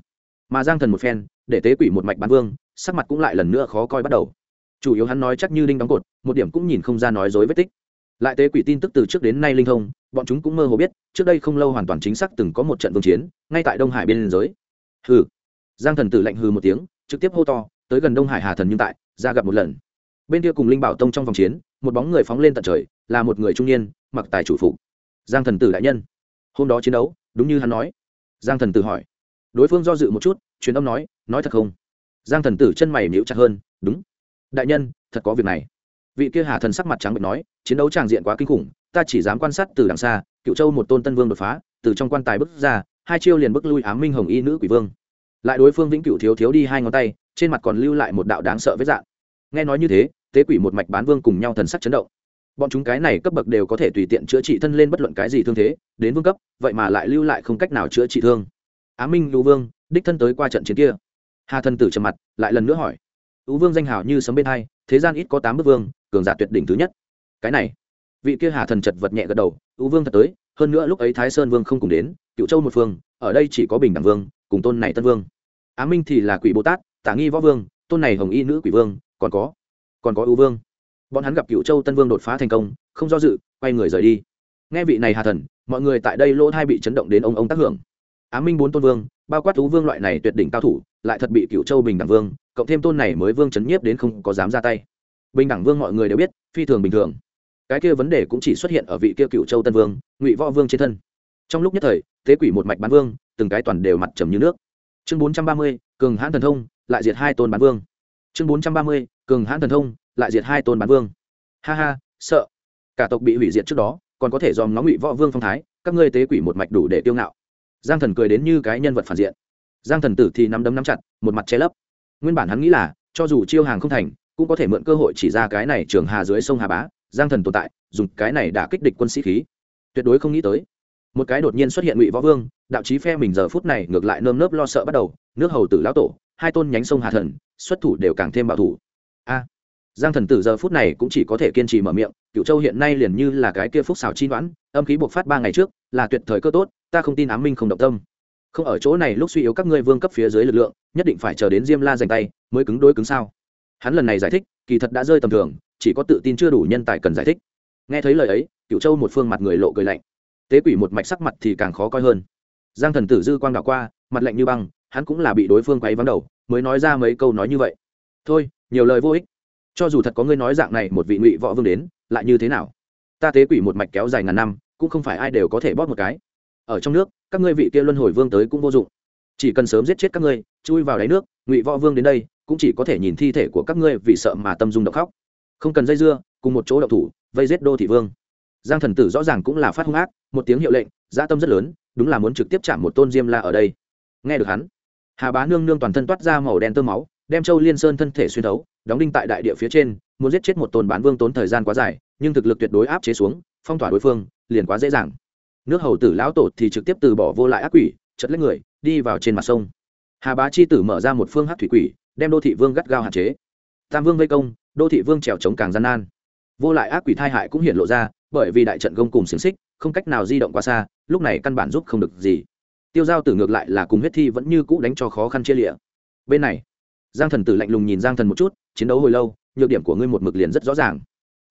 Mà giang thần một phen, để tế quỷ một mạch bán vương, sắc mặt cũng lại lần nữa khó coi bắt đầu. Chủ yếu hắn nói chắc như đinh đóng cột, một điểm cũng nhìn không ra nói dối vết tích. Lại tế quỷ tin tức từ trước đến nay linh thông, bọn chúng cũng mơ hồ biết, trước đây không lâu hoàn toàn chính xác từng có một trận vương chiến, ngay tại đông hải biên giới. Hừ. Giang thần tử lạnh hừ một tiếng, trực tiếp hô to, tới gần đông hải hà thần nhưng tại, ra gặp một lần bên kia cùng linh bảo tông trong vòng chiến, một bóng người phóng lên tận trời, là một người trung niên, mặc tài chủ phụ giang thần tử đại nhân. Hôm đó chiến đấu, đúng như hắn nói. Giang thần tử hỏi. Đối phương do dự một chút, truyền âm nói nói thật không? Giang thần tử chân mày níu chặt hơn, đúng. Đại nhân, thật có việc này. Vị kia hà thần sắc mặt trắng bệnh nói, chiến đấu tràng diện quá kinh khủng, ta chỉ dám quan sát từ đằng xa, cựu châu một tôn tân vương đột phá, từ trong quan tài bước ra, hai chiêu liền bước lui ám minh hồng y nữ quỷ vương. Lại đối phương vĩnh cửu thiếu thiếu đi hai ngón tay, trên mặt còn lưu lại một đạo đáng sợ vết dạng nghe nói như thế, tế quỷ một mạch bán vương cùng nhau thần sắc chấn động. Bọn chúng cái này cấp bậc đều có thể tùy tiện chữa trị thân lên bất luận cái gì thương thế, đến vương cấp, vậy mà lại lưu lại không cách nào chữa trị thương. Á minh lưu vương, đích thân tới qua trận chiến kia. Hà thần tử trầm mặt, lại lần nữa hỏi. Ú vương danh hào như sấm bên hai, thế gian ít có tám bức vương, cường giả tuyệt đỉnh thứ nhất. Cái này, vị kia hà thần chật vật nhẹ gật đầu ú vương thật tới, hơn nữa lúc ấy thái sơn vương không cùng đến cựu châu một phương, ở đây chỉ có bình đẳng vương, cùng tôn này tân vương. Á minh thì là quỷ bồ tát, tả nghi võ vương, tôn này hồng y nữ quỷ vương còn có còn có ưu vương. Bọn hắn gặp cựu châu tân vương đột phá thành công, không do dự, quay người rời đi. Nghe vị này hà thần, mọi người tại đây lỗ thai bị chấn động đến ông ông tác hưởng. Á minh bốn tôn vương, bao quát ưu vương loại này tuyệt đỉnh cao thủ, lại thật bị cựu châu bình đẳng vương, cộng thêm tôn này mới vương chấn nhiếp đến không có dám ra tay. Bình đẳng vương mọi người đều biết, phi thường bình thường. Cái kia vấn đề cũng chỉ xuất hiện ở vị kia cựu châu tân vương, ngụy võ vương trên thân. Trong lúc nhất thời tế quỷ một mạch bán vương, từng cái toàn đều mặt trầm như nước. Chương bốn trăm ba mươi, cường hãn thần thông, lại diệt hai tôn bán vương chương bốn trăm ba mươi, cường hãn thần thông, lại diệt hai tôn bán vương. Ha ha, sợ. Cả tộc bị hủy diệt trước đó, còn có thể dòm ngó ngụy võ vương phong thái, các ngươi tế quỷ một mạch đủ để tiêu ngạo. Giang thần cười đến như cái nhân vật phản diện. Giang thần tử thì nắm đấm nắm chặt, một mặt che lấp. Nguyên bản hắn nghĩ là, cho dù chiêu hàng không thành, cũng có thể mượn cơ hội chỉ ra cái này trường hà dưới sông hà bá, giang thần tồn tại, dùng cái này đã kích địch quân sĩ khí. Tuyệt đối không nghĩ tới. Một cái đột nhiên xuất hiện ngụy võ vương, đạo chí phe mình giờ phút này ngược lại nơm nớp lo sợ bắt đầu, nước hầu tử lão tổ hai tôn nhánh sông hà thần, xuất thủ đều càng thêm bảo thủ. A, giang thần tử giờ phút này cũng chỉ có thể kiên trì mở miệng cựu châu hiện nay liền như là cái kia phúc xào chi đoán âm khí buộc phát ba ngày trước, là tuyệt thời cơ tốt, ta không tin ám minh không động tâm. Không ở chỗ này lúc suy yếu các ngươi vương cấp phía dưới lực lượng, nhất định phải chờ đến diêm la giành tay mới cứng đối cứng sao? Hắn lần này giải thích, kỳ thật đã rơi tầm thường, chỉ có tự tin chưa đủ nhân tài cần giải thích. Nghe thấy lời ấy cựu châu một phương mặt người lộ cười lạnh. Tế quỷ một mạch sắc mặt thì càng khó coi hơn. Giang thần tử dư quang đảo qua, mặt lạnh như băng hắn cũng là bị đối phương quấy vắng đầu, mới nói ra mấy câu nói như vậy. Thôi, nhiều lời vô ích. Cho dù thật có ngươi nói dạng này một vị ngụy võ vương đến, lại như thế nào? Ta tế quỷ một mạch kéo dài ngàn năm, cũng không phải ai đều có thể bóp một cái. Ở trong nước, các ngươi vị kia luân hồi vương tới cũng vô dụng. Chỉ cần sớm giết chết các ngươi, chui vào đáy nước, ngụy võ vương đến đây, cũng chỉ có thể nhìn thi thể của các ngươi vì sợ mà tâm dung động khóc. Không cần dây dưa, cùng một chỗ đậu thủ, vây giết đô thị vương. Giang thần tử rõ ràng cũng là phát hung ác, một tiếng hiệu lệnh, dã tâm rất lớn, đúng là muốn trực tiếp chạm một tôn diêm la ở đây. Nghe được hắn hà bá nương nương toàn thân toát ra màu đen tơ máu, đem châu liên sơn thân thể xuyên thấu, đóng đinh tại đại địa phía trên, muốn giết chết một tôn bán vương tốn thời gian quá dài, nhưng thực lực tuyệt đối áp chế xuống, phong tỏa đối phương, liền quá dễ dàng. Nước hầu tử lão tổ thì trực tiếp từ bỏ vô lại ác quỷ, chật lấy người, đi vào trên mặt sông. Hà bá chi tử mở ra một phương hát thủy quỷ, đem đô thị vương gắt gao hạn chế. Tam vương vây công, đô thị vương trèo trống càng gian nan. Vô lại ác quỷ thai hại cũng hiện lộ ra, bởi vì đại trận gông cùng xiềng xích, không cách nào di động quá xa, lúc này căn bản giúp không được gì tiêu giao tử ngược lại là cùng huyết thi vẫn như cũ đánh cho khó khăn chia lịa. Bên này, giang thần tử lạnh lùng nhìn giang thần một chút, chiến đấu hồi lâu, nhược điểm của ngươi một mực liền rất rõ ràng.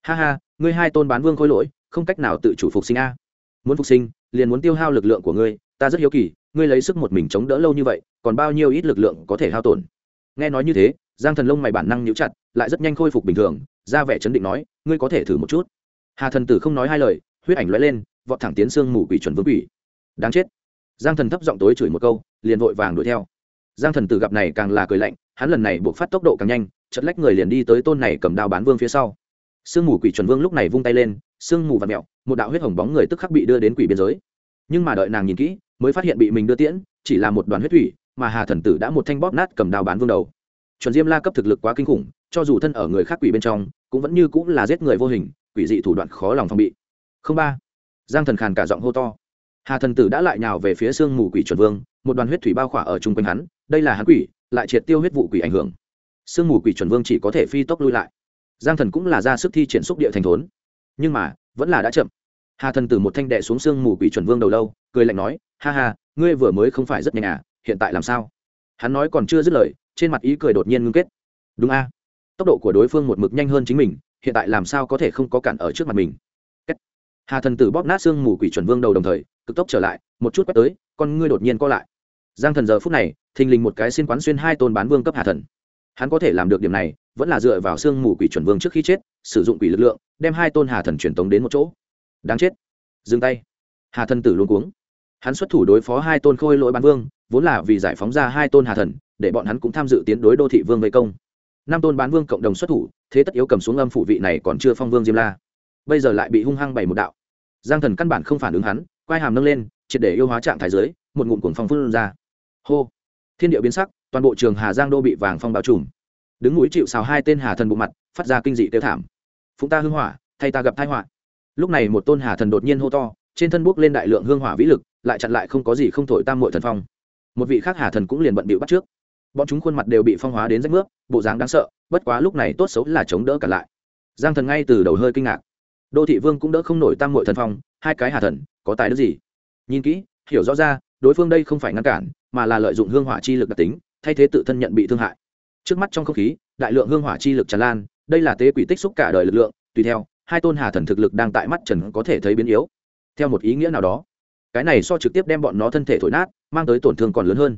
Ha ha, ngươi hai tôn bán vương khôi lỗi, không cách nào tự chủ phục sinh a. Muốn phục sinh, liền muốn tiêu hao lực lượng của ngươi, ta rất hiếu kỳ, ngươi lấy sức một mình chống đỡ lâu như vậy, còn bao nhiêu ít lực lượng có thể hao tổn? Nghe nói như thế, giang thần lông mày bản năng nhíu chặt, lại rất nhanh khôi phục bình thường, ra vẻ chấn định nói, ngươi có thể thử một chút. Hà thần tử không nói hai lời, huyết ảnh lóe lên, vọt thẳng tiến xương mù quỷ chuẩn vương quỷ. Đáng chết giang thần thấp giọng tối chửi một câu, liền vội vàng đuổi theo. Giang thần tử gặp này càng là cười lạnh, hắn lần này buộc phát tốc độ càng nhanh chật lách người liền đi tới tôn này cầm đao bán vương phía sau. Sương mù quỷ chuẩn vương lúc này vung tay lên, sương mù và mẹo, một đạo huyết hồng bóng người tức khắc bị đưa đến quỷ biên giới. Nhưng mà đợi nàng nhìn kỹ, mới phát hiện bị mình đưa tiễn, chỉ là một đoàn huyết thủy, mà hà thần tử đã một thanh bóp nát cầm đao bán vương đầu. Chuẩn diêm la cấp thực lực quá kinh khủng, cho dù thân ở người khác quỷ bên trong, cũng vẫn như cũng là giết người vô hình, quỷ dị thủ đoạn khó lòng phòng bị. Không ba. Giang thần khàn cả giọng hô to hà thần tử đã lại nhào về phía sương mù quỷ chuẩn vương, một đoàn huyết thủy bao khỏa ở chung quanh hắn, đây là hắn quỷ, lại triệt tiêu huyết vụ quỷ ảnh hưởng. Sương mù quỷ chuẩn vương chỉ có thể phi tốc lui lại. Giang thần cũng là ra sức thi triển xúc địa thành thốn. Nhưng mà, vẫn là đã chậm. Hà thần tử một thanh đệ xuống sương mù quỷ chuẩn vương đầu lâu, cười lạnh nói, ha ha, ngươi vừa mới không phải rất nhanh à hiện tại làm sao? Hắn nói còn chưa dứt lời, trên mặt ý cười đột nhiên ngưng kết. Đúng a. Tốc độ của đối phương một mực nhanh hơn chính mình, hiện tại làm sao có thể không có cản ở trước mặt mình? Hà thần tử bóp nát xương mù quỷ chuẩn vương đầu đồng thời, cực tốc trở lại, một chút quét tới, con ngươi đột nhiên co lại. Giang thần giờ phút này, thình lình một cái xin quán xuyên hai tôn bán vương cấp hà thần. Hắn có thể làm được điểm này, vẫn là dựa vào xương mù quỷ chuẩn vương trước khi chết, sử dụng quỷ lực lượng, đem hai tôn hà thần truyền tống đến một chỗ. Đáng chết. Dừng tay. Hà thần tử luôn cuống. Hắn xuất thủ đối phó hai tôn khôi lỗi bán vương, vốn là vì giải phóng ra hai tôn hà thần, để bọn hắn cũng tham dự tiến đối đô thị vương vây công. Năm tôn bán vương cộng đồng xuất thủ, thế tất yếu cầm xuống âm phủ vị này còn chưa phong vương diêm la bây giờ lại bị hung hăng bày một đạo. Giang thần căn bản không phản ứng hắn, quai hàm nâng lên, triệt để yêu hóa trạng thái giới một ngụm cuồng phong phun ra. Hô! Thiên địa biến sắc, toàn bộ trường hà giang đô bị vàng phong bao trùm. Đứng núi chịu xào hai tên hà thần bộ mặt, phát ra kinh dị tiêu thảm. Phụng ta hưng hỏa, thay ta gặp tai họa. Lúc này một tôn hà thần đột nhiên hô to, trên thân bước lên đại lượng hương hỏa vĩ lực, lại chặn lại không có gì không thổi tam mội thần phong. Một vị khác hà thần cũng liền bận bịu bắt trước. Bọn chúng khuôn mặt đều bị phong hóa đến rách nước, bộ dáng đáng sợ, bất quá lúc này tốt xấu là chống đỡ cả lại. Giang thần ngay từ đầu hơi kinh ngạc đô thị vương cũng đỡ không nổi tam mội thần phong, hai cái hà thần, có tài đức gì? Nhìn kỹ, hiểu rõ ra, đối phương đây không phải ngăn cản, mà là lợi dụng hương hỏa chi lực đặc tính, thay thế tự thân nhận bị thương hại. Trước mắt trong không khí, đại lượng hương hỏa chi lực tràn lan, đây là tế quỷ tích xúc cả đời lực lượng, tùy theo, hai tôn hà thần thực lực đang tại mắt trần có thể thấy biến yếu. Theo một ý nghĩa nào đó, cái này so trực tiếp đem bọn nó thân thể thổi nát, mang tới tổn thương còn lớn hơn.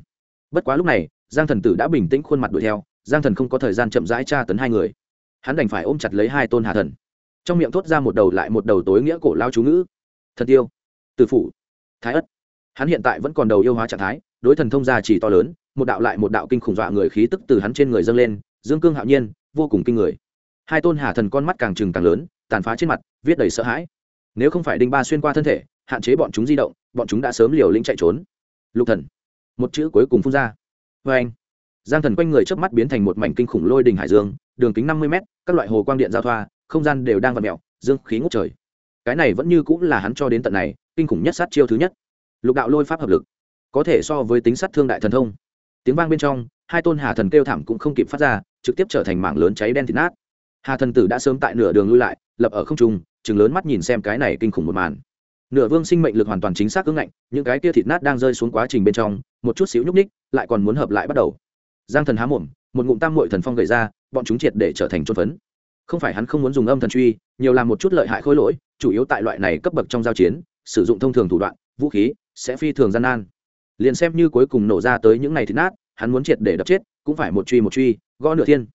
Bất quá lúc này, giang thần tử đã bình tĩnh khuôn mặt đuổi theo, giang thần không có thời gian chậm rãi tra tấn hai người. Hắn đành phải ôm chặt lấy hai tôn hà thần trong miệng thốt ra một đầu lại một đầu tối nghĩa cổ lao chú ngữ. Thần tiêu. Từ phủ. Thái ất. Hắn hiện tại vẫn còn đầu yêu hóa trạng thái, đối thần thông gia chỉ to lớn, một đạo lại một đạo kinh khủng dọa người khí tức từ hắn trên người dâng lên, dương cương hạo nhiên, vô cùng kinh người. Hai tôn hà thần con mắt càng trừng càng lớn, tàn phá trên mặt, viết đầy sợ hãi. Nếu không phải đinh ba xuyên qua thân thể, hạn chế bọn chúng di động, bọn chúng đã sớm liều lĩnh chạy trốn. Lục thần. Một chữ cuối cùng phun ra. Vê anh. Giang thần quanh người chớp mắt biến thành một mảnh kinh khủng lôi đình hải dương, đường kính năm mươi mét, các loại hồ quang điện giao thoa không gian đều đang vặn mẹo, dương khí ngút trời. Cái này vẫn như cũng là hắn cho đến tận này, kinh khủng nhất sát chiêu thứ nhất. Lục đạo lôi pháp hợp lực, có thể so với tính sát thương đại thần thông. Tiếng vang bên trong, hai tôn hà thần kêu thảm cũng không kịp phát ra, trực tiếp trở thành mảng lớn cháy đen thịt nát. Hà thần tử đã sớm tại nửa đường lui lại, lập ở không trung, chừng lớn mắt nhìn xem cái này kinh khủng một màn. Nửa vương sinh mệnh lực hoàn toàn chính xác cứng ngạnh, những cái kia thịt nát đang rơi xuống quá trình bên trong, một chút xíu nhúc ních lại còn muốn hợp lại bắt đầu. Giang thần há mồm, một ngụm tam mội thần phong gầy ra, bọn chúng triệt để trở thành trôn phấn không phải hắn không muốn dùng âm thần truy, nhiều làm một chút lợi hại khối lỗi, chủ yếu tại loại này cấp bậc trong giao chiến, sử dụng thông thường thủ đoạn, vũ khí, sẽ phi thường gian nan. Liền xem như cuối cùng nổ ra tới những ngày thịt nát, hắn muốn triệt để đập chết, cũng phải một truy một truy, gõ nửa thiên.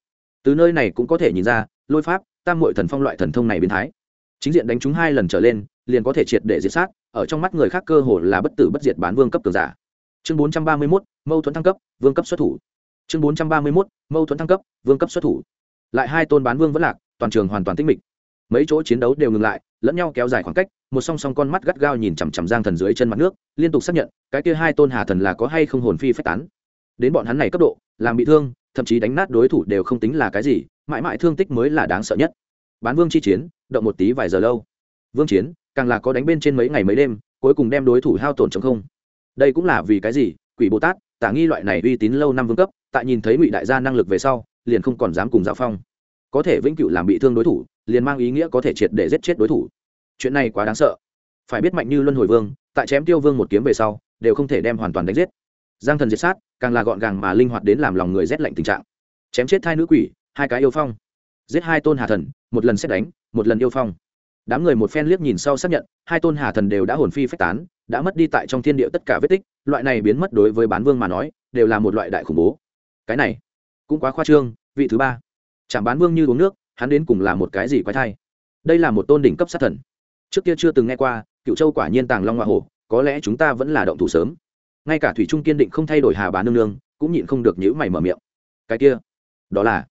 Từ nơi này cũng có thể nhìn ra, lôi pháp, tam mội thần phong loại thần thông này biến thái. Chính diện đánh chúng hai lần trở lên, liền có thể triệt để diệt sát, ở trong mắt người khác cơ hồ là bất tử bất diệt bán vương cấp cường giả. Chương bốn trăm ba mươi mốt, mâu thuẫn thăng cấp, vương cấp xuất thủ. Chương bốn trăm ba mươi mốt, mâu thuẫn thăng cấp, vương cấp xuất thủ lại hai tôn bán vương vẫn lạc, toàn trường hoàn toàn tinh mịch. Mấy chỗ chiến đấu đều ngừng lại, lẫn nhau kéo dài khoảng cách, một song song con mắt gắt gao nhìn chằm chằm giang thần dưới chân mặt nước, liên tục xác nhận, cái kia hai tôn hà thần là có hay không hồn phi phách tán. Đến bọn hắn này cấp độ, làm bị thương, thậm chí đánh nát đối thủ đều không tính là cái gì, mãi mãi thương tích mới là đáng sợ nhất. Bán vương chi chiến, động một tí vài giờ lâu. Vương chiến, càng là có đánh bên trên mấy ngày mấy đêm, cuối cùng đem đối thủ hao tổn chống không. Đây cũng là vì cái gì? Quỷ bồ tát, tả nghi loại này uy tín lâu năm vương cấp, tại nhìn thấy ngụy đại gia năng lực về sau liền không còn dám cùng giao phong. Có thể vĩnh cửu làm bị thương đối thủ, liền mang ý nghĩa có thể triệt để giết chết đối thủ. Chuyện này quá đáng sợ. Phải biết mạnh như luân hồi vương, tại chém tiêu vương một kiếm về sau, đều không thể đem hoàn toàn đánh giết. Giang thần diệt sát, càng là gọn gàng mà linh hoạt đến làm lòng người rét lạnh tình trạng. Chém chết hai nữ quỷ, hai cái yêu phong. Giết hai tôn hà thần, một lần xét đánh, một lần yêu phong. Đám người một phen liếc nhìn sau xác nhận, hai tôn hà thần đều đã hồn phi phách tán, đã mất đi tại trong thiên địa tất cả vết tích, loại này biến mất đối với bán vương mà nói, đều là một loại đại khủng bố. Cái này cũng quá khoa trương, vị thứ ba. Chẳng bán vương như uống nước, hắn đến cùng là một cái gì quái thai? Đây là một tôn đỉnh cấp sát thần. Trước kia chưa từng nghe qua cựu châu quả nhiên tàng long hoa hổ, có lẽ chúng ta vẫn là động thủ sớm. Ngay cả thủy trung kiên định không thay đổi hà bán nương nương, cũng nhịn không được nhữ mày mở miệng. Cái kia, đó là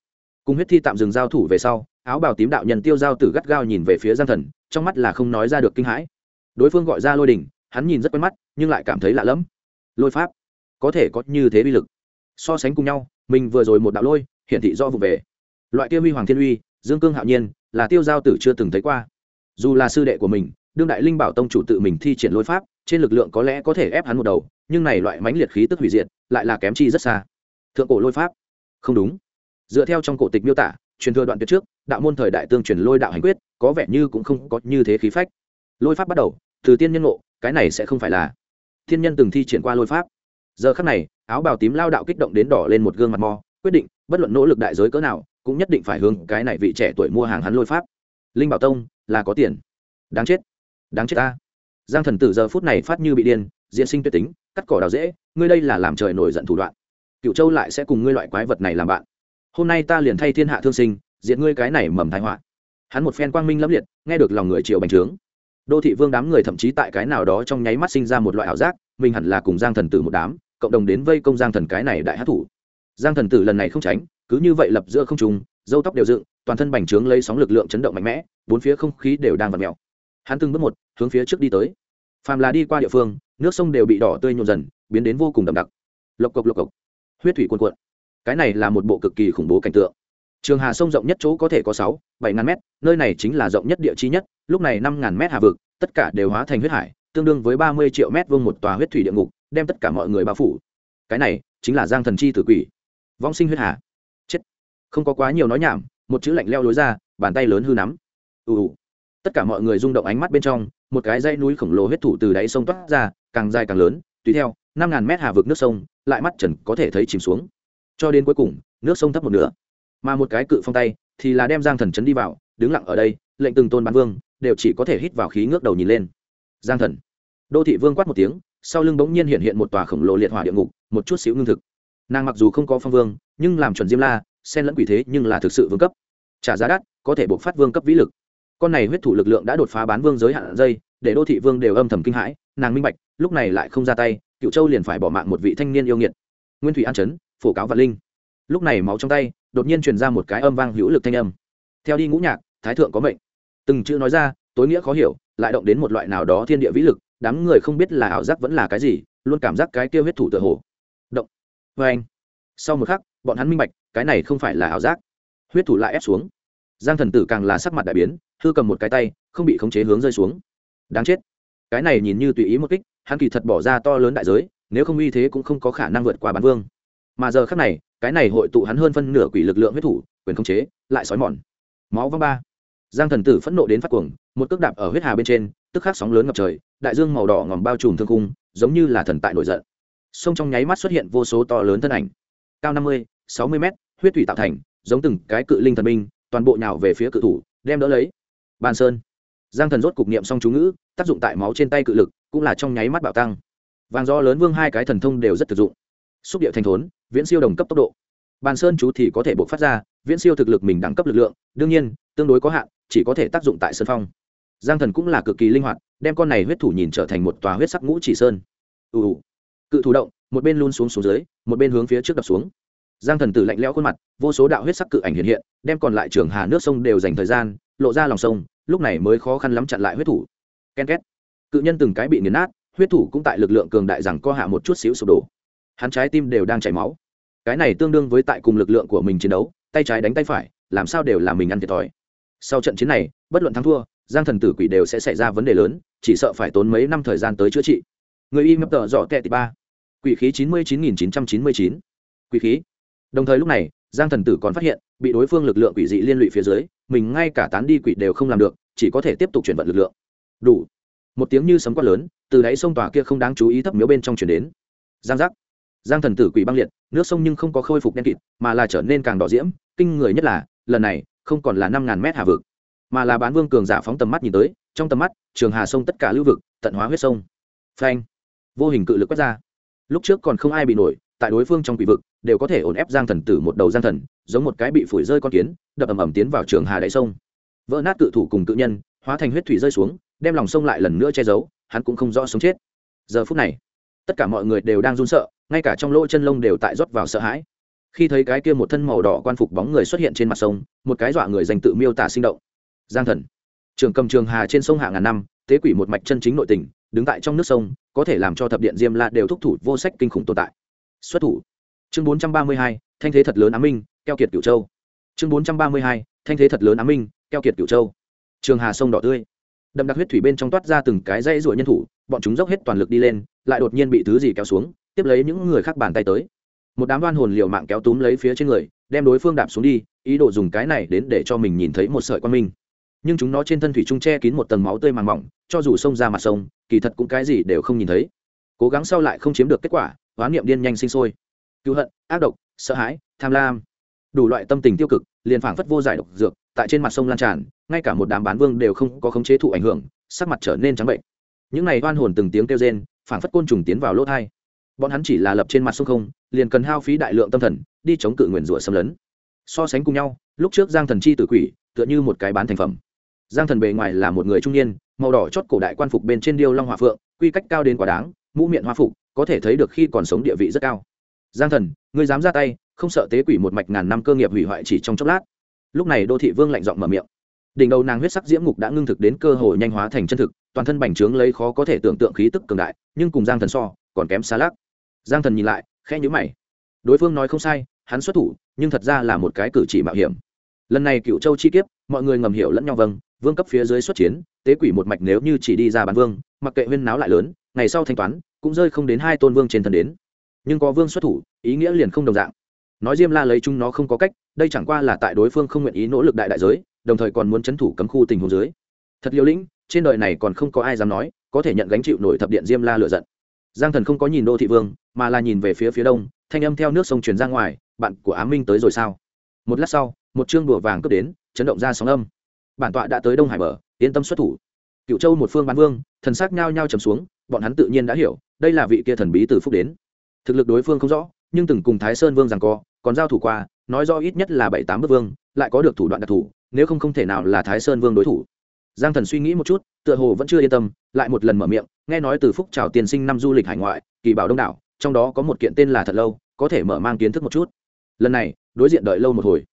cùng huyết thi tạm dừng giao thủ về sau, áo bào tím đạo nhân tiêu giao tử gắt gao nhìn về phía giang thần, trong mắt là không nói ra được kinh hãi. Đối phương gọi ra lôi đình hắn nhìn rất quen mắt, nhưng lại cảm thấy lạ lẫm. Lôi pháp, có thể có như thế bi lực. So sánh cùng nhau mình vừa rồi một đạo lôi, hiển thị do vụ về. Loại kia huy hoàng thiên uy, dương cương hạo nhiên, là tiêu giao tử chưa từng thấy qua. Dù là sư đệ của mình, đương đại linh bảo tông chủ tự mình thi triển lôi pháp, trên lực lượng có lẽ có thể ép hắn một đầu, nhưng này loại mãnh liệt khí tức hủy diệt, lại là kém chi rất xa. Thượng cổ lôi pháp. Không đúng. Dựa theo trong cổ tịch miêu tả, truyền thừa đoạn tuyệt trước, đạo môn thời đại tương truyền lôi đạo hành quyết, có vẻ như cũng không có như thế khí phách. Lôi pháp bắt đầu, từ tiên nhân ngộ, cái này sẽ không phải là. Thiên nhân từng thi triển qua lôi pháp. Giờ khắc này áo bào tím lao đạo kích động đến đỏ lên một gương mặt mò, quyết định, bất luận nỗ lực đại giới cỡ nào, cũng nhất định phải hướng cái này vị trẻ tuổi mua hàng hắn lôi pháp. Linh bảo tông, là có tiền. Đáng chết. Đáng chết ta. Giang thần tử giờ phút này phát như bị điên diện sinh tuyệt tính, cắt cỏ đào dễ ngươi đây là làm trời nổi giận thủ đoạn. Cựu châu lại sẽ cùng ngươi loại quái vật này làm bạn. Hôm nay ta liền thay thiên hạ thương sinh diện ngươi cái này mầm thái họa. Hắn một phen quang minh lẫm liệt, nghe được lòng người triệu bành trướng. Đô thị vương đám người thậm chí tại cái nào đó trong nháy mắt sinh ra một loại ảo giác, mình hẳn là cùng giang thần tử một đám cộng đồng đến vây công giang thần cái này đại hát thủ. Giang thần tử lần này không tránh, cứ như vậy lập giữa không trùng dâu tóc đều dựng, toàn thân bành trướng lấy sóng lực lượng chấn động mạnh mẽ, bốn phía không khí đều đang vặt mèo. Hắn từng bước một, hướng phía trước đi tới. Phàm là đi qua địa phương, nước sông đều bị đỏ tươi nhộn dần, biến đến vô cùng đậm đặc. Lộc cộc lộc cộc. Huyết thủy cuồn cuộn. Cái này là một bộ cực kỳ khủng bố cảnh tượng. Trường hà sông rộng nhất chỗ có thể có sáu, bảy ngàn mét, nơi này chính là rộng nhất địa chi nhất, lúc này năm ngàn mét hà vực, tất cả đều hóa thành huyết hải, tương đương với ba mươi triệu mét vuông một tòa huyết thủy địa ngục đem tất cả mọi người bao phủ. Cái này chính là giang thần chi tử quỷ. Vong sinh huyết hà. Chết. Không có quá nhiều nói nhảm, một chữ lạnh leo lối ra, bàn tay lớn hư nắm. Ù ù. Tất cả mọi người rung động ánh mắt bên trong, một cái dãy núi khổng lồ huyết thủ từ đáy sông toát ra, càng dài càng lớn, tùy theo, năm ngàn mét hà vực nước sông, lại mắt trần có thể thấy chìm xuống. Cho đến cuối cùng, nước sông thấp một nửa. Mà một cái cự phong tay thì là đem giang thần chấn đi vào, đứng lặng ở đây, lệnh từng tôn bán vương đều chỉ có thể hít vào khí ngước đầu nhìn lên. Giang thần. Đô thị vương quát một tiếng sau lưng bỗng nhiên hiện hiện một tòa khổng lồ liệt hỏa địa ngục, một chút xíu ngưng thực. Nàng mặc dù không có phong vương, nhưng làm chuẩn diêm la, xen lẫn quỷ thế nhưng là thực sự vương cấp. Trả giá đắt, có thể buộc phát vương cấp vĩ lực. Con này huyết thủ lực lượng đã đột phá bán vương giới hạn dây để đô thị vương đều âm thầm kinh hãi, nàng minh bạch, lúc này lại không ra tay cựu châu liền phải bỏ mạng một vị thanh niên yêu nghiệt. Nguyên thủy an chấn, phổ cáo vạn linh. Lúc này máu trong tay, đột nhiên truyền ra một cái âm vang hữu lực thanh âm. Theo đi ngũ nhạc, thái thượng có mệnh. Từng chữ nói ra, tối nghĩa khó hiểu, lại động đến một loại nào đó thiên địa vĩ lực đám người không biết là ảo giác vẫn là cái gì, luôn cảm giác cái kia huyết thủ tựa hồ. Động. Vê anh. Sau một khắc, bọn hắn minh bạch, cái này không phải là ảo giác. Huyết thủ lại ép xuống. Giang thần tử càng là sắc mặt đại biến, hư cầm một cái tay, không bị khống chế hướng rơi xuống. Đáng chết. Cái này nhìn như tùy ý một kích, hắn kỳ thật bỏ ra to lớn đại giới, nếu không uy thế cũng không có khả năng vượt qua bán vương. Mà giờ khác này, cái này hội tụ hắn hơn phân nửa quỷ lực lượng huyết thủ, quyền khống chế, lại sói mòn. Máu văng ba. Giang thần tử phẫn nộ đến phát cuồng, một cước đạp ở huyết hà bên trên tức khắc sóng lớn ngập trời, đại dương màu đỏ ngòm bao trùm thương cung giống như là thần tại nổi giận. Sông trong nháy mắt xuất hiện vô số to lớn thân ảnh. Cao năm mươi, sáu mươi mét, huyết thủy tạo thành, giống từng cái cự linh thần minh toàn bộ nhào về phía cự thủ, đem đỡ lấy. Bàn sơn. Giang thần rốt cục niệm xong chú ngữ, tác dụng tại máu trên tay cự lực, cũng là trong nháy mắt bạo tăng. Vàng do lớn vương hai cái thần thông đều rất thực dụng. Xúc địa thành thốn, viễn siêu đồng cấp tốc độ. Bàn sơn chú thì có thể buộc phát ra, viễn siêu thực lực mình đẳng cấp lực lượng, đương nhiên, tương đối có hạn, chỉ có thể tác dụng tại sơn phong giang thần cũng là cực kỳ linh hoạt, đem con này huyết thủ nhìn trở thành một tòa huyết sắc ngũ chỉ sơn. Ù ù. Cự thủ động, một bên luôn xuống xuống dưới, một bên hướng phía trước đập xuống. Giang thần tử lạnh lẽo khuôn mặt, vô số đạo huyết sắc cự ảnh hiện hiện, đem còn lại trường hà nước sông đều dành thời gian, lộ ra lòng sông, lúc này mới khó khăn lắm chặn lại huyết thủ. Ken két. Cự nhân từng cái bị nghiền nát, huyết thủ cũng tại lực lượng cường đại rằng co hạ một chút xíu sụp đổ. Hắn trái tim đều đang chảy máu. Cái này tương đương với tại cùng lực lượng của mình chiến đấu, tay trái đánh tay phải, làm sao đều là mình ăn thiệt thòi. Sau trận chiến này, bất luận thắng thua giang thần tử quỷ đều sẽ xảy ra vấn đề lớn, chỉ sợ phải tốn mấy năm thời gian tới chữa trị. Người y mập tờ dọ tệ tỷ ba. Quỷ khí chín mươi chín nghìn chín trăm chín mươi chín. Quỷ khí. Đồng thời lúc này, giang thần tử còn phát hiện, bị đối phương lực lượng quỷ dị liên lụy phía dưới, mình ngay cả tán đi quỷ đều không làm được, chỉ có thể tiếp tục chuyển vận lực lượng. Đủ. Một tiếng như sấm quát lớn, từ đáy sông tòa kia không đáng chú ý thấp miếu bên trong chuyển đến. Giang giác. Giang thần tử quỷ băng liệt, nước sông nhưng không có khôi phục đen kịt, mà là trở nên càng đỏ diễm, kinh người nhất là, lần này, không còn là năm ngàn mét hà vực mà là bán vương cường giả phóng tầm mắt nhìn tới, trong tầm mắt, trường hà sông tất cả lưu vực, tận hóa huyết sông. Phanh. Vô hình cự lực quét ra. Lúc trước còn không ai bị nổi, tại đối phương trong quỷ vực, đều có thể ổn ép giang thần tử một đầu giang thần, giống một cái bị phủi rơi con kiến, đập ầm ầm tiến vào trường hà đại sông. Vỡ nát cự thủ cùng cự nhân, hóa thành huyết thủy rơi xuống, đem lòng sông lại lần nữa che giấu, hắn cũng không rõ sống chết. Giờ phút này, tất cả mọi người đều đang run sợ, ngay cả trong lỗ chân lông đều tại rót vào sợ hãi. Khi thấy cái kia một thân màu đỏ quan phục bóng người xuất hiện trên mặt sông, một cái dọa người dành tự miêu tả sinh động giang thần. Trường cầm trường hà trên sông hạ ngàn năm, tế quỷ một mạch chân chính nội tình, đứng tại trong nước sông, có thể làm cho thập điện diêm la đều thúc thủ vô sách kinh khủng tồn tại. Xuất thủ. Chương bốn trăm ba mươi hai, thanh thế thật lớn á minh, keo kiệt cửu châu. Chương bốn trăm ba mươi hai, thanh thế thật lớn á minh, keo kiệt cửu châu. Trường hà sông đỏ tươi. Đậm đặc huyết thủy bên trong toát ra từng cái dây ruổi nhân thủ, bọn chúng dốc hết toàn lực đi lên, lại đột nhiên bị thứ gì kéo xuống, tiếp lấy những người khác bàn tay tới. Một đám đoan hồn liều mạng kéo túm lấy phía trên người, đem đối phương đạp xuống đi, ý đồ dùng cái này đến để cho mình nhìn thấy một sợi quan minh nhưng chúng nó trên thân thủy trung che kín một tầng máu tươi màng mỏng, cho dù xông ra mặt sông, kỳ thật cũng cái gì đều không nhìn thấy. Cố gắng sau lại không chiếm được kết quả hoán niệm điên nhanh sinh sôi. Cứu hận, ác độc, sợ hãi, tham lam. Đủ loại tâm tình tiêu cực, liền phảng phất vô giải độc dược, tại trên mặt sông lan tràn, ngay cả một đám bán vương đều không có khống chế thụ ảnh hưởng, sắc mặt trở nên trắng bệnh. Những này oan hồn từng tiếng kêu rên, phảng phất côn trùng tiến vào lỗ thai. Bọn hắn chỉ là lập trên mặt sông không, liền cần hao phí đại lượng tâm thần, đi chống cự nguyền rủa xâm lấn. So sánh cùng nhau, lúc trước giang thần chi tử quỷ, tựa như một cái bán thành phẩm giang thần bề ngoài là một người trung niên, màu đỏ chót cổ đại quan phục bên trên điêu long hòa phượng, quy cách cao đến quá đáng, mũ miệng hoa phục, có thể thấy được khi còn sống địa vị rất cao. Giang thần, ngươi dám ra tay, không sợ tế quỷ một mạch ngàn năm cơ nghiệp hủy hoại chỉ trong chốc lát. Lúc này đô thị vương lạnh giọng mở miệng. Đỉnh đầu nàng huyết sắc diễm ngục đã ngưng thực đến cơ hội nhanh hóa thành chân thực, toàn thân bành trướng lấy khó có thể tưởng tượng khí tức cường đại, nhưng cùng giang thần so, còn kém xa lắc. Giang thần nhìn lại, khẽ nhữ mày. Đối phương nói không sai, hắn xuất thủ, nhưng thật ra là một cái cử chỉ mạo hiểm. Lần này cựu châu chi kiếp, mọi người ngầm hiểu lẫn nhau vâng vương cấp phía dưới xuất chiến, tế quỷ một mạch nếu như chỉ đi ra bán vương, mặc kệ huyên náo lại lớn, ngày sau thanh toán, cũng rơi không đến hai tôn vương trên thần đến. Nhưng có vương xuất thủ, ý nghĩa liền không đồng dạng. Nói diêm la lấy chúng nó không có cách, đây chẳng qua là tại đối phương không nguyện ý nỗ lực đại đại giới, đồng thời còn muốn c h ấ n thủ cấm khu tình hồ dưới. Thật liều lĩnh, trên đời này còn không có ai dám nói, có thể nhận gánh chịu nổi thập điện diêm la lựa giận. Giang thần không có nhìn đô thị vương, mà là nhìn về phía phía đông, thanh âm theo nước sông truyền ra ngoài, bạn của á minh tới rồi sao? Một lát sau, một chương đùa vàng cướp đến, chấn động ra sóng âm bản tọa đã tới đông hải bờ yên tâm xuất thủ. Cựu châu một phương bán vương thần sắc nhao nhao trầm xuống bọn hắn tự nhiên đã hiểu đây là vị kia thần bí từ phúc đến. Thực lực đối phương không rõ nhưng từng cùng thái sơn vương rằng co còn giao thủ qua nói rõ ít nhất là bảy tám bức vương lại có được thủ đoạn đặc thù, nếu không không thể nào là thái sơn vương đối thủ. Giang thần suy nghĩ một chút tựa hồ vẫn chưa yên tâm lại một lần mở miệng nghe nói từ phúc trào tiền sinh năm du lịch hải ngoại kỳ bảo đông đảo trong đó có một kiện tên là thật lâu có thể mở mang kiến thức một chút. Lần này đối diện đợi lâu một hồi.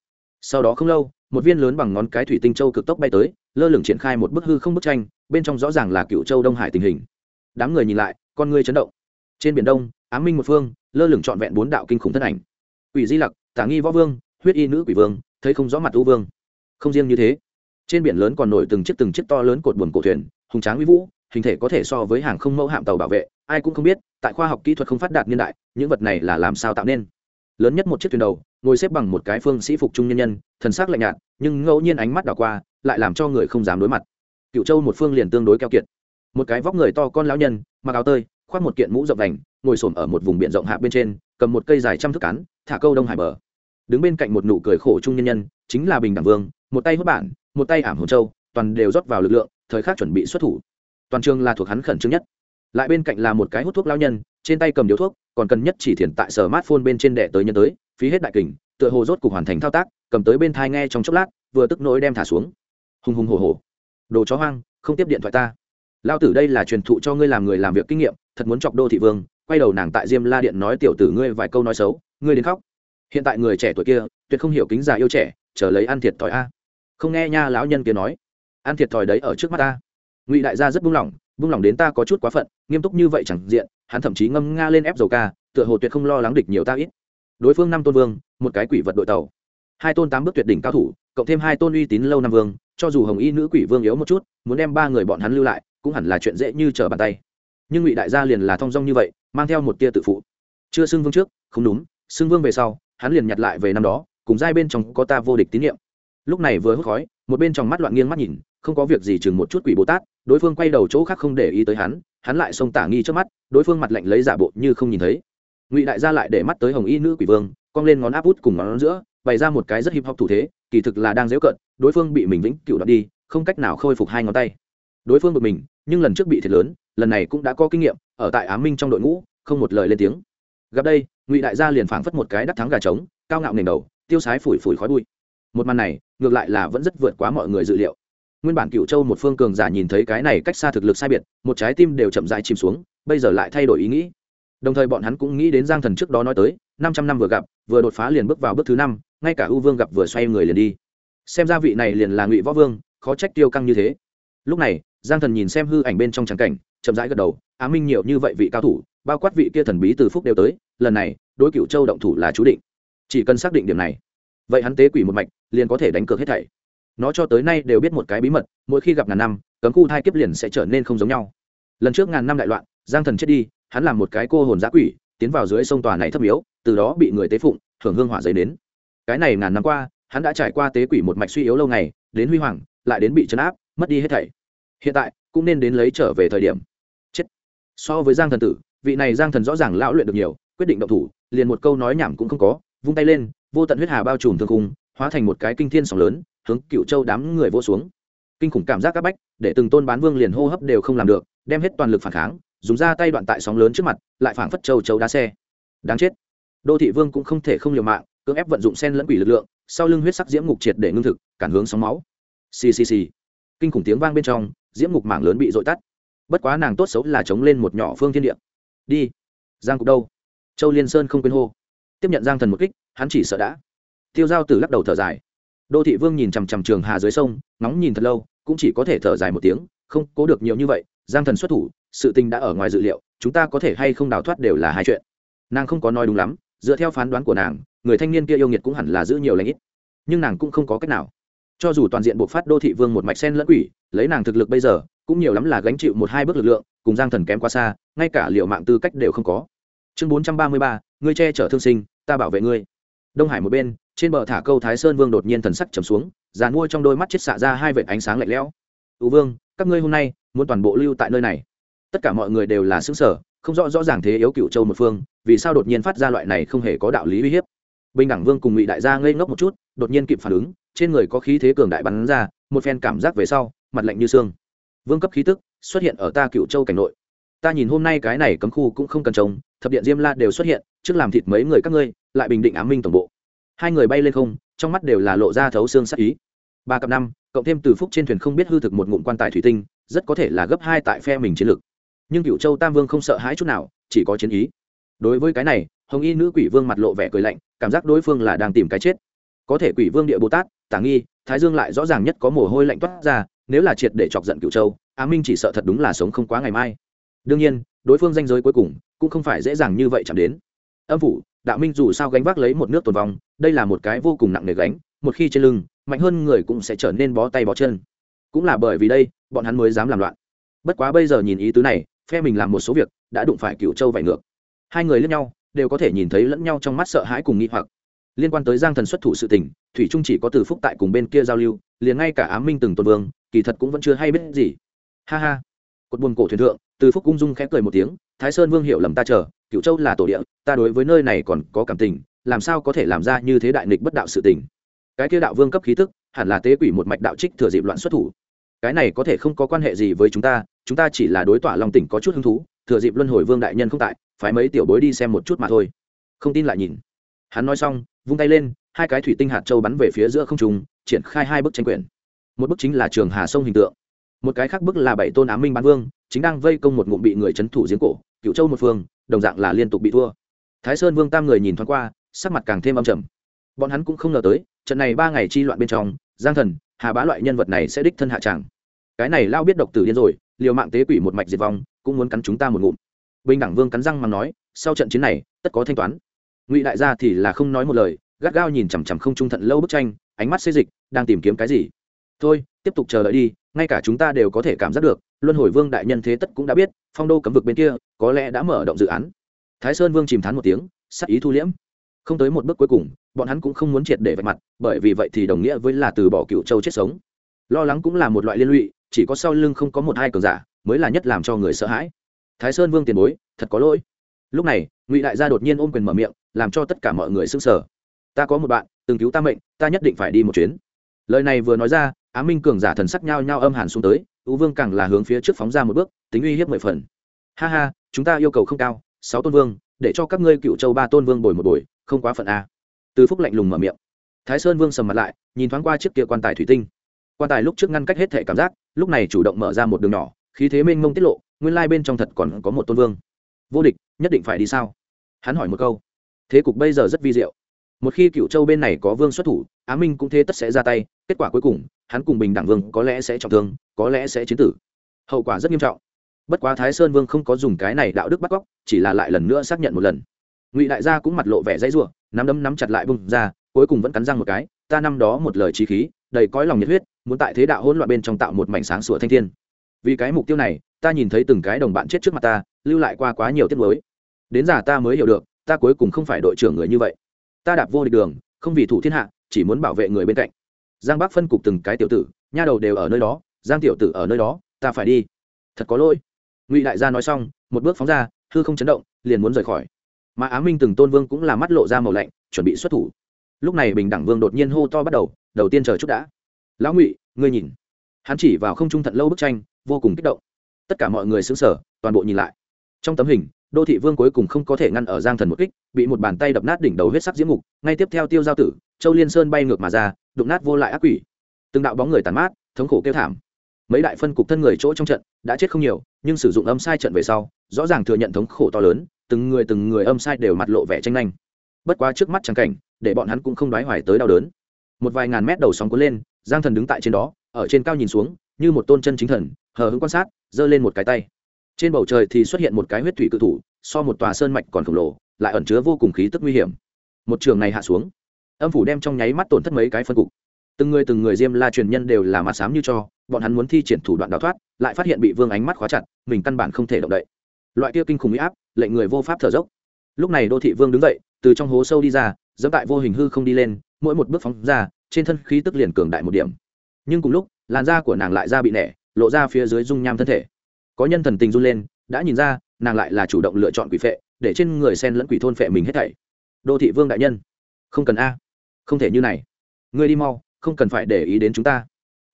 Sau đó không lâu một viên lớn bằng ngón cái thủy tinh châu cực tốc bay tới, lơ lửng triển khai một bức hư không bức tranh, bên trong rõ ràng là cựu châu đông hải tình hình. Đám người nhìn lại, con người chấn động. Trên biển đông, ám minh một phương, lơ lửng trọn vẹn bốn đạo kinh khủng thân ảnh. Quỷ di lặc, tả nghi võ vương, huyết y nữ quỷ vương, thấy không rõ mặt u vương. Không riêng như thế, trên biển lớn còn nổi từng chiếc từng chiếc to lớn cột buồm cổ thuyền, hùng tráng uy vũ, hình thể có thể so với hàng không mẫu hạm tàu bảo vệ, ai cũng không biết, tại khoa học kỹ thuật không phát đạt niên đại, những vật này là làm sao tạo nên lớn nhất một chiếc thuyền đầu, ngồi xếp bằng một cái phương sĩ phục trung nhân nhân, thần sắc lạnh nhạt, nhưng ngẫu nhiên ánh mắt đảo qua, lại làm cho người không dám đối mặt. Cựu châu một phương liền tương đối keo kiệt. Một cái vóc người to con lão nhân, mặc áo tơi, khoác một kiện mũ rộng đành, ngồi xổm ở một vùng biển rộng hạ bên trên, cầm một cây dài trăm thước cán, thả câu đông hải bờ. Đứng bên cạnh một nụ cười khổ trung nhân nhân, chính là bình đẳng vương, một tay hốt bản, một tay ảm hồn châu, toàn đều rót vào lực lượng, thời khắc chuẩn bị xuất thủ. Toàn trường là thuộc hắn khẩn trương nhất lại bên cạnh là một cái hút thuốc lao nhân, trên tay cầm điếu thuốc, còn cần nhất chỉ thiền tại sở mát phôn bên trên đệ tới nhân tới, phí hết đại kình, tựa hồ rốt cục hoàn thành thao tác, cầm tới bên thai nghe trong chốc lát, vừa tức nỗi đem thả xuống. Hùng hùng hồ hồ đồ chó hoang, không tiếp điện thoại ta. Lao tử đây là truyền thụ cho ngươi làm người làm việc kinh nghiệm, thật muốn chọc đô thị vương, quay đầu nàng tại diêm la điện nói tiểu tử ngươi vài câu nói xấu, ngươi đến khóc. Hiện tại người trẻ tuổi kia, tuyệt không hiểu kính già yêu trẻ, chờ lấy ăn thiệt thòi a. Không nghe nha lão nhân kia nói. Ăn thiệt thòi đấy ở trước mắt ta. Ngụy đại gia rất buông lỏng vung lòng đến ta có chút quá phận, nghiêm túc như vậy chẳng diện, hắn thậm chí ngâm nga lên ép dầu ca, tựa hồ tuyệt không lo lắng địch nhiều ta ít. Đối phương năm tôn vương, một cái quỷ vật đội tàu. Hai tôn tám bước tuyệt đỉnh cao thủ, cộng thêm hai tôn uy tín lâu năm vương, cho dù hồng y nữ quỷ vương yếu một chút, muốn đem ba người bọn hắn lưu lại, cũng hẳn là chuyện dễ như trở bàn tay. Nhưng ngụy đại gia liền là thong dong như vậy, mang theo một tia tự phụ. Chưa xưng vương trước, không đúng, xưng vương về sau, hắn liền nhặt lại về năm đó, cùng giai bên trong có ta vô địch tín nhiệm lúc này vừa hút khói, một bên trong mắt loạn nghiêng mắt nhìn, không có việc gì chừng một chút quỷ bồ tát đối phương quay đầu chỗ khác không để ý tới hắn hắn lại xông tả nghi trước mắt, đối phương mặt lạnh lấy giả bộ như không nhìn thấy. Ngụy đại gia lại để mắt tới hồng y nữ quỷ vương, cong lên ngón áp út cùng ngón giữa, bày ra một cái rất hip hop thủ thế, kỳ thực là đang dễu cận đối phương bị mình vĩnh cựu đoạt đi, không cách nào khôi phục hai ngón tay. Đối phương bực mình, nhưng lần trước bị thiệt lớn, lần này cũng đã có kinh nghiệm, ở tại á minh trong đội ngũ, không một lời lên tiếng. Gặp đây, ngụy đại gia liền phảng phất một cái đắc thắng gà trống, cao ngạo nền đầu, tiêu sái phủi phủi khói bụi. Một màn này, ngược lại là vẫn rất vượt quá mọi người dự liệu nguyên bản cựu châu một phương cường giả nhìn thấy cái này cách xa thực lực sai biệt, một trái tim đều chậm dại chìm xuống, bây giờ lại thay đổi ý nghĩ. Đồng thời bọn hắn cũng nghĩ đến giang thần trước đó nói tới, năm trăm năm vừa gặp, vừa đột phá liền bước vào bước thứ năm, ngay cả ưu vương gặp vừa xoay người liền đi. Xem ra vị này liền là ngụy võ vương, khó trách tiêu căng như thế. Lúc này, giang thần nhìn xem hư ảnh bên trong trắng cảnh, chậm rãi gật đầu, á minh nhiều như vậy vị cao thủ, bao quát vị kia thần bí từ phúc đều tới, lần này, đối cựu châu động thủ là chú định. Chỉ cần xác định điểm này, vậy hắn tế quỷ một mạch, liền có thể đánh cược hết thảy nó cho tới nay đều biết một cái bí mật mỗi khi gặp ngàn năm cấm khu thai kiếp liền sẽ trở nên không giống nhau. Lần trước ngàn năm đại loạn giang thần chết đi hắn làm một cái cô hồn giã quỷ tiến vào dưới sông tòa này thấp yếu, từ đó bị người tế phụng hưởng hương hỏa giấy đến. Cái này ngàn năm qua hắn đã trải qua tế quỷ một mạch suy yếu lâu ngày đến huy hoàng lại đến bị chấn áp mất đi hết thảy. Hiện tại cũng nên đến lấy trở về thời điểm. Chết. So với giang thần tử vị này giang thần rõ ràng lão luyện được nhiều quyết định động thủ liền một câu nói nhảm cũng không có vung tay lên vô tận huyết hà bao trùm thương cung hóa thành một cái kinh thiên sóng lớn hướng cựu châu đám người vô xuống. Kinh khủng cảm giác các bách, để từng tôn bán vương liền hô hấp đều không làm được, đem hết toàn lực phản kháng, dùng ra tay đoạn tại sóng lớn trước mặt, lại phảng phất châu châu đá xe. Đáng chết. Đô thị vương cũng không thể không liều mạng, cưỡng ép vận dụng sen lẫn quỷ lực lượng, sau lưng huyết sắc diễm ngục triệt để ngưng thực, cản hướng sóng máu. Xì xì xì. Kinh khủng tiếng vang bên trong, diễm ngục mảng lớn bị dội tắt. Bất quá nàng tốt xấu là chống lên một nhỏ phương thiên địa. Đi. Giang cục đâu? Châu liên sơn không quên hô. Tiếp nhận giang thần một kích, hắn chỉ sợ đã. Tiêu giao từ lắc đầu thở dài đô thị vương nhìn chằm chằm trường hà dưới sông nóng nhìn thật lâu, cũng chỉ có thể thở dài một tiếng, không cố được nhiều như vậy, giang thần xuất thủ, sự tình đã ở ngoài dự liệu, chúng ta có thể hay không đào thoát đều là hai chuyện. Nàng không có nói đúng lắm, dựa theo phán đoán của nàng, người thanh niên kia yêu nghiệt cũng hẳn là giữ nhiều lãnh ít, nhưng nàng cũng không có cách nào. Cho dù toàn diện buộc phát đô thị vương một mạch sen lẫn quỷ, lấy nàng thực lực bây giờ, cũng nhiều lắm là gánh chịu một hai bước lực lượng, cùng giang thần kém quá xa, ngay cả liệu mạng tư cách đều không có. Chương bốn trăm ba mươi ba, ngươi che chở thương sinh, ta bảo vệ ngươi. Đông hải một bên trên bờ thả câu thái sơn vương đột nhiên thần sắc trầm xuống, giàn mua trong đôi mắt chết xạ ra hai vệt ánh sáng lạnh lẽo. Ưu vương, các ngươi hôm nay muốn toàn bộ lưu tại nơi này? Tất cả mọi người đều là xứng sở không rõ rõ ràng thế yếu cựu châu một phương, vì sao đột nhiên phát ra loại này không hề có đạo lý uy hiếp. Bình đẳng vương cùng ngụy đại gia ngây ngốc một chút, đột nhiên kịp phản ứng, trên người có khí thế cường đại bắn ra, một phen cảm giác về sau, mặt lạnh như xương. Vương cấp khí tức xuất hiện ở ta cựu châu cảnh nội. Ta nhìn hôm nay cái này cấm khu cũng không cần trông, thập điện diêm la đều xuất hiện, trước làm thịt mấy người các ngươi, lại bình định ám minh tổng bộ hai người bay lên không, trong mắt đều là lộ ra thấu xương sắc ý. Ba cặp năm, cộng thêm từ phúc trên thuyền không biết hư thực một ngụm quan tài thủy tinh, rất có thể là gấp hai tại phe mình chiến lược. Nhưng cựu châu tam vương không sợ hãi chút nào, chỉ có chiến ý. Đối với cái này, hồng y nữ quỷ vương mặt lộ vẻ cười lạnh, cảm giác đối phương là đang tìm cái chết. Có thể quỷ vương địa bồ tát, tả nghi, thái dương lại rõ ràng nhất có mồ hôi lạnh toát ra, nếu là triệt để chọc giận cựu châu, á minh chỉ sợ thật đúng là sống không quá ngày mai. Đương nhiên, đối phương danh giới cuối cùng cũng không phải dễ dàng như vậy chạm đến. Âm phủ đạo minh dù sao gánh vác lấy một nước tồn vong, đây là một cái vô cùng nặng nề gánh, một khi trên lưng, mạnh hơn người cũng sẽ trở nên bó tay bó chân. Cũng là bởi vì đây, bọn hắn mới dám làm loạn. Bất quá bây giờ nhìn ý tứ này, phe mình làm một số việc, đã đụng phải cựu châu vải ngược. Hai người lẫn nhau, đều có thể nhìn thấy lẫn nhau trong mắt sợ hãi cùng nghi hoặc. Liên quan tới giang thần xuất thủ sự tình, thủy trung chỉ có từ phúc tại cùng bên kia giao lưu, liền ngay cả Á minh từng tồn vương, kỳ thật cũng vẫn chưa hay biết gì. Ha ha. Cột buồn cổ thuyền thượng, từ phúc ung dung khẽ cười một tiếng, thái sơn vương hiểu lầm ta chờ cựu châu là tổ địa, ta đối với nơi này còn có cảm tình, làm sao có thể làm ra như thế đại nghịch bất đạo sự tình? Cái kia đạo vương cấp khí tức, hẳn là tế quỷ một mạch đạo trích thừa dịp loạn xuất thủ. Cái này có thể không có quan hệ gì với chúng ta chúng ta chỉ là đối tỏa lòng tỉnh có chút hứng thú, thừa dịp luân hồi vương đại nhân không tại phải mấy tiểu bối đi xem một chút mà thôi. Không tin lại nhìn. Hắn nói xong, vung tay lên, hai cái thủy tinh hạt châu bắn về phía giữa không trung, triển khai hai bức tranh quyển. Một bức chính là trường hà sông hình tượng, một cái khác bức là bảy tôn ám minh bán vương, chính đang vây công một ngụm bị người c thủ giếng cổ cựu châu một phương, đồng dạng là liên tục bị thua. Thái sơn vương tam người nhìn thoáng qua, sắc mặt càng thêm âm trầm. Bọn hắn cũng không ngờ tới, trận này ba ngày chi loạn bên trong, giang thần, hà bá loại nhân vật này sẽ đích thân hạ tràng. Cái này lao biết độc tử điên rồi, liều mạng tế quỷ một mạch diệt vong, cũng muốn cắn chúng ta một ngụm. Bình đẳng vương cắn răng mà nói, sau trận chiến này, tất có thanh toán. Ngụy đại gia thì là không nói một lời, gắt gao nhìn chằm chằm không trung thận lâu bức tranh, ánh mắt xê dịch, đang tìm kiếm cái gì. Thôi, tiếp tục chờ đợi đi, ngay cả chúng ta đều có thể cảm giác được luân hồi vương đại nhân thế tất cũng đã biết, phong đô cấm vực bên kia có lẽ đã mở động dự án. Thái sơn vương chìm thán một tiếng, sắc ý thu liễm. Không tới một bước cuối cùng, bọn hắn cũng không muốn triệt để vạch mặt, bởi vì vậy thì đồng nghĩa với là từ bỏ cựu châu chết sống. Lo lắng cũng là một loại liên lụy, chỉ có sau lưng không có một hai cường giả mới là nhất làm cho người sợ hãi. Thái sơn vương tiền bối, thật có lỗi. Lúc này, ngụy đại gia đột nhiên ôm quyền mở miệng, làm cho tất cả mọi người sững sờ. Ta có một bạn, từng cứu ta mệnh, ta nhất định phải đi một chuyến. Lời này vừa nói ra, á minh cường giả thần sắc nhao nhao âm hàn xuống tới ú vương càng là hướng phía trước phóng ra một bước, tính uy hiếp mười phần. Ha ha, chúng ta yêu cầu không cao, sáu tôn vương, để cho các ngươi cựu châu ba tôn vương bồi một bồi, không quá phận a. Từ phúc lạnh lùng mở miệng. Thái sơn vương sầm mặt lại, nhìn thoáng qua chiếc kia quan tài thủy tinh. Quan tài lúc trước ngăn cách hết thể cảm giác, lúc này chủ động mở ra một đường nhỏ, khí thế mênh mông tiết lộ, nguyên lai bên trong thật còn có một tôn vương. Vô địch, nhất định phải đi sao? Hắn hỏi một câu. Thế cục bây giờ rất vi diệu. Một khi cựu châu bên này có vương xuất thủ á minh cũng thế tất sẽ ra tay, kết quả cuối cùng, hắn cùng bình đẳng vương có lẽ sẽ trọng thương, có lẽ sẽ chiến tử. Hậu quả rất nghiêm trọng. Bất quá thái sơn vương không có dùng cái này đạo đức bắt cóc, chỉ là lại lần nữa xác nhận một lần. Ngụy đại gia cũng mặt lộ vẻ dãy ruộng nắm đấm nắm chặt lại bung ra, cuối cùng vẫn cắn răng một cái, ta năm đó một lời trí khí, đầy cõi lòng nhiệt huyết, muốn tại thế đạo hỗn loạn bên trong tạo một mảnh sáng sủa thanh thiên. Vì cái mục tiêu này, ta nhìn thấy từng cái đồng bạn chết trước mặt ta, lưu lại qua quá nhiều tiết mới đến giờ ta mới hiểu được, ta cuối cùng không phải đội trưởng người như vậy. Ta đạp vô địch đường, không vì thủ thiên hạ chỉ muốn bảo vệ người bên cạnh. Giang bắc phân cục từng cái tiểu tử, nha đầu đều ở nơi đó, giang tiểu tử ở nơi đó, ta phải đi. Thật có lỗi. Ngụy đại gia nói xong, một bước phóng ra, hư không chấn động, liền muốn rời khỏi. Mà á minh từng tôn vương cũng là mắt lộ ra màu lạnh, chuẩn bị xuất thủ. Lúc này bình đẳng vương đột nhiên hô to bắt đầu đầu tiên chờ chút đã. Lão ngụy, ngươi nhìn. Hắn chỉ vào không trung thận lâu bức tranh, vô cùng kích động. Tất cả mọi người xứng sở toàn bộ nhìn lại. Trong tấm hình, đô thị vương cuối cùng không có thể ngăn ở giang thần một kích, bị một bàn tay đập nát đỉnh đầu huyết sắc diễm mục, ngay tiếp theo tiêu giao tử châu liên sơn bay ngược mà ra, đụng nát vô lại ác quỷ. Từng đạo bóng người tàn mát, thống khổ kêu thảm. Mấy đại phân cục thân người chỗ trong trận đã chết không nhiều, nhưng sử dụng âm sai trận về sau, rõ ràng thừa nhận thống khổ to lớn, từng người từng người âm sai đều mặt lộ vẻ tranh nhanh bất quá trước mắt trắng cảnh, để bọn hắn cũng không đoái hoài tới đau đớn. Một vài ngàn mét đầu sóng cuốn lên, giang thần đứng tại trên đó, ở trên cao nhìn xuống, như một tôn chân chính thần, hờ hững quan sát, giơ lên một cái tay. Trên bầu trời thì xuất hiện một cái huyết thủy cự thủ, so một tòa sơn mạch còn khổng lồ, lại ẩn chứa vô cùng khí tức nguy hiểm. Một trường này hạ xuống âm phủ đem trong nháy mắt tổn thất mấy cái phân cục. Từng người từng người diêm la truyền nhân đều là mặt sám như cho, bọn hắn muốn thi triển thủ đoạn đào thoát, lại phát hiện bị vương ánh mắt khóa chặt, mình căn bản không thể động đậy. Loại kia kinh khủng huy áp, lệnh người vô pháp thở dốc. Lúc này đô thị vương đứng dậy, từ trong hố sâu đi ra, dẫm tại vô hình hư không đi lên, mỗi một bước phóng ra, trên thân khí tức liền cường đại một điểm. Nhưng cùng lúc, làn da của nàng lại da bị nẻ, lộ ra phía dưới dung nham thân thể. Có nhân thần tình run lên, đã nhìn ra, nàng lại là chủ động lựa chọn quỷ phệ, để trên người sen lẫn quỷ thôn phệ mình hết thảy. Đô thị vương đại nhân, không cần a không thể như này. Ngươi đi mau, không cần phải để ý đến chúng ta.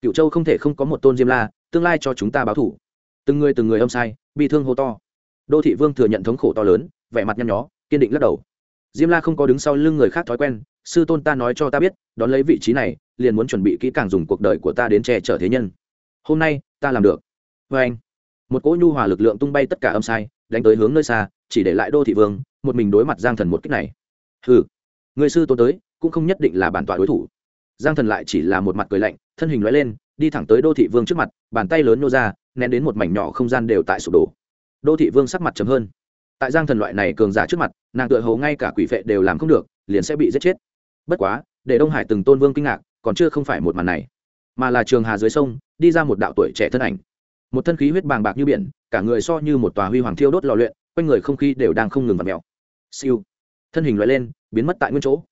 Cựu châu không thể không có một tôn diêm la, tương lai cho chúng ta báo thủ. Từng người từng người âm sai bị thương hô to. Đô thị vương thừa nhận thống khổ to lớn, vẻ mặt nhăn nhó, kiên định lắc đầu. Diêm la không có đứng sau lưng người khác thói quen, sư tôn ta nói cho ta biết, đón lấy vị trí này, liền muốn chuẩn bị kỹ càng dùng cuộc đời của ta đến che chở thế nhân. Hôm nay, ta làm được. Vê anh, một cỗ nhu hòa lực lượng tung bay tất cả âm sai, đánh tới hướng nơi xa, chỉ để lại đô thị vương, một mình đối mặt giang thần một cách này. Hừ, người sư tôn tới cũng không nhất định là bản tọa đối thủ. Giang thần lại chỉ là một mặt cười lạnh, thân hình loại lên, đi thẳng tới đô thị vương trước mặt, bàn tay lớn nô ra, nén đến một mảnh nhỏ không gian đều tại sụp đổ. Đô thị vương sắc mặt chấm hơn. Tại giang thần loại này cường giả trước mặt, nàng tựa hầu ngay cả quỷ vệ đều làm không được, liền sẽ bị giết chết. Bất quá, để đông hải từng tôn vương kinh ngạc, còn chưa không phải một màn này, mà là trường hà dưới sông, đi ra một đạo tuổi trẻ thân ảnh. Một thân khí huyết bàng bạc như biển, cả người so như một tòa huy hoàng thiêu đốt lò luyện, quanh người không khí đều đang không ngừng vặt mèo. Siêu. Thân hình loại lên, biến mất tại nguyên chỗ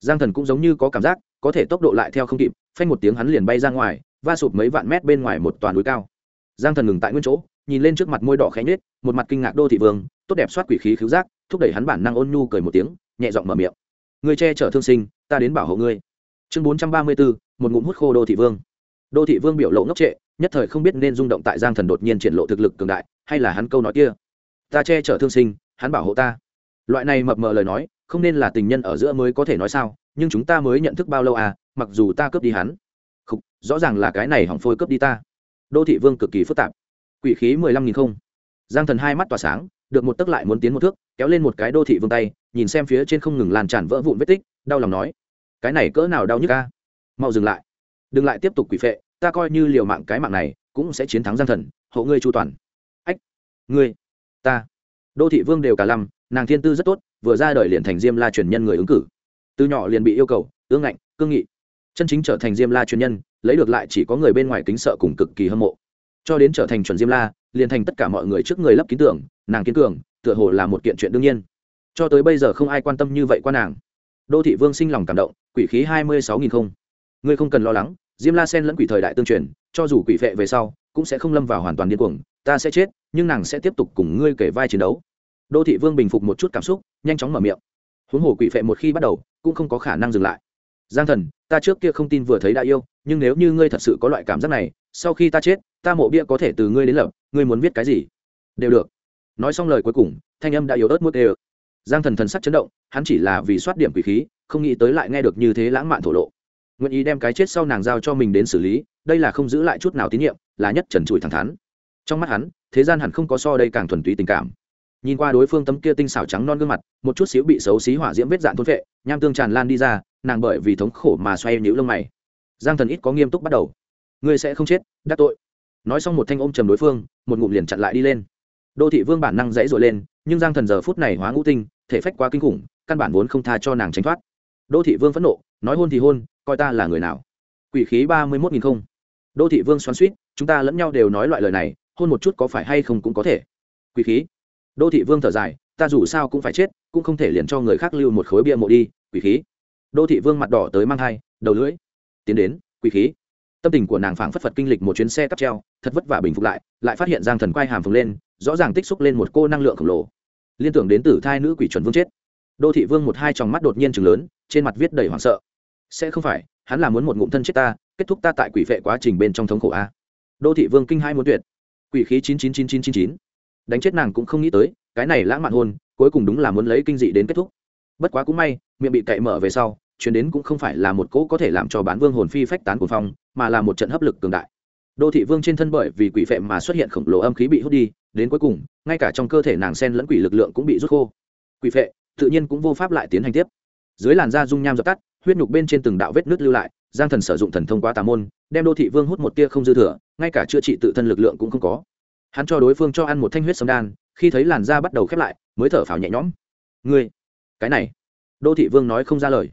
giang thần cũng giống như có cảm giác, có thể tốc độ lại theo không kịp, phanh một tiếng hắn liền bay ra ngoài, va sụp mấy vạn mét bên ngoài một toàn núi cao. Giang thần ngừng tại nguyên chỗ, nhìn lên trước mặt môi đỏ khẽ nhết một mặt kinh ngạc đô thị vương, tốt đẹp soát quỷ khí khiếu giác, thúc đẩy hắn bản năng ôn nhu cười một tiếng, nhẹ giọng mở miệng. Người che chở thương sinh, ta đến bảo hộ ngươi. Chương bốn trăm ba mươi bốn một ngụm hút khô đô thị vương. Đô thị vương biểu lộ ngốc trệ, nhất thời không biết nên rung động tại giang thần đột nhiên triển lộ thực lực cường đại, hay là hắn câu nói kia. Ta che chở thương sinh, hắn bảo hộ ta. Loại này mập mờ lời nói không nên là tình nhân ở giữa mới có thể nói sao nhưng chúng ta mới nhận thức bao lâu à mặc dù ta cướp đi hắn. Không, rõ ràng là cái này hỏng phôi cướp đi ta. Đô thị vương cực kỳ phức tạp. Quỷ khí mười lăm nghìn không. Giang thần hai mắt tỏa sáng được một tấc lại muốn tiến một thước kéo lên một cái đô thị vương tay nhìn xem phía trên không ngừng lan tràn vỡ vụn vết tích đau lòng nói cái này cỡ nào đau nhức ca mau dừng lại. Đừng lại tiếp tục quỷ phệ ta coi như liều mạng cái mạng này cũng sẽ chiến thắng giang thần hộ ngươi chu toàn. Ách ngươi ta đô thị vương đều cả lăm, nàng thiên tư rất tốt, vừa ra đời liền thành diêm la truyền nhân người ứng cử. Từ nhỏ liền bị yêu cầu, ương ngạnh, cương nghị. Chân chính trở thành diêm la truyền nhân, lấy được lại chỉ có người bên ngoài kính sợ cùng cực kỳ hâm mộ. Cho đến trở thành chuẩn diêm la, liền thành tất cả mọi người trước người lấp ký tưởng, nàng kiến cường, tựa hồ là một kiện chuyện đương nhiên. Cho tới bây giờ không ai quan tâm như vậy qua nàng. Đô thị vương sinh lòng cảm động, quỷ khí hai mươi sáu nghìn không. Ngươi không cần lo lắng, diêm la sen lẫn quỷ thời đại tương truyền, cho dù quỷ vệ về sau cũng sẽ không lâm vào hoàn toàn điên cuồng, ta sẽ chết, nhưng nàng sẽ tiếp tục cùng ngươi kể vai chiến đấu. Đô thị vương bình phục một chút cảm xúc, nhanh chóng mở miệng. Huống hồ quỷ phệ một khi bắt đầu, cũng không có khả năng dừng lại. Giang thần, ta trước kia không tin vừa thấy đã yêu, nhưng nếu như ngươi thật sự có loại cảm giác này, sau khi ta chết, ta mộ bia có thể từ ngươi đến lập, ngươi muốn viết cái gì? Đều được. Nói xong lời cuối cùng, thanh âm đã yếu ớt mức ê giang thần thần sắc chấn động, hắn chỉ là vì soát điểm quỷ khí, không nghĩ tới lại nghe được như thế lãng mạn thổ lộ. Nguyện ý đem cái chết sau nàng giao cho mình đến xử lý đây là không giữ lại chút nào tín nhiệm, là nhất trần trụi thẳng thắn. Trong mắt hắn, thế gian hẳn không có so đây càng thuần túy tình cảm. Nhìn qua đối phương tấm kia tinh xảo trắng non gương mặt, một chút xíu bị xấu xí hỏa diễm vết dạn thôn vệ nham tương tràn lan đi ra, nàng bởi vì thống khổ mà xoay nhũ lông mày. Giang thần ít có nghiêm túc bắt đầu. Ngươi sẽ không chết, đắc tội. Nói xong một thanh ôm trầm đối phương, một ngụm liền chặn lại đi lên. Đô thị vương bản năng dãy rồi lên, nhưng giang thần giờ phút này hóa ngũ tinh, thể phách quá kinh khủng, căn bản vốn không tha cho nàng tránh thoát. Đô thị vương phẫn nộ, nói hôn thì hôn, coi ta là người nào. Quỷ khí ba mươi mốt nghìn không đô thị vương xoắn suýt chúng ta lẫn nhau đều nói loại lời này, hôn một chút có phải hay không cũng có thể. Quỷ khí. Đô thị vương thở dài, ta dù sao cũng phải chết, cũng không thể liền cho người khác lưu một khối bia mộ đi, quỷ khí. Đô thị vương mặt đỏ tới mang hai đầu lưỡi. Tiến đến, quỷ khí. Tâm tình của nàng phảng phất phật kinh lịch một chuyến xe cắp treo, thật vất vả bình phục lại lại phát hiện giang thần quay hàm phồng lên, rõ ràng tích xúc lên một cô năng lượng khổng lồ. Liên tưởng đến tử thai nữ quỷ chuẩn vương chết. Đô thị vương một hai tròng mắt đột nhiên chừng lớn, trên mặt viết đầy hoảng sợ. Sẽ không phải, hắn là muốn một ngụm thân chết ta kết thúc ta tại quỷ vệ quá trình bên trong thống khổ a. Đô thị vương kinh hai muốn tuyệt. Quỷ khí chín chín chín chín chín chín. Đánh chết nàng cũng không nghĩ tới, cái này lãng mạn hôn cuối cùng đúng là muốn lấy kinh dị đến kết thúc. Bất quá cũng may, miệng bị cậy mở về sau, chuyển đến cũng không phải là một cỗ có thể làm cho bán vương hồn phi phách tán của phong, mà là một trận hấp lực cường đại. Đô thị vương trên thân bởi vì quỷ phệ mà xuất hiện khổng lồ âm khí bị hút đi, đến cuối cùng, ngay cả trong cơ thể nàng sen lẫn quỷ lực lượng cũng bị rút khô. Quỷ phệ, tự nhiên cũng vô pháp lại tiến hành tiếp. Dưới làn da dung nham dập tắt, huyết nhục bên trên từng đạo vết nước lưu lại giang thần sử dụng thần thông qua tà môn, đem đô thị vương hút một tia không dư thừa, ngay cả chữa trị tự thân lực lượng cũng không có. Hắn cho đối phương cho ăn một thanh huyết sâm đan, khi thấy làn da bắt đầu khép lại, mới thở phào nhẹ nhõm. Ngươi, cái này. Đô thị vương nói không ra lời.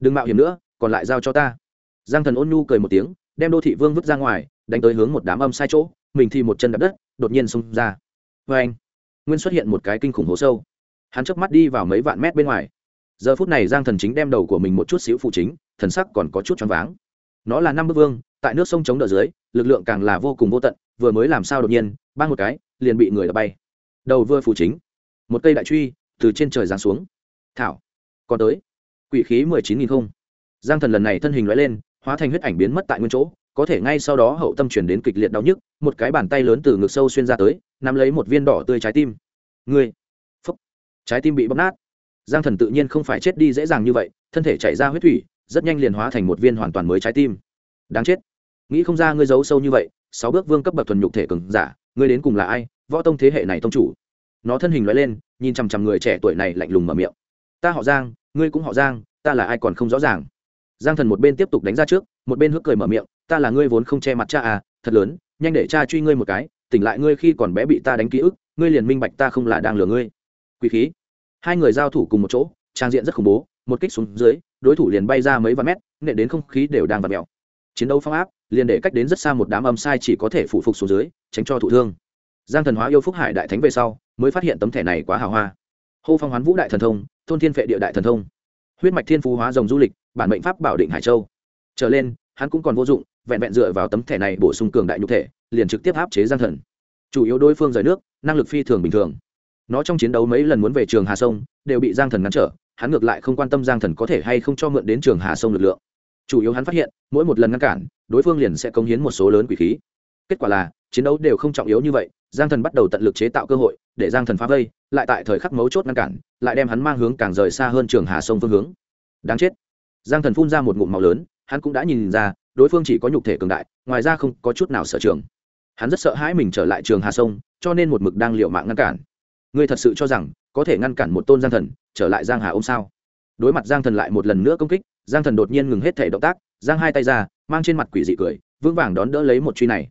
Đừng mạo hiểm nữa, còn lại giao cho ta. Giang thần ôn nhu cười một tiếng, đem đô thị vương vứt ra ngoài, đánh tới hướng một đám âm sai chỗ, mình thì một chân đập đất, đột nhiên xông ra. Vê anh nguyên xuất hiện một cái kinh khủng hố sâu. Hắn chớp mắt đi vào mấy vạn mét bên ngoài giờ phút này giang thần chính đem đầu của mình một chút xíu phụ chính, thần sắc còn có chút choáng váng. Nó là năm bức vương, tại nước sông chống đỡ dưới, lực lượng càng là vô cùng vô tận, vừa mới làm sao đột nhiên ban một cái, liền bị người đập bay. Đầu vừa phụ chính, một cây đại truy từ trên trời giáng xuống. Thảo, còn tới. Quỷ khí mười chín nghìn không. Giang thần lần này thân hình loại lên, hóa thành huyết ảnh biến mất tại nguyên chỗ, có thể ngay sau đó hậu tâm chuyển đến kịch liệt đau nhức, một cái bàn tay lớn từ ngực sâu xuyên ra tới, nắm lấy một viên đỏ tươi trái tim. Người phấp trái tim bị bóp nát giang thần tự nhiên không phải chết đi dễ dàng như vậy, thân thể chảy ra huyết thủy, rất nhanh liền hóa thành một viên hoàn toàn mới trái tim. Đáng chết. Nghĩ không ra ngươi giấu sâu như vậy, sáu bước vương cấp bậc thuần nhục thể cường giả, ngươi đến cùng là ai? Võ tông thế hệ này tông chủ. Nó thân hình loại lên, nhìn chằm chằm người trẻ tuổi này lạnh lùng mở miệng. Ta họ giang, ngươi cũng họ giang, ta là ai còn không rõ ràng. Giang thần một bên tiếp tục đánh ra trước, một bên hước cười mở miệng, ta là ngươi vốn không che mặt cha à thật lớn, nhanh để cha truy ngươi một cái, tỉnh lại ngươi khi còn bé bị ta đánh ký ức, ngươi liền minh bạch ta không là đang lừa ngươi. Quý khí hai người giao thủ cùng một chỗ, trang diện rất khủng bố, một kích xuống dưới, đối thủ liền bay ra mấy vạn mét nệ đến không khí đều đang vặt mèo. Chiến đấu phong áp, liền để cách đến rất xa một đám âm sai chỉ có thể phụ phục xuống dưới, tránh cho thụ thương. Giang thần hóa yêu phúc hải đại thánh về sau, mới phát hiện tấm thẻ này quá hào hoa. Hô phong hoán vũ đại thần thông, thôn thiên vệ địa đại thần thông. Huyết mạch thiên phú hóa rồng du lịch, bản mệnh pháp bảo định hải châu. Trở lên, hắn cũng còn vô dụng, vẹn vẹn dựa vào tấm thẻ này bổ sung cường đại nhục thể, liền trực tiếp áp chế giang thần. Chủ yếu đối phương rời nước, năng lực phi thường bình thường nó trong chiến đấu mấy lần muốn về trường hà sông, đều bị giang thần ngăn trở, hắn ngược lại không quan tâm giang thần có thể hay không cho mượn đến trường hà sông lực lượng. Chủ yếu hắn phát hiện, mỗi một lần ngăn cản, đối phương liền sẽ cống hiến một số lớn quỷ khí. Kết quả là, chiến đấu đều không trọng yếu như vậy, giang thần bắt đầu tận lực chế tạo cơ hội, để giang thần phá vây, lại tại thời khắc mấu chốt ngăn cản, lại đem hắn mang hướng càng rời xa hơn trường hà sông phương hướng. Đáng chết. Giang thần phun ra một ngụm màu lớn, hắn cũng đã nhìn ra, đối phương chỉ có nhục thể cường đại, ngoài ra không có chút nào sở trường. Hắn rất sợ hãi mình trở lại trường hà sông, cho nên một mực đang liệu mạng ngăn cản ngươi thật sự cho rằng có thể ngăn cản một tôn giang thần trở lại giang hà ôm sao? Đối mặt giang thần lại một lần nữa công kích, giang thần đột nhiên ngừng hết thể động tác, giang hai tay ra, mang trên mặt quỷ dị cười, vững vàng đón đỡ lấy một truy này.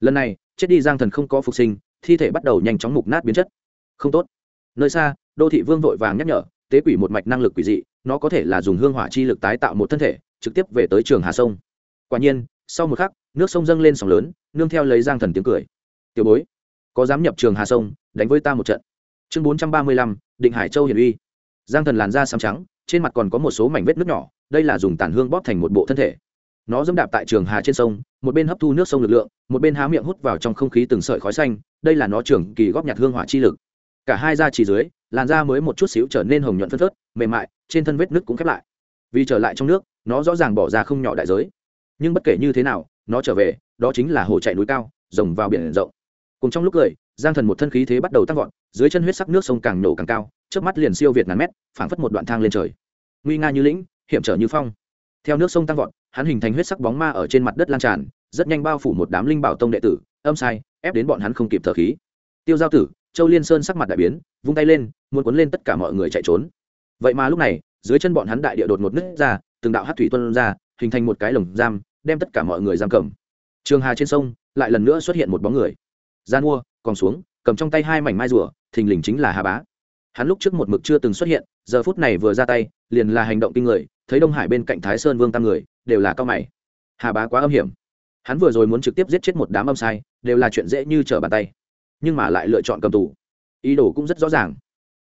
Lần này, chết đi giang thần không có phục sinh, thi thể bắt đầu nhanh chóng mục nát biến chất. Không tốt. Nơi xa, đô thị vương vội vàng nhắc nhở, tế quỷ một mạch năng lực quỷ dị, nó có thể là dùng hương hỏa chi lực tái tạo một thân thể, trực tiếp về tới trường hà sông. Quả nhiên, sau một khắc, nước sông dâng lên sóng lớn, nương theo lấy giang thần tiếng cười. Tiểu bối, có dám nhập trường hà sông, đánh với ta một trận? Chương bốn trăm ba mươi lăm, định hải châu hiển uy. Giang thần làn da xám trắng, trên mặt còn có một số mảnh vết nước nhỏ, đây là dùng tàn hương bóp thành một bộ thân thể. Nó dẫm đạp tại trường hà trên sông, một bên hấp thu nước sông lực lượng, một bên há miệng hút vào trong không khí từng sợi khói xanh, đây là nó trưởng kỳ góp nhặt hương hỏa chi lực. Cả hai da chỉ dưới, làn da mới một chút xíu trở nên hồng nhuận phân phớt, mềm mại, trên thân vết nước cũng khép lại. Vì trở lại trong nước, nó rõ ràng bỏ ra không nhỏ đại giới. Nhưng bất kể như thế nào, nó trở về, đó chính là hồ chạy núi cao, rồng vào biển rộng. Cùng trong lúc cười giang thần một thân khí thế bắt đầu tăng vọt, dưới chân huyết sắc nước sông càng nổ càng cao trước mắt liền siêu việt ngàn mét, phảng phất một đoạn thang lên trời. Nguy nga như lĩnh, hiểm trở như phong. Theo nước sông tăng vọt, hắn hình thành huyết sắc bóng ma ở trên mặt đất lan tràn, rất nhanh bao phủ một đám linh bảo tông đệ tử, âm sai, ép đến bọn hắn không kịp thở khí. Tiêu giao tử, châu liên sơn sắc mặt đại biến, vung tay lên, muốn cuốn lên tất cả mọi người chạy trốn. Vậy mà lúc này, dưới chân bọn hắn đại địa đột một nứt ra, từng đạo hát thủy tuân ra, hình thành một cái lồng giam, đem tất cả mọi người giam cầm. Trường hà trên sông, lại lần nữa xuất hiện một bóng người. Gian mua còn xuống, cầm trong tay hai mảnh mai rùa, thình lình chính là hà bá. Hắn lúc trước một mực chưa từng xuất hiện, giờ phút này vừa ra tay, liền là hành động kinh người, thấy đông hải bên cạnh thái sơn vương tam người, đều là cao mày. Hà bá quá âm hiểm. Hắn vừa rồi muốn trực tiếp giết chết một đám âm sai, đều là chuyện dễ như trở bàn tay. Nhưng mà lại lựa chọn cầm tù. Ý đồ cũng rất rõ ràng.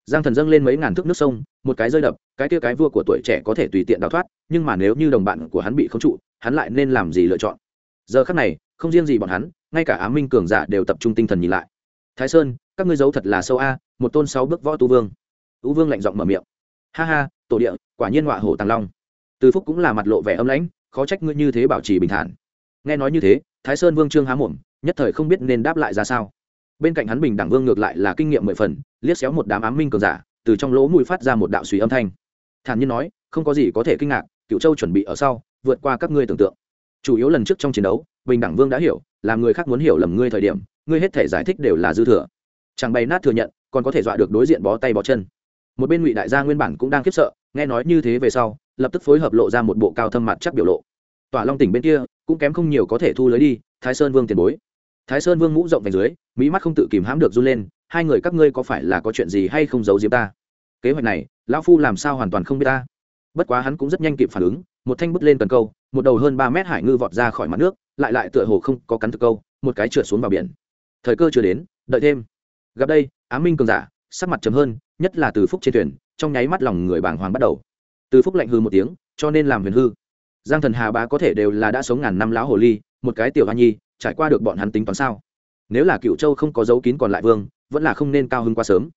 Giang thần dâng lên mấy ngàn thước nước sông, một cái rơi đập, cái kia cái vua của tuổi trẻ có thể tùy tiện đào thoát, nhưng mà nếu như đồng bạn của hắn bị khống trụ, hắn lại nên làm gì lựa chọn? Giờ khắc này không riêng gì bọn hắn, ngay cả á minh cường giả đều tập trung tinh thần nhìn lại. Thái sơn, các ngươi giấu thật là sâu a, một tôn sáu bước võ tu vương. Tú vương lạnh giọng mở miệng. Ha ha, tổ địa, quả nhiên họa hổ tàng long. Từ phúc cũng là mặt lộ vẻ âm lãnh, khó trách ngươi như thế bảo trì bình thản. Nghe nói như thế, thái sơn vương trương há mồm, nhất thời không biết nên đáp lại ra sao. Bên cạnh hắn bình đẳng vương ngược lại là kinh nghiệm mười phần, liếc xéo một đám ám minh cường giả, từ trong lỗ mũi phát ra một đạo suy âm thanh. Thản nhiên nói, không có gì có thể kinh ngạc cựu châu chuẩn bị ở sau, vượt qua các ngươi tưởng tượng. Chủ yếu lần trước trong chiến đấu bình đẳng vương đã hiểu làm người khác muốn hiểu lầm ngươi thời điểm, ngươi hết thể giải thích đều là dư thừa. Chẳng bày nát thừa nhận, còn có thể dọa được đối diện bó tay bó chân. Một bên ngụy đại gia nguyên bản cũng đang khiếp sợ, nghe nói như thế về sau, lập tức phối hợp lộ ra một bộ cao thâm mặt chắc biểu lộ. Tỏa long tỉnh bên kia, cũng kém không nhiều có thể thu lưới đi, thái sơn vương tiền bối. Thái sơn vương mũ rộng về dưới, mỹ mắt không tự kìm hãm được run lên, hai người các ngươi có phải là có chuyện gì hay không giấu diếm ta? Kế hoạch này, lão phu làm sao hoàn toàn không biết ta? Bất quá hắn cũng rất nhanh kịp phản ứng, một thanh bứt lên cần câu một đầu hơn ba mét hải ngư vọt ra khỏi mặt nước, lại lại tựa hồ không có cắn thực câu, một cái trượt xuống vào biển. Thời cơ chưa đến, đợi thêm. Gặp đây, á minh cường giả, sắc mặt chấm hơn, nhất là từ phúc trên thuyền, trong nháy mắt lòng người bàng hoàng bắt đầu. Từ phúc lạnh hư một tiếng, cho nên làm huyền hư. Giang thần hà bá có thể đều là đã sống ngàn năm lão hồ ly, một cái tiểu hoa nhi, trải qua được bọn hắn tính toán sao? Nếu là cựu châu không có dấu kín còn lại vương, vẫn là không nên cao hơn quá sớm.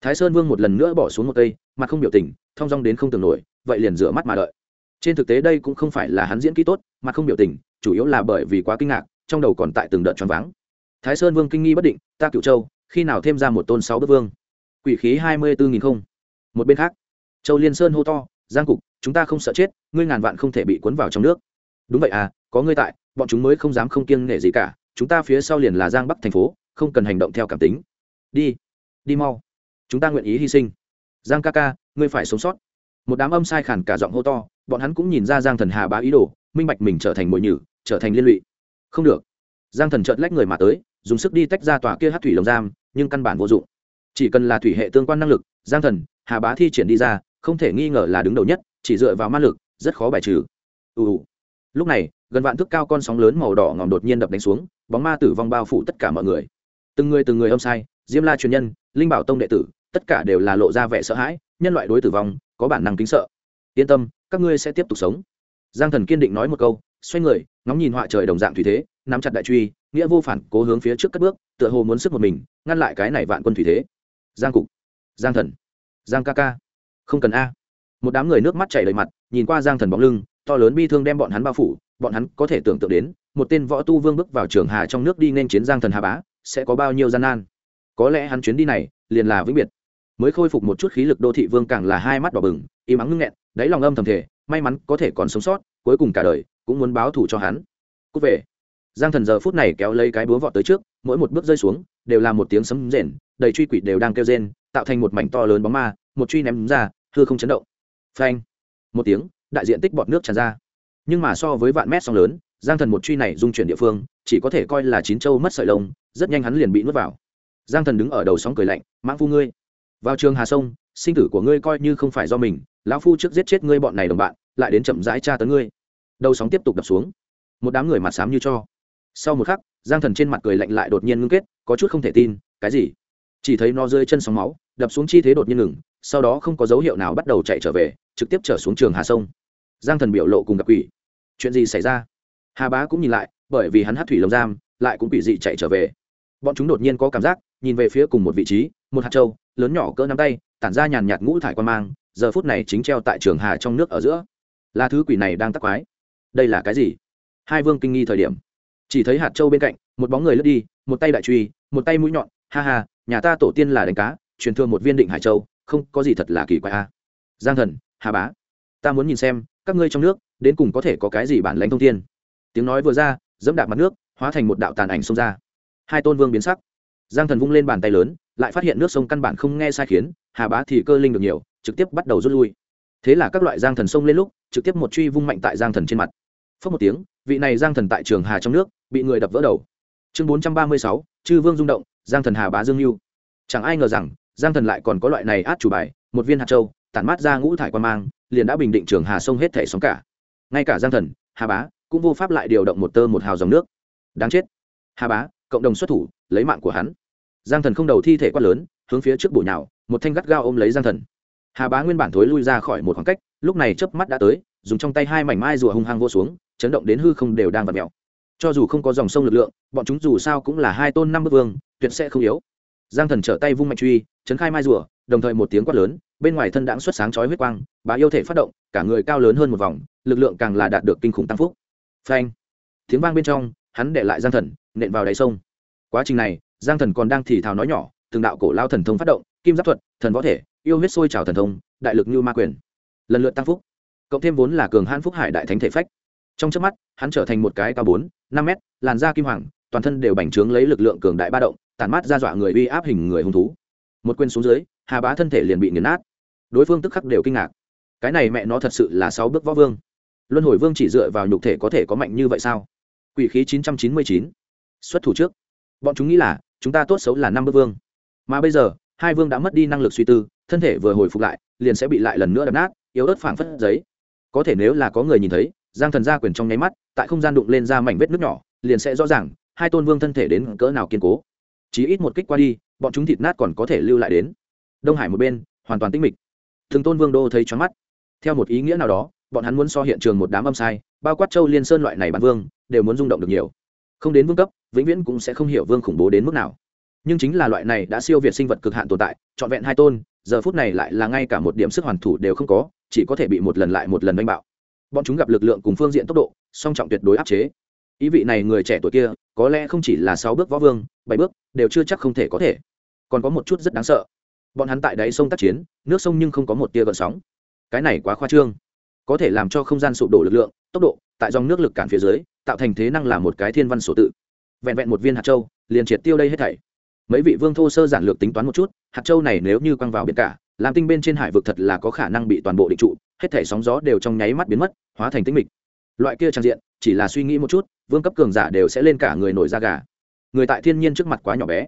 Thái sơn vương một lần nữa bỏ xuống một cây, mặt không biểu tình, thong dong đến không tưởng nổi, vậy liền rửa mắt mà đợi trên thực tế đây cũng không phải là hắn diễn kỹ tốt, mà không biểu tình, chủ yếu là bởi vì quá kinh ngạc, trong đầu còn tại từng đợt choáng váng. Thái sơn vương kinh nghi bất định, ta cựu châu, khi nào thêm ra một tôn sáu bức vương? Quỷ khí hai mươi bốn nghìn không. Một bên khác, châu liên sơn hô to, giang cục, chúng ta không sợ chết, ngươi ngàn vạn không thể bị cuốn vào trong nước. Đúng vậy à có ngươi tại, bọn chúng mới không dám không kiêng nể gì cả, chúng ta phía sau liền là giang bắc thành phố, không cần hành động theo cảm tính. Đi đi mau, chúng ta nguyện ý hy sinh. Giang ca ca, ngươi phải sống sót một đám âm sai khản cả giọng hô to, bọn hắn cũng nhìn ra giang thần hà bá ý đồ, minh bạch mình trở thành mồi nhử, trở thành liên lụy. Không được. Giang thần trợn lách người mà tới, dùng sức đi tách ra tòa kia hát thủy lồng giam, nhưng căn bản vô dụng. Chỉ cần là thủy hệ tương quan năng lực, giang thần, hà bá thi triển đi ra, không thể nghi ngờ là đứng đầu nhất, chỉ dựa vào ma lực, rất khó bài trừ. Ù. Lúc này, gần vạn thước cao con sóng lớn màu đỏ ngòm đột nhiên đập đánh xuống, bóng ma tử vong bao phủ tất cả mọi người. Từng người từng người âm sai, diêm la truyền nhân, linh bảo tông đệ tử, tất cả đều là lộ ra vẻ sợ hãi, nhân loại đối tử vong có bản năng kính sợ. Yên tâm, các ngươi sẽ tiếp tục sống. Giang thần kiên định nói một câu, xoay người, ngóng nhìn họa trời đồng dạng thủy thế, nắm chặt đại truy, nghĩa vô phản, cố hướng phía trước cất bước, tựa hồ muốn sức một mình, ngăn lại cái này vạn quân thủy thế. Giang cục. Giang thần. Giang ca ca. Không cần a. Một đám người nước mắt chảy đầy mặt, nhìn qua giang thần bóng lưng, to lớn bi thương đem bọn hắn bao phủ, bọn hắn có thể tưởng tượng đến, một tên võ tu vương bước vào trường hà trong nước đi nên chiến giang thần hà bá, sẽ có bao nhiêu gian nan. Có lẽ hắn chuyến đi này, liền là vĩnh biệt mới khôi phục một chút khí lực đô thị vương càng là hai mắt đỏ bừng, im ắng ngưng nghẹn, đáy lòng âm thầm thể may mắn có thể còn sống sót, cuối cùng cả đời cũng muốn báo thù cho hắn. Cúc về. Giang thần giờ phút này kéo lấy cái búa vọt tới trước, mỗi một bước rơi xuống, đều là một tiếng sấm rền, đầy truy quỷ đều đang kêu rên, tạo thành một mảnh to lớn bóng ma, một truy ném ra, hư không chấn động. Phanh. Một tiếng, đại diện tích bọt nước tràn ra. Nhưng mà so với vạn mét song lớn, giang thần một truy này dung chuyển địa phương, chỉ có thể coi là chín châu mất sợi lông, rất nhanh hắn liền bị nuốt vào. Giang thần đứng ở đầu sóng cười lạnh, mãng phu ngươi vào trường hà sông, sinh tử của ngươi coi như không phải do mình, lão phu trước giết chết ngươi bọn này đồng bạn, lại đến chậm rãi tra tấn ngươi. Đầu sóng tiếp tục đập xuống. Một đám người mặt xám như cho. Sau một khắc, giang thần trên mặt cười lạnh lại đột nhiên ngưng kết, có chút không thể tin, cái gì? Chỉ thấy nó rơi chân sóng máu, đập xuống chi thế đột nhiên ngừng, sau đó không có dấu hiệu nào bắt đầu chạy trở về, trực tiếp trở xuống trường hà sông. Giang thần biểu lộ cùng gặp quỷ. Chuyện gì xảy ra? Hà bá cũng nhìn lại, bởi vì hắn hát thủy lồng giam, lại cũng quỷ dị chạy trở về. Bọn chúng đột nhiên có cảm giác, nhìn về phía cùng một vị trí, một hạt trâu lớn nhỏ cỡ nắm tay, tản ra nhàn nhạt ngũ thải quan mang, giờ phút này chính treo tại trường hà trong nước ở giữa. Là thứ quỷ này đang tắc quái. Đây là cái gì? Hai vương kinh nghi thời điểm. Chỉ thấy hạt trâu bên cạnh, một bóng người lướt đi, một tay đại truy, một tay mũi nhọn. Ha ha, nhà ta tổ tiên là đánh cá, truyền thương một viên định hải châu, không, có gì thật là kỳ quái a. Giang thần, hà bá. Ta muốn nhìn xem, các ngươi trong nước, đến cùng có thể có cái gì bản lãnh thông thiên? Tiếng nói vừa ra, dẫm đạp mặt nước, hóa thành một đạo tàn ảnh xông ra. Hai tôn vương biến sắc giang thần vung lên bàn tay lớn, lại phát hiện nước sông căn bản không nghe sai khiến, hà bá thì cơ linh được nhiều, trực tiếp bắt đầu rút lui. Thế là các loại giang thần sông lên lúc, trực tiếp một truy vung mạnh tại giang thần trên mặt. Phớt một tiếng, vị này giang thần tại trường hà trong nước, bị người đập vỡ đầu. Chương bốn trăm ba mươi sáu, chư vương rung động, giang thần hà bá dương mưu. Chẳng ai ngờ rằng, giang thần lại còn có loại này át chủ bài, một viên hạt châu, tản mát ra ngũ thải quan mang, liền đã bình định trường hà sông hết thẻ sóng cả. Ngay cả giang thần, hà bá cũng vô pháp lại điều động một tơ một hào dòng nước. Đáng chết. Hà bá, cộng đồng xuất thủ lấy mạng của hắn. Giang thần không đầu thi thể quát lớn, hướng phía trước bụi nhào, một thanh gắt gao ôm lấy giang thần. Hà bá nguyên bản thối lui ra khỏi một khoảng cách, lúc này chớp mắt đã tới, dùng trong tay hai mảnh mai rùa hung hăng vô xuống, chấn động đến hư không đều đang vặt mèo. Cho dù không có dòng sông lực lượng, bọn chúng dù sao cũng là hai tôn năm bức vương, tuyệt sẽ không yếu. Giang thần trở tay vung mạnh truy, chấn khai mai rùa, đồng thời một tiếng quát lớn, bên ngoài thân đãng xuất sáng chói huyết quang, bá yêu thể phát động, cả người cao lớn hơn một vòng, lực lượng càng là đạt được kinh khủng tăng phúc. Phanh! Tiếng vang bên trong, hắn để lại giang thần, nện vào đáy sông quá trình này, giang thần còn đang thì thào nói nhỏ, từng đạo cổ lao thần thông phát động, kim giáp thuật, thần võ thể, yêu huyết sôi trào thần thông, đại lực như ma quyền. Lần lượt tăng phúc. Cộng thêm vốn là cường hãn phúc hải đại thánh thể phách. Trong trước mắt, hắn trở thành một cái cao bốn, năm mét, làn da kim hoàng, toàn thân đều bành trướng lấy lực lượng cường đại ba động, tản mát ra dọa người uy áp hình người hung thú. Một quên xuống dưới, hà bá thân thể liền bị nghiền nát. Đối phương tức khắc đều kinh ngạc. Cái này mẹ nó thật sự là sáu bước võ vương. Luân hồi vương chỉ dựa vào nhục thể có thể có mạnh như vậy sao? Quỷ khí chín trăm chín mươi chín. Xuất thủ trước bọn chúng nghĩ là, chúng ta tốt xấu là năm bước vương. Mà bây giờ, hai vương đã mất đi năng lực suy tư, thân thể vừa hồi phục lại, liền sẽ bị lại lần nữa đập nát, yếu ớt phảng phất giấy. Có thể nếu là có người nhìn thấy, giang thần gia quyền trong nháy mắt, tại không gian đụng lên ra mảnh vết nước nhỏ, liền sẽ rõ ràng, hai tôn vương thân thể đến cỡ nào kiên cố. Chỉ ít một kích qua đi, bọn chúng thịt nát còn có thể lưu lại đến. Đông hải một bên, hoàn toàn tĩnh mịch. Thường tôn vương đô thấy choáng mắt. Theo một ý nghĩa nào đó, bọn hắn muốn so hiện trường một đám âm sai, bao quát châu liên sơn loại này bản vương, đều muốn rung động được nhiều. Không đến vương cấp vĩnh viễn cũng sẽ không hiểu vương khủng bố đến mức nào. Nhưng chính là loại này đã siêu việt sinh vật cực hạn tồn tại, trọn vẹn hai tôn, giờ phút này lại là ngay cả một điểm sức hoàn thủ đều không có, chỉ có thể bị một lần lại một lần đánh bạo. Bọn chúng gặp lực lượng cùng phương diện tốc độ, song trọng tuyệt đối áp chế. Ý vị này người trẻ tuổi kia, có lẽ không chỉ là sáu bước võ vương, bảy bước, đều chưa chắc không thể có thể. Còn có một chút rất đáng sợ. Bọn hắn tại đáy sông tác chiến, nước sông nhưng không có một tia gợn sóng. Cái này quá khoa trương. Có thể làm cho không gian sụp đổ lực lượng, tốc độ, tại dòng nước lực cản phía dưới, tạo thành thế năng là một cái thiên văn sổ tự vẹn vẹn một viên hạt châu, liền triệt tiêu đây hết thảy. Mấy vị vương thô sơ giản lược tính toán một chút, hạt châu này nếu như quăng vào biển cả, làm tinh bên trên hải vực thật là có khả năng bị toàn bộ định trụ, hết thảy sóng gió đều trong nháy mắt biến mất, hóa thành tĩnh mịch. Loại kia trang diện, chỉ là suy nghĩ một chút, vương cấp cường giả đều sẽ lên cả người nổi da gà. Người tại thiên nhiên trước mặt quá nhỏ bé.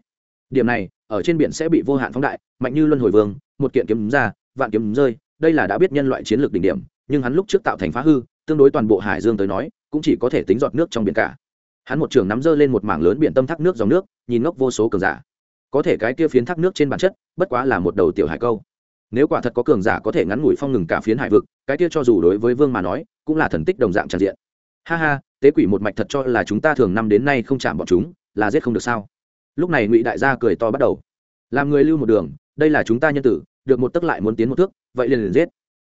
Điểm này, ở trên biển sẽ bị vô hạn phóng đại, mạnh như luân hồi vương, một kiện kiếm ra, vạn kiếm rơi, đây là đã biết nhân loại chiến lược đỉnh điểm, nhưng hắn lúc trước tạo thành phá hư, tương đối toàn bộ hải dương tới nói, cũng chỉ có thể tính giọt nước trong biển cả hắn một trường nắm dơ lên một mảng lớn biển tâm thác nước dòng nước, nhìn ngốc vô số cường giả. Có thể cái kia phiến thác nước trên bản chất, bất quá là một đầu tiểu hải câu. Nếu quả thật có cường giả có thể ngắn ngủi phong ngừng cả phiến hải vực, cái kia cho dù đối với vương mà nói, cũng là thần tích đồng dạng tràn diện. Ha ha, tế quỷ một mạch thật cho là chúng ta thường năm đến nay không chạm bọn chúng, là giết không được sao? Lúc này ngụy đại gia cười to bắt đầu. Làm người lưu một đường, đây là chúng ta nhân tử, được một tức lại muốn tiến một thước, vậy liền liền giết.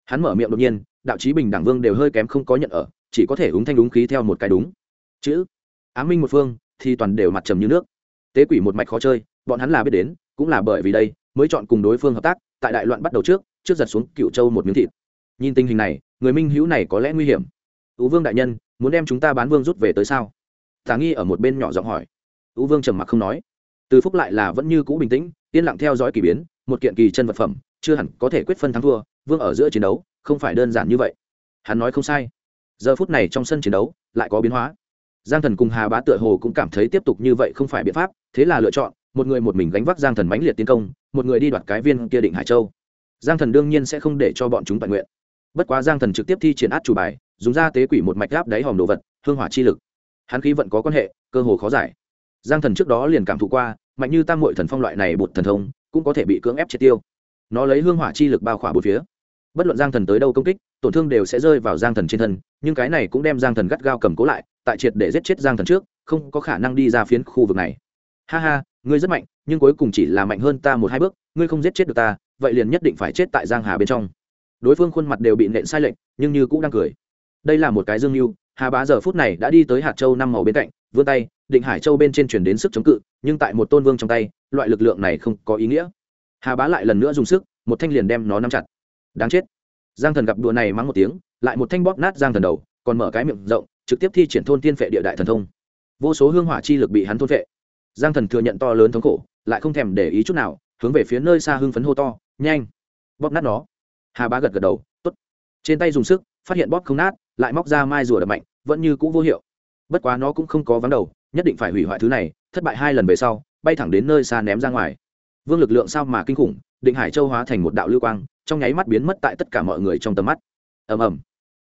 Hắn mở miệng đột nhiên, đạo chí bình đẳng vương đều hơi kém không có nhận ở, chỉ có thể đúng thanh đúng khí theo một cái đúng. Chữ á minh một phương thì toàn đều mặt trầm như nước. Tế quỷ một mạch khó chơi, bọn hắn là biết đến, cũng là bởi vì đây mới chọn cùng đối phương hợp tác, tại đại loạn bắt đầu trước trước giật xuống cựu châu một miếng thịt. Nhìn tình hình này, người minh hữu này có lẽ nguy hiểm. Tú vương đại nhân, muốn đem chúng ta bán vương rút về tới sao? Tả nghi ở một bên nhỏ giọng hỏi. Tú vương trầm mặc không nói. Từ phúc lại là vẫn như cũ bình tĩnh, yên lặng theo dõi k ỳ biến, một kiện kỳ chân vật phẩm, chưa hẳn có thể quyết phân thắng thua, vương ở giữa chiến đấu, không phải đơn giản như vậy. Hắn nói không sai. Giờ phút này trong sân chiến đấu, lại có biến hóa giang thần cùng hà bá tựa hồ cũng cảm thấy tiếp tục như vậy không phải biện pháp, thế là lựa chọn, một người một mình gánh vác giang thần mãnh liệt tiến công, một người đi đoạt cái viên kia định hải châu. Giang thần đương nhiên sẽ không để cho bọn chúng toàn nguyện. Bất quá giang thần trực tiếp thi triển át chủ bài, dùng ra tế quỷ một mạch gáp đáy hòm đồ vật, hương hỏa chi lực. Hắn khí vận có quan hệ, cơ hồ khó giải. Giang thần trước đó liền cảm thụ qua, mạnh như tam mội thần phong loại này bột thần thông, cũng có thể bị cưỡng ép triệt tiêu. Nó lấy hương hỏa chi lực bao khỏa bốn phía. Bất luận giang thần tới đâu công kích, tổn thương đều sẽ rơi vào giang thần trên thân, nhưng cái này cũng đem giang thần gắt gao cầm cố lại tại triệt để giết chết giang thần trước, không có khả năng đi ra phiến khu vực này. Ha ha, ngươi rất mạnh, nhưng cuối cùng chỉ là mạnh hơn ta một hai bước, ngươi không giết chết được ta, vậy liền nhất định phải chết tại giang hà bên trong. Đối phương khuôn mặt đều bị nện sai lệch, nhưng như cũng đang cười. Đây là một cái dương mưu, hà bá giờ phút này đã đi tới hạt châu năm màu bên cạnh, vươn tay, định hải châu bên trên chuyển đến sức chống cự, nhưng tại một tôn vương trong tay, loại lực lượng này không có ý nghĩa. Hà bá lại lần nữa dùng sức, một thanh liền đem nó nắm chặt. Đáng chết. Giang thần gặp đùa này mắng một tiếng, lại một thanh bóp nát giang thần đầu, còn mở cái miệng rộng trực tiếp thi triển thôn tiên phệ địa đại thần thông. Vô số hương hỏa chi lực bị hắn thôn phệ. Giang thần thừa nhận to lớn thống khổ, lại không thèm để ý chút nào, hướng về phía nơi xa hưng phấn hô to, nhanh, bóp nát nó. Hà bá gật gật đầu t ố t trên tay dùng sức, phát hiện bóp không nát, lại móc ra mai rùa đập mạnh, vẫn như c ũ vô hiệu. Bất quá nó cũng không có vắng đầu, nhất định phải hủy hoại thứ này, thất bại hai lần về sau, bay thẳng đến nơi xa ném ra ngoài. Vương lực lượng sao mà kinh khủng, định hải châu hóa thành một đạo lưu quang, trong nháy mắt biến mất tại tất cả mọi người trong tầm mắt. Ầm ầm.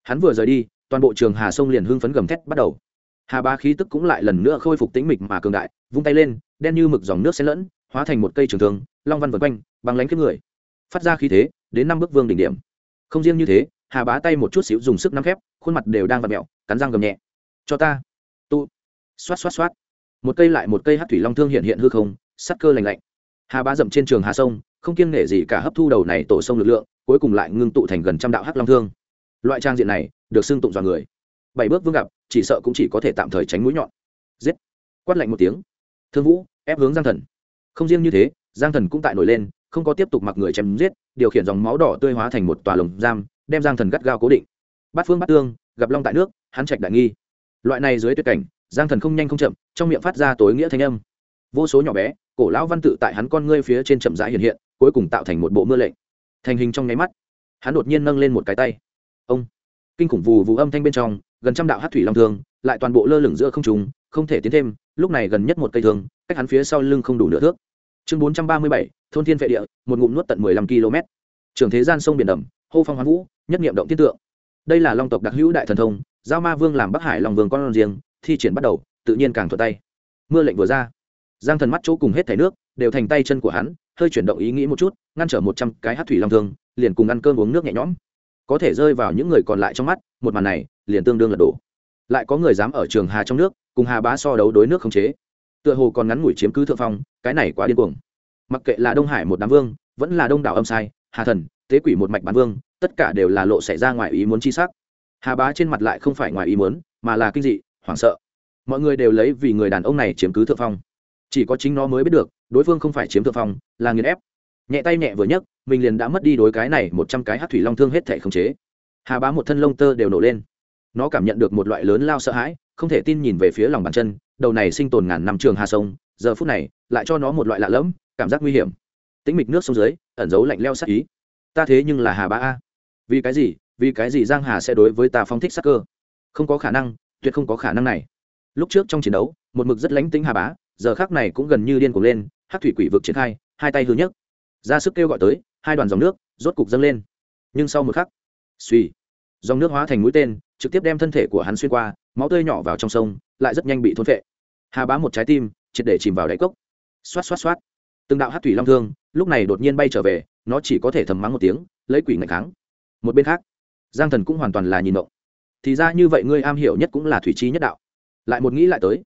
Hắn vừa rời đi toàn bộ trường hà sông liền hưng phấn gầm thét bắt đầu. Hà ba khí tức cũng lại lần nữa khôi phục tĩnh mịch mà cường đại, vung tay lên, đen như mực dòng nước xen lẫn, hóa thành một cây trường thương, long văn vần quanh bằng lánh kiếp người. Phát ra khí thế, đến năm bước vương đỉnh điểm. Không riêng như thế, hà bá tay một chút xíu dùng sức nắm khép, khuôn mặt đều đang vặt mẹo, cắn răng gầm nhẹ. Cho ta. Tụ xoát xoát xoát. Một cây lại một cây hát thủy long thương hiện hiện hư không, sắt cơ lành lạnh. Hà bá dậm trên trường hà sông, không kiêng nể gì cả hấp thu đầu này tổ sông lực lượng, cuối cùng lại ngưng tụ thành gần trăm đạo hắc long thương loại trang diện này được xưng tụng dọa người. Bảy bước vương gặp, chỉ sợ cũng chỉ có thể tạm thời tránh mũi nhọn. Giết. Quát lạnh một tiếng. Thương vũ ép hướng giang thần. Không riêng như thế, giang thần cũng tại nổi lên, không có tiếp tục mặc người chém giết, điều khiển dòng máu đỏ tươi hóa thành một tòa lồng giam, đem giang thần gắt gao cố định. Bát phương bát tương, gặp long tại nước, hắn trạch đại nghi. Loại này dưới tuyệt cảnh, giang thần không nhanh không chậm, trong miệng phát ra tối nghĩa thanh âm. Vô số nhỏ bé, cổ lão văn tự tại hắn con ngươi phía trên chậm rãi hiện hiện, cuối cùng tạo thành một bộ mưa lệnh. Thành hình trong nháy mắt, hắn đột nhiên nâng lên một cái tay ông. Kinh khủng vù vù âm thanh bên trong, gần trăm đạo hát thủy long thương, lại toàn bộ lơ lửng giữa không trùng không thể tiến thêm, lúc này gần nhất một cây thương, cách hắn phía sau lưng không đủ nửa thước. Chương bốn trăm ba mươi bảy, thôn thiên vệ địa, một ngụm nuốt tận mười lăm km trường thế gian sông biển đầm, hô phong hoán vũ, nhất nghiệm động tiết tượng. Đây là long tộc đặc hữu đại thần thông, giao ma vương làm bắc hải lòng vương con riêng, thi triển bắt đầu, tự nhiên càng thuận tay. Mưa lệnh vừa ra, giang thần mắt chỗ cùng hết thẻ nước, đều thành tay chân của hắn, hơi chuyển động ý nghĩ một chút, ngăn trở một trăm cái hát thủy long thương, liền cùng ăn cơm uống nước nhẹ nhõm có thể rơi vào những người còn lại trong mắt, một màn này liền tương đương lật đổ. Lại có người dám ở trường hà trong nước, cùng hà bá so đấu đối nước không chế. Tựa hồ còn ngắn ngủi chiếm cứ thượng phong, cái này quá điên cuồng. Mặc kệ là đông hải một đám vương, vẫn là đông đảo âm sai, hà thần, tế quỷ một mạch bán vương, tất cả đều là lộ xảy ra ngoài ý muốn chi sắc. Hà bá trên mặt lại không phải ngoài ý muốn, mà là kinh dị, hoảng sợ. Mọi người đều lấy vì người đàn ông này chiếm cứ thượng phong. Chỉ có chính nó mới biết được, đối phương không phải chiếm thượng phong, là nghiền ép. Nhẹ tay nhẹ vừa nhấc mình liền đã mất đi đối cái này một trăm cái hát thủy long thương hết thể khống chế. Hà bá một thân lông tơ đều nổ lên. Nó cảm nhận được một loại lớn lao sợ hãi, không thể tin nhìn về phía lòng bàn chân, đầu này sinh tồn ngàn năm trường hà sông, giờ phút này, lại cho nó một loại lạ lẫm, cảm giác nguy hiểm. Tĩnh mịch nước sông dưới, ẩn giấu lạnh leo sắc ý. Ta thế nhưng là hà bá a. Vì cái gì, vì cái gì giang hà sẽ đối với ta phong thích sắc cơ? Không có khả năng, tuyệt không có khả năng này. Lúc trước trong chiến đấu, một mực rất lánh tính hà bá, giờ khác này cũng gần như điên cuồng lên, hát thủy quỷ vực triển khai, hai tay hư nhất ra sức kêu gọi tới hai đoàn dòng nước rốt cục dâng lên. Nhưng sau một khắc, suy, dòng nước hóa thành mũi tên, trực tiếp đem thân thể của hắn xuyên qua, máu tươi nhỏ vào trong sông, lại rất nhanh bị thôn vệ hà bá một trái tim, triệt để chìm vào đáy cốc. Xoát xoát xoát. Từng đạo hát thủy long thương, lúc này đột nhiên bay trở về, nó chỉ có thể thầm mắng một tiếng, lấy quỷ ngạch kháng. Một bên khác, giang thần cũng hoàn toàn là nhìn động thì ra như vậy ngươi am hiểu nhất cũng là thủy chi nhất đạo. Lại một nghĩ lại tới,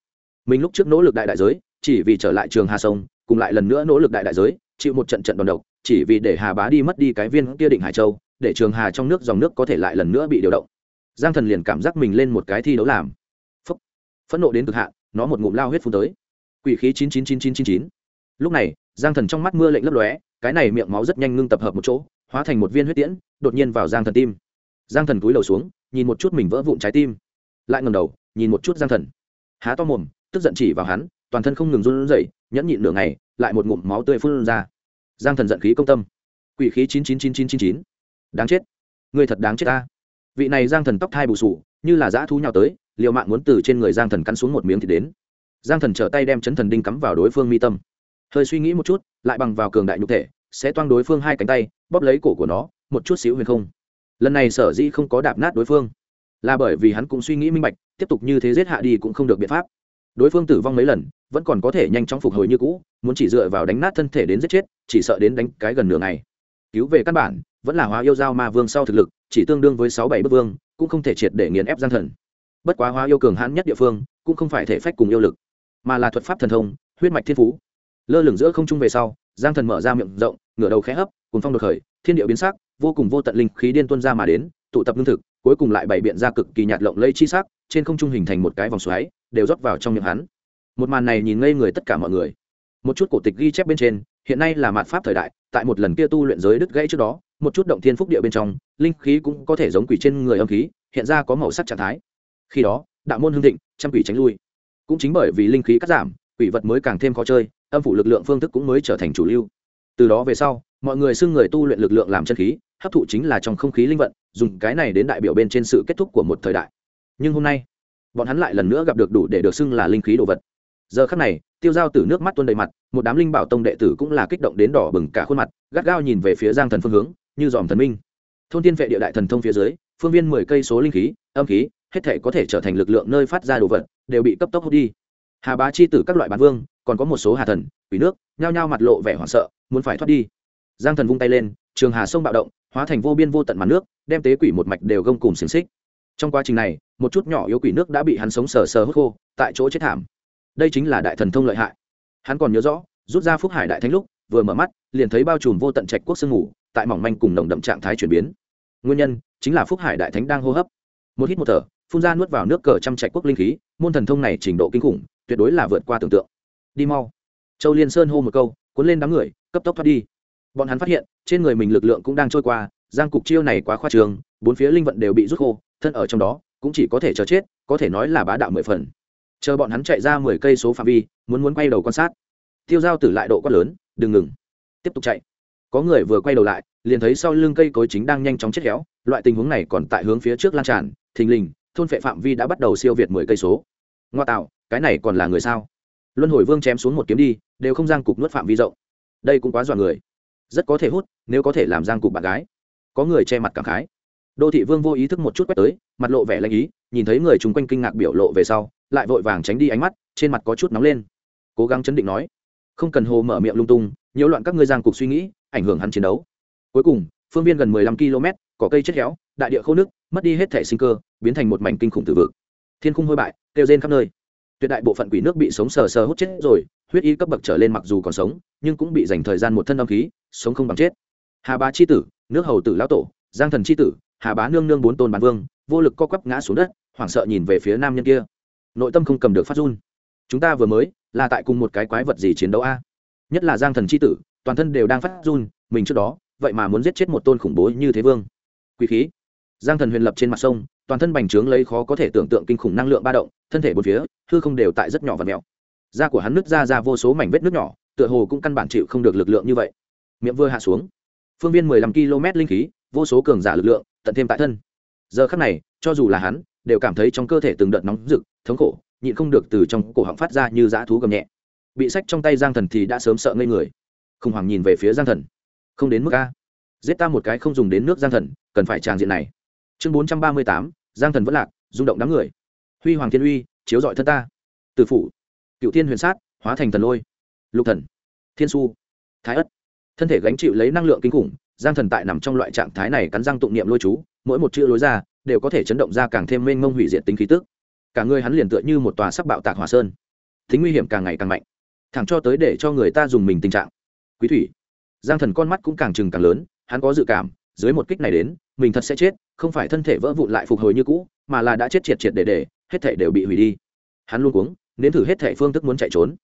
mình lúc trước nỗ lực đại đại giới, chỉ vì trở lại trường hà sông, cùng lại lần nữa nỗ lực đại đại giới, chịu một trận trận đòn độc chỉ vì để hà bá đi mất đi cái viên kia định hải châu, để trường hà trong nước dòng nước có thể lại lần nữa bị điều động. Giang thần liền cảm giác mình lên một cái thi đấu làm. Phúc. phẫn nộ đến cực hạn, nó một ngụm lao huyết phun tới. Quỷ khí chín chín chín chín chín chín. Lúc này, giang thần trong mắt mưa lệnh lấp lóe, cái này miệng máu rất nhanh ngưng tập hợp một chỗ, hóa thành một viên huyết tiễn, đột nhiên vào giang thần tim. Giang thần cúi đầu xuống, nhìn một chút mình vỡ vụn trái tim. Lại ngầm đầu, nhìn một chút giang thần. Há to mồm, tức giận chỉ vào hắn, toàn thân không ngừng run rẩy, nhẫn nhịn nửa ngày, lại một ngụm máu tươi phun ra giang thần giận khí công tâm. Quỷ khí chín chín chín chín chín chín. Đáng chết. Người thật đáng chết ta. Vị này giang thần tóc thai bù sù, như là dã thú nhào tới, liều mạng muốn từ trên người giang thần cắn xuống một miếng thì đến. Giang thần trở tay đem chấn thần đinh cắm vào đối phương mi tâm. Hơi suy nghĩ một chút, lại bằng vào cường đại nhục thể, sẽ toang đối phương hai cánh tay, bóp lấy cổ của nó, một chút xíu huyền không. Lần này sở dĩ không có đạp nát đối phương, là bởi vì hắn cũng suy nghĩ minh bạch, tiếp tục như thế giết hạ đi cũng không được biện pháp. Đối phương tử vong mấy lần vẫn còn có thể nhanh chóng phục hồi như cũ, muốn chỉ dựa vào đánh nát thân thể đến giết chết, chỉ sợ đến đánh cái gần nửa ngày. Cứu về căn bản, vẫn là hóa yêu giao ma vương sau thực lực, chỉ tương đương với sáu bảy bức vương, cũng không thể triệt để nghiền ép gian thần. Bất quá hóa yêu cường hãn nhất địa phương, cũng không phải thể phách cùng yêu lực, mà là thuật pháp thần thông, huyết mạch thiên phú. Lơ lửng giữa không trung về sau, giang thần mở ra miệng rộng, ngửa đầu khẽ hấp cùng phong đột khởi, thiên địa biến sắc, vô cùng vô tận linh khí điên tuân ra mà đến, tụ tập lương thực, cuối cùng lại bày biện ra cực kỳ nhạt lộng lây chi sắc, trên không trung hình thành một cái vòng xoáy, đều rót vào trong miệng hắn một màn này nhìn ngây người tất cả mọi người. Một chút cổ tịch ghi chép bên trên, hiện nay là mạt pháp thời đại, tại một lần kia tu luyện giới đứt gãy trước đó, một chút động thiên phúc địa bên trong, linh khí cũng có thể giống quỷ trên người âm khí, hiện ra có màu sắc trạng thái. Khi đó, đạo môn hương thịnh, trăm quỷ tránh lui. Cũng chính bởi vì linh khí cắt giảm, quỷ vật mới càng thêm khó chơi, âm phủ lực lượng phương thức cũng mới trở thành chủ lưu. Từ đó về sau, mọi người xưng người tu luyện lực lượng làm chân khí, hấp thụ chính là trong không khí linh vận, dùng cái này đến đại biểu bên trên sự kết thúc của một thời đại. Nhưng hôm nay, bọn hắn lại lần nữa gặp được đủ để được xưng là linh khí đồ vật giờ khắc này, tiêu dao từ nước mắt tuôn đầy mặt, một đám linh bảo tông đệ tử cũng là kích động đến đỏ bừng cả khuôn mặt, gắt gao nhìn về phía giang thần phương hướng, như dòm thần minh. Thôn tiên vệ địa đại thần thông phía dưới, phương viên mười cây số linh khí, âm khí, hết thể có thể trở thành lực lượng nơi phát ra đồ vật, đều bị cấp tốc hút đi. Hà bá chi tử các loại bán vương, còn có một số hà thần, quỷ nước, nhao nhao mặt lộ vẻ hoảng sợ, muốn phải thoát đi. Giang thần vung tay lên, trường hà sông bạo động, hóa thành vô biên vô tận mặt nước, đem tế quỷ một mạch đều gông cùng xiềng xích. Trong quá trình này, một chút nhỏ yếu quỷ nước đã bị hắn sống sờ sờ hút khô, tại chỗ chết thảm đây chính là đại thần thông lợi hại. Hắn còn nhớ rõ, rút ra phúc hải đại thánh lúc, vừa mở mắt, liền thấy bao trùm vô tận trạch quốc sương ngủ tại mỏng manh cùng nồng đậm trạng thái chuyển biến. Nguyên nhân, chính là phúc hải đại thánh đang hô hấp. Một hít một thở, phun ra nuốt vào nước cờ trăm trạch quốc linh khí, môn thần thông này trình độ kinh khủng, tuyệt đối là vượt qua tưởng tượng. Đi mau. Châu liên sơn hô một câu, cuốn lên đám người, cấp tốc thoát đi. Bọn hắn phát hiện, trên người mình lực lượng cũng đang trôi qua, giang cục chiêu này quá khoa trường, bốn phía linh vận đều bị rút khô, thân ở trong đó, cũng chỉ có thể chờ chết, có thể nói là bá đạo mười phần chờ bọn hắn chạy ra mười cây số phạm vi, muốn muốn quay đầu quan sát. Tiêu giao tử lại độ quát lớn, đừng ngừng, tiếp tục chạy. Có người vừa quay đầu lại, liền thấy sau lưng cây cối chính đang nhanh chóng chết héo, loại tình huống này còn tại hướng phía trước lan tràn, thình lình, thôn phệ phạm vi đã bắt đầu siêu việt mười cây số. Ngoa tạo, cái này còn là người sao? Luân hồi vương chém xuống một kiếm đi, đều không giang cục nuốt phạm vi rộng. Đây cũng quá dọa người. Rất có thể hút, nếu có thể làm giang cục bạn gái. Có người che mặt cảm khái. Đô thị vương vô ý thức một chút quét tới, mặt lộ vẻ lanh ý, nhìn thấy người chung quanh kinh ngạc biểu lộ về sau lại vội vàng tránh đi ánh mắt, trên mặt có chút nóng lên. Cố gắng chấn định nói, không cần hồ mở miệng lung tung, nhiễu loạn các ngươi giang cục suy nghĩ, ảnh hưởng hắn chiến đấu. Cuối cùng, phương viên gần mười lăm km có cây chết héo, đại địa khô nước, mất đi hết thể sinh cơ, biến thành một mảnh kinh khủng tử vực. Thiên khung hôi bại, kêu rên khắp nơi. Tuyệt đại bộ phận quỷ nước bị sống sờ sờ hút chết rồi, huyết y cấp bậc trở lên mặc dù còn sống, nhưng cũng bị dành thời gian một thân âm khí, sống không bằng chết. Hà bá c h i tử, nước hầu tử lão tổ, giang thần c h i tử, hà bá nương nương bốn tôn bản vương, vô lực co quắp ngã xuống đất, hoảng sợ nhìn về phía nam nhân kia nội tâm không cầm được phát run. Chúng ta vừa mới là tại cùng một cái quái vật gì chiến đấu a? Nhất là giang thần c h i tử, toàn thân đều đang phát run, mình trước đó, vậy mà muốn giết chết một tôn khủng bố như thế vương. Quý khí. Giang thần huyền lập trên mặt sông, toàn thân bành trướng lấy khó có thể tưởng tượng kinh khủng năng lượng ba động, thân thể bốn phía, hư không đều tại rất nhỏ và mèo da của hắn nứt ra ra vô số mảnh vết nước nhỏ, tựa hồ cũng căn bản chịu không được lực lượng như vậy. Miệng vừa hạ xuống. Phương viên mười lăm km linh khí, vô số cường giả lực lượng, tận thêm tại thân. Giờ khắc này, cho dù là hắn, đều cảm thấy trong cơ thể từng đợt nóng rực thống khổ, nhịn không được từ trong cổ họng phát ra như dã thú gầm nhẹ. Bị sách trong tay giang thần thì đã sớm sợ ngây người. Khủng hoảng nhìn về phía giang thần. Không đến mức a. Giết ta một cái không dùng đến nước giang thần, cần phải tràng diện này. Chương bốn trăm ba mươi tám, giang thần vẫn lạc, rung động đám người. Huy hoàng thiên uy, chiếu dọi thân ta. Từ phủ. Cựu thiên huyền sát, hóa thành thần lôi. Lục thần. Thiên su. Thái ất. Thân thể gánh chịu lấy năng lượng kinh khủng, giang thần tại nằm trong loại trạng thái này cắn răng tụng niệm lôi chú, mỗi một chữ lối ra, đều có thể chấn động ra càng thêm mênh mông hủy diệt tính khí tức cả người hắn liền tựa như một tòa sắc bạo tạc hỏa sơn. Tính nguy hiểm càng ngày càng mạnh. Thẳng cho tới để cho người ta dùng mình tình trạng. Quý thủy. Giang thần con mắt cũng càng trừng càng lớn, hắn có dự cảm, dưới một kích này đến, mình thật sẽ chết, không phải thân thể vỡ vụn lại phục hồi như cũ, mà là đã chết triệt triệt để để, hết thể đều bị hủy đi. Hắn luôn cuống, nếm thử hết thể phương thức muốn chạy trốn.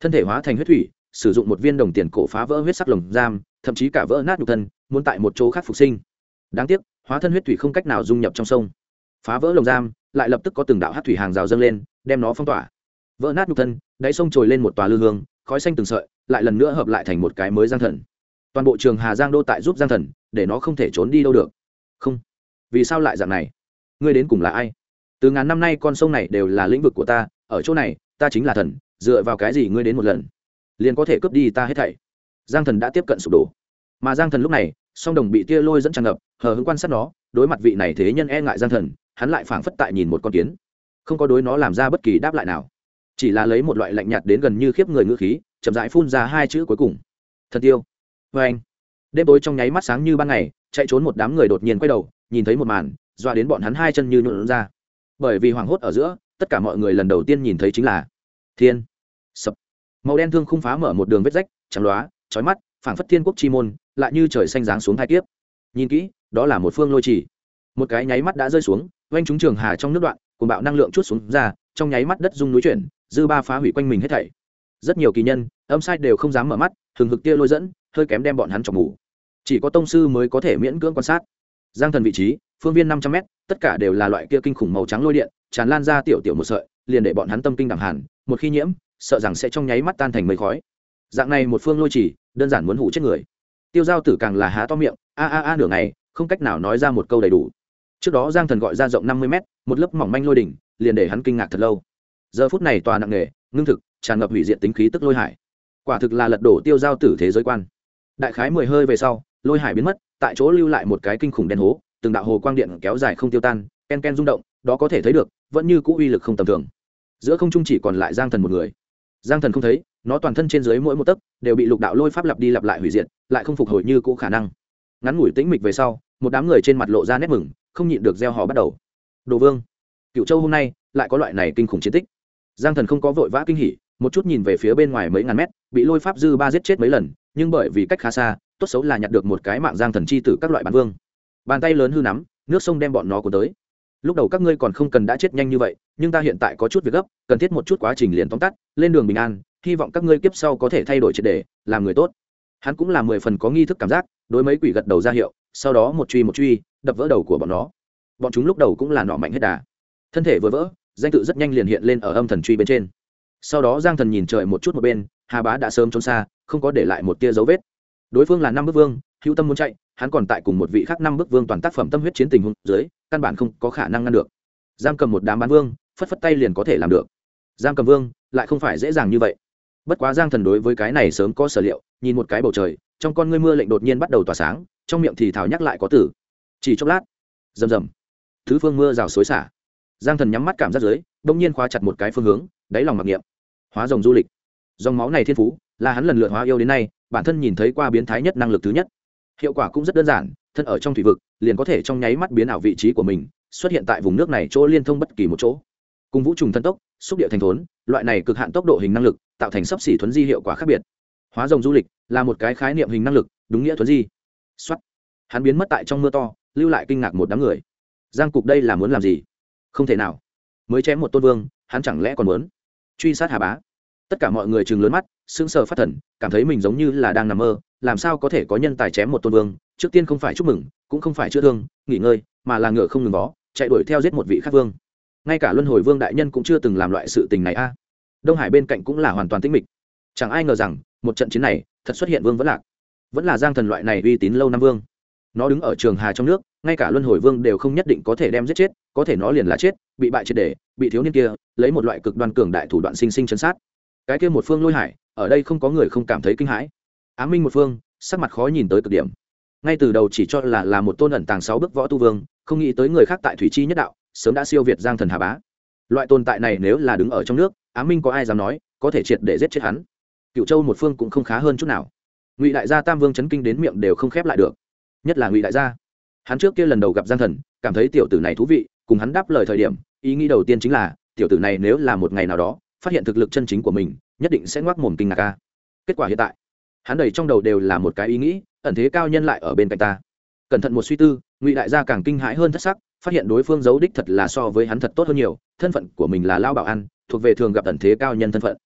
Thân thể hóa thành huyết thủy, sử dụng một viên đồng tiền cổ phá vỡ huyết sắc lồng giam, thậm chí cả vỡ nát nhục thân, muốn tại một chỗ khác phục sinh. Đáng tiếc, hóa thân huyết thủy không cách nào dung nhập trong sông. Phá vỡ lồng giam lại lập tức có từng đạo hát thủy hàng rào dâng lên, đem nó phong tỏa. Vỡ nát nhục thân, đáy sông trồi lên một tòa lư hương, khói xanh từng sợi, lại lần nữa hợp lại thành một cái mới giang thần. Toàn bộ trường hà giang đô tại giúp giang thần, để nó không thể trốn đi đâu được. Không. Vì sao lại dạng này? Ngươi đến cùng là ai? Từ ngàn năm nay con sông này đều là lĩnh vực của ta, ở chỗ này, ta chính là thần, dựa vào cái gì ngươi đến một lần? Liền có thể cướp đi ta hết thảy. Giang thần đã tiếp cận sụp đổ. Mà giang thần lúc này, song đồng bị tia lôi dẫn tràn ngập, hờ hững quan sát nó đối mặt vị này thế nhân e ngại gian thần, hắn lại phảng phất tại nhìn một con kiến. Không có đối nó làm ra bất kỳ đáp lại nào. Chỉ là lấy một loại lạnh nhạt đến gần như khiếp người ngữ khí, chậm rãi phun ra hai chữ cuối cùng. Thần tiêu. Vê anh. Đêm tối trong nháy mắt sáng như ban ngày, chạy trốn một đám người đột nhiên quay đầu, nhìn thấy một màn, dọa đến bọn hắn hai chân như nhuộn ra. Bởi vì hoảng hốt ở giữa, tất cả mọi người lần đầu tiên nhìn thấy chính là thiên, sập. Màu đen thương không phá mở một đường vết rách, trắng loá trói mắt, phảng phất thiên quốc chi môn, lại như trời xanh dáng xuống hai kiếp. Nhìn kỹ đó là một phương lôi trì một cái nháy mắt đã rơi xuống oanh trúng trường hà trong nước đoạn cùng bạo năng lượng chút xuống ra, trong nháy mắt đất rung núi chuyển, dư ba phá hủy quanh mình hết thảy. Rất nhiều kỳ nhân, âm sai đều không dám mở mắt, thường hực tia lôi dẫn, hơi kém đem bọn hắn trong ngủ chỉ có tông sư mới có thể miễn cưỡng quan sát. Giang thần vị trí, phương viên năm trăm m tất cả đều là loại kia kinh khủng màu trắng lôi điện, tràn lan ra tiểu tiểu một sợi, liền để bọn hắn tâm kinh đẳng hàn một khi nhiễm, sợ rằng sẽ trong nháy mắt tan thành mây khói. Dạng này một phương lôi chỉ, đơn giản muốn hủ chết người. Tiêu giao tử càng là há to miệng, a a a nửa ngày không cách nào nói ra một câu đầy đủ. Trước đó giang thần gọi ra rộng năm mươi mét, một lớp mỏng manh lôi đỉnh, liền để hắn kinh ngạc thật lâu. Giờ phút này tòa nặng nề, ngưng thực, tràn ngập hủy diện tính khí tức lôi hải. Quả thực là lật đổ tiêu giao tử thế giới quan. Đại khái mười hơi về sau, lôi hải biến mất, tại chỗ lưu lại một cái kinh khủng đen hố, từng đạo hồ quang điện kéo dài không tiêu tan, ken ken rung động, đó có thể thấy được, vẫn như cũ uy lực không tầm thường. Giữa không trung chỉ còn lại giang thần một người. Giang thần không thấy, nó toàn thân trên dưới mỗi một tấc đều bị lục đạo lôi pháp lặp đi lặp lại hủy diệt, lại không phục hồi như cũ khả năng. Ngắn ngủi tĩnh mịch về sau một đám người trên mặt lộ ra nét mừng, không nhịn được gieo họ bắt đầu. Đồ vương cựu châu hôm nay lại có loại này kinh khủng chiến tích. Giang thần không có vội vã kinh hỉ, một chút nhìn về phía bên ngoài mấy ngàn mét, bị lôi pháp dư ba giết chết mấy lần, nhưng bởi vì cách khá xa, tốt xấu là nhặt được một cái mạng giang thần chi tử các loại bản vương. Bàn tay lớn hư nắm, nước sông đem bọn nó cuốn tới. Lúc đầu các ngươi còn không cần đã chết nhanh như vậy, nhưng ta hiện tại có chút việc gấp, cần thiết một chút quá trình liền tóm tắt, lên đường bình an, hy vọng các ngươi kiếp sau có thể thay đổi triệt đề làm người tốt. Hắn cũng là mười phần có nghi thức cảm giác đối mấy quỷ gật đầu ra hiệu, sau đó một truy một truy, đập vỡ đầu của bọn nó. Bọn chúng lúc đầu cũng là nọ mạnh hết đà. Thân thể vừa vỡ, danh tự rất nhanh liền hiện lên ở âm thần truy bên trên. Sau đó giang thần nhìn trời một chút một bên, hà bá đã sớm trốn xa, không có để lại một tia dấu vết. Đối phương là năm bức vương, hữu tâm muốn chạy, hắn còn tại cùng một vị khác năm bức vương toàn tác phẩm tâm huyết chiến tình huống dưới, căn bản không có khả năng ngăn được. Giam cầm một đám bán vương, phất phất tay liền có thể làm được. Giam cầm vương, lại không phải dễ dàng như vậy. Bất quá giang thần đối với cái này sớm có sở liệu, nhìn một cái bầu trời trong con ngươi mưa lệnh đột nhiên bắt đầu tỏa sáng, trong miệng thì thảo nhắc lại có tử. Chỉ chốc lát, rầm rầm. Thứ phương mưa rào xối xả. Giang thần nhắm mắt cảm giác dưới đông nhiên khóa chặt một cái phương hướng, đáy lòng mặc niệm. Hóa rồng du lịch. Dòng máu này thiên phú, là hắn lần lượt hóa yêu đến nay, bản thân nhìn thấy qua biến thái nhất năng lực thứ nhất. Hiệu quả cũng rất đơn giản, thân ở trong thủy vực, liền có thể trong nháy mắt biến ảo vị trí của mình, xuất hiện tại vùng nước này chỗ liên thông bất kỳ một chỗ. Cùng vũ trùng thân tốc, xúc địa thành thốn, loại này cực hạn tốc độ hình năng lực, tạo thành sấp xỉ thuấn di hiệu quả khác biệt. Hóa rồng du lịch là một cái khái niệm hình năng lực, đúng nghĩa thuấn di. Xuất hắn biến mất tại trong mưa to, lưu lại kinh ngạc một đám người. Giang cục đây là muốn làm gì? Không thể nào. Mới chém một tôn vương, hắn chẳng lẽ còn muốn truy sát hà bá? Tất cả mọi người chừng lớn mắt, sững sờ phát thần, cảm thấy mình giống như là đang nằm mơ, làm sao có thể có nhân tài chém một tôn vương? Trước tiên không phải chúc mừng, cũng không phải chữa thương, nghỉ ngơi, mà là ngựa không ngừng vó chạy đuổi theo giết một vị khắc vương. Ngay cả luân hồi vương đại nhân cũng chưa từng làm loại sự tình này a. Đông hải bên cạnh cũng là hoàn toàn tĩnh mịch. Chẳng ai ngờ rằng, một trận chiến này thật xuất hiện vương vẫn lạc. Vẫn là giang thần loại này uy tín lâu năm vương. Nó đứng ở trường hà trong nước, ngay cả luân hồi vương đều không nhất định có thể đem giết chết, có thể nó liền là chết, bị bại triệt để, bị thiếu niên kia, lấy một loại cực đoan cường đại thủ đoạn sinh sinh chấn sát. Cái kia một phương lôi hải, ở đây không có người không cảm thấy kinh hãi. Á minh một phương, sắc mặt khó nhìn tới cực điểm. Ngay từ đầu chỉ cho là là một tôn ẩn tàng sáu bức võ tu vương, không nghĩ tới người khác tại thủy chi nhất đạo, sớm đã siêu việt giang thần hà bá. Loại tồn tại này nếu là đứng ở trong nước, á minh có ai dám nói, có thể triệt để giết chết hắn? Cựu châu một phương cũng không khá hơn chút nào. Ngụy đại gia tam vương chấn kinh đến miệng đều không khép lại được. Nhất là ngụy đại gia. Hắn trước kia lần đầu gặp giang thần, cảm thấy tiểu tử này thú vị, cùng hắn đáp lời thời điểm, ý nghĩ đầu tiên chính là, tiểu tử này nếu là một ngày nào đó phát hiện thực lực chân chính của mình, nhất định sẽ ngoác mồm kinh ngạc ca kết quả hiện tại, hắn đầy trong đầu đều là một cái ý nghĩ, ẩn thế cao nhân lại ở bên cạnh ta. Cẩn thận một suy tư, ngụy đại gia càng kinh hãi hơn thất sắc, phát hiện đối phương giấu đích thật là so với hắn thật tốt hơn nhiều, thân phận của mình là lao bảo ăn thuộc về thường gặp ẩn thế cao nhân thân phận.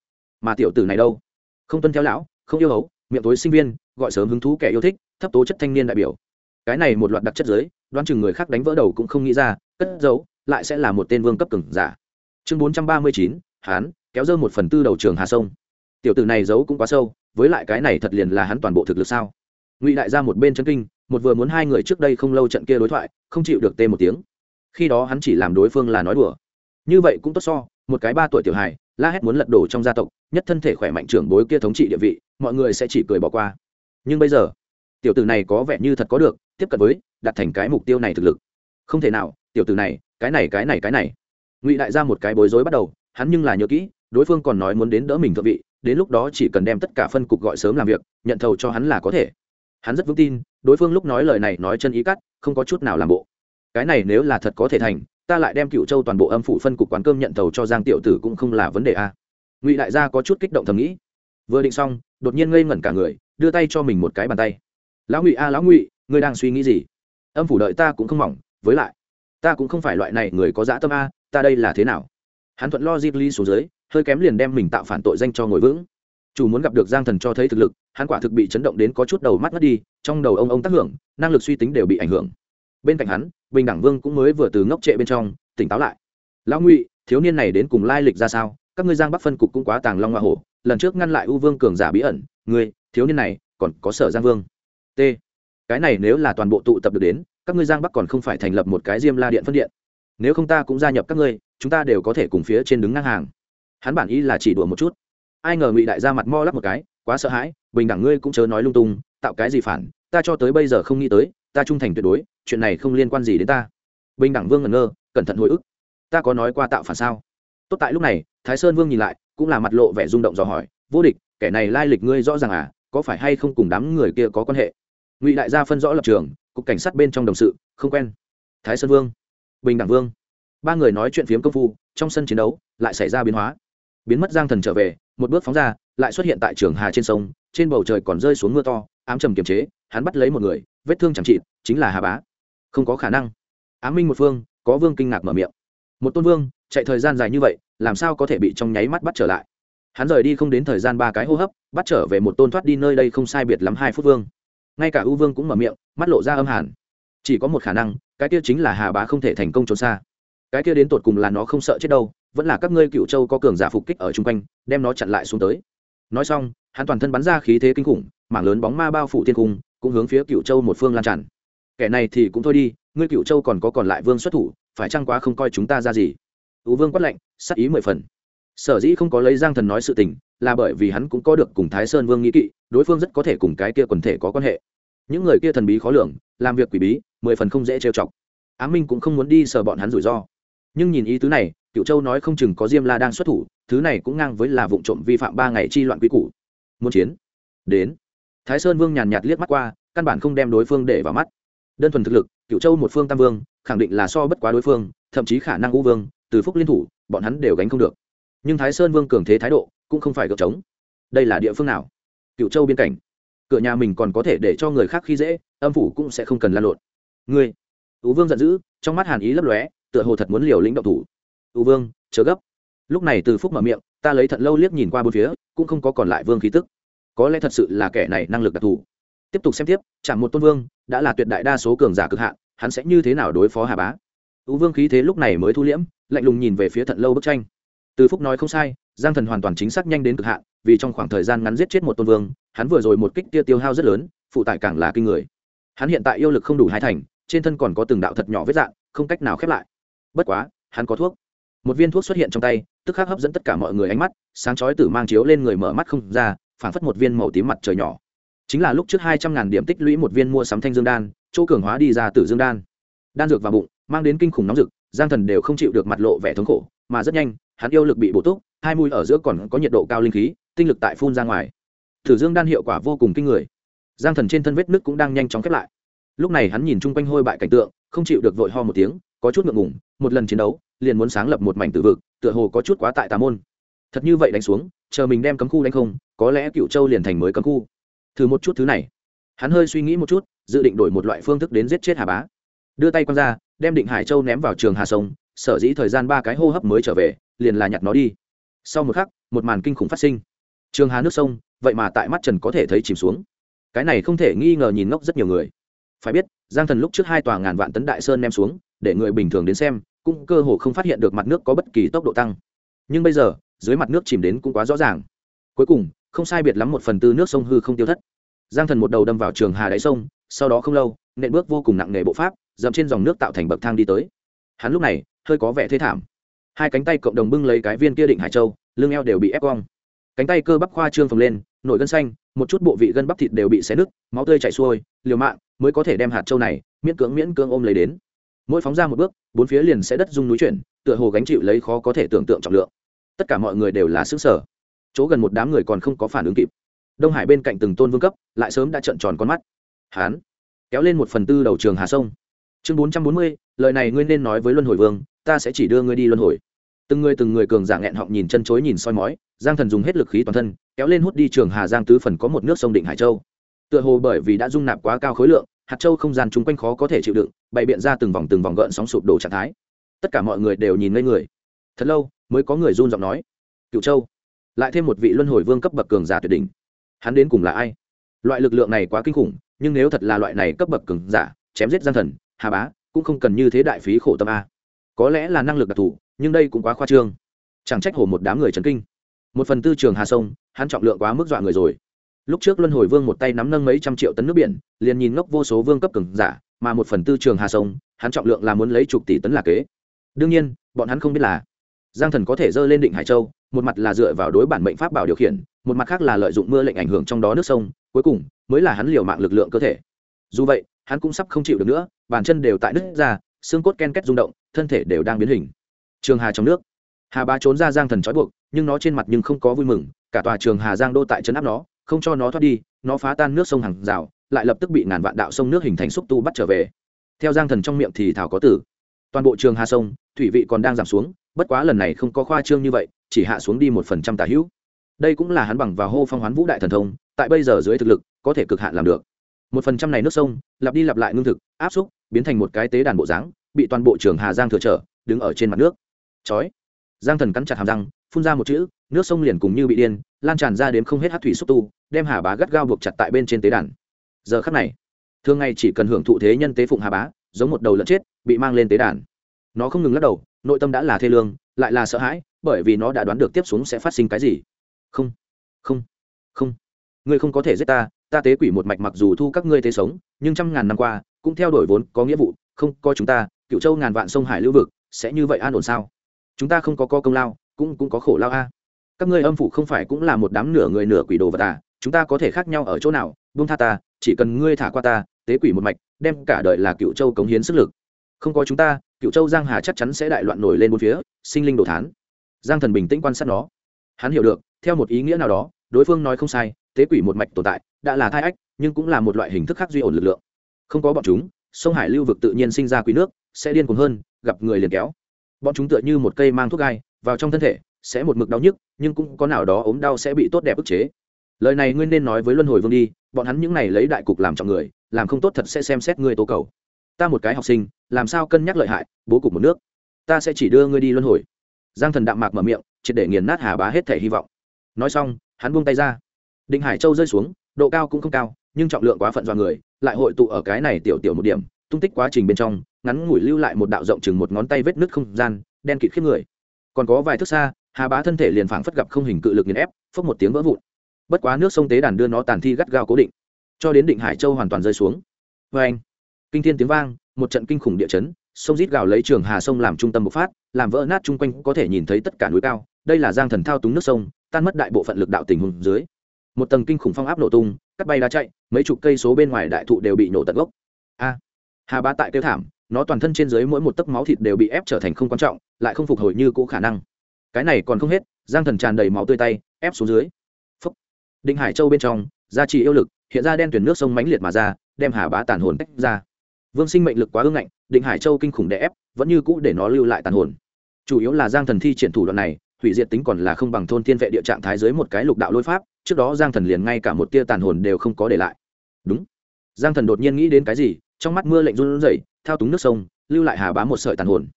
Mà tiểu tử này đâu? Không tuân theo lão, không yêu hấu, miệng tối sinh viên, gọi sớm hứng thú kẻ yêu thích, thấp tố chất thanh niên đại biểu. Cái này một loạt đặc chất giới, đoán chừng người khác đánh vỡ đầu cũng không nghĩ ra, cất giấu, lại sẽ là một tên vương cấp cứng giả. Chương bốn trăm ba mươi chín, hán, kéo dơ một phần tư đầu trường hà sông. Tiểu tử này giấu cũng quá sâu, với lại cái này thật liền là hắn toàn bộ thực lực sao? Ngụy đại ra một bên chân kinh, một vừa muốn hai người trước đây không lâu trận kia đối thoại, không chịu được tê một tiếng. Khi đó hắn chỉ làm đối phương là nói đùa. Như vậy cũng tốt so, một cái ba tuổi tiểu hài la hét muốn lật đổ trong gia tộc, nhất thân thể khỏe mạnh trưởng bối kia thống trị địa vị, mọi người sẽ chỉ cười bỏ qua. Nhưng bây giờ, tiểu tử này có vẻ như thật có được, tiếp cận với đặt thành cái mục tiêu này thực lực. Không thể nào, tiểu tử này, cái này cái này cái này. Ngụy đại ra một cái bối rối bắt đầu, hắn nhưng là nhớ kỹ, đối phương còn nói muốn đến đỡ mình thượng vị, đến lúc đó chỉ cần đem tất cả phân cục gọi sớm làm việc, nhận thầu cho hắn là có thể. Hắn rất vững tin, đối phương lúc nói lời này nói chân ý cắt, không có chút nào làm bộ. Cái này nếu là thật có thể thành ta lại đem cựu châu toàn bộ âm phủ phân cục quán cơm nhận tàu cho giang tiểu tử cũng không là vấn đề a. Ngụy đại gia có chút kích động thầm nghĩ. Vừa định xong, đột nhiên ngây ngẩn cả người, đưa tay cho mình một cái bàn tay. Lão ngụy a, lão ngụy, ngươi đang suy nghĩ gì? Âm phủ đợi ta cũng không mỏng, với lại, ta cũng không phải loại này người có dã tâm a, ta đây là thế nào? Hắn thuận lo diệp ly xuống dưới, hơi kém liền đem mình tạo phản tội danh cho ngồi vững. Chủ muốn gặp được giang thần cho thấy thực lực, hắn quả thực bị chấn động đến có chút đầu mắt mất đi, trong đầu ông ông tác hưởng, năng lực suy tính đều bị ảnh hưởng. Bên cạnh hắn bình đẳng vương cũng mới vừa từ ngốc trệ bên trong, tỉnh táo lại. Lão ngụy, thiếu niên này đến cùng lai lịch ra sao? Các ngươi giang bắc phân cục cũng quá tàng long hoa hổ, lần trước ngăn lại u vương cường giả bí ẩn, ngươi, thiếu niên này, còn có sở giang vương. T. Cái này nếu là toàn bộ tụ tập được đến, các ngươi giang bắc còn không phải thành lập một cái diêm la điện phân điện. Nếu không ta cũng gia nhập các ngươi, chúng ta đều có thể cùng phía trên đứng ngang hàng. Hắn bản ý là chỉ đùa một chút. Ai ngờ ngụy đại ra mặt mo lắp một cái, quá sợ hãi, bình đẳng ngươi cũng chớ nói lung tung, tạo cái gì phản, ta cho tới bây giờ không nghĩ tới ta trung thành tuyệt đối, chuyện này không liên quan gì đến ta. Bình đẳng vương ngẩn ngơ, cẩn thận hồi ức. Ta có nói qua tạo phản sao? Tốt tại lúc này, thái sơn vương nhìn lại, cũng là mặt lộ vẻ rung động dò hỏi, vô địch, kẻ này lai lịch ngươi rõ ràng à có phải hay không cùng đám người kia có quan hệ? Ngụy đại gia phân rõ lập trường, cục cảnh sát bên trong đồng sự, không quen. Thái sơn vương, bình đẳng vương. Ba người nói chuyện phiếm công phu, trong sân chiến đấu, lại xảy ra biến hóa. Biến mất giang thần trở về, một bước phóng ra, lại xuất hiện tại trường hà trên sông, trên bầu trời còn rơi xuống mưa to, ám trầm kiềm chế, hắn bắt lấy một người vết thương chẳng trị chính là hà bá. Không có khả năng. Á minh một phương, có vương kinh ngạc mở miệng. Một tôn vương, chạy thời gian dài như vậy, làm sao có thể bị trong nháy mắt bắt trở lại? Hắn rời đi không đến thời gian ba cái hô hấp, bắt trở về một tôn thoát đi nơi đây không sai biệt lắm hai phút vương. Ngay cả u vương cũng mở miệng, mắt lộ ra âm hàn. Chỉ có một khả năng, cái kia chính là hà bá không thể thành công trốn xa. Cái kia đến tột cùng là nó không sợ chết đâu, vẫn là các ngươi cựu châu có cường giả phục kích ở chung quanh, đem nó chặn lại xuống tới. Nói xong, hắn toàn thân bắn ra khí thế kinh khủng, mảng lớn bóng ma bao phủ thiên cung cũng hướng phía cựu châu một phương lan tràn. Kẻ này thì cũng thôi đi, ngươi cựu châu còn có còn lại vương xuất thủ, phải chăng quá không coi chúng ta ra gì? Tú vương quát lệnh sắc ý mười phần. Sở dĩ không có lấy giang thần nói sự tình, là bởi vì hắn cũng có được cùng thái sơn vương nghĩ kỵ, đối phương rất có thể cùng cái kia quần thể có quan hệ. Những người kia thần bí khó lường, làm việc quỷ bí, mười phần không dễ trêu chọc. Á minh cũng không muốn đi sờ bọn hắn rủi ro. Nhưng nhìn ý tứ này cựu châu nói không chừng có diêm la đang xuất thủ, thứ này cũng ngang với là vụ trộm vi phạm ba ngày chi loạn quy củ. Muốn chiến? Đến thái sơn vương nhàn nhạt liếc mắt qua, căn bản không đem đối phương để vào mắt. Đơn thuần thực lực cựu châu một phương tam vương, khẳng định là so bất quá đối phương, thậm chí khả năng u vương, từ phúc liên thủ, bọn hắn đều gánh không được. Nhưng thái sơn vương cường thế thái độ, cũng không phải gợp trống. Đây là địa phương nào? Cựu châu biên cảnh. Cửa nhà mình còn có thể để cho người khác khi dễ, âm phủ cũng sẽ không cần lan lộn. Ngươi. Tú vương giận dữ, trong mắt hàn ý lấp lóe, tựa hồ thật muốn liều lĩnh động thủ. Tú vương chớ gấp. Lúc này từ phúc mở miệng, ta lấy thận lâu liếc nhìn qua bốn phía, cũng không có còn lại vương khí tức có lẽ thật sự là kẻ này năng lực đặc thù. Tiếp tục xem tiếp chạm một tôn vương đã là tuyệt đại đa số cường giả cực hạn, hắn sẽ như thế nào đối phó hà bá? Tú vương khí thế lúc này mới thu liễm, lạnh lùng nhìn về phía thận lâu bức tranh. Từ phúc nói không sai, giang thần hoàn toàn chính xác nhanh đến cực hạn, vì trong khoảng thời gian ngắn giết chết một tôn vương, hắn vừa rồi một kích tia tiêu hao rất lớn, phụ tải càng là kinh người. Hắn hiện tại yêu lực không đủ hai thành, trên thân còn có từng đạo thật nhỏ vết dạng, không cách nào khép lại. Bất quá, hắn có thuốc. Một viên thuốc xuất hiện trong tay, tức khắc hấp dẫn tất cả mọi người ánh mắt, sáng chói tử mang chiếu lên người mở mắt không ra phảng phất một viên màu tím mặt trời nhỏ. Chính là lúc trước hai trăm ngàn điểm tích lũy một viên mua sắm thanh dương đan, chỗ cường hóa đi ra tử dương đan. Đan dược vào bụng, mang đến kinh khủng nóng rực giang thần đều không chịu được mặt lộ vẻ thống khổ, mà rất nhanh, hắn yêu lực bị bổ túc, hai mũi ở giữa còn có nhiệt độ cao linh khí, tinh lực tại phun ra ngoài. Thử dương đan hiệu quả vô cùng kinh người. Giang thần trên thân vết nước cũng đang nhanh chóng khép lại. Lúc này hắn nhìn chung quanh hôi bại cảnh tượng, không chịu được vội ho một tiếng, có chút ngượng ngùng, một lần chiến đấu, liền muốn sáng lập một mảnh tử vực, tựa hồ có chút quá tại tà môn. Thật như vậy đánh xuống chờ mình đem cấm khu đánh không, có lẽ cựu châu liền thành mới cấm khu. Thử một chút thứ này. Hắn hơi suy nghĩ một chút, dự định đổi một loại phương thức đến giết chết hà bá. Đưa tay quăng ra, đem định hải châu ném vào trường hà sông, sở dĩ thời gian ba cái hô hấp mới trở về, liền là nhặt nó đi. Sau một khắc, một màn kinh khủng phát sinh. Trường hà nước sông, vậy mà tại mắt trần có thể thấy chìm xuống. Cái này không thể nghi ngờ nhìn ngốc rất nhiều người. Phải biết, giang thần lúc trước hai tòa ngàn vạn tấn đại sơn ném xuống, để người bình thường đến xem, cũng cơ hồ không phát hiện được mặt nước có bất kỳ tốc độ tăng. Nhưng bây giờ dưới mặt nước chìm đến cũng quá rõ ràng. Cuối cùng, không sai biệt lắm một phần tư nước sông hư không tiêu thất. Giang thần một đầu đâm vào trường hà đáy sông, sau đó không lâu, nện bước vô cùng nặng nề bộ pháp, dậm trên dòng nước tạo thành bậc thang đi tới. Hắn lúc này, hơi có vẻ thế thảm. Hai cánh tay cộng đồng bưng lấy cái viên kia định hải châu, lưng eo đều bị ép cong. Cánh tay cơ bắp khoa trương phồng lên, nổi gân xanh, một chút bộ vị gân bắp thịt đều bị xé nứt, máu tươi chảy xuôi, liều mạng mới có thể đem hạt châu này miễn cưỡng miễn cưỡng ôm lấy đến. Mỗi phóng ra một bước, bốn phía liền sẽ đất rung núi chuyển, tựa hồ gánh chịu lấy khó có thể tưởng tượng trọng lượng tất cả mọi người đều là xứ sở. Chỗ gần một đám người còn không có phản ứng kịp. Đông hải bên cạnh từng tôn vương cấp, lại sớm đã trợn tròn con mắt. Hán, kéo lên một phần tư đầu trường hà sông. Chương bốn trăm bốn mươi, lời này ngươi nên nói với luân hồi vương, ta sẽ chỉ đưa ngươi đi luân hồi. Từng người từng người cường giả nghẹn họng nhìn chân chối nhìn soi mói, giang thần dùng hết lực khí toàn thân, kéo lên hút đi trường hà giang tứ phần có một nước sông định hải châu. Tựa hồ bởi vì đã dung nạp quá cao khối lượng, hạt châu không gian chung quanh khó có thể chịu đựng, bày biện ra từng vòng từng vòng gợn sóng sụp đổ trạng thái. Tất cả mọi người đều nhìn ngây người thật lâu, mới có người run giọng nói cựu châu, lại thêm một vị luân hồi vương cấp bậc cường giả tuyệt đỉnh. Hắn đến cùng là ai? Loại lực lượng này quá kinh khủng, nhưng nếu thật là loại này cấp bậc cường giả, chém giết gian thần, hà bá, cũng không cần như thế đại phí khổ tâm a. Có lẽ là năng lực đặc thù, nhưng đây cũng quá khoa trương. Chẳng trách hổ một đám người trấn kinh. Một phần tư trường hà sông, hắn trọng lượng quá mức dọa người rồi. Lúc trước luân hồi vương một tay nắm nâng mấy trăm triệu tấn nước biển, liền nhìn ngốc vô số vương cấp cường giả, mà một phần tư trường hà sông, hắn trọng lượng là muốn lấy chục tỷ tấn là kế. Đương nhiên, bọn hắn không biết là giang thần có thể dơ lên định hải châu, một mặt là dựa vào đối bản mệnh pháp bảo điều khiển, một mặt khác là lợi dụng mưa lệnh ảnh hưởng trong đó nước sông, cuối cùng mới là hắn liều mạng lực lượng cơ thể. Dù vậy, hắn cũng sắp không chịu được nữa, bàn chân đều tại nứt ra, xương cốt ken két rung động, thân thể đều đang biến hình. Trường hà trong nước. Hà ba trốn ra giang thần trói buộc, nhưng nó trên mặt nhưng không có vui mừng, cả tòa trường hà giang đô tại chân áp nó, không cho nó thoát đi, nó phá tan nước sông hàng rào, lại lập tức bị ngàn vạn đạo sông nước hình thành xúc tu bắt trở về. Theo giang thần trong miệng thì thảo có tử. Toàn bộ trường hà sông, thủy vị còn đang giảm xuống bất quá lần này không có khoa trương như vậy, chỉ hạ xuống đi một phần trăm tà hữu. Đây cũng là hắn bằng và hô phong hoán vũ đại thần thông, tại bây giờ dưới thực lực, có thể cực hạn làm được. Một phần trăm này nước sông, lặp đi lặp lại ngưng thực, áp xúc, biến thành một cái tế đàn bộ dáng, bị toàn bộ trường hà giang thừa trở, đứng ở trên mặt nước. Chói. Giang thần cắn chặt hàm răng, phun ra một chữ, nước sông liền cùng như bị điên, lan tràn ra đến không hết hát thủy xúc tu, đem hà bá gắt gao buộc chặt tại bên trên tế đàn. Giờ khắc này, thường ngày chỉ cần hưởng thụ thế nhân tế phụng hà bá, giống một đầu lợn chết, bị mang lên tế đàn. Nó không ngừng lắc đầu nội tâm đã là thê lương, lại là sợ hãi, bởi vì nó đã đoán được tiếp xuống sẽ phát sinh cái gì. Không không không. Ngươi không có thể giết ta ta tế quỷ một mạch mặc dù thu các ngươi tế sống, nhưng trăm ngàn năm qua, cũng theo đuổi vốn có nghĩa vụ, không có chúng ta, cựu châu ngàn vạn sông hải lưu vực, sẽ như vậy an ổn sao? Chúng ta không có co công lao, cũng cũng có khổ lao a. Các ngươi âm phủ không phải cũng là một đám nửa người nửa quỷ đồ vật à? Chúng ta có thể khác nhau ở chỗ nào? Buông tha ta, chỉ cần ngươi thả qua ta, tế quỷ một mạch, đem cả đời là cựu châu cống hiến sức lực. Không có chúng ta cựu châu giang hà chắc chắn sẽ đại loạn nổi lên bốn phía, sinh linh đồ thán. Giang thần bình tĩnh quan sát nó. Hắn hiểu được, theo một ý nghĩa nào đó, đối phương nói không sai, tế quỷ một mạch tồn tại, đã là thai ách, nhưng cũng là một loại hình thức khác duy ổn lực lượng. Không có bọn chúng, sông hải lưu vực tự nhiên sinh ra quý nước, sẽ điên cuồng hơn, gặp người liền kéo. Bọn chúng tựa như một cây mang thuốc gai, vào trong thân thể, sẽ một mực đau nhức, nhưng cũng có nào đó ốm đau sẽ bị tốt đẹp ức chế. Lời này nguyên nên nói với luân hồi vương đi, bọn hắn những này lấy đại cục làm trọng người, làm không tốt thật sẽ xem xét ngươi tố cầu ta một cái học sinh, làm sao cân nhắc lợi hại, bố cục một nước. Ta sẽ chỉ đưa ngươi đi luân hồi. Giang thần đạm mạc mở miệng, triệt để nghiền nát hà bá hết thể hy vọng. Nói xong, hắn buông tay ra. Định hải châu rơi xuống, độ cao cũng không cao, nhưng trọng lượng quá phận do người, lại hội tụ ở cái này tiểu tiểu một điểm, tung tích quá trình bên trong, ngắn ngủi lưu lại một đạo rộng chừng một ngón tay vết nứt không gian, đen kịt khiếp người. Còn có vài thước xa, hà bá thân thể liền phảng phất gặp không hình cự lực nghiền ép, phốc một tiếng vỡ vụn. Bất quá nước sông tế đàn đưa nó tàn thi gắt gao cố định. Cho đến định hải châu hoàn toàn rơi xuống. Vê anh kinh thiên tiếng vang, một trận kinh khủng địa chấn, sông rít gào lấy trường hà sông làm trung tâm bộc phát, làm vỡ nát chung quanh có thể nhìn thấy tất cả núi cao. Đây là giang thần thao túng nước sông, tan mất đại bộ phận lực đạo tình hùng dưới. Một tầng kinh khủng phong áp nổ tung, cắt bay đá chạy, mấy chục cây số bên ngoài đại thụ đều bị nổ tận gốc. A! Hà bá tại kêu thảm, nó toàn thân trên dưới mỗi một tấc máu thịt đều bị ép trở thành không quan trọng, lại không phục hồi như cũ khả năng. Cái này còn không hết, giang thần tràn đầy máu tươi tay, ép xuống dưới. Phúc. định hải châu bên trong, gia trì yêu lực, hiện ra đen tuyển nước sông mãnh liệt mà ra, đem hà bá tàn hồn tách ra vương sinh mệnh lực quá ưng ngạnh, định hải châu kinh khủng đè ép, vẫn như cũ để nó lưu lại tàn hồn. Chủ yếu là giang thần thi triển thủ đoạn này, hủy diệt tính còn là không bằng thôn tiên vệ địa trạng thái dưới một cái lục đạo lôi pháp, trước đó giang thần liền ngay cả một tia tàn hồn đều không có để lại. Đúng. Giang thần đột nhiên nghĩ đến cái gì, trong mắt mưa lệnh run rẩy, thao túng nước sông, lưu lại hà bá một sợi tàn hồn.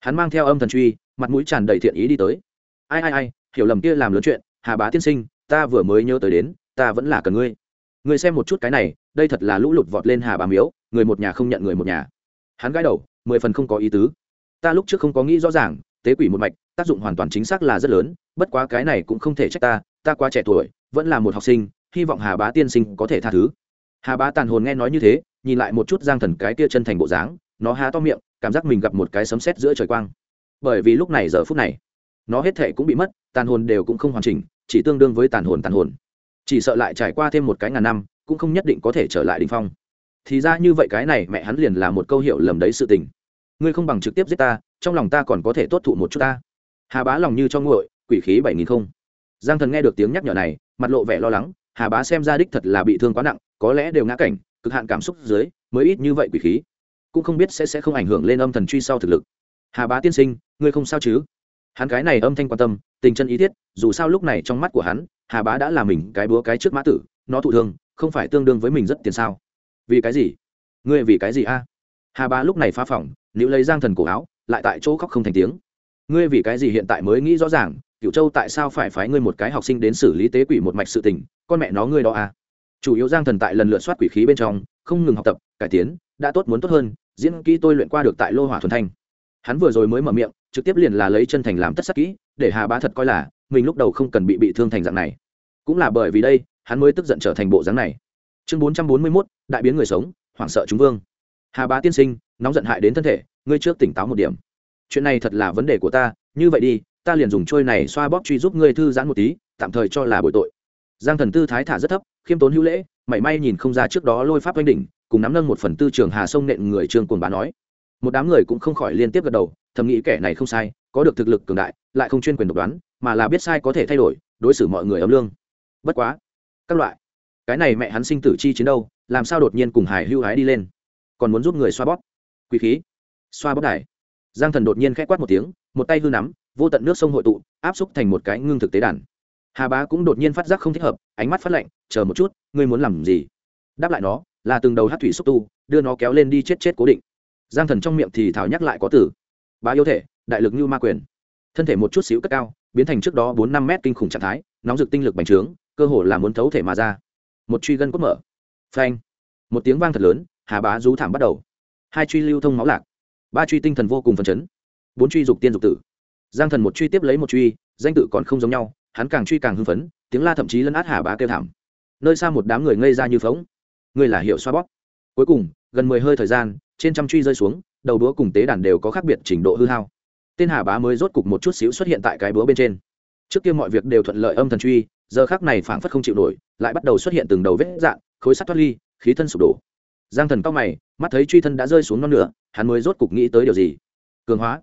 Hắn mang theo âm thần truy, mặt mũi tràn đầy thiện ý đi tới. Ai ai ai, hiểu lầm kia làm lớn chuyện, hà bá tiên sinh, ta vừa mới nhớ tới đến, ta vẫn là cần ngươi. Người xem một chút cái này, đây thật là lũ lụt vọt lên hà bá miếu người một nhà không nhận người một nhà. Hắn gãi đầu, mười phần không có ý tứ. Ta lúc trước không có nghĩ rõ ràng, tế quỷ một mạch, tác dụng hoàn toàn chính xác là rất lớn, bất quá cái này cũng không thể trách ta ta quá trẻ tuổi, vẫn là một học sinh, hy vọng hà bá tiên sinh có thể tha thứ. Hà bá tàn hồn nghe nói như thế, nhìn lại một chút giang thần cái kia chân thành bộ dáng, nó há to miệng, cảm giác mình gặp một cái sấm sét giữa trời quang. Bởi vì lúc này giờ phút này, nó hết thể cũng bị mất, tàn hồn đều cũng không hoàn chỉnh, chỉ tương đương với tàn hồn tàn hồn. Chỉ sợ lại trải qua thêm một cái ngàn năm, cũng không nhất định có thể trở lại đ ỉ n h phong thì ra như vậy cái này mẹ hắn liền là một câu hiệu lầm đấy sự tình. Ngươi không bằng trực tiếp giết ta, trong lòng ta còn có thể tốt thụ một chút ta. Hà bá lòng như cho nguội, quỷ khí bảy nghìn không. Giang thần nghe được tiếng nhắc nhở này, mặt lộ vẻ lo lắng, hà bá xem ra đích thật là bị thương quá nặng, có lẽ đều ngã cảnh, cực hạn cảm xúc dưới, mới ít như vậy quỷ khí. Cũng không biết sẽ sẽ không ảnh hưởng lên âm thần truy sau thực lực. Hà bá tiên sinh, ngươi không sao chứ? Hắn cái này âm thanh quan tâm, tình chân ý thiết, dù sao lúc này trong mắt của hắn, hà bá đã là mình cái búa cái trước mã tử, nó thụ thương, không phải tương đương với mình rất tiền sao vì cái gì? Ngươi vì cái gì a? Hà bá lúc này phá phỏng nữ lấy giang thần cổ áo, lại tại chỗ khóc không thành tiếng. Ngươi vì cái gì hiện tại mới nghĩ rõ ràng cựu châu tại sao phải phái ngươi một cái học sinh đến xử lý tế quỷ một mạch sự tình, con mẹ nó ngươi đó à chủ yếu giang thần tại lần lượt soát quỷ khí bên trong, không ngừng học tập, cải tiến, đã tốt muốn tốt hơn, diễn kỹ tôi luyện qua được tại lô hỏa thuần thanh hắn vừa rồi mới mở miệng, trực tiếp liền là lấy chân thành làm tất sắc kỹ, để hà bá thật coi là, mình lúc đầu không cần bị bị thương thành dạng này. Cũng là bởi vì đây, hắn mới tức giận trở thành bộ dáng này chương bốn trăm bốn mươi mốt, đại biến người sống, hoảng sợ chúng vương. Hà bá tiên sinh, nóng giận hại đến thân thể, ngươi trước tỉnh táo một điểm. Chuyện này thật là vấn đề của ta, như vậy đi, ta liền dùng trôi này xoa bóp truy giúp ngươi thư giãn một tí, tạm thời cho là bội tội. Giang thần tư thái thả rất thấp, khiêm tốn hữu lễ, mảy may nhìn không ra trước đó lôi pháp oanh đỉnh, cùng nắm nâng một phần tư trường hà sông nện người trương cồn bá nói. Một đám người cũng không khỏi liên tiếp gật đầu, thầm nghĩ kẻ này không sai, có được thực lực cường đại, lại không chuyên quyền độc đoán, mà là biết sai có thể thay đổi, đối xử mọi người ấm lương. Bất quá, các loại cái này mẹ hắn sinh tử chi chiến đâu, làm sao đột nhiên cùng hải hưu hái đi lên? Còn muốn giúp người xoa bóp? Quý khí. Xoa bóp đài. Giang thần đột nhiên k h ẽ quát một tiếng, một tay hư nắm, vô tận nước sông hội tụ, áp xúc thành một cái ngưng thực tế đàn. Hà bá cũng đột nhiên phát giác không thích hợp, ánh mắt phát lạnh, chờ một chút, ngươi muốn làm gì? Đáp lại nó, là từng đầu hát thủy xúc tu, đưa nó kéo lên đi chết chết cố định. Giang thần trong miệng thì thảo nhắc lại có tử. Bá yêu thể, đại lực như ma quyền. Thân thể một chút xíu cất cao, biến thành trước đó bốn năm mét kinh khủng trạng thái, nóng rực tinh lực bành trướng, cơ hồ là muốn thấu thể mà ra một truy gân cốt mở. Phanh. Một tiếng vang thật lớn, hà bá rú thảm bắt đầu. Hai truy lưu thông máu lạc. Ba truy tinh thần vô cùng phấn chấn. Bốn truy dục tiên dục tử. Giang thần một truy tiếp lấy một truy, danh tự còn không giống nhau, hắn càng truy càng hưng phấn, tiếng la thậm chí lấn át hà bá kêu thảm. Nơi xa một đám người ngây ra như phóng người là hiệu xoa bóp. Cuối cùng, gần mười hơi thời gian, trên trăm truy rơi xuống, đầu đũa cùng tế đàn đều có khác biệt trình độ hư hao. Tên hà bá mới rốt cục một chút xíu xuất hiện tại cái búa bên trên. Trước kia mọi việc đều thuận lợi âm thần truy giờ khác này phảng phất không chịu nổi, lại bắt đầu xuất hiện từng đầu vết dạn khối sắt thoát ly, khí thân sụp đổ. Giang thần cao mày, mắt thấy truy thân đã rơi xuống non nửa, hắn mới rốt cục nghĩ tới điều gì? Cường hóa.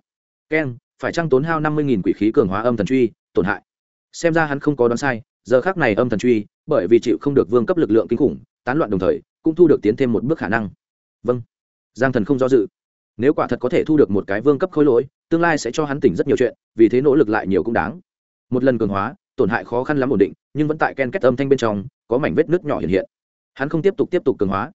Keng phải trăng tốn hao năm mươi quỷ khí cường hóa âm thần truy, tổn hại? Xem ra hắn không có đoán sai, giờ khác này âm thần truy, bởi vì chịu không được vương cấp lực lượng kinh khủng, tán loạn đồng thời, cũng thu được tiến thêm một bước khả năng. Vâng. Giang thần không do dự. Nếu quả thật có thể thu được một cái vương cấp khối lỗi, tương lai sẽ cho hắn tỉnh rất nhiều chuyện, vì thế nỗ lực lại nhiều cũng đáng. Một lần cường hóa tổn hại khó khăn lắm ổn định, nhưng vẫn tại ken kết âm thanh bên trong, có mảnh vết nước nhỏ hiện hiện. Hắn không tiếp tục tiếp tục cường hóa.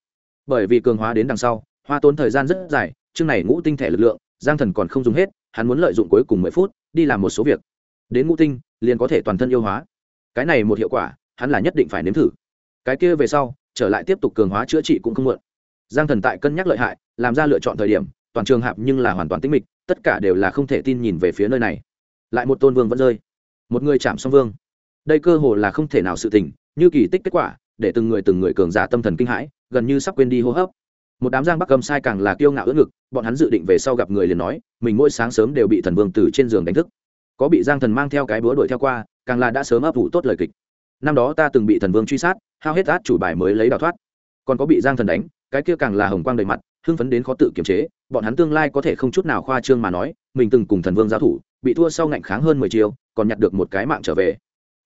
Bởi vì cường hóa đến đằng sau, hoa tốn thời gian rất dài, chương này ngũ tinh thể lực lượng, giang thần còn không dùng hết, hắn muốn lợi dụng cuối cùng mười phút, đi làm một số việc. Đến ngũ tinh, liền có thể toàn thân yêu hóa. Cái này một hiệu quả, hắn là nhất định phải nếm thử. Cái kia về sau, trở lại tiếp tục cường hóa chữa trị cũng không muộn. Giang thần tại cân nhắc lợi hại, làm ra lựa chọn thời điểm, toàn trường hạp nhưng là hoàn toàn tĩnh mịch, tất cả đều là không thể tin nhìn về phía nơi này. Lại một tôn vương vẫn rơi một người chạm song vương. Đây cơ hồ là không thể nào sự tình, như kỳ tích kết quả, để từng người từng người cường giả tâm thần kinh hãi, gần như sắp quên đi hô hấp. Một đám giang bắc cầm sai càng là kiêu ngạo ưỡn ngực, bọn hắn dự định về sau gặp người liền nói, mình mỗi sáng sớm đều bị thần vương từ trên giường đánh thức. Có bị giang thần mang theo cái búa đuổi theo qua, càng là đã sớm ấp ủ tốt lời kịch. Năm đó ta từng bị thần vương truy sát, hao hết át chủ bài mới lấy đào thoát. Còn có bị giang thần đánh, cái kia càng là hồng quang đầy mặt, hưng phấn đến khó tự kiềm chế, bọn hắn tương lai có thể không chút nào khoa trương mà nói, mình từng cùng thần vương giao thủ, bị thua sau ngạnh kháng hơn mười chiều còn nhặt được một cái mạng trở về.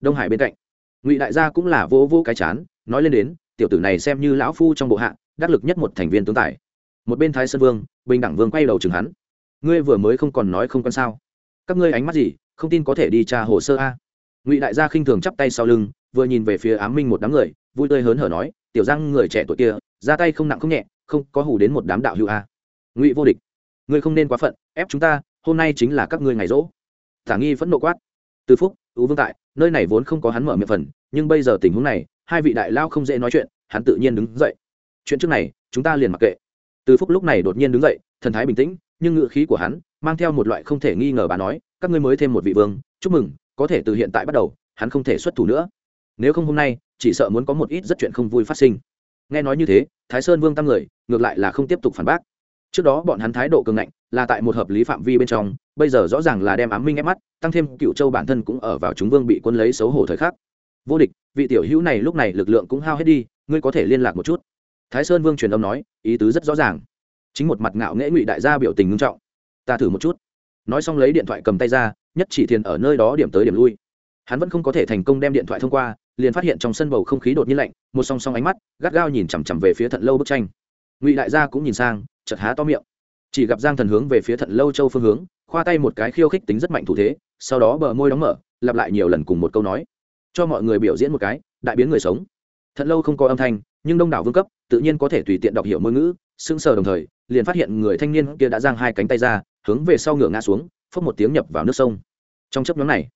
Đông hải bên cạnh, ngụy đại gia cũng là vô vô cái chán, nói lên đến, tiểu tử này xem như lão phu trong bộ hạ, đắc lực nhất một thành viên tướng tài. Một bên thái sơn vương, bình đẳng vương quay đầu chừng hắn. Ngươi vừa mới không còn nói không quan sao? Các ngươi ánh mắt gì, không tin có thể đi tra hồ sơ a? Ngụy đại gia khinh thường chắp tay sau lưng, vừa nhìn về phía ám minh một đám người, vui tươi hớn hở nói, tiểu giang, người trẻ tuổi kia, ra tay không nặng không nhẹ, không có hủ đến một đám đạo hữu a. Ngụy vô địch, ngươi không nên quá phận, ép chúng ta, hôm nay chính là các ngươi ngày rỗ. Tả nghi phẫn nộ quát từ phúc ưu vương tại, nơi này vốn không có hắn mở miệng phần, nhưng bây giờ tình huống này, hai vị đại lao không dễ nói chuyện, hắn tự nhiên đứng dậy. Chuyện trước này, chúng ta liền mặc kệ. Từ phúc lúc này đột nhiên đứng dậy, thần thái bình tĩnh, nhưng ngựa khí của hắn mang theo một loại không thể nghi ngờ bà nói, các ngươi mới thêm một vị vương, chúc mừng, có thể từ hiện tại bắt đầu, hắn không thể xuất thủ nữa. Nếu không hôm nay, chỉ sợ muốn có một ít rất chuyện không vui phát sinh. Nghe nói như thế, thái sơn vương tăng người, ngược lại là không tiếp tục phản bác. Trước đó bọn hắn thái độ cường ngạnh là tại một hợp lý phạm vi bên trong, bây giờ rõ ràng là đem ám minh ép mắt, tăng thêm cựu châu bản thân cũng ở vào chúng vương bị quân lấy xấu hổ thời khắc. Vô địch, vị tiểu hữu này lúc này lực lượng cũng hao hết đi, ngươi có thể liên lạc một chút. Thái sơn vương truyền âm nói, ý tứ rất rõ ràng. Chính một mặt ngạo nghễ ngụy đại gia biểu tình nghiêm trọng. Ta thử một chút. Nói xong lấy điện thoại cầm tay ra, nhất chỉ thiền ở nơi đó điểm tới điểm lui. Hắn vẫn không có thể thành công đem điện thoại thông qua, liền phát hiện trong sân bầu không khí đột nhiên lạnh, một song song ánh mắt, gắt gao nhìn chằm chằm về phía thận lâu bức tranh. Ngụy đại gia cũng nhìn sang chật há to miệng chỉ gặp giang thần hướng về phía thận lâu châu phương hướng, khoa tay một cái khiêu khích tính rất mạnh thủ thế, sau đó bờ môi đóng mở, lặp lại nhiều lần cùng một câu nói. Cho mọi người biểu diễn một cái, đại biến người sống. Thận lâu không có âm thanh, nhưng đông đảo vương cấp, tự nhiên có thể tùy tiện đọc hiểu ngôn ngữ, sững sờ đồng thời, liền phát hiện người thanh niên kia đã giang hai cánh tay ra, hướng về sau ngựa ngã xuống, phốc một tiếng nhập vào nước sông. Trong chấp nhóm này,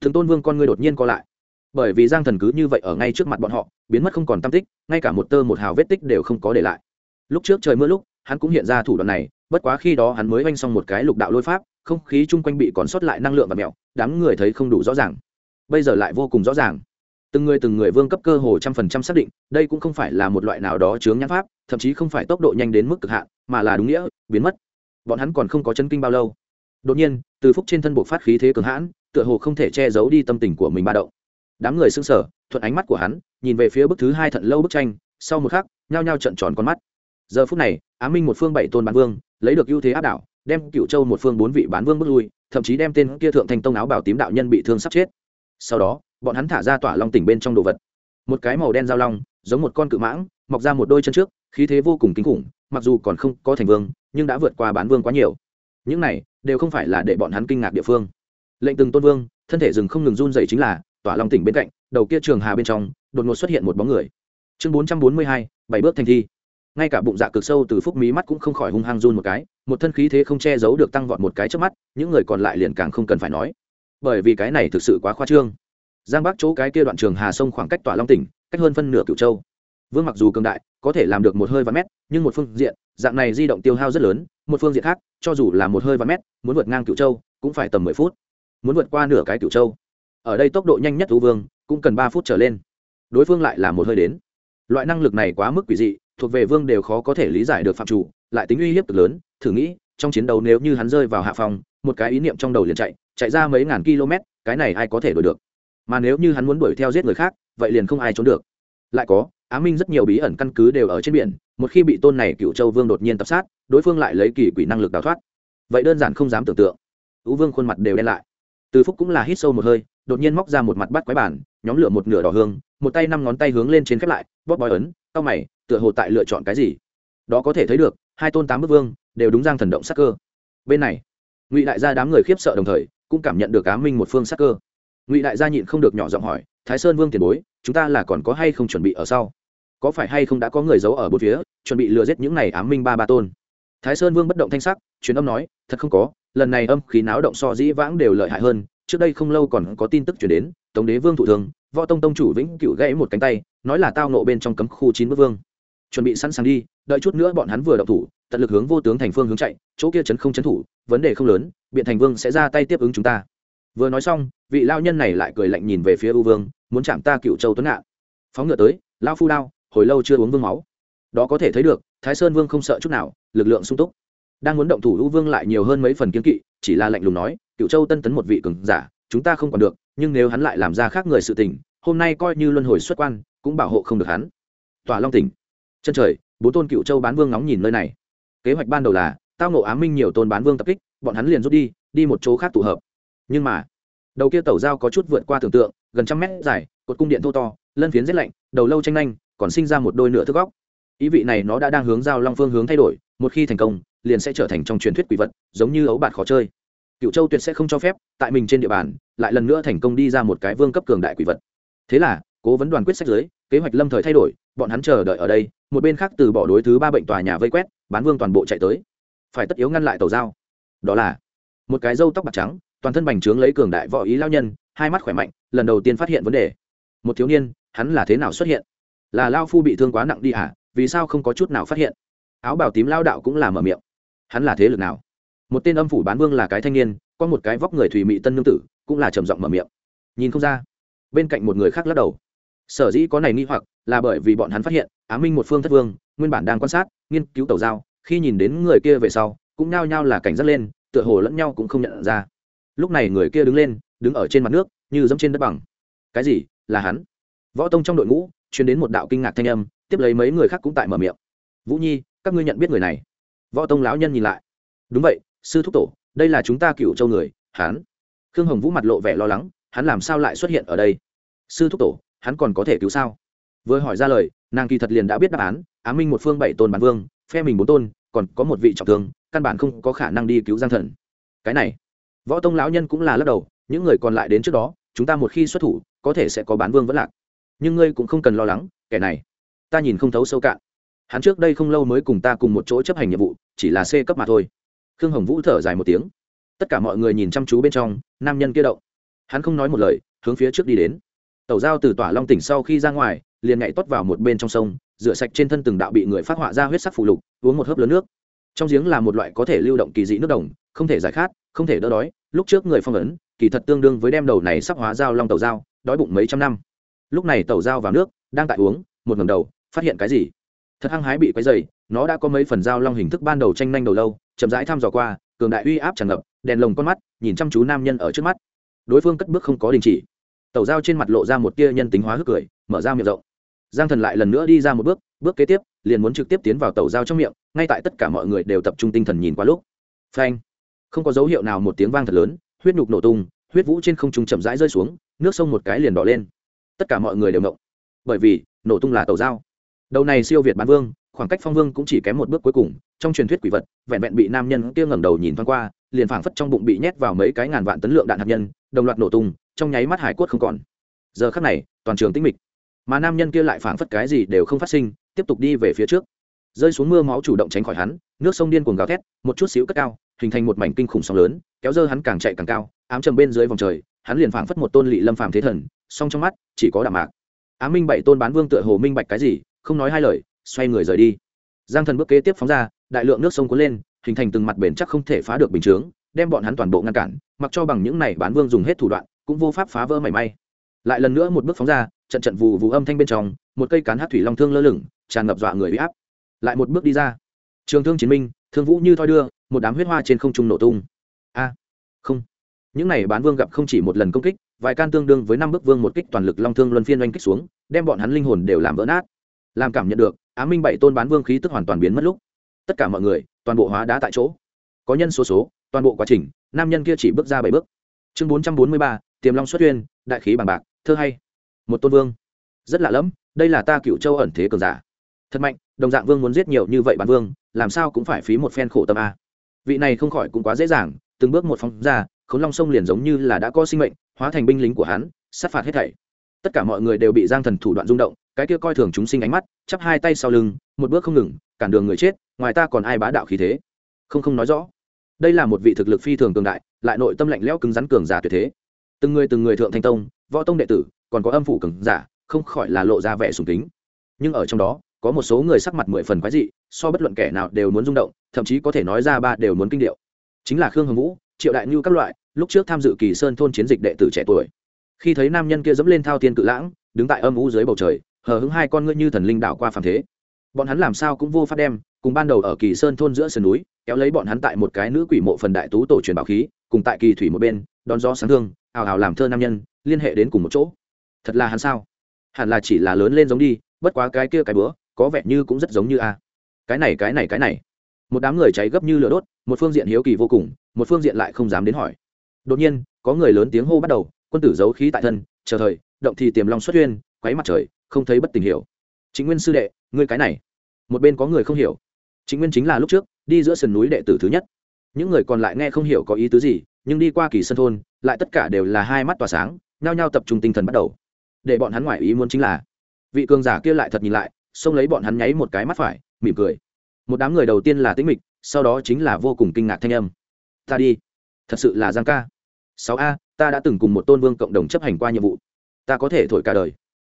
thường tôn vương con ngươi đột nhiên co lại. Bởi vì giang thần cứ như vậy ở ngay trước mặt bọn họ, biến mất không còn tam tích, ngay cả một tơ một hào vết tích đều không có để lại. Lúc trước trời mưa lúc, hắn cũng hiện ra thủ đoạn này bất quá khi đó hắn mới oanh xong một cái lục đạo lôi pháp, không khí chung quanh bị còn sót lại năng lượng và mẹo, đám người thấy không đủ rõ ràng. Bây giờ lại vô cùng rõ ràng. Từng người từng người vương cấp cơ hồ trăm phần trăm xác định, đây cũng không phải là một loại nào đó chướng nhãn pháp, thậm chí không phải tốc độ nhanh đến mức cực hạn, mà là đúng nghĩa, biến mất. Bọn hắn còn không có chân kinh bao lâu. Đột nhiên, từ phúc trên thân bộ phát khí thế cường hãn, tựa hồ không thể che giấu đi tâm tình của mình ba động. Đám người sững sờ, thuận ánh mắt của hắn, nhìn về phía bức thứ hai thận lâu bức tranh, sau một khắc, nhao nhao trận tròn con mắt. Giờ phút này, á minh một phương bảy tôn bản vương lấy được ưu thế áp đảo, đem cựu châu một phương bốn vị bán vương bước lui, thậm chí đem tên kia thượng thành tông áo bảo tím đạo nhân bị thương sắp chết. Sau đó, bọn hắn thả ra tỏa long tỉnh bên trong đồ vật. Một cái màu đen giao long, giống một con cự mãng, mọc ra một đôi chân trước, khí thế vô cùng kinh khủng, mặc dù còn không có thành vương, nhưng đã vượt qua bán vương quá nhiều. Những này đều không phải là để bọn hắn kinh ngạc địa phương. Lệnh từng tôn vương, thân thể rừng không ngừng run dày chính là, tỏa long tỉnh bên cạnh, đầu kia trường hà bên trong, đột ngột xuất hiện một bóng người. Chương bốn trăm bốn mươi hai, bảy bước thành thi ngay cả bụng dạ cực sâu từ phúc mí mắt cũng không khỏi hung hăng run một cái, một thân khí thế không che giấu được tăng vọt một cái trước mắt, những người còn lại liền càng không cần phải nói. Bởi vì cái này thực sự quá khoa trương. Giang bắc chỗ cái kia đoạn trường hà sông khoảng cách tỏa long tỉnh, cách hơn phân nửa Cửu châu. Vương mặc dù cường đại, có thể làm được một hơi và mét, nhưng một phương diện, dạng này di động tiêu hao rất lớn, một phương diện khác, cho dù là một hơi và mét, muốn vượt ngang Cửu châu, cũng phải tầm mười phút. Muốn vượt qua nửa cái Cửu châu. Ở đây tốc độ nhanh nhất thú vương, cũng cần ba phút trở lên. Đối phương lại là một hơi đến. Loại năng lực này quá mức quỷ dị thuộc về vương đều khó có thể lý giải được phạm chủ, lại tính uy hiếp cực lớn, thử nghĩ, trong chiến đấu nếu như hắn rơi vào hạ phòng một cái ý niệm trong đầu liền chạy chạy ra mấy ngàn km, cái này ai có thể đuổi được? Mà nếu như hắn muốn đuổi theo giết người khác, vậy liền không ai trốn được. Lại có, á minh rất nhiều bí ẩn căn cứ đều ở trên biển, một khi bị tôn này cựu châu vương đột nhiên tập sát, đối phương lại lấy kỳ quỷ năng lực đào thoát. Vậy đơn giản không dám tưởng tượng. Ú vương khuôn mặt đều đen lại. Từ phúc cũng là hít sâu một hơi đột nhiên móc ra một mặt bắt quái bản, nhóm lửa một nửa đỏ hương, một tay năm ngón tay hướng lên trên khép lại, bóp bói ấn tao mày, tựa hồ tại lựa chọn cái gì. Đó có thể thấy được, hai tôn tám bức vương đều đúng giang thần động sắc cơ. Bên này, ngụy đại gia đám người khiếp sợ đồng thời, cũng cảm nhận được cá minh một phương sắc cơ. Ngụy đại gia nhịn không được nhỏ giọng hỏi, thái sơn vương tiền bối, chúng ta là còn có hay không chuẩn bị ở sau? Có phải hay không đã có người giấu ở bốn phía, chuẩn bị lừa giết những này ám minh ba ba tôn? Thái sơn vương bất động thanh sắc, truyền âm nói, thật không có, lần này âm khí náo động so dĩ vãng đều lợi hại hơn trước đây không lâu còn có tin tức chuyển đến, tống đế vương thủ thường võ tông tông chủ vĩnh cựu gãy một cánh tay, nói là tao nộ bên trong cấm khu chín bước vương. Chuẩn bị sẵn sàng đi, đợi chút nữa bọn hắn vừa đậu thủ, tận lực hướng vô tướng thành phương hướng chạy, chỗ kia chấn không chấn thủ, vấn đề không lớn, biện thành vương sẽ ra tay tiếp ứng chúng ta. Vừa nói xong, vị lao nhân này lại cười lạnh nhìn về phía u vương, muốn chạm ta cựu châu tuấn ngạn. Phóng ngựa tới lao phu lao hồi lâu chưa uống vương máu. Đó có thể thấy được, thái sơn vương không sợ chút nào, lực lượng sung túc đang muốn động thủ u vương lại nhiều hơn mấy phần kiên kỵ, chỉ là lạnh lùng nói, cựu châu tân tấn một vị cường giả, chúng ta không còn được, nhưng nếu hắn lại làm ra khác người sự tình, hôm nay coi như luân hồi xuất quan, cũng bảo hộ không được hắn. Tòa long tỉnh. Chân trời, bốn tôn cựu châu bán vương ngóng nhìn nơi này. Kế hoạch ban đầu là, tao ngộ ám minh nhiều tôn bán vương tập kích, bọn hắn liền rút đi đi một chỗ khác tụ hợp. Nhưng mà, đầu kia tẩu dao có chút vượt qua tưởng tượng, gần trăm mét dài, cột cung điện thô to, lân phiến rét lạnh, đầu lâu tranh nhanh còn sinh ra một đôi nửa thức góc. Ý vị này nó đã đang hướng giao long phương hướng thay đổi, một khi thành công liền sẽ trở thành trong truyền thuyết quỷ vật, giống như ấu bạt khó chơi. Cựu châu tuyệt sẽ không cho phép, tại mình trên địa bàn, lại lần nữa thành công đi ra một cái vương cấp cường đại quỷ vật. Thế là, cố vấn đoàn quyết sách giới kế hoạch lâm thời thay đổi, bọn hắn chờ đợi ở đây, một bên khác từ bỏ đối thứ ba bệnh tòa nhà vây quét, bán vương toàn bộ chạy tới. Phải tất yếu ngăn lại tàu giao. Đó là, một cái râu tóc bạc trắng, toàn thân bành trướng lấy cường đại võ ý lao nhân, hai mắt khỏe mạnh, lần đầu tiên phát hiện vấn đề. Một thiếu niên, hắn là thế nào xuất hiện? Là lao phu bị thương quá nặng đi à? Vì sao không có chút nào phát hiện? Áo bào tím lao đạo cũng là mở miệng hắn là thế lực nào? Một tên âm phủ bán vương là cái thanh niên, có một cái vóc người thùy mị tân nương tử, cũng là trầm giọng mở miệng. Nhìn không ra. Bên cạnh một người khác lắc đầu. Sở dĩ có này nghi hoặc là bởi vì bọn hắn phát hiện, á minh một phương thất vương, nguyên bản đang quan sát, nghiên cứu tàu giao, khi nhìn đến người kia về sau, cũng nao nhao là cảnh giác lên, tựa hồ lẫn nhau cũng không nhận ra. Lúc này người kia đứng lên, đứng ở trên mặt nước, như dẫm trên đất bằng. Cái gì? Là hắn? Võ tông trong đội ngũ chuyến đến một đạo kinh ngạc thanh âm, tiếp lấy mấy người khác cũng tại mở miệng. Vũ nhi, các ngươi nhận biết người này? Võ tông lão nhân nhìn lại. Đúng vậy, sư thúc tổ, đây là chúng ta cựu châu người, hắn. Khương hồng vũ mặt lộ vẻ lo lắng, hắn làm sao lại xuất hiện ở đây? Sư thúc tổ, hắn còn có thể cứu sao? Vừa hỏi ra lời, nàng kỳ thật liền đã biết đáp án, á minh một phương bảy tôn bản vương, phe mình bốn tôn, còn có một vị trọng thương, căn bản không có khả năng đi cứu giang thần. Cái này, võ tông lão nhân cũng là lắc đầu, những người còn lại đến trước đó, chúng ta một khi xuất thủ, có thể sẽ có bán vương vẫn lạc. Nhưng ngươi cũng không cần lo lắng, kẻ này, ta nhìn không thấu sâu cạn hắn trước đây không lâu mới cùng ta cùng một chỗ chấp hành nhiệm vụ, chỉ là c cấp mà thôi. Khương hồng vũ thở dài một tiếng. Tất cả mọi người nhìn chăm chú bên trong, nam nhân kia động. Hắn không nói một lời, hướng phía trước đi đến. Tàu giao từ tỏa long tỉnh sau khi ra ngoài, liền nhảy tót vào một bên trong sông, rửa sạch trên thân từng đạo bị người phát họa ra huyết sắc phụ lục, uống một hớp lớn nước. Trong giếng là một loại có thể lưu động kỳ dị nước đồng, không thể giải khát, không thể đỡ đói. Lúc trước người phong ấn, kỳ thật tương đương với đem đầu này sắp hóa dao long tàu dao đói bụng mấy trăm năm. Lúc này tàu dao vào nước, đang tại uống, một ngầm đầu, phát hiện cái gì? Thật hăng hái bị quấy dày nó đã có mấy phần dao long hình thức ban đầu tranh nhanh đầu lâu, chậm rãi thăm dò qua, cường đại uy áp tràn ngập, đèn lồng con mắt, nhìn chăm chú nam nhân ở trước mắt. Đối phương cất bước không có đình chỉ. Tàu dao trên mặt lộ ra một tia nhân tính hóa hức cười, mở ra miệng rộng. Giang thần lại lần nữa đi ra một bước bước kế tiếp, liền muốn trực tiếp tiến vào tàu dao trong miệng, ngay tại tất cả mọi người đều tập trung tinh thần nhìn qua lúc. Phanh. Không có dấu hiệu nào một tiếng vang thật lớn, huyết nhục nổ tung, huyết vũ trên không trung chậm rãi rơi xuống, nước sông một cái liền đỏ lên. Tất cả mọi người đều ngộng. Bởi vì, nổ tung là tàu dao đầu này siêu việt bán vương, khoảng cách phong vương cũng chỉ kém một bước cuối cùng, trong truyền thuyết quỷ vật, vẹn vẹn bị nam nhân kia ngẩng đầu nhìn thoáng qua, liền phảng phất trong bụng bị nhét vào mấy cái ngàn vạn tấn lượng đạn hạt nhân, đồng loạt nổ tung, trong nháy mắt hải quất không còn. Giờ khắc này, toàn trường tĩnh mịch. Mà nam nhân kia lại phảng phất cái gì đều không phát sinh, tiếp tục đi về phía trước. Rơi xuống mưa máu chủ động tránh khỏi hắn, nước sông điên cuồng gào thét, một chút xíu cất cao, hình thành một mảnh kinh khủng sóng lớn, kéo dơ hắn càng chạy càng cao, ám trầm bên dưới vòng trời, hắn liền phảng phất một tôn lị lâm phàm thế thần, song trong mắt, chỉ có đạm mạc. Á minh bảy tôn bán vương tựa hồ minh bạch cái gì không nói hai lời, xoay người rời đi. Giang thần bước kế tiếp phóng ra, đại lượng nước sông cuốn lên, hình thành từng mặt bền chắc không thể phá được bình chướng, đem bọn hắn toàn bộ ngăn cản, mặc cho bằng những này bán vương dùng hết thủ đoạn, cũng vô pháp phá vỡ mảy may. Lại lần nữa một bước phóng ra, trận trận vù vù âm thanh bên trong, một cây cán hát thủy long thương lơ lửng, tràn ngập dọa người bị áp. Lại một bước đi ra. Trường thương chiến minh, thương vũ như thoi đưa, một đám huyết hoa trên không trung nổ tung. A, không. Những này bán vương gặp không chỉ một lần công kích, vài can tương đương với năm bức vương một kích toàn lực long thương luân phiên oanh kích xuống, đem bọn hắn linh hồn đều làm vỡ nát làm cảm nhận được, á minh bảy tôn bán vương khí tức hoàn toàn biến mất lúc. Tất cả mọi người, toàn bộ hóa đá tại chỗ. Có nhân số số, toàn bộ quá trình, nam nhân kia chỉ bước ra bảy bước. Chương bốn trăm bốn mươi ba, tiềm long xuất uyên đại khí bằng bạc, thơ hay. Một tôn vương. Rất lạ lẫm, đây là ta cựu châu ẩn thế cường giả. Thật mạnh, đồng dạng vương muốn giết nhiều như vậy bán vương, làm sao cũng phải phí một phen khổ tâm a. Vị này không khỏi cũng quá dễ dàng, từng bước một phóng ra, khốn long sông liền giống như là đã có sinh mệnh, hóa thành binh lính của hắn, sát phạt hết thảy. Tất cả mọi người đều bị giang thần thủ đoạn rung động cái kia coi thường chúng sinh ánh mắt, chắp hai tay sau lưng, một bước không ngừng, cản đường người chết, ngoài ta còn ai bá đạo khí thế? Không không nói rõ. Đây là một vị thực lực phi thường cường đại, lại nội tâm lạnh lẽo cứng rắn cường giả tuyệt thế. Từng người từng người thượng thanh tông, võ tông đệ tử, còn có âm phủ cường giả, không khỏi là lộ ra vẻ sùng kính. Nhưng ở trong đó, có một số người sắc mặt mười phần quái dị, so bất luận kẻ nào đều muốn rung động, thậm chí có thể nói ra ba đều muốn kinh điệu. Chính là khương hồng vũ, triệu đại nhu các loại, lúc trước tham dự kỳ sơn thôn chiến dịch đệ tử trẻ tuổi. Khi thấy nam nhân kia dẫm lên thao tiên cự lãng, đứng tại âm u dưới bầu trời hờ hững hai con ngươi như thần linh đảo qua phàm thế. Bọn hắn làm sao cũng vô pháp đem, cùng ban đầu ở kỳ sơn thôn giữa sườn núi, kéo lấy bọn hắn tại một cái nữ quỷ mộ phần đại tú tổ truyền bảo khí, cùng tại kỳ thủy một bên, đón gió sáng thương, ào ào làm thơ nam nhân, liên hệ đến cùng một chỗ. Thật là hắn sao? Hẳn là chỉ là lớn lên giống đi, bất quá cái kia cái bữa, có vẻ như cũng rất giống như a. Cái này cái này cái này. Một đám người cháy gấp như lửa đốt, một phương diện hiếu kỳ vô cùng, một phương diện lại không dám đến hỏi. Đột nhiên, có người lớn tiếng hô bắt đầu, quân tử giấu khí tại thân, chờ thời, động thì tiềm long xuất huyên, quấy mặt trời không thấy bất tình hiểu. Chính nguyên sư đệ, ngươi cái này. Một bên có người không hiểu. Chính nguyên chính là lúc trước, đi giữa sườn núi đệ tử thứ nhất. Những người còn lại nghe không hiểu có ý tứ gì, nhưng đi qua kỳ sân thôn, lại tất cả đều là hai mắt tỏa sáng, nhao nhao tập trung tinh thần bắt đầu. Để bọn hắn ngoại ý muốn chính là, vị cường giả kia lại thật nhìn lại, xông lấy bọn hắn nháy một cái mắt phải, mỉm cười. Một đám người đầu tiên là tĩnh mịch, sau đó chính là vô cùng kinh ngạc thanh âm. Ta đi. Thật sự là giang ca. Sáu a, ta đã từng cùng một tôn vương cộng đồng chấp hành qua nhiệm vụ. Ta có thể thổi cả đời.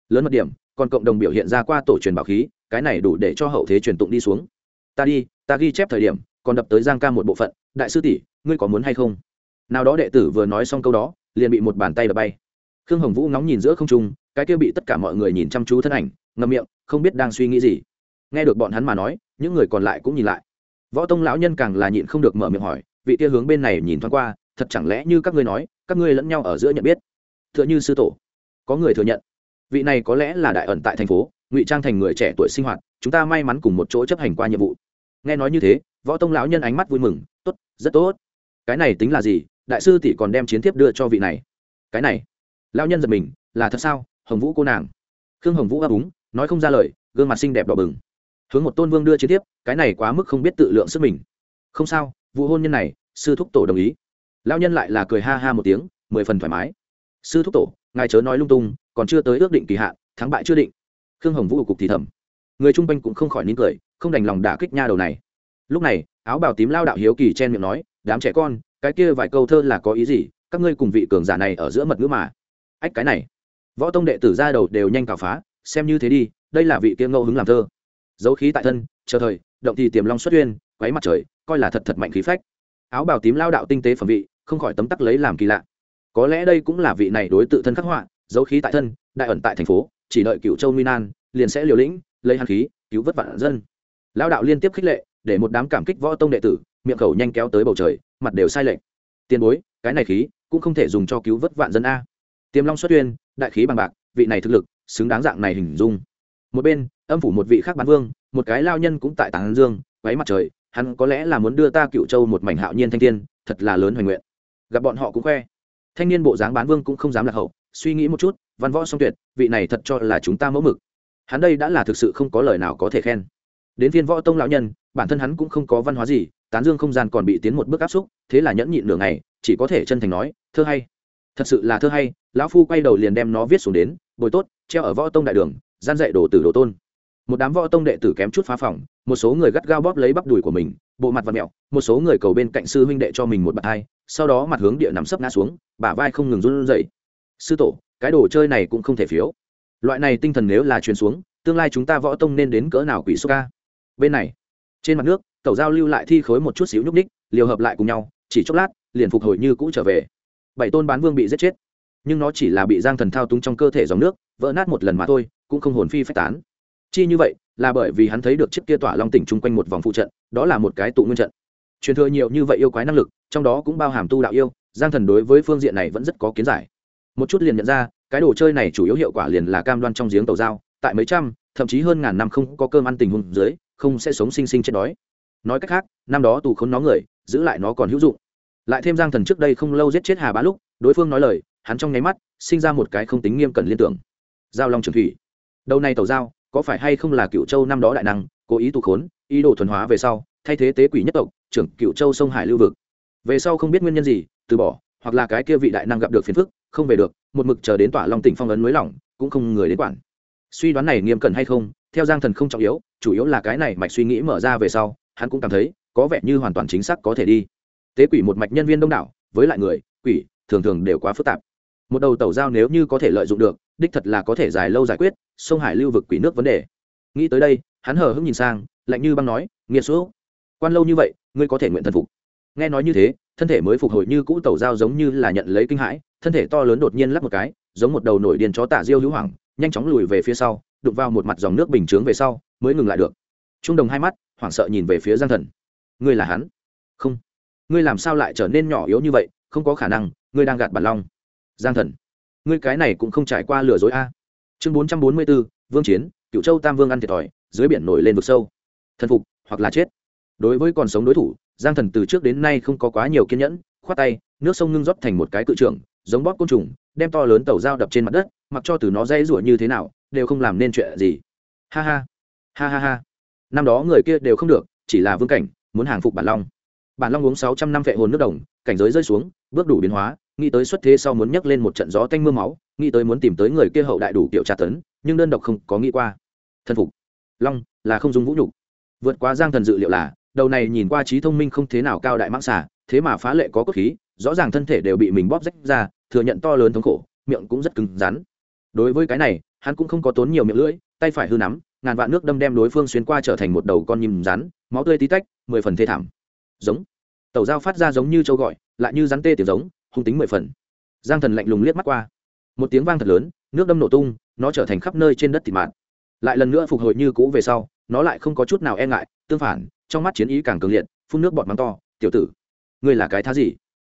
Lớn mật điểm còn cộng đồng biểu hiện ra qua tổ truyền bảo khí, cái này đủ để cho hậu thế truyền tụng đi xuống. Ta đi, ta ghi chép thời điểm, còn đập tới giang ca một bộ phận, đại sư tỷ, ngươi có muốn hay không? Nào đó đệ tử vừa nói xong câu đó, liền bị một bàn tay đập bay. Khương hồng vũ ngóng nhìn giữa không trung, cái kia bị tất cả mọi người nhìn chăm chú thân ảnh, ngậm miệng, không biết đang suy nghĩ gì. Nghe được bọn hắn mà nói, những người còn lại cũng nhìn lại. Võ tông lão nhân càng là nhịn không được mở miệng hỏi, vị kia hướng bên này nhìn thoáng qua, thật chẳng lẽ như các ngươi nói, các ngươi lẫn nhau ở giữa nhận biết? T h ư ợ n h ư sư tổ, có người thừa nhận vị này có lẽ là đại ẩn tại thành phố, ngụy trang thành người trẻ tuổi sinh hoạt, chúng ta may mắn cùng một chỗ chấp hành qua nhiệm vụ. Nghe nói như thế, võ tông lão nhân ánh mắt vui mừng, tốt, rất tốt. Cái này tính là gì? Đại sư tỷ còn đem chiến tiếp đưa cho vị này. Cái này? Lão nhân giật mình, là thật sao? Hồng vũ cô nàng. Khương hồng vũ ấp úng, nói không ra lời, gương mặt xinh đẹp đỏ bừng. Hướng một tôn vương đưa chiến tiếp cái này quá mức không biết tự lượng sức mình. Không sao, vụ hôn nhân này, sư thúc tổ đồng ý. Lão nhân lại là cười ha ha một tiếng, mười phần thoải mái. Sư thúc tổ, ngài chớ nói lung tung còn chưa tới ước định kỳ hạn, thắng bại chưa định. Khương hồng vũ cục thì thầm. Người chung quanh cũng không khỏi nín cười, không đành lòng đả kích nha đầu này. Lúc này, áo bào tím lao đạo hiếu kỳ chen miệng nói, đám trẻ con, cái kia vài câu thơ là có ý gì? Các ngươi cùng vị cường giả này ở giữa mật ngữ mà. Ách, cái này. Võ tông đệ tử ra đầu đều nhanh cào phá, xem như thế đi, đây là vị kia ngẫu hứng làm thơ. Dấu khí tại thân, chờ thời, động thì tiềm long xuất uyên quấy mặt trời, coi là thật thật mạnh khí phách. Áo bào tím lao đạo tinh tế phẩm vị, không khỏi tấm tắc lấy làm kỳ lạ. Có lẽ đây cũng là vị này đối tự thân khắc họa dấu khí tại thân, đại ẩn tại thành phố, chỉ đợi cựu châu minan liền sẽ liều lĩnh, lấy hàn khí, cứu vất vạn dân. Lao đạo liên tiếp khích lệ, để một đám cảm kích võ tông đệ tử, miệng khẩu nhanh kéo tới bầu trời, mặt đều sai lệch. Tiền bối, cái này khí, cũng không thể dùng cho cứu vớt vạn dân a. Tiềm long xuất tuyên, đại khí bằng bạc, vị này thực lực, xứng đáng dạng này hình dung. Một bên, âm phủ một vị khác bán vương, một cái lao nhân cũng tại tàng dương váy mặt trời, hắn có lẽ là muốn đưa ta cựu châu một mảnh hạo nhiên thanh tiên thật là lớn hoành nguyện. Gặp bọn họ cũng khoe. Thanh niên bộ dáng bán vương cũng không dám lạc hậu suy nghĩ một chút, văn võ song tuyệt, vị này thật cho là chúng ta mẫu mực. Hắn đây đã là thực sự không có lời nào có thể khen. Đến viên võ tông lão nhân, bản thân hắn cũng không có văn hóa gì, tán dương không gian còn bị tiến một bước áp xúc, thế là nhẫn nhịn nửa ngày, chỉ có thể chân thành nói, thơ hay. Thật sự là thơ hay. Lão phu quay đầu liền đem nó viết xuống đến, bồi tốt, treo ở võ tông đại đường, gian dạy đồ tử đồ tôn. Một đám võ tông đệ tử kém chút phá phòng, một số người gắt gao bóp lấy bắp đùi của mình, bộ mặt và mẹo, một số người cầu bên cạnh sư huynh đệ cho mình một bạt hai, sau đó mặt hướng địa nằm sấp ngã xuống, bả vai không ngừng run rẩy sư tổ, cái đồ chơi này cũng không thể phiếu. Loại này tinh thần nếu là truyền xuống, tương lai chúng ta võ tông nên đến cỡ nào quỷ số ca? Bên này, trên mặt nước tàu giao lưu lại thi khối một chút xíu nhúc ních liều hợp lại cùng nhau, chỉ chốc lát, liền phục hồi như cũ trở về. Bảy tôn bán vương bị giết chết. Nhưng nó chỉ là bị giang thần thao túng trong cơ thể dòng nước, vỡ nát một lần mà thôi, cũng không hồn phi phách tán. Chi như vậy, là bởi vì hắn thấy được chiếc kia tỏa long tỉnh chung quanh một vòng phụ trận, đó là một cái tụ nguyên trận. Truyền thừa nhiều như vậy yêu quái năng lực, trong đó cũng bao hàm tu đạo yêu, giang thần đối với phương diện này vẫn rất có kiến giải một chút liền nhận ra, cái đồ chơi này chủ yếu hiệu quả liền là cam đoan trong giếng tàu dao, tại mấy trăm, thậm chí hơn ngàn năm không có cơm ăn tình huống dưới, không sẽ sống sinh sinh chết đói. Nói cách khác, năm đó tù khốn nó người, giữ lại nó còn hữu dụng. Lại thêm giang thần trước đây không lâu giết chết hà bá lúc, đối phương nói lời, hắn trong nháy mắt, sinh ra một cái không tính nghiêm cẩn liên tưởng. Giao long trường thủy. Đầu này tàu giao có phải hay không là cựu châu năm đó đại năng, cố ý tù khốn, ý đồ thuần hóa về sau, thay thế tế quỷ nhất tộc, trưởng cựu châu sông hải lưu vực. Về sau không biết nguyên nhân gì, từ bỏ hoặc là cái kia vị đại năng gặp được phiền phức, không về được, một mực chờ đến tỏa long tỉnh phong ấn mới lỏng cũng không người đến quản. Suy đoán này nghiêm cẩn hay không, theo giang thần không trọng yếu, chủ yếu là cái này mạch suy nghĩ mở ra về sau, hắn cũng cảm thấy, có vẻ như hoàn toàn chính xác có thể đi. Tế quỷ một mạch nhân viên đông đảo, với lại người, quỷ, thường thường đều quá phức tạp. Một đầu tàu giao nếu như có thể lợi dụng được, đích thật là có thể dài lâu giải quyết, sông hải lưu vực quỷ nước vấn đề. Nghĩ tới đây, hắn hờ hững nhìn sang, lạnh như băng nói, nghiệt số quan lâu như vậy, ngươi có thể nguyện thần phục? Nghe nói như thế, thân thể mới phục hồi như cũ tàu giao giống như là nhận lấy kinh hãi, thân thể to lớn đột nhiên lắp một cái, giống một đầu nổi điên chó tả diêu hữu hoảng, nhanh chóng lùi về phía sau, đụng vào một mặt dòng nước bình chướng về sau, mới ngừng lại được. Trung đồng hai mắt, hoảng sợ nhìn về phía giang thần. Ngươi là hắn? Không. Ngươi làm sao lại trở nên nhỏ yếu như vậy, không có khả năng, ngươi đang gạt bản long. Giang thần. Ngươi cái này cũng không trải qua lừa dối a. Chương bốn trăm bốn mươi b ố vương chiến cựu châu tam vương ăn thiệt thòi, dưới biển nổi lên vực sâu. Thần phục hoặc là chết. Đối với còn sống đối thủ giang thần từ trước đến nay không có quá nhiều kiên nhẫn, khoát tay, nước sông ngưng rót thành một cái cự trưởng, giống bóp côn trùng, đem to lớn tàu dao đập trên mặt đất, mặc cho từ nó dây rủa như thế nào, đều không làm nên chuyện gì. Ha ha ha ha ha. Năm đó người kia đều không được, chỉ là vương cảnh, muốn hàng phục bản long. Bản long uống sáu trăm năm vệ hồn nước đồng, cảnh giới rơi xuống, bước đủ biến hóa, nghĩ tới xuất thế sau muốn nhấc lên một trận gió tanh mưa máu, nghĩ tới muốn tìm tới người kia hậu đại đủ kiểu tra tấn, nhưng đơn độc không có nghĩ qua. Thân phục. Long, là không dùng vũ nhục. Vượt qua giang thần dự liệu là đầu này nhìn qua trí thông minh không thế nào cao đại mãng xà, thế mà phá lệ có cốt khí, rõ ràng thân thể đều bị mình bóp rách ra, thừa nhận to lớn thống khổ, miệng cũng rất cứng rắn. Đối với cái này, hắn cũng không có tốn nhiều miệng lưỡi, tay phải hư nắm, ngàn vạn nước đâm đem đối phương xuyên qua trở thành một đầu con nhìm rắn, máu tươi tí tách, mười phần thê thảm. Giống. Tàu dao phát ra giống như châu gọi, lại như rắn tê tiếng giống, hung tính mười phần. Giang thần lạnh lùng liếc mắt qua. Một tiếng vang thật lớn, nước đâm nổ tung, nó trở thành khắp nơi trên đất thịt mạt. Lại lần nữa phục hồi như cũ về sau, nó lại không có chút nào e ngại, tương phản trong mắt chiến ý càng cường liệt, phun nước bọt mắng to, tiểu tử, ngươi là cái thá gì?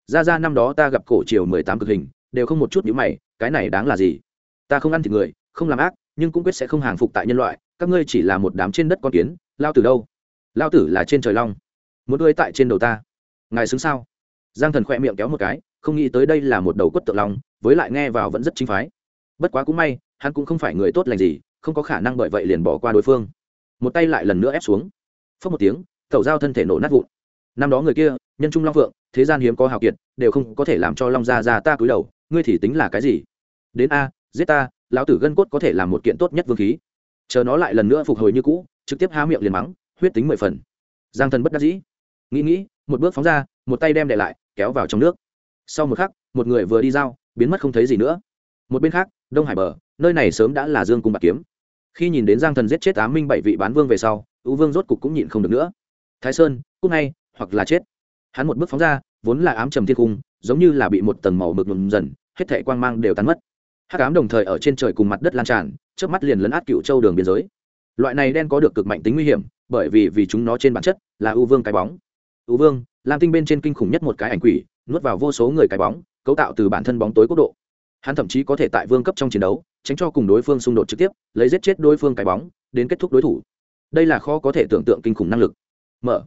Ra ra năm đó ta gặp cổ triều mười tám cực hình, đều không một chút nhữ mày, cái này đáng là gì? Ta không ăn thịt người, không làm ác, nhưng cũng quyết sẽ không hàng phục tại nhân loại, các ngươi chỉ là một đám trên đất con kiến, lao tử đâu? Lao tử là trên trời long, muốn đuôi tại trên đầu ta. Ngài xứng sao? Giang thần khỏe miệng kéo một cái, không nghĩ tới đây là một đầu quất tượng long, với lại nghe vào vẫn rất chính phái. Bất quá cũng may, hắn cũng không phải người tốt lành gì, không có khả năng bởi vậy liền bỏ qua đối phương. Một tay lại lần nữa ép xuống phớt một tiếng, tẩu dao thân thể nổ nát vụn. Năm đó người kia, nhân trung long phượng, thế gian hiếm có hào kiệt, đều không có thể làm cho long gia ra ta cúi đầu, ngươi thì tính là cái gì? Đến a, giết ta, lão tử gân cốt có thể làm một kiện tốt nhất vương khí. Chờ nó lại lần nữa phục hồi như cũ, trực tiếp há miệng liền mắng, huyết tính mười phần. Giang thần bất đắc dĩ. Nghĩ nghĩ, một bước phóng ra, một tay đem đệ lại, kéo vào trong nước. Sau một khắc, một người vừa đi dao biến mất không thấy gì nữa. Một bên khác, đông hải bờ, nơi này sớm đã là dương cung bạc kiếm. Khi nhìn đến giang thần giết chết tám minh bảy vị bán vương về sau ưu vương rốt cục cũng nhịn không được nữa. Thái sơn cúc ngay, hoặc là chết. Hắn một bước phóng ra, vốn là ám trầm thiên cung, giống như là bị một tầng màu mực nhuộm dần, hết thệ quang mang đều tan mất. Hắc ám đồng thời ở trên trời cùng mặt đất lan tràn trước mắt liền lấn át cựu châu đường biên giới. Loại này đen có được cực mạnh tính nguy hiểm, bởi vì vì chúng nó trên bản chất là ưu vương cái bóng. Ưu vương, lam tinh bên trên kinh khủng nhất một cái ảnh quỷ, nuốt vào vô số người cái bóng, cấu tạo từ bản thân bóng tối quốc độ. Hắn thậm chí có thể tại vương cấp trong chiến đấu, tránh cho cùng đối phương xung đột trực tiếp, lấy giết chết đối phương cái bóng, đến kết thúc đối thủ đây là khó có thể tưởng tượng kinh khủng năng lực. Mở.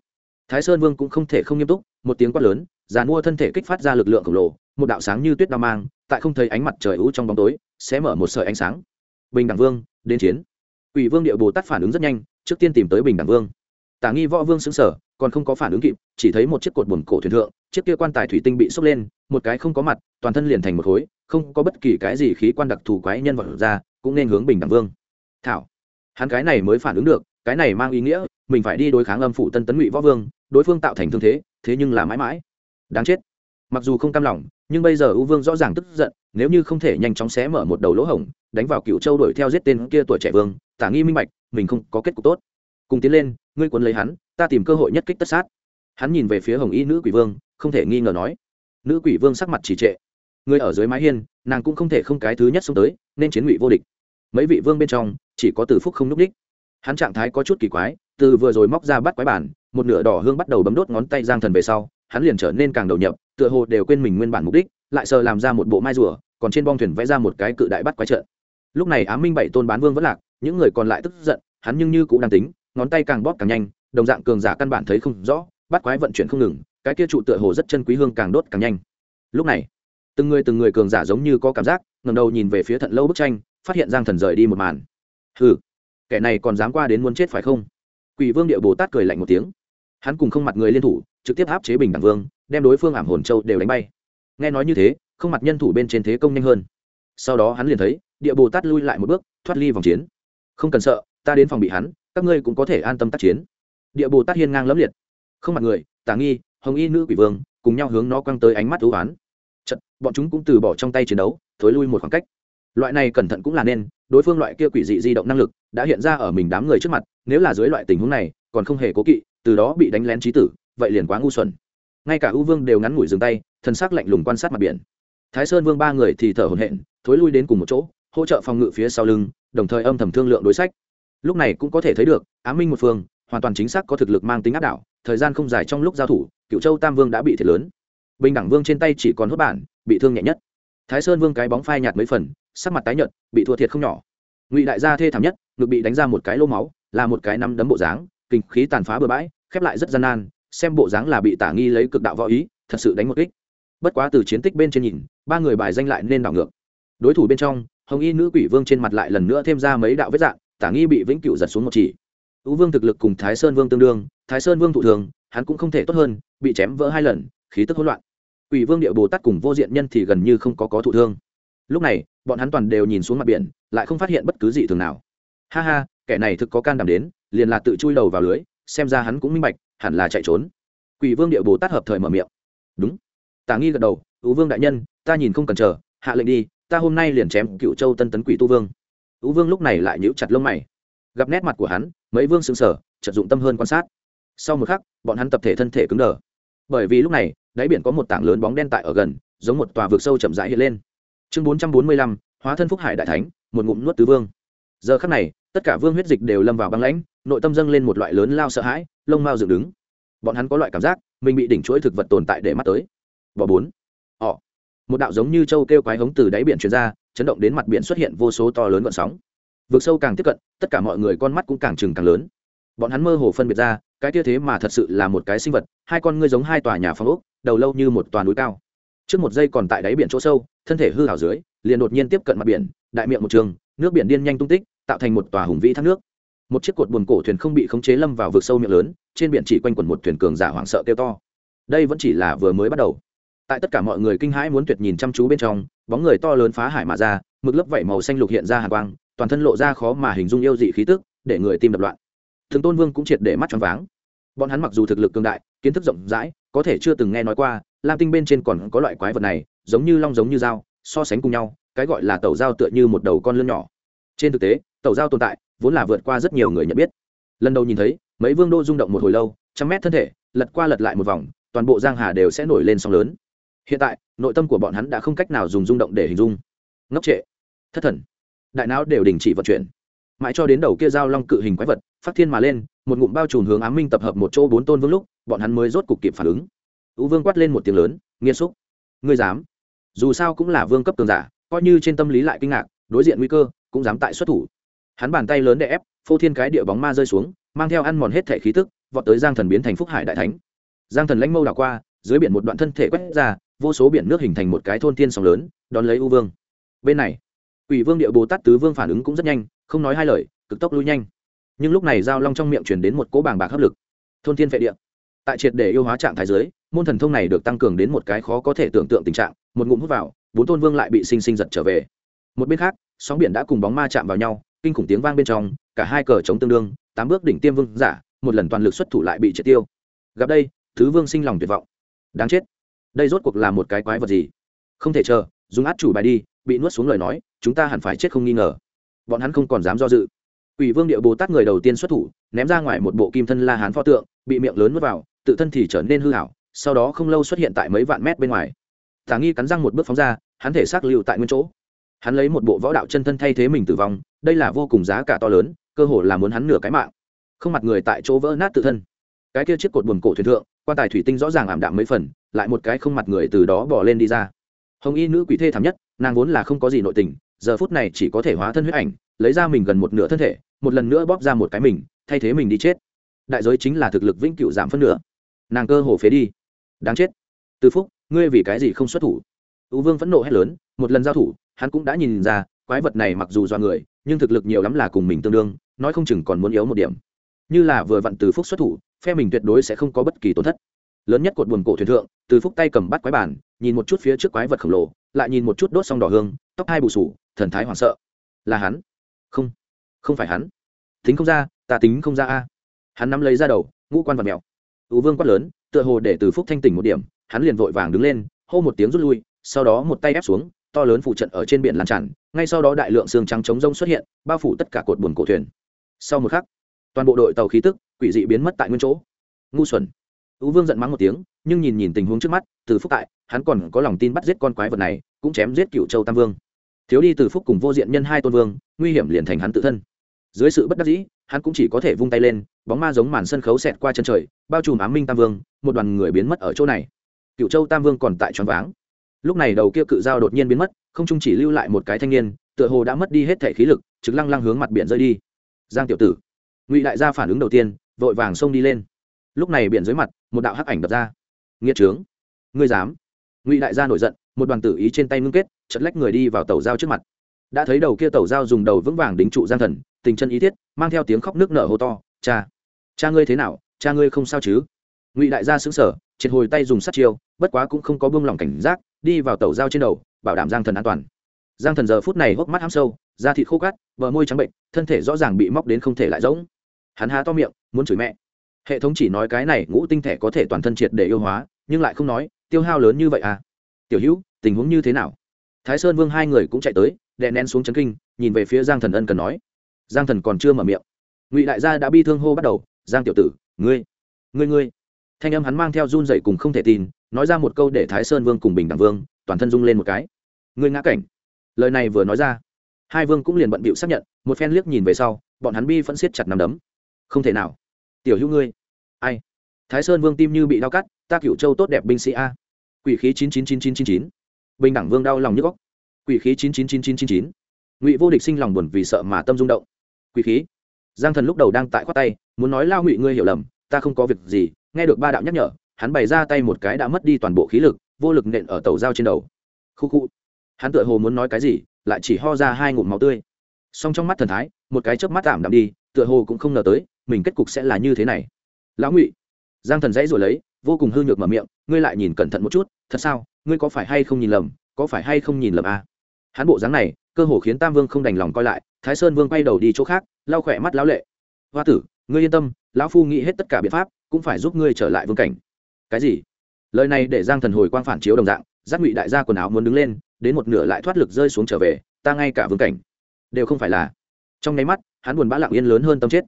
Thái sơn vương cũng không thể không nghiêm túc, một tiếng quát lớn giàn mua thân thể kích phát ra lực lượng khổng lồ, một đạo sáng như tuyết đao mang, tại không thấy ánh mặt trời ú trong bóng tối, sẽ mở một sợi ánh sáng. Bình đẳng vương, đến chiến. Ủy vương địa bồ tát phản ứng rất nhanh, trước tiên tìm tới bình đẳng vương. Tả nghi võ vương xứng sở còn không có phản ứng kịp, chỉ thấy một chiếc cột buồn cổ thuyền thượng, chiếc kia quan tài thủy tinh bị sốc lên, một cái không có mặt, toàn thân liền thành một khối, không có bất kỳ cái gì khí quan đặc thù quái nhân vật ra, cũng nên hướng bình đẳng vương. Thảo. Hắn cái này mới phản ứng được cái này mang ý nghĩa, mình phải đi đối kháng âm phủ tân tấn ngụy võ vương, đối phương tạo thành thương thế thế nhưng là mãi mãi. Đáng chết. Mặc dù không cam lòng, nhưng bây giờ u vương rõ ràng tức giận, nếu như không thể nhanh chóng xé mở một đầu lỗ hổng, đánh vào cựu châu đuổi theo giết tên kia tuổi trẻ vương, tả nghi minh bạch, mình không có kết cục tốt. Cùng tiến lên, ngươi cuốn lấy hắn, ta tìm cơ hội nhất kích tất sát. Hắn nhìn về phía hồng y nữ quỷ vương, không thể nghi ngờ nói. Nữ quỷ vương sắc mặt chỉ trệ. Người ở dưới mái hiên, nàng cũng không thể không cái thứ nhất xông tới, nên chiến ngụy vô địch. Mấy vị vương bên trong, chỉ có từ phúc không núp đích hắn trạng thái có chút kỳ quái, từ vừa rồi móc ra bắt quái bản, một nửa đỏ hương bắt đầu bấm đốt ngón tay giang thần về sau, hắn liền trở nên càng đầu nhập, tựa hồ đều quên mình nguyên bản mục đích, lại sờ làm ra một bộ mai rùa, còn trên bong thuyền vẽ ra một cái cự đại bắt quái trợ lúc này ám minh bảy tôn bán vương vẫn lạc, những người còn lại tức giận, hắn nhưng như cũng đang tính, ngón tay càng bóp càng nhanh, đồng dạng cường giả căn bản thấy không rõ, bắt quái vận chuyển không ngừng, cái kia trụ tựa hồ rất chân quý hương càng đốt càng nhanh. Lúc này, từng người từng người cường giả giống như có cảm giác ngầm đầu nhìn về phía thận lâu bức tranh, phát hiện giang thần rời đi một màn. Hừ kẻ này còn dám qua đến muốn chết phải không? Quỷ vương địa bồ tát cười lạnh một tiếng. Hắn cùng không mặt người liên thủ, trực tiếp áp chế bình đẳng vương, đem đối phương ảm hồn châu đều đánh bay. Nghe nói như thế, không mặt nhân thủ bên trên thế công nhanh hơn. Sau đó hắn liền thấy, địa bồ tát lui lại một bước, thoát ly vòng chiến. Không cần sợ, ta đến phòng bị hắn, các ngươi cũng có thể an tâm tác chiến. Địa bồ tát hiên ngang lẫm liệt. Không mặt người, tả nghi, hồng y nữ quỷ vương, cùng nhau hướng nó quăng tới ánh mắt thú oán. Chật, bọn chúng cũng từ bỏ trong tay chiến đấu, thối lui một khoảng cách. Loại này cẩn thận cũng là nên đối phương loại kia quỷ dị di động năng lực đã hiện ra ở mình đám người trước mặt, nếu là dưới loại tình huống này, còn không hề cố kỵ, từ đó bị đánh lén trí tử, vậy liền quá ngu xuẩn. Ngay cả U vương đều ngắn ngủi dừng tay thân xác lạnh lùng quan sát mặt biển. Thái sơn vương ba người thì thở hổn hển, thối lui đến cùng một chỗ, hỗ trợ phòng ngự phía sau lưng, đồng thời âm thầm thương lượng đối sách. Lúc này cũng có thể thấy được, á minh một phương, hoàn toàn chính xác có thực lực mang tính áp đảo, thời gian không dài trong lúc giao thủ cựu châu tam vương đã bị thiệt lớn. Bình đẳng vương trên tay chỉ còn hốt bản, bị thương nhẹ nhất thái sơn vương cái bóng phai nhạt mấy phần, sắc mặt tái nhợt, bị thua thiệt không nhỏ. Ngụy đại gia thê thảm nhất, ngực bị đánh ra một cái lô máu, là một cái nắm đấm bộ dáng, kinh khí tàn phá bừa bãi, khép lại rất gian nan, xem bộ dáng là bị tả nghi lấy cực đạo võ ý, thật sự đánh một kích. Bất quá từ chiến tích bên trên nhìn, ba người bài danh lại nên đảo ngược. Đối thủ bên trong, hồng y nữ quỷ vương trên mặt lại lần nữa thêm ra mấy đạo vết dạng, tả nghi bị vĩnh cựu giật xuống một chỉ. Tú vương thực lực cùng thái sơn vương tương đương, thái sơn vương thụ thường, hắn cũng không thể tốt hơn, bị chém vỡ hai lần, khí tức hỗn loạn quỷ vương địa bồ tát cùng vô diện nhân thì gần như không có có thụ thương. Lúc này, bọn hắn toàn đều nhìn xuống mặt biển, lại không phát hiện bất cứ gì thường nào. Ha ha, kẻ này thực có can đảm đến, liền là tự chui đầu vào lưới, xem ra hắn cũng minh bạch, hẳn là chạy trốn. Quỷ vương địa bồ tát hợp thời mở miệng. Đúng. Tả nghi gật đầu, ú vương đại nhân, ta nhìn không cần chờ, hạ lệnh đi, ta hôm nay liền chém cựu châu tân tấn quỷ tu vương. Ú vương lúc này lại nhíu chặt lông mày. Gặp nét mặt của hắn, mấy vương sững sờ, chợt dụng tâm hơn quan sát. Sau một khắc, bọn hắn tập thể thân thể cứng đờ. Bởi vì lúc này đáy biển có một tảng lớn bóng đen tại ở gần, giống một tòa vực sâu chậm rãi hiện lên. Chương bốn trăm bốn mươi lăm, hóa thân phúc hải đại thánh, một ngụm nuốt tứ vương. Giờ khắc này, tất cả vương huyết dịch đều lâm vào băng lãnh, nội tâm dâng lên một loại lớn lao sợ hãi, lông mao dựng đứng. Bọn hắn có loại cảm giác, mình bị đỉnh chuỗi thực vật tồn tại để mắt tới. Bỏ bốn. Họ. Một đạo giống như châu kêu quái hống từ đáy biển truyền ra, chấn động đến mặt biển xuất hiện vô số to lớn gợn sóng. Vượt sâu càng tiếp cận, tất cả mọi người con mắt cũng càng trừng càng lớn. Bọn hắn mơ hồ phân biệt ra, cái kia thế mà thật sự là một cái sinh vật, hai con ngươi giống hai tòa nhà phong ốc đầu lâu như một toàn núi cao. Trước một giây còn tại đáy biển chỗ sâu, thân thể hư hảo dưới, liền đột nhiên tiếp cận mặt biển, đại miệng một trường, nước biển điên nhanh tung tích, tạo thành một tòa hùng vĩ thác nước. Một chiếc cột buồn cổ thuyền không bị khống chế lâm vào vực sâu miệng lớn, trên biển chỉ quanh quẩn một thuyền cường giả hoảng sợ kêu to. Đây vẫn chỉ là vừa mới bắt đầu. Tại tất cả mọi người kinh hãi muốn tuyệt nhìn chăm chú bên trong, bóng người to lớn phá hải mà ra, mực lớp vảy màu xanh lục hiện ra hàng quang, toàn thân lộ ra khó mà hình dung yêu dị khí tức, để người tim đập loạn. Thường tôn vương cũng triệt để mắt choáng váng. Bọn hắn mặc dù thực lực cường đại, kiến thức rộng rãi có thể chưa từng nghe nói qua, lam tinh bên trên còn có loại quái vật này, giống như long giống như dao, so sánh cùng nhau, cái gọi là tàu dao tựa như một đầu con lươn nhỏ. Trên thực tế tàu dao tồn tại, vốn là vượt qua rất nhiều người nhận biết. Lần đầu nhìn thấy, mấy vương đô rung động một hồi lâu, trăm mét thân thể, lật qua lật lại một vòng, toàn bộ giang hà đều sẽ nổi lên sóng lớn. Hiện tại, nội tâm của bọn hắn đã không cách nào dùng rung động để hình dung. Ngốc trệ, thất thần, đại não đều đình chỉ vận chuyển. Mãi cho đến đầu kia dao long cự hình quái vật, phát thiên mà lên, một ngụm bao trùm hướng ám minh tập hợp một chỗ bốn tôn vương lúc bọn hắn mới rốt cục kịp phản ứng. Ú vương quát lên một tiếng lớn nghiêm xúc, ngươi dám? Dù sao cũng là vương cấp cường giả, coi như trên tâm lý lại kinh ngạc, đối diện nguy cơ cũng dám tại xuất thủ. Hắn bàn tay lớn để ép, phô thiên cái địa bóng ma rơi xuống, mang theo ăn mòn hết thể khí tức, vọt tới giang thần biến thành phúc hải đại thánh. Giang thần lãnh mâu đảo qua, dưới biển một đoạn thân thể quét ra, vô số biển nước hình thành một cái thôn tiên sóng lớn, đón lấy u vương. Bên này ủy vương địa bồ tát tứ vương phản ứng cũng rất nhanh, không nói hai lời, cực tốc lui nhanh. Nhưng lúc này giao long trong miệng chuyển đến một cỗ bàng bạc hấp lực. Thôn thiên vệ địa tại triệt để yêu hóa trạng thái giới, môn thần thông này được tăng cường đến một cái khó có thể tưởng tượng tình trạng, một ngụm hút vào, bốn tôn vương lại bị sinh sinh giật trở về. Một bên khác, sóng biển đã cùng bóng ma chạm vào nhau, kinh khủng tiếng vang bên trong, cả hai cờ chống tương đương, tám bước đỉnh tiêm vương giả, một lần toàn lực xuất thủ lại bị triệt tiêu. Gặp đây, thứ vương sinh lòng tuyệt vọng. Đáng chết. Đây rốt cuộc là một cái quái vật gì? Không thể chờ, dùng át chủ bài đi, bị nuốt xuống lời nói, chúng ta hẳn phải chết không nghi ngờ. Bọn hắn không còn dám do dự. Ủy vương địa bồ tát người đầu tiên xuất thủ, ném ra ngoài một bộ kim thân la hán pho tượng, bị miệng lớn nuốt vào tự thân thì trở nên hư hảo, sau đó không lâu xuất hiện tại mấy vạn mét bên ngoài. Tả nghi cắn răng một bước phóng ra, hắn thể xác lưu tại nguyên chỗ. Hắn lấy một bộ võ đạo chân thân thay thế mình tử vong, đây là vô cùng giá cả to lớn, cơ hội là muốn hắn nửa cái mạng. Không mặt người tại chỗ vỡ nát tự thân. Cái kia chiếc cột buồn cổ thuyền thượng, quan tài thủy tinh rõ ràng ảm đạm mấy phần, lại một cái không mặt người từ đó bỏ lên đi ra. Hồng y nữ quỷ thê thảm nhất, nàng vốn là không có gì nội tình, giờ phút này chỉ có thể hóa thân huyết ảnh, lấy ra mình gần một nửa thân thể, một lần nữa bóp ra một cái mình, thay thế mình đi chết. Đại giới chính là thực lực vĩnh cửu giảm phân nửa nàng cơ hồ phế đi. Đáng chết. Từ phúc, ngươi vì cái gì không xuất thủ? Tú vương phẫn nộ hét lớn, một lần giao thủ, hắn cũng đã nhìn ra, quái vật này mặc dù do người, nhưng thực lực nhiều lắm là cùng mình tương đương, nói không chừng còn muốn yếu một điểm. Như là vừa vặn từ phúc xuất thủ, phe mình tuyệt đối sẽ không có bất kỳ tổn thất. Lớn nhất cột buồn cổ thuyền thượng, từ phúc tay cầm bắt quái bản, nhìn một chút phía trước quái vật khổng lồ, lại nhìn một chút đốt xong đỏ hương, tóc hai bù sủ thần thái hoảng sợ. Là hắn? Không. Không phải hắn. Tính không ra, ta tính không ra a. Hắn nắm lấy ra đầu, ngũ quan vật mèo ưu vương quát lớn, tựa hồ để từ phúc thanh tỉnh một điểm, hắn liền vội vàng đứng lên, hô một tiếng rút lui, sau đó một tay ép xuống, to lớn phụ trận ở trên biển lan tràn, ngay sau đó đại lượng xương trắng chống rông xuất hiện, bao phủ tất cả cột buồn cổ thuyền. Sau một khắc, toàn bộ đội tàu khí tức, quỷ dị biến mất tại nguyên chỗ. Ngu xuẩn. Ưu vương giận mắng một tiếng, nhưng nhìn nhìn tình huống trước mắt, từ phúc tại, hắn còn có lòng tin bắt giết con quái vật này, cũng chém giết cựu châu tam vương. Thiếu đi từ phúc cùng vô diện nhân hai tôn vương, nguy hiểm liền thành hắn tự thân. Dưới sự bất đắc dĩ hắn cũng chỉ có thể vung tay lên, bóng ma giống màn sân khấu xẹt qua chân trời, bao trùm ám minh tam vương, một đoàn người biến mất ở chỗ này. Cựu châu tam vương còn tại choáng váng. Lúc này đầu kia cự dao đột nhiên biến mất, không chung chỉ lưu lại một cái thanh niên, tựa hồ đã mất đi hết thể khí lực, trực lăng lăng hướng mặt biển rơi đi. Giang tiểu tử, ngụy đại gia phản ứng đầu tiên, vội vàng xông đi lên. Lúc này biển dưới mặt, một đạo hắc ảnh đập ra. Nghiệt trướng. Ngươi dám. Ngụy đại gia nổi giận, một đoàn tử ý trên tay ngưng kết, chật lách người đi vào tàu dao trước mặt. Đã thấy đầu kia tàu dao dùng đầu vững vàng đính trụ giang thần tình chân ý thiết, mang theo tiếng khóc nước nở hô to, cha cha ngươi thế nào? Cha ngươi không sao chứ? Ngụy đại gia xứng sở triệt hồi tay dùng sắt chiêu, bất quá cũng không có buông lỏng cảnh giác, đi vào tàu dao trên đầu, bảo đảm giang thần an toàn. Giang thần giờ phút này hốc mắt hám sâu, da thịt khô cát vợ môi trắng bệnh, thân thể rõ ràng bị móc đến không thể lại giống hắn há to miệng, muốn chửi mẹ. Hệ thống chỉ nói cái này ngũ tinh thể có thể toàn thân triệt để yêu hóa, nhưng lại không nói, tiêu hao lớn như vậy à? Tiểu hữu, tình huống như thế nào? Thái sơn vương hai người cũng chạy tới, đè nén xuống chấn kinh, nhìn về phía giang thần ân cần nói giang thần còn chưa mở miệng. Ngụy đại gia đã bi thương hô bắt đầu, giang tiểu tử, ngươi ngươi ngươi. Thanh âm hắn mang theo run dậy cùng không thể tin, nói ra một câu để thái sơn vương cùng bình đẳng vương, toàn thân rung lên một cái. Ngươi ngã cảnh. Lời này vừa nói ra, hai vương cũng liền bận bịu xác nhận, một phen liếc nhìn về sau, bọn hắn bi vẫn siết chặt nằm đấm. Không thể nào. Tiểu hữu ngươi. Ai? Thái sơn vương tim như bị đau cắt, ta cựu châu tốt đẹp binh sĩ a. Quỷ khí chín chín chín chín chín chín. Bình đẳng vương đau lòng nhức góc. Quỷ khí chín chín chín chín chín chín. Ngụy vô địch sinh lòng buồn vì sợ mà tâm rung động quý khí. Giang thần lúc đầu đang tại khoát tay, muốn nói, lao ngụy, ngươi hiểu lầm, ta không có việc gì. Nghe được ba đạo nhắc nhở, hắn bày ra tay một cái đã mất đi toàn bộ khí lực, vô lực nện ở tàu dao trên đầu. Khu khu. Hắn tựa hồ muốn nói cái gì, lại chỉ ho ra hai ngụm máu tươi. Song trong mắt thần thái, một cái chớp mắt tạm đạm đi, tựa hồ cũng không ngờ tới, mình kết cục sẽ là như thế này. Lão ngụy. Giang thần dãy rồi lấy, vô cùng hư nhược mở miệng, ngươi lại nhìn cẩn thận một chút, thật sao? Ngươi có phải hay không nhìn lầm? Có phải hay không nhìn lầm à? hắn bộ dáng này cơ hồ khiến tam vương không đành lòng coi lại, thái sơn vương quay đầu đi chỗ khác, lau khỏe mắt lão lệ. Hoa tử, ngươi yên tâm, lão phu nghĩ hết tất cả biện pháp, cũng phải giúp ngươi trở lại vương cảnh. Cái gì? Lời này để giang thần hồi quang phản chiếu đồng dạng, giác ngụy đại gia quần áo muốn đứng lên, đến một nửa lại thoát lực rơi xuống trở về, ta ngay cả vương cảnh đều không phải là. Trong nháy mắt, hắn buồn bã lặng yên lớn hơn tâm chết.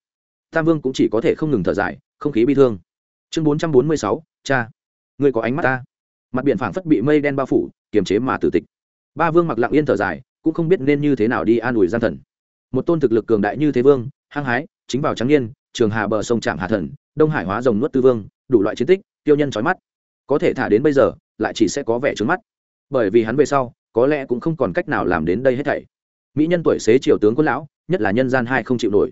Tam vương cũng chỉ có thể không ngừng thở dài, không khí bi thương. Chương bốn trăm bốn mươi sáu, cha, ngươi có ánh mắt ta. Mặt biển phảng phất bị mây đen bao phủ, kiềm chế mà tử tịch. Ba vương mặc lặng yên thở dài cũng không biết nên như thế nào đi an ủi gian thần. Một tôn thực lực cường đại như thế vương, hăng hái, chính vào trắng niên, trường hà bờ sông trạm hà thần, đông hải hóa rồng nuốt tư vương, đủ loại chiến tích, tiêu nhân trói mắt. Có thể thả đến bây giờ, lại chỉ sẽ có vẻ trướng mắt. Bởi vì hắn về sau, có lẽ cũng không còn cách nào làm đến đây hết thảy. Mỹ nhân tuổi xế triều tướng quân lão, nhất là nhân gian hai không chịu nổi.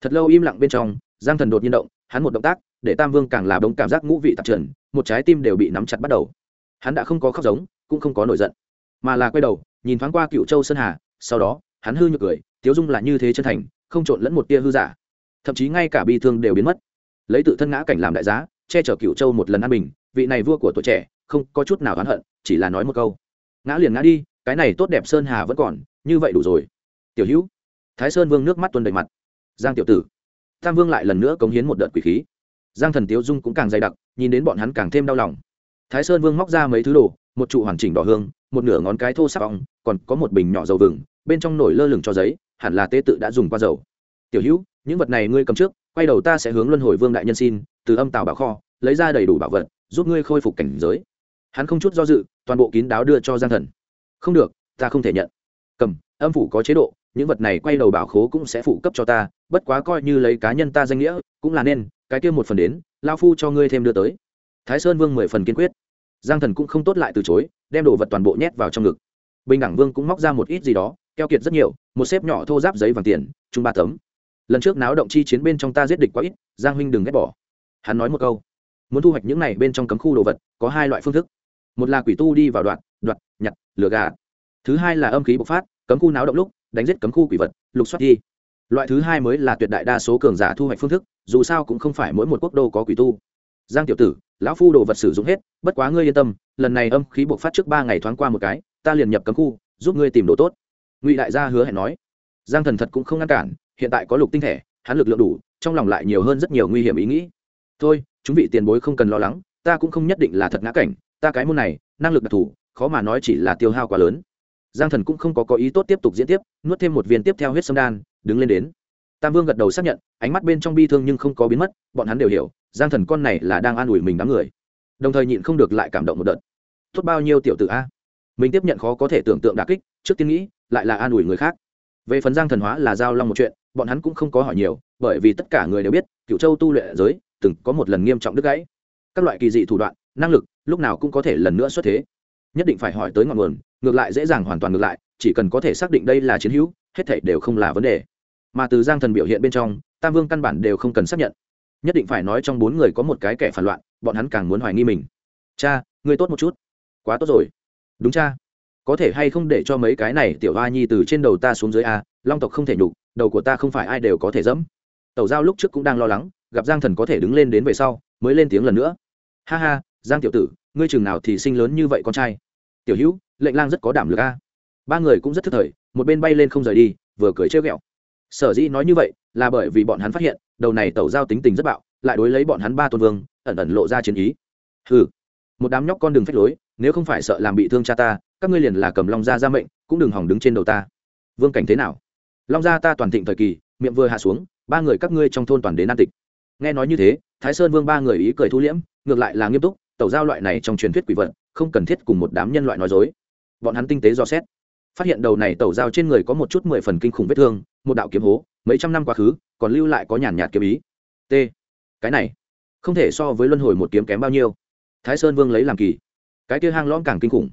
Thật lâu im lặng bên trong, giang thần đột nhiên động, hắn một động tác, để tam vương càng là bông cảm giác ngũ vị tạp trần, một trái tim đều bị nắm chặt bắt đầu. Hắn đã không có khóc giống, cũng không có nổi giận, mà là quay đầu nhìn thoáng qua cựu châu sơn hà, sau đó, hắn hư nhược cười, tiếu dung là như thế chân thành, không trộn lẫn một tia hư giả. Thậm chí ngay cả bi thương đều biến mất. Lấy tự thân ngã cảnh làm đại giá, che chở cựu châu một lần an bình, vị này vua của tuổi trẻ, không có chút nào oán hận, chỉ là nói một câu. Ngã liền ngã đi, cái này tốt đẹp sơn hà vẫn còn, như vậy đủ rồi. Tiểu hữu, thái sơn vương nước mắt tuôn đầy mặt. Giang tiểu tử, tam vương lại lần nữa cống hiến một đợt quỷ khí. Giang thần tiếu dung cũng càng dày đặc, nhìn đến bọn hắn càng thêm đau lòng. Thái sơn vương móc ra mấy thứ đồ, một trụ hoàn chỉnh đỏ hương một nửa ngón cái thô sắc ong, còn có một bình nhỏ dầu vừng, bên trong nổi lơ lửng cho giấy, hẳn là tế tự đã dùng qua dầu. Tiểu hữu, những vật này ngươi cầm trước, quay đầu ta sẽ hướng luân hồi vương đại nhân xin, từ âm tàu bảo kho, lấy ra đầy đủ bảo vật, giúp ngươi khôi phục cảnh giới. Hắn không chút do dự, toàn bộ kín đáo đưa cho giang thần. Không được, ta không thể nhận. Cầm, âm phủ có chế độ, những vật này quay đầu bảo khố cũng sẽ phụ cấp cho ta, bất quá coi như lấy cá nhân ta danh nghĩa, cũng là nên, cái kia một phần đến lao phu cho ngươi thêm đưa tới. Thái sơn vương mười phần kiên quyết. Giang thần cũng không tốt lại từ chối đem đồ vật toàn bộ nhét vào trong ngực. Bình đẳng vương cũng móc ra một ít gì đó, keo kiệt rất nhiều, một xếp nhỏ thô giáp giấy vàng tiền, chung ba tấm. Lần trước náo động chi chiến bên trong ta giết địch quá ít, giang huynh đừng ghét bỏ. Hắn nói một câu, muốn thu hoạch những này bên trong cấm khu đồ vật, có hai loại phương thức. Một là quỷ tu đi vào đoạn đoạt nhặt lửa gà thứ hai là âm khí bộc phát, cấm khu náo động lúc, đánh giết cấm khu quỷ vật, lục soát đi. loại thứ hai mới là tuyệt đại đa số cường giả thu hoạch phương thức, dù sao cũng không phải mỗi một quốc đô có quỷ tu. Giang tiểu tử, lão phu đồ vật sử dụng hết, bất quá ngươi yên tâm lần này âm khí bộc phát trước ba ngày thoáng qua một cái, ta liền nhập cấm khu, giúp ngươi tìm đồ tốt. Ngụy đại gia hứa hẹn nói. Giang thần thật cũng không ngăn cản, hiện tại có lục tinh thể, hắn lực lượng đủ, trong lòng lại nhiều hơn rất nhiều nguy hiểm ý nghĩ. Thôi, chúng vị tiền bối không cần lo lắng, ta cũng không nhất định là thật ngã cảnh, ta cái môn này, năng lực đặc thù, khó mà nói chỉ là tiêu hao quá lớn. Giang thần cũng không có có ý tốt tiếp tục diễn tiếp, nuốt thêm một viên tiếp theo huyết sâm đan, đứng lên đến. Tam vương gật đầu xác nhận, ánh mắt bên trong bi thương nhưng không có biến mất, bọn hắn đều hiểu, giang thần con này là đang an ủi mình đám người đồng thời nhịn không được lại cảm động một đợt. Tốt bao nhiêu tiểu tử a? Mình tiếp nhận khó có thể tưởng tượng đà kích, trước tiên nghĩ, lại là an ủi người khác. Về phần giang thần hóa là giao long một chuyện, bọn hắn cũng không có hỏi nhiều, bởi vì tất cả người đều biết cựu châu tu luyện giới, từng có một lần nghiêm trọng đứt gãy. Các loại kỳ dị thủ đoạn, năng lực, lúc nào cũng có thể lần nữa xuất thế. Nhất định phải hỏi tới ngọn nguồn, ngược lại dễ dàng hoàn toàn ngược lại, chỉ cần có thể xác định đây là chiến hữu, hết thảy đều không là vấn đề. Mà từ giang thần biểu hiện bên trong, tam vương căn bản đều không cần xác nhận nhất định phải nói trong bốn người có một cái kẻ phản loạn, bọn hắn càng muốn hoài nghi mình. Cha, ngươi tốt một chút. Quá tốt rồi. Đúng cha. Có thể hay không để cho mấy cái này tiểu hoa nhi từ trên đầu ta xuống dưới a, long tộc không thể nhục, đầu của ta không phải ai đều có thể dẫm. Tẩu giao lúc trước cũng đang lo lắng, gặp giang thần có thể đứng lên đến về sau, mới lên tiếng lần nữa. Ha ha, giang tiểu tử, ngươi chừng nào thì sinh lớn như vậy con trai. Tiểu hữu, lệnh lang rất có đảm lực a. Ba người cũng rất thức thời, một bên bay lên không rời đi, vừa cười trêu ghẹo sở dĩ nói như vậy là bởi vì bọn hắn phát hiện, đầu này tẩu giao tính tình rất bạo, lại đối lấy bọn hắn ba tôn vương, ẩn ẩn lộ ra chiến ý. Hừ, một đám nhóc con đừng phách lối, nếu không phải sợ làm bị thương cha ta, các ngươi liền là cầm long gia ra mệnh, cũng đừng hỏng đứng trên đầu ta. Vương cảnh thế nào? Long gia ta toàn thịnh thời kỳ, miệng vừa hạ xuống, ba người các ngươi trong thôn toàn đến an tịch nghe nói như thế, thái sơn vương ba người ý cười thu liễm, ngược lại là nghiêm túc, tẩu giao loại này trong truyền thuyết quỷ vật, không cần thiết cùng một đám nhân loại nói dối. Bọn hắn tinh tế dò xét phát hiện đầu này tẩu giao trên người có một chút mười phần kinh khủng vết thương, một đạo kiếm hố, mấy trăm năm quá khứ, còn lưu lại có nhàn nhạt kiếm ý. T. Cái này, không thể so với luân hồi một kiếm kém bao nhiêu. Thái sơn vương lấy làm kỳ. Cái kia hang lõm càng kinh khủng.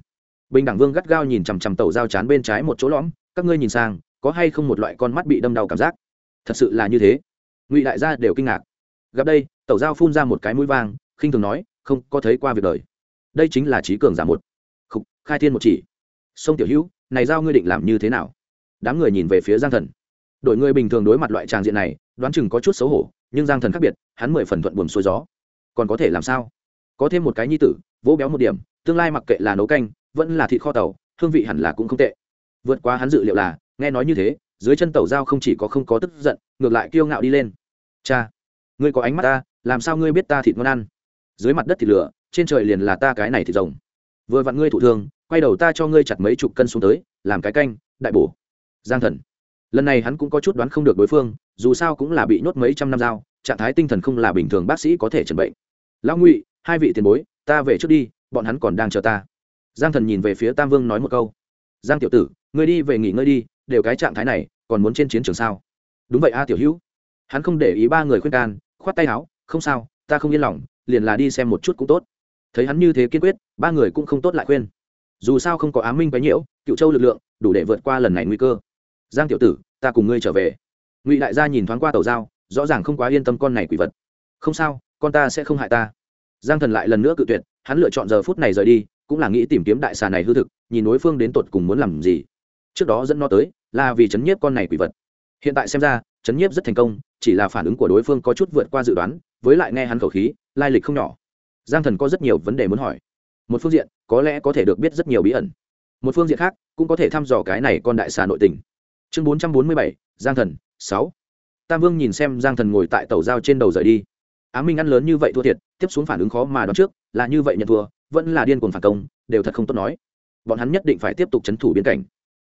Bình đẳng vương gắt gao nhìn chằm chằm tẩu dao chán bên trái một chỗ lõm, các ngươi nhìn sang, có hay không một loại con mắt bị đâm đau cảm giác? Thật sự là như thế. Ngụy đại gia đều kinh ngạc. Gặp đây, tẩu dao phun ra một cái mũi vang, khinh thường nói, không có thấy qua việc đời. Đây chính là trí cường giả một. Khục, khai thiên một chỉ. Sông tiểu hữu này giao ngươi định làm như thế nào? Đám người nhìn về phía giang thần. Đội người bình thường đối mặt loại tràng diện này, đoán chừng có chút xấu hổ, nhưng giang thần khác biệt, hắn mười phần thuận buồm xuôi gió. Còn có thể làm sao? Có thêm một cái nhi tử, vỗ béo một điểm, tương lai mặc kệ là nấu canh, vẫn là thịt kho tàu, hương vị hẳn là cũng không tệ. Vượt qua hắn dự liệu là, nghe nói như thế, dưới chân tàu dao không chỉ có không có tức giận, ngược lại kiêu ngạo đi lên. Cha, ngươi có ánh mắt ta, làm sao ngươi biết ta thịt ngon ăn? Dưới mặt đất thịt lửa, trên trời liền là ta cái này thịt rồng vừa vặn ngươi thụ thương quay đầu ta cho ngươi chặt mấy chục cân xuống tới, làm cái canh, đại bổ. Giang thần. Lần này hắn cũng có chút đoán không được đối phương, dù sao cũng là bị nhốt mấy trăm năm dao trạng thái tinh thần không là bình thường bác sĩ có thể chẩn bệnh. Lão ngụy, hai vị tiền bối, ta về trước đi, bọn hắn còn đang chờ ta. Giang thần nhìn về phía tam vương nói một câu. Giang tiểu tử, ngươi đi về nghỉ ngơi đi, đều cái trạng thái này, còn muốn trên chiến trường sao? Đúng vậy a, tiểu hữu. Hắn không để ý ba người khuyên can, khoát tay áo, không sao, ta không yên lòng, liền là đi xem một chút cũng tốt thấy hắn như thế kiên quyết, ba người cũng không tốt lại khuyên. Dù sao không có ám minh bấy nhiễu, cựu châu lực lượng đủ để vượt qua lần này nguy cơ. Giang tiểu tử, ta cùng ngươi trở về. Ngụy đại gia nhìn thoáng qua tàu dao rõ ràng không quá yên tâm con này quỷ vật. Không sao, con ta sẽ không hại ta. Giang thần lại lần nữa cự tuyệt, hắn lựa chọn giờ phút này rời đi, cũng là nghĩ tìm kiếm đại xà này hư thực, nhìn đối phương đến tột cùng muốn làm gì. Trước đó dẫn nó tới, là vì chấn nhiếp con này quỷ vật. Hiện tại xem ra, chấn nhiếp rất thành công, chỉ là phản ứng của đối phương có chút vượt qua dự đoán, với lại nghe hắn khẩu khí, lai lịch không nhỏ giang thần có rất nhiều vấn đề muốn hỏi. Một phương diện, có lẽ có thể được biết rất nhiều bí ẩn. Một phương diện khác, cũng có thể thăm dò cái này con đại xà nội tình. Chương bốn trăm bốn mươi bảy, giang thần, sáu. Tam vương nhìn xem giang thần ngồi tại tàu dao trên đầu rời đi. Á minh ăn lớn như vậy thua thiệt, tiếp xuống phản ứng khó mà đoán trước, là như vậy nhận thua, vẫn là điên cuồng phản công, đều thật không tốt nói. Bọn hắn nhất định phải tiếp tục c h ấ n thủ biên cảnh.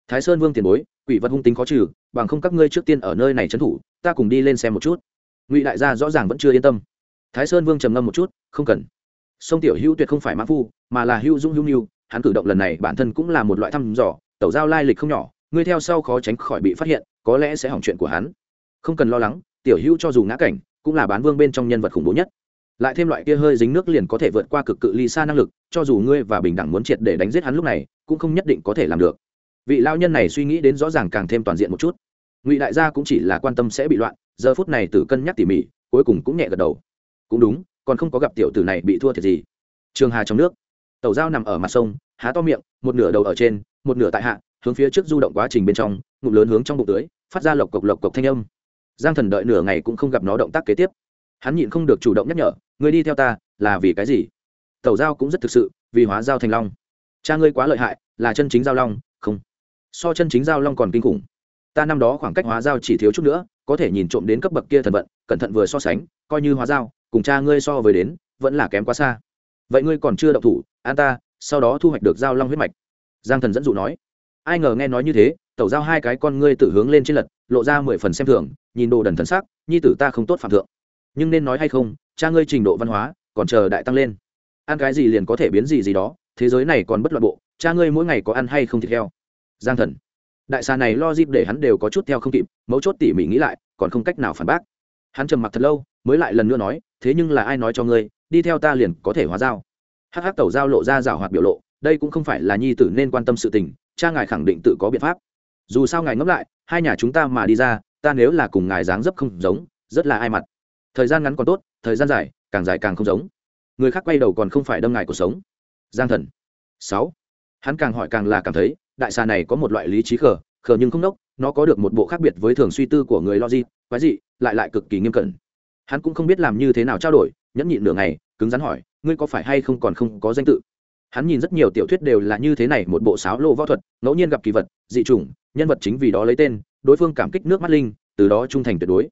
Thái sơn vương tiền bối, quỷ vật hung tính khó trừ, bằng không các ngươi trước tiên ở nơi này c h ấ n thủ, ta cùng đi lên xem một chút. Ngụy đại gia rõ ràng vẫn chưa yên tâm. Thái sơn vương trầm ngâm một chút, không cần sông tiểu hữu tuyệt không phải mã phu, mà là hữu dung hữu nhu hắn cử động lần này bản thân cũng là một loại thăm dò, tẩu giao lai lịch không nhỏ, ngươi theo sau khó tránh khỏi bị phát hiện, có lẽ sẽ hỏng chuyện của hắn. Không cần lo lắng, tiểu hữu cho dù ngã cảnh, cũng là bán vương bên trong nhân vật khủng bố nhất. Lại thêm loại kia hơi dính nước liền có thể vượt qua cực cự ly xa năng lực, cho dù ngươi và bình đẳng muốn triệt để đánh giết hắn lúc này, cũng không nhất định có thể làm được. Vị lao nhân này suy nghĩ đến rõ ràng càng thêm toàn diện một chút. Ngụy đại gia cũng chỉ là quan tâm sẽ bị loạn, giờ phút này từ cân nhắc tỉ mỉ, cuối cùng cũng nhẹ gật đầu. Cũng đúng còn không có gặp tiểu tử này bị thua thiệt gì. Trường hà trong nước tàu dao nằm ở mặt sông, há to miệng, một nửa đầu ở trên, một nửa tại hạ, hướng phía trước du động quá trình bên trong, ngụm lớn hướng trong bụng tưới, phát ra lộc cộc lộc cộc thanh âm. Giang thần đợi nửa ngày cũng không gặp nó động tác kế tiếp. Hắn nhịn không được chủ động nhắc nhở người đi theo ta, là vì cái gì? Tàu giao cũng rất thực sự, vì hóa giao thành long. Cha ngươi quá lợi hại, là chân chính giao long, không. So chân chính giao long còn kinh khủng. Ta năm đó khoảng cách hóa giao chỉ thiếu chút nữa, có thể nhìn trộm đến cấp bậc kia thần vận, cẩn thận vừa so sánh, coi như hóa giao cùng cha ngươi so với đến, vẫn là kém quá xa. Vậy ngươi còn chưa đậu thủ, an ta, sau đó thu hoạch được giao long huyết mạch. Giang thần dẫn dụ nói. Ai ngờ nghe nói như thế, tẩu giao hai cái con ngươi tự hướng lên trên lật, lộ ra mười phần xem thường, nhìn đồ đần thần sắc, nhi tử ta không tốt phạm thượng. Nhưng nên nói hay không, cha ngươi trình độ văn hóa, còn chờ đại tăng lên. Ăn cái gì liền có thể biến gì gì đó, thế giới này còn bất loạn bộ, cha ngươi mỗi ngày có ăn hay không thịt heo giang thần. Đại xà này lo dịp để hắn đều có chút theo không kịp, mấu chốt tỉ mỉ nghĩ lại, còn không cách nào phản bác. Hắn trầm mặc thật lâu mới lại lần nữa nói, thế nhưng là ai nói cho ngươi, đi theo ta liền có thể hóa dao hắc hắc tẩu giao lộ ra rảo hoạt biểu lộ, đây cũng không phải là nhi tử nên quan tâm sự tình, cha ngài khẳng định tự có biện pháp. Dù sao ngài ngẫm lại, hai nhà chúng ta mà đi ra, ta nếu là cùng ngài dáng dấp không giống, rất là ai mặt. Thời gian ngắn còn tốt, thời gian dài, càng dài càng không giống. Người khác quay đầu còn không phải đâm ngài cuộc sống. Giang thần. Sáu. Hắn càng hỏi càng là cảm thấy, đại xà này có một loại lý trí khờ khờ nhưng không đốc, nó có được một bộ khác biệt với thường suy tư của người logic, quái dị, lại lại cực kỳ nghiêm cẩn hắn cũng không biết làm như thế nào trao đổi, nhẫn nhịn nửa ngày, cứng rắn hỏi, ngươi có phải hay không còn không có danh tự? Hắn nhìn rất nhiều tiểu thuyết đều là như thế này, một bộ sáo lô võ thuật, ngẫu nhiên gặp kỳ vật, dị chủng, nhân vật chính vì đó lấy tên, đối phương cảm kích nước mắt linh, từ đó trung thành tuyệt đối.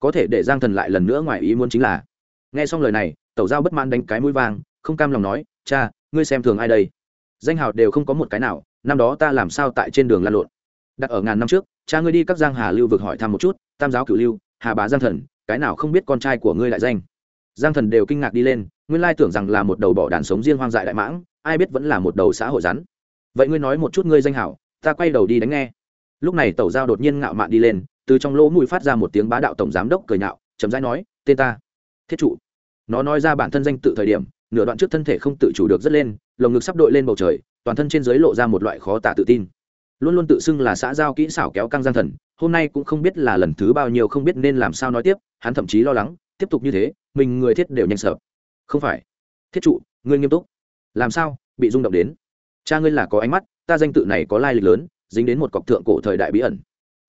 Có thể để giang thần lại lần nữa ngoài ý muốn chính là, nghe xong lời này, tẩu giao bất mãn đánh cái mũi vang, không cam lòng nói, cha, ngươi xem thường ai đây? Danh hào đều không có một cái nào, năm đó ta làm sao tại trên đường lan lộn. Đặt ở ngàn năm trước, cha ngươi đi các giang hà lưu vực hỏi thăm một chút, tam giáo cửu lưu, hà bá giang thần cái nào không biết con trai của ngươi lại danh. Giang thần đều kinh ngạc đi lên, nguyên lai tưởng rằng là một đầu bỏ đàn sống riêng hoang dại đại mãng, ai biết vẫn là một đầu xã hội rắn. Vậy ngươi nói một chút ngươi danh hảo, ta quay đầu đi đánh nghe. Lúc này tẩu giao đột nhiên ngạo mạn đi lên, từ trong lỗ mũi phát ra một tiếng bá đạo tổng giám đốc cười nhạo chấm rãi nói, tên ta, thiết trụ. Nó nói ra bản thân danh tự thời điểm, nửa đoạn trước thân thể không tự chủ được rất lên, lồng ngực sắp đội lên bầu trời, toàn thân trên dưới lộ ra một loại khó tả tự tin. Luôn luôn tự xưng là xã giao kỹ xảo kéo căng giang thần hôm nay cũng không biết là lần thứ bao nhiêu không biết nên làm sao nói tiếp, hắn thậm chí lo lắng, tiếp tục như thế, mình người thiết đều nhanh sợ. Không phải. Thiết trụ, ngươi nghiêm túc. Làm sao, bị rung động đến? Cha ngươi là có ánh mắt, ta danh tự này có lai lịch lớn, dính đến một cọc thượng cổ thời đại bí ẩn.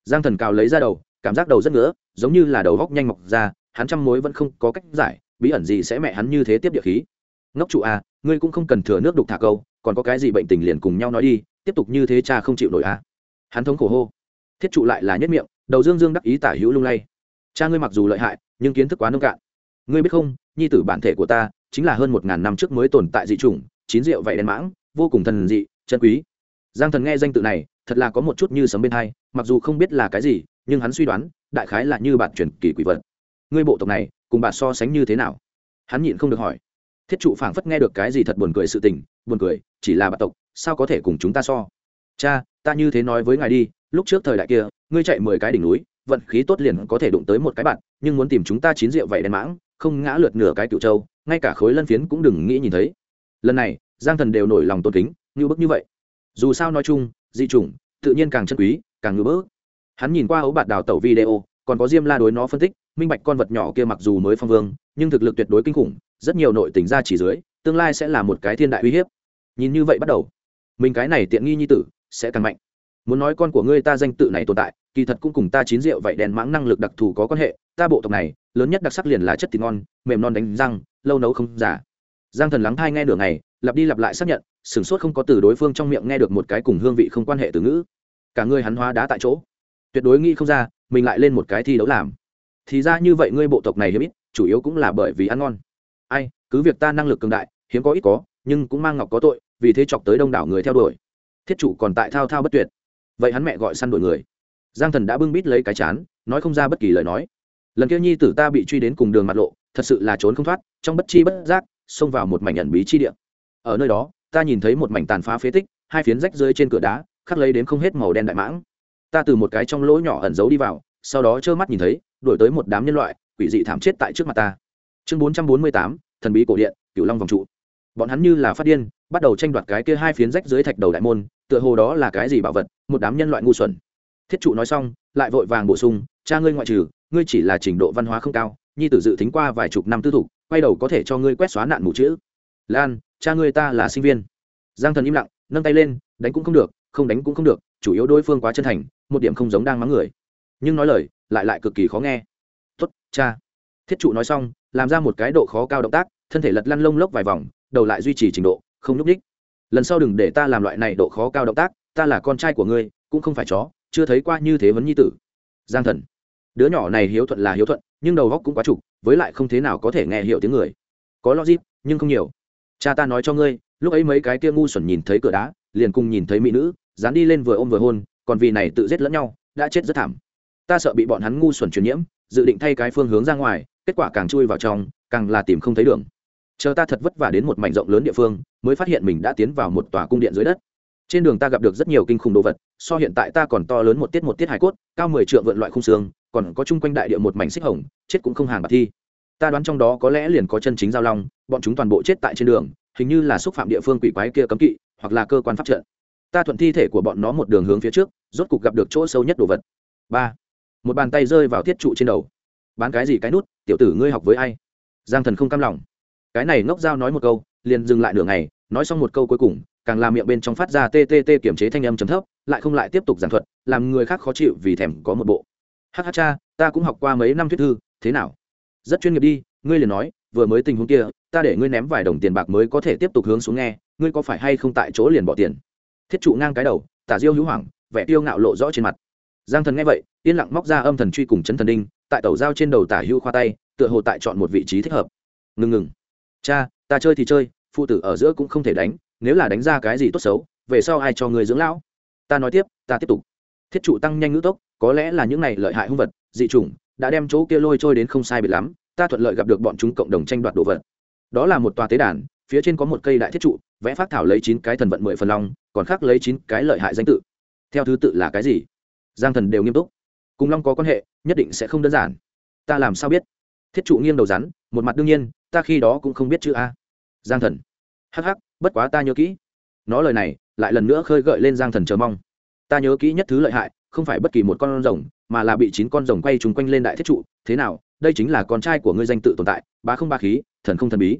Giang thần cào lấy ra đầu, cảm giác đầu rất ngứa, giống như là đầu góc nhanh mọc ra, hắn trăm mối vẫn không có cách giải, bí ẩn gì sẽ mẹ hắn như thế tiếp địa khí. Ngốc trụ à ngươi cũng không cần thừa nước đục thả câu, còn có cái gì bệnh tình liền cùng nhau nói đi, tiếp tục như thế cha không chịu nổi à. Hắn thống khổ hô thiết trụ lại là nhất miệng, đầu dương dương đắc ý tả hữu lung lay. Cha ngươi mặc dù lợi hại, nhưng kiến thức quá nông cạn. Ngươi biết không, nhi tử bản thể của ta chính là hơn một ngàn năm trước mới tồn tại dị chủng, chín rượu vậy đen mãng, vô cùng thần dị, chân quý. Giang thần nghe danh tự này, thật là có một chút như sấm bên hai, mặc dù không biết là cái gì, nhưng hắn suy đoán, đại khái là như bạn truyền kỳ quỷ vật. Ngươi bộ tộc này, cùng bạn so sánh như thế nào? Hắn nhịn không được hỏi. Thiết trụ phảng phất nghe được cái gì thật buồn cười sự tình, buồn cười, chỉ là bạn tộc, sao có thể cùng chúng ta so? Cha, ta như thế nói với ngài đi lúc trước thời đại kia, ngươi chạy mười cái đỉnh núi, vận khí tốt liền có thể đụng tới một cái bạn, nhưng muốn tìm chúng ta chín rượu vậy đen mãng, không ngã lượt nửa cái cựu châu, ngay cả khối lân phiến cũng đừng nghĩ nhìn thấy. Lần này, giang thần đều nổi lòng tôn kính, như bức như vậy. Dù sao nói chung, dị chủng, tự nhiên càng chân quý, càng ngưỡng bức. Hắn nhìn qua ấu bạt đào tẩu video, còn có diêm la đối nó phân tích, minh bạch con vật nhỏ kia mặc dù mới phong vương, nhưng thực lực tuyệt đối kinh khủng, rất nhiều nội tình ra chỉ dưới, tương lai sẽ là một cái thiên đại uy hiếp. Nhìn như vậy bắt đầu, mình cái này tiện nghi như tử sẽ càng mạnh muốn nói con của ngươi ta danh tự này tồn tại, kỳ thật cũng cùng ta chín rượu vậy đèn mãng năng lực đặc thù có quan hệ, ta bộ tộc này, lớn nhất đặc sắc liền là chất thịt ngon, mềm non đánh răng, lâu nấu không giả giang thần lắng thai nghe nửa ngày lặp đi lặp lại xác nhận, sửng sốt không có từ đối phương trong miệng nghe được một cái cùng hương vị không quan hệ từ ngữ. Cả ngươi hắn hóa đá tại chỗ. Tuyệt đối nghĩ không ra, mình lại lên một cái thi đấu làm. Thì ra như vậy ngươi bộ tộc này hiếm ít, chủ yếu cũng là bởi vì ăn ngon. Ai, cứ việc ta năng lực cường đại, hiếm có ít có, nhưng cũng mang ngọc có tội, vì thế chọc tới đông đảo người theo đuổi. Thiết chủ còn tại thao thao bất tuyệt vậy hắn mẹ gọi săn đuổi người. Giang thần đã bưng bít lấy cái chán, nói không ra bất kỳ lời nói. Lần kia nhi tử ta bị truy đến cùng đường mặt lộ, thật sự là trốn không thoát, trong bất chi bất giác, xông vào một mảnh nhận bí chi địa. Ở nơi đó, ta nhìn thấy một mảnh tàn phá phế tích, hai phiến rách rơi trên cửa đá, khắc lấy đến không hết màu đen đại mãng. Ta từ một cái trong lỗ nhỏ ẩn giấu đi vào, sau đó trơ mắt nhìn thấy đổi tới một đám nhân loại, quỷ dị thảm chết tại trước mặt ta. Chương bốn trăm bốn mươi tám, thần bí cổ điện, cửu long vòng trụ. Bọn hắn như là phát điên bắt đầu tranh đoạt cái kia hai phiến rách dưới thạch đầu đại môn, tựa hồ đó là cái gì bảo vật, một đám nhân loại ngu xuẩn. Thiết trụ nói xong, lại vội vàng bổ sung, cha ngươi ngoại trừ, ngươi chỉ là trình độ văn hóa không cao, nhi tử dự tính qua vài chục năm tư thục, quay đầu có thể cho ngươi quét xóa nạn mù chữ. Lan, cha ngươi ta là sinh viên. Giang thần im lặng, nâng tay lên, đánh cũng không được, không đánh cũng không được, chủ yếu đối phương quá chân thành, một điểm không giống đang mắng người. Nhưng nói lời, lại lại cực kỳ khó nghe. Tuất cha. Thiết trụ nói xong, làm ra một cái độ khó cao động tác, thân thể lật lăn lông lốc vài vòng, đầu lại duy trì trình độ không n ú c lần sau đừng để ta làm loại này độ khó cao động tác, ta là con trai của ngươi, cũng không phải chó, chưa thấy qua như thế vấn nhi tử. Giang thần. Đứa nhỏ này hiếu thuận là hiếu thuận, nhưng đầu góc cũng quá trục, với lại không thế nào có thể nghe hiểu tiếng người. Có logic, nhưng không nhiều. Cha ta nói cho ngươi, lúc ấy mấy cái kia ngu xuẩn nhìn thấy cửa đá, liền cùng nhìn thấy mỹ nữ, dán đi lên vừa ôm vừa hôn, còn vì này tự giết lẫn nhau, đã chết rất thảm. Ta sợ bị bọn hắn ngu xuẩn truyền nhiễm, dự định thay cái phương hướng ra ngoài, kết quả càng chui vào trong, càng là tìm không thấy đường chờ ta thật vất vả đến một mảnh rộng lớn địa phương, mới phát hiện mình đã tiến vào một tòa cung điện dưới đất. Trên đường ta gặp được rất nhiều kinh khủng đồ vật, so hiện tại ta còn to lớn một tiết một tiết hải cốt, cao mười triệu vượn loại khung xương, còn có chung quanh đại địa một mảnh xích hồng, chết cũng không hàng bạc thi. Ta đoán trong đó có lẽ liền có chân chính giao long, bọn chúng toàn bộ chết tại trên đường, hình như là xúc phạm địa phương quỷ quái kia cấm kỵ, hoặc là cơ quan pháp trận. Ta thuận thi thể của bọn nó một đường hướng phía trước, rốt cục gặp được chỗ sâu nhất đồ vật. Ba. Một bàn tay rơi vào thiết trụ trên đầu. Bán cái gì cái nút, tiểu tử ngươi học với ai? Giang thần không cam lòng cái này ngốc dao nói một câu, liền dừng lại nửa ngày, nói xong một câu cuối cùng, càng làm miệng bên trong phát ra ttt kiểm chế thanh âm chấm thấp, lại không lại tiếp tục giảng thuật, làm người khác khó chịu vì thèm có một bộ. Hh cha, ta cũng học qua mấy năm thuyết thư, thế nào? Rất chuyên nghiệp đi, ngươi liền nói, vừa mới tình huống kia, ta để ngươi ném vài đồng tiền bạc mới có thể tiếp tục hướng xuống nghe, ngươi có phải hay không tại chỗ liền bỏ tiền? Thiết trụ ngang cái đầu, tả diêu hữu hoảng, vẻ tiêu ngạo lộ rõ trên mặt. Giang thần nghe vậy, yên lặng móc ra âm thần truy cùng chấn thần đinh, tại tẩu dao trên đầu tả hữu khoa tay, tựa hồ tại chọn một vị trí thích hợp. Ngừng ngừng cha, ta chơi thì chơi, phụ tử ở giữa cũng không thể đánh, nếu là đánh ra cái gì tốt xấu, về sau ai cho người dưỡng lão? Ta nói tiếp, ta tiếp tục. Thiết trụ tăng nhanh ngữ tốc, có lẽ là những này lợi hại hung vật, dị chủng, đã đem chỗ kia lôi trôi đến không sai biệt lắm, ta thuận lợi gặp được bọn chúng cộng đồng tranh đoạt đồ vật. Đó là một tòa tế đàn, phía trên có một cây đại thiết trụ, vẽ phát thảo lấy chín cái thần vận mười phần long, còn khác lấy chín cái lợi hại danh tự. Theo thứ tự là cái gì? Giang thần đều nghiêm túc. Cùng long có quan hệ, nhất định sẽ không đơn giản. Ta làm sao biết? Thiết trụ nghiêng đầu rắn, một mặt đương nhiên, ta khi đó cũng không biết chữ a. Giang thần. Hắc hắc, bất quá ta nhớ kỹ. Nó lời này, lại lần nữa khơi gợi lên giang thần chờ mong. Ta nhớ kỹ nhất thứ lợi hại, không phải bất kỳ một con rồng, mà là bị chín con rồng quay trúng quanh lên đại thiết trụ. Thế nào, đây chính là con trai của ngươi danh tự tồn tại, bá không ba khí, thần không thần bí.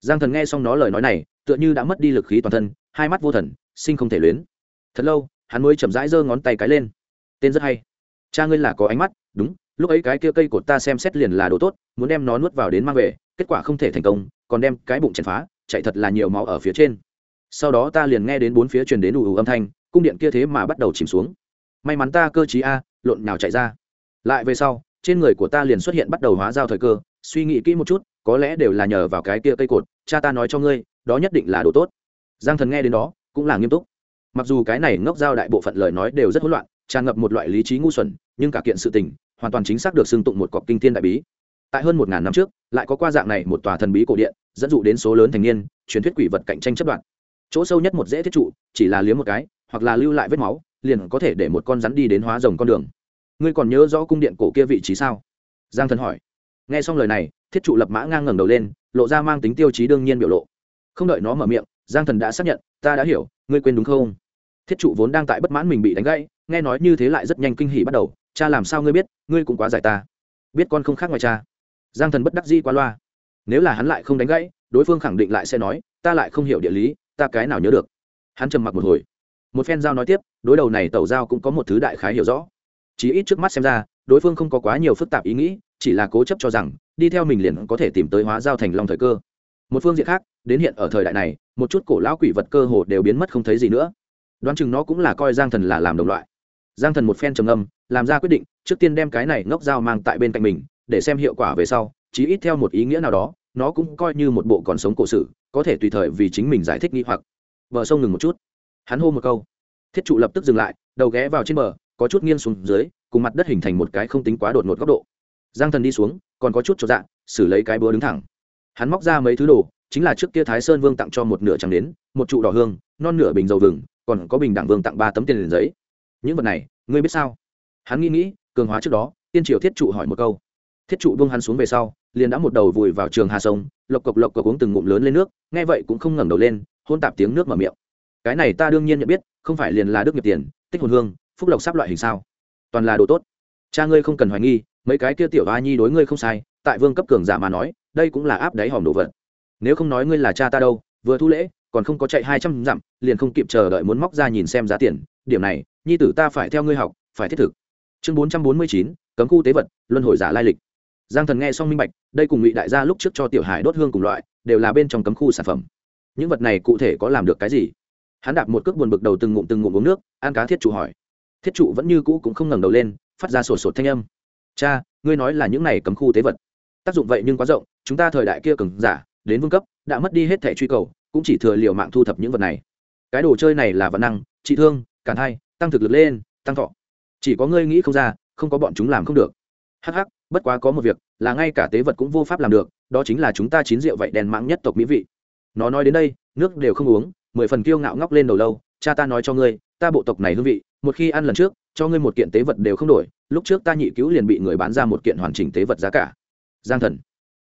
Giang thần nghe xong nó lời nói này, tựa như đã mất đi lực khí toàn thân, hai mắt vô thần, sinh không thể luyến. Thật lâu, hắn mới chậm rãi giơ ngón tay cái lên. Tên rất hay. Cha ngươi là có ánh mắt, đúng lúc ấy cái kia cây cột ta xem xét liền là đồ tốt, muốn đem nó nuốt vào đến mang về, kết quả không thể thành công, còn đem cái bụng chèn phá, chạy thật là nhiều máu ở phía trên. Sau đó ta liền nghe đến bốn phía truyền đến ù ù âm thanh, cung điện kia thế mà bắt đầu chìm xuống. May mắn ta cơ chí a, lộn nào chạy ra. Lại về sau, trên người của ta liền xuất hiện bắt đầu hóa giao thời cơ, suy nghĩ kỹ một chút, có lẽ đều là nhờ vào cái kia cây cột, cha ta nói cho ngươi, đó nhất định là đồ tốt. Giang thần nghe đến đó, cũng là nghiêm túc. Mặc dù cái này ngốc giao đại bộ phận lời nói đều rất hỗn loạn, tràn ngập một loại lý trí ngu xuẩn, nhưng cả kiện sự tình hoàn toàn chính xác được xưng tụng một cọc kinh thiên đại bí. Tại hơn một ngàn năm trước, lại có qua dạng này một tòa thần bí cổ điện, dẫn dụ đến số lớn thành niên, truyền thuyết quỷ vật cạnh tranh chấp đoạn chỗ sâu nhất một dễ thiết trụ, chỉ là liếm một cái, hoặc là lưu lại vết máu, liền có thể để một con rắn đi đến hóa rồng con đường. Ngươi còn nhớ rõ cung điện cổ kia vị trí sao? Giang thần hỏi. Nghe xong lời này, thiết trụ lập mã ngang ngẩng đầu lên, lộ ra mang tính tiêu chí đương nhiên biểu lộ. Không đợi nó mở miệng, giang thần đã xác nhận, ta đã hiểu, ngươi quên đúng không? Thiết trụ vốn đang tại bất mãn mình bị đánh gãy, nghe nói như thế lại rất nhanh kinh hỉ bắt đầu cha làm sao ngươi biết, ngươi cũng quá giải ta. Biết con không khác ngoài cha. Giang thần bất đắc di qua loa. Nếu là hắn lại không đánh gãy, đối phương khẳng định lại sẽ nói, ta lại không hiểu địa lý, ta cái nào nhớ được. Hắn trầm mặc một hồi. Một phen giao nói tiếp, đối đầu này tẩu giao cũng có một thứ đại khái hiểu rõ. Chí ít trước mắt xem ra, đối phương không có quá nhiều phức tạp ý nghĩ, chỉ là cố chấp cho rằng, đi theo mình liền có thể tìm tới hóa giao thành long thời cơ. Một phương diện khác, đến hiện ở thời đại này, một chút cổ lão quỷ vật cơ hồ đều biến mất không thấy gì nữa. Đoán chừng nó cũng là coi giang thần là làm đồng loại giang thần một phen trầm âm làm ra quyết định, trước tiên đem cái này ngốc dao mang tại bên cạnh mình, để xem hiệu quả về sau, chí ít theo một ý nghĩa nào đó, nó cũng coi như một bộ còn sống cổ sử có thể tùy thời vì chính mình giải thích nghi hoặc. Bờ sông ngừng một chút. Hắn hô một câu. Thiết trụ lập tức dừng lại, đầu ghé vào trên bờ, có chút nghiêng xuống dưới, cùng mặt đất hình thành một cái không tính quá đột ngột góc độ. Giang thần đi xuống, còn có chút cho dạng xử lấy cái búa đứng thẳng. Hắn móc ra mấy thứ đồ, chính là trước kia thái sơn vương tặng cho một nửa trắng đến một trụ đỏ hương, non nửa bình dầu vừng, còn có bình đẳng vương tặng ba tấm tiền liền giấy những vật này, ngươi biết sao? Hắn nghĩ nghĩ, cường hóa trước đó, tiên triều thiết trụ hỏi một câu. Thiết trụ buông hắn xuống về sau, liền đã một đầu vùi vào trường hà sông, lộc cộc lộc cộc uống từng ngụm lớn lên nước, nghe vậy cũng không ngẩng đầu lên, hôn tạp tiếng nước mở miệng. Cái này ta đương nhiên nhận biết, không phải liền là đức nghiệp tiền, tích hồn hương, phúc lộc sắp loại hình sao? Toàn là đồ tốt. Cha ngươi không cần hoài nghi, mấy cái kia tiểu a nhi đối ngươi không sai, tại vương cấp cường giả mà nói, đây cũng là áp đáy hòm đồ vật. Nếu không nói ngươi là cha ta đâu, vừa thu lễ, còn không có chạy hai trăm dặm, liền không kịp chờ đợi muốn móc ra nhìn xem giá tiền, điểm này nhi tử ta phải theo ngươi học, phải thiết thực. Chương bốn trăm bốn mươi chín, cấm khu tế vật, luân hồi giả lai lịch. Giang thần nghe xong minh bạch, đây cùng ngụy đại gia lúc trước cho tiểu hải đốt hương cùng loại, đều là bên trong cấm khu sản phẩm. Những vật này cụ thể có làm được cái gì? Hắn đạp một cước buồn bực đầu từng ngụm từng ngụm uống nước ăn cá thiết trụ hỏi. Thiết trụ vẫn như cũ cũng không ngẩng đầu lên, phát ra sột sột thanh âm. Cha, ngươi nói là những này cấm khu tế vật. Tác dụng vậy nhưng quá rộng, chúng ta thời đại kia cường giả, đến vương cấp, đã mất đi hết thẻ truy cầu, cũng chỉ thừa liều mạng thu thập những vật này. Cái đồ chơi này là vật năng, trị thương cản hay tăng thực lực lên, tăng thọ. Chỉ có ngươi nghĩ không ra, không có bọn chúng làm không được. Hắc hắc, bất quá có một việc, là ngay cả tế vật cũng vô pháp làm được, đó chính là chúng ta chín rượu vậy đèn mạng nhất tộc mỹ vị. Nó nói đến đây, nước đều không uống, mười phần kiêu ngạo ngóc lên đầu lâu, cha ta nói cho ngươi, ta bộ tộc này hương vị, một khi ăn lần trước, cho ngươi một kiện tế vật đều không đổi, lúc trước ta nhị cứu liền bị người bán ra một kiện hoàn chỉnh tế vật giá cả. Giang thần.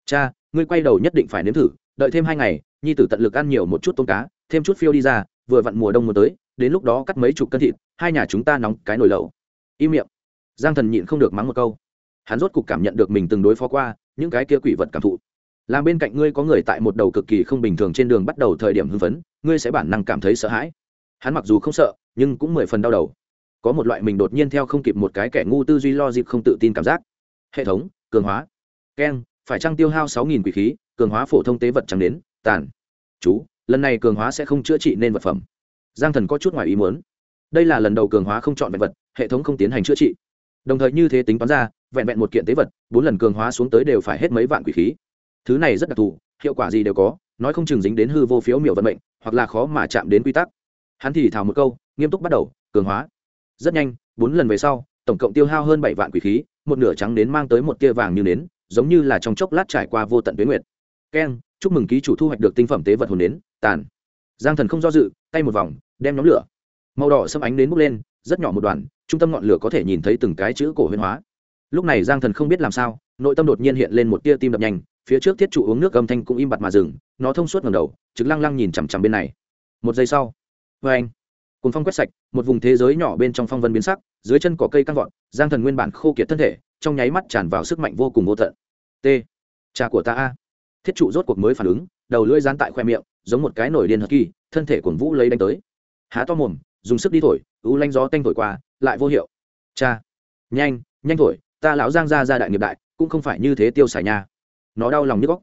Cha, ngươi quay đầu nhất định phải nếm thử, đợi thêm hai ngày, nhi tử tận lực ăn nhiều một chút tôm cá, thêm chút phiêu đi ra, vừa vặn mùa đông mùa tới đến lúc đó cắt mấy chục cân thịt, hai nhà chúng ta nóng cái nồi lẩu. Im miệng. Giang thần nhịn không được mắng một câu. Hắn rốt cục cảm nhận được mình từng đối phó qua, những cái kia quỷ vật cảm thụ. Làm bên cạnh ngươi có người tại một đầu cực kỳ không bình thường trên đường bắt đầu thời điểm hưng phấn, ngươi sẽ bản năng cảm thấy sợ hãi. Hắn mặc dù không sợ, nhưng cũng mười phần đau đầu. Có một loại mình đột nhiên theo không kịp một cái kẻ ngu tư duy lo dịp không tự tin cảm giác. Hệ thống, cường hóa. Keng, phải trăng tiêu hao sáu nghìn quỷ khí, cường hóa phổ thông tế vật chẳng đến, tàn. Chú, lần này cường hóa sẽ không chữa trị nên vật phẩm giang thần có chút ngoài ý muốn. Đây là lần đầu cường hóa không chọn vẹn vật, hệ thống không tiến hành chữa trị. Đồng thời như thế tính toán ra, vẹn vẹn một kiện tế vật, bốn lần cường hóa xuống tới đều phải hết mấy vạn quỷ khí. Thứ này rất đặc thù, hiệu quả gì đều có, nói không chừng dính đến hư vô phiếu miểu vận mệnh, hoặc là khó mà chạm đến quy tắc. Hắn thì thào một câu, nghiêm túc bắt đầu, cường hóa. Rất nhanh, bốn lần về sau, tổng cộng tiêu hao hơn bảy vạn quỷ khí, một nửa trắng đến mang tới một tia vàng như nến, giống như là trong chốc lát trải qua vô tận tuyến nguyệt. Keng, chúc mừng ký chủ thu hoạch được tinh phẩm tế vật hồn nến, tàn giang thần không do dự, tay một vòng, đem nhóm lửa. Màu đỏ xâm ánh đến bốc lên, rất nhỏ một đoàn, trung tâm ngọn lửa có thể nhìn thấy từng cái chữ cổ huyền hóa. Lúc này giang thần không biết làm sao, nội tâm đột nhiên hiện lên một tia tim đập nhanh, phía trước thiết trụ uống nước âm thanh cũng im bặt mà dừng, nó thông suốt ngầm đầu chứng lăng lăng nhìn chằm chằm bên này. Một giây sau vê anh cùng phong quét sạch, một vùng thế giới nhỏ bên trong phong vân biến sắc, dưới chân cỏ cây căng vọt, giang thần nguyên bản khô kiệt thân thể, trong nháy mắt tràn vào sức mạnh vô cùng vô tận. T, cha của ta a. Thiết trụ rốt cuộc mới phản ứng, đầu lưỡi dán tại khoe miệng giống một cái nổi điên hờ kỳ, thân thể cuồng vũ lấy đánh tới. Há to mồm, dùng sức đi thổi u lanh gió tanh thổi qua, lại vô hiệu. Cha, nhanh nhanh thổi, ta lão giang ra ra đại nghiệp đại, cũng không phải như thế tiêu xài nha. Nó đau lòng như góc.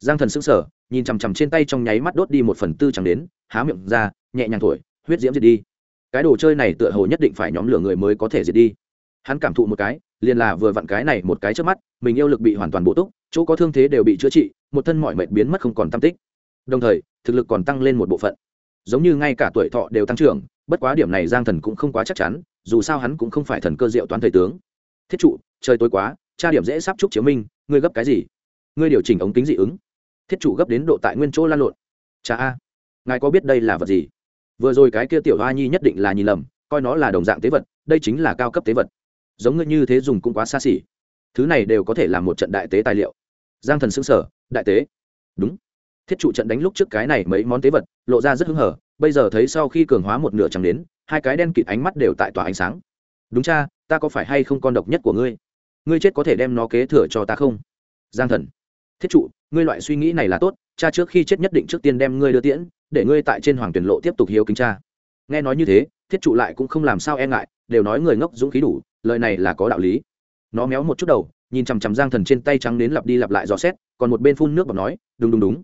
Giang thần sững sờ, nhìn chằm chằm trên tay trong nháy mắt đốt đi một phần tư chẳng đến, há miệng ra, nhẹ nhàng thổi, huyết diễm diệt đi. Cái đồ chơi này tựa hồ nhất định phải nhóm lửa người mới có thể diệt đi. Hắn cảm thụ một cái, liền là vừa vặn cái này một cái trước mắt, mình yêu lực bị hoàn toàn bổ túc, chỗ có thương thế đều bị chữa trị, một thân mọi mệt biến mất không còn tam tích đồng thời, thực lực còn tăng lên một bộ phận. Giống như ngay cả tuổi thọ đều tăng trưởng, bất quá điểm này giang thần cũng không quá chắc chắn, dù sao hắn cũng không phải thần cơ diệu toán thầy tướng. Thiết trụ, trời tối quá tra điểm dễ sắp chúc chiếu minh, ngươi gấp cái gì? Ngươi điều chỉnh ống kính dị ứng. Thiết trụ gấp đến độ tại nguyên chỗ lan lộn. Cha a, ngài có biết đây là vật gì? Vừa rồi cái kia tiểu hoa nhi nhất định là nhìn lầm, coi nó là đồng dạng tế vật, đây chính là cao cấp tế vật. Giống ngươi như thế dùng cũng quá xa xỉ. Thứ này đều có thể là một trận đại tế tài liệu. Giang thần xứng sở đại tế. Đúng thiết trụ trận đánh lúc trước cái này mấy món tế vật, lộ ra rất hứng hở, bây giờ thấy sau khi cường hóa một nửa chẳng đến, hai cái đen kịt ánh mắt đều tại tỏa ánh sáng. Đúng cha, ta có phải hay không con độc nhất của ngươi? Ngươi chết có thể đem nó kế thừa cho ta không? Giang thần. Thiết trụ, ngươi loại suy nghĩ này là tốt, cha trước khi chết nhất định trước tiên đem ngươi đưa tiễn, để ngươi tại trên hoàng tuyển lộ tiếp tục hiếu kính cha. Nghe nói như thế, thiết trụ lại cũng không làm sao e ngại, đều nói người ngốc dũng khí đủ, lời này là có đạo lý. Nó méo một chút đầu, nhìn chằm chằm giang thần trên tay trắng đến lặp đi lặp lại dò xét, còn một bên phun nước bọc nói, đúng đúng đúng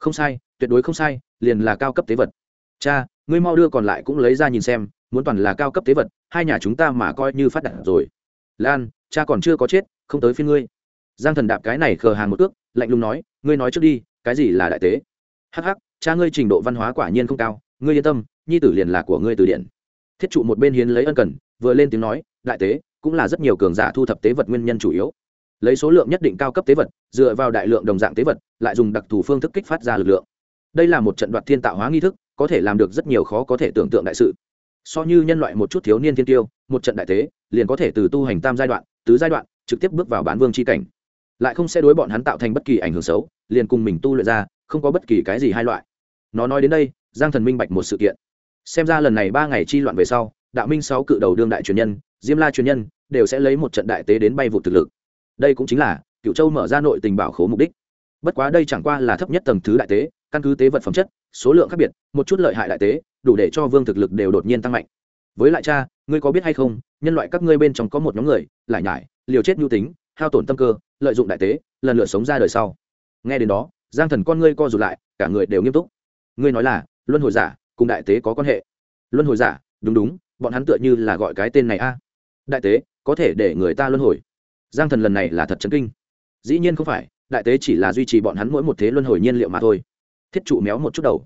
không sai, tuyệt đối không sai, liền là cao cấp tế vật. Cha, ngươi mau đưa còn lại cũng lấy ra nhìn xem, muốn toàn là cao cấp tế vật, hai nhà chúng ta mà coi như phát đạt rồi. Lan, cha còn chưa có chết, không tới phiên ngươi. Giang thần đạp cái này khờ hàng một ước lạnh lùng nói, ngươi nói trước đi, cái gì là đại tế? Hắc hắc, cha ngươi trình độ văn hóa quả nhiên không cao, ngươi yên tâm, nhi tử liền là của ngươi từ điện thiết trụ một bên hiến lấy ân cần, vừa lên tiếng nói, đại tế, cũng là rất nhiều cường giả thu thập tế vật nguyên nhân chủ yếu. Lấy số lượng nhất định cao cấp tế vật, dựa vào đại lượng đồng dạng tế vật lại dùng đặc thù phương thức kích phát ra lực lượng. Đây là một trận đoạt thiên tạo hóa nghi thức, có thể làm được rất nhiều khó có thể tưởng tượng đại sự. So như nhân loại một chút thiếu niên thiên tiêu, một trận đại tế liền có thể từ tu hành tam giai đoạn, tứ giai đoạn, trực tiếp bước vào bán vương c h i cảnh. Lại không sẽ đối bọn hắn tạo thành bất kỳ ảnh hưởng xấu, liền cùng mình tu luyện ra, không có bất kỳ cái gì hai loại. Nó nói đến đây, giang thần minh bạch một sự kiện. Xem ra lần này ba ngày chi loạn về sau, đạo minh sáu cự đầu đương đại truyền nhân, diêm la truyền nhân, đều sẽ lấy một trận đại tế đến bay vụ thực lực. Đây cũng chính là cựu châu mở ra nội tình bảo khố mục đích bất quá đây chẳng qua là thấp nhất tầng thứ đại tế, căn cứ tế vật phẩm chất, số lượng khác biệt, một chút lợi hại đại tế, đủ để cho vương thực lực đều đột nhiên tăng mạnh. Với lại cha, ngươi có biết hay không, nhân loại các ngươi bên trong có một nhóm người, lại nhải, liều chết nhu tính, hao tổn tâm cơ, lợi dụng đại tế, lần lượt sống ra đời sau. Nghe đến đó, giang thần con ngươi co rụt lại, cả người đều nghiêm túc. Ngươi nói là, luân hồi giả, cùng đại tế có quan hệ. Luân hồi giả, đúng đúng, bọn hắn tựa như là gọi cái tên này a. Đại tế, có thể để người ta luân hồi. Giang thần lần này là thật chấn kinh. Dĩ nhiên không phải đại tế chỉ là duy trì bọn hắn mỗi một thế luân hồi nhiên liệu mà thôi. Thiết trụ méo một chút đầu.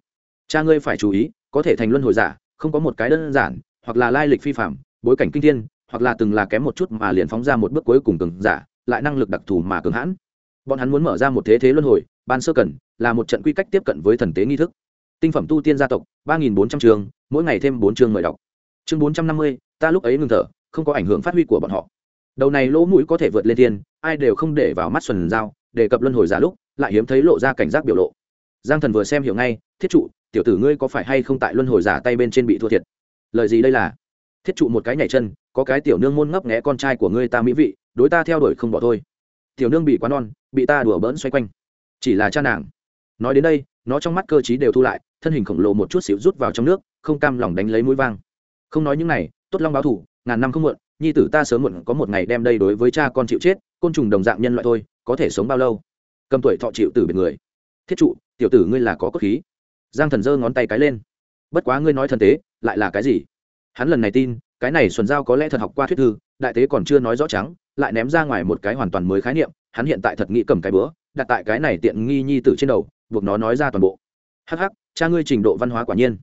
Cha ngươi phải chú ý, có thể thành luân hồi giả, không có một cái đơn giản, hoặc là lai lịch phi phạm, bối cảnh kinh thiên, hoặc là từng là kém một chút mà liền phóng ra một bước cuối cùng cường giả, lại năng lực đặc thù mà cường hãn. Bọn hắn muốn mở ra một thế thế luân hồi, ban sơ cần, là một trận quy cách tiếp cận với thần tế nghi thức. Tinh phẩm tu tiên gia tộc, ba nghìn bốn trăm trường mỗi ngày thêm bốn chương mời đọc. Chương bốn trăm năm mươi, ta lúc ấy ngừng thở, không có ảnh hưởng phát huy của bọn họ. Đầu này lỗ mũi có thể vượt lên thiên, ai đều không để vào mắt xuân dao đề cập luân hồi giả lúc, lại hiếm thấy lộ ra cảnh giác biểu lộ. Giang thần vừa xem hiểu ngay, thiết trụ, tiểu tử ngươi có phải hay không tại luân hồi giả tay bên trên bị thua thiệt? Lời gì đây là? Thiết trụ một cái nhảy chân, có cái tiểu nương môn ngấp nghẽ con trai của ngươi ta mỹ vị, đối ta theo đuổi không bỏ thôi. Tiểu nương bị quá non, bị ta đùa bỡn xoay quanh. Chỉ là cha nàng. Nói đến đây, nó trong mắt cơ t đều thu lại, thân hình khổng lồ một chút xíu rút vào trong nước, không cam lòng đánh lấy mũi vang. Không nói những này, tốt long báo thủ, ngàn năm không muộn, nhi tử ta sớm muộn có một ngày đem đây đối với cha con chịu chết, côn trùng đồng dạng nhân loại thôi có thể sống bao lâu? Cầm tuổi thọ chịu tử biệt người. Thiết trụ, tiểu tử ngươi là có cốt khí. Giang thần giơ ngón tay cái lên. Bất quá ngươi nói thần tế, lại là cái gì? Hắn lần này tin, cái này xuân giao có lẽ thật học qua thuyết thư, đại tế còn chưa nói rõ trắng, lại ném ra ngoài một cái hoàn toàn mới khái niệm, hắn hiện tại thật nghĩ cầm cái bữa, đặt tại cái này tiện nghi nhi tử trên đầu, buộc nó nói ra toàn bộ. Hắc hắc, cha ngươi trình độ văn hóa quả nhiên.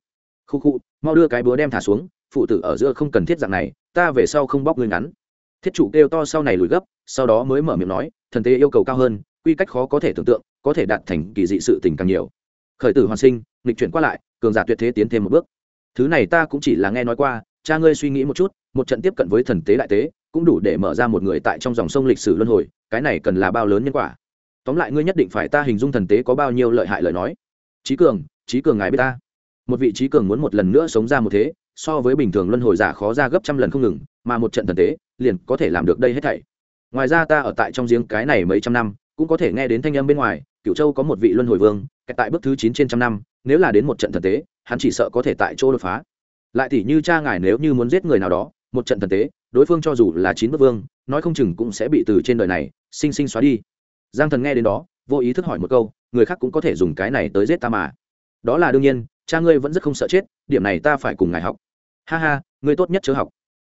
Khu khu, mau đưa cái búa đem thả xuống, phụ tử ở giữa không cần thiết dạng này, ta về sau không bóc ngươi ngắn thiết chủ kêu to sau này lùi gấp, sau đó mới mở miệng nói, thần tế yêu cầu cao hơn, quy cách khó có thể tưởng tượng, có thể đạt thành kỳ dị sự tình càng nhiều. Khởi tử hoàn sinh, nghịch chuyển qua lại, cường giả tuyệt thế tiến thêm một bước. Thứ này ta cũng chỉ là nghe nói qua, cha ngươi suy nghĩ một chút, một trận tiếp cận với thần tế đại tế, cũng đủ để mở ra một người tại trong dòng sông lịch sử luân hồi, cái này cần là bao lớn nhân quả. Tóm lại ngươi nhất định phải ta hình dung thần tế có bao nhiêu lợi hại lời nói. Trí cường trí cường ngài biết ta. Một vị trí cường muốn một lần nữa sống ra một thế, so với bình thường luân hồi giả khó ra gấp trăm lần không ngừng, mà một trận thần tế liền có thể làm được đây hết thảy. Ngoài ra ta ở tại trong giếng cái này mấy trăm năm, cũng có thể nghe đến thanh âm bên ngoài cựu châu có một vị luân hồi vương tại bước thứ chín trên trăm năm, nếu là đến một trận thần tế, hắn chỉ sợ có thể tại chỗ đột phá. Lại thì như cha ngài nếu như muốn giết người nào đó, một trận thần tế, đối phương cho dù là chín bước vương, nói không chừng cũng sẽ bị từ trên đời này, sinh sinh xóa đi. Giang thần nghe đến đó, vô ý thức hỏi một câu, người khác cũng có thể dùng cái này tới giết ta mà. Đó là đương nhiên, cha ngươi vẫn rất không sợ chết, điểm này ta phải cùng ngài học. Ha ha, ngươi tốt nhất chớ học.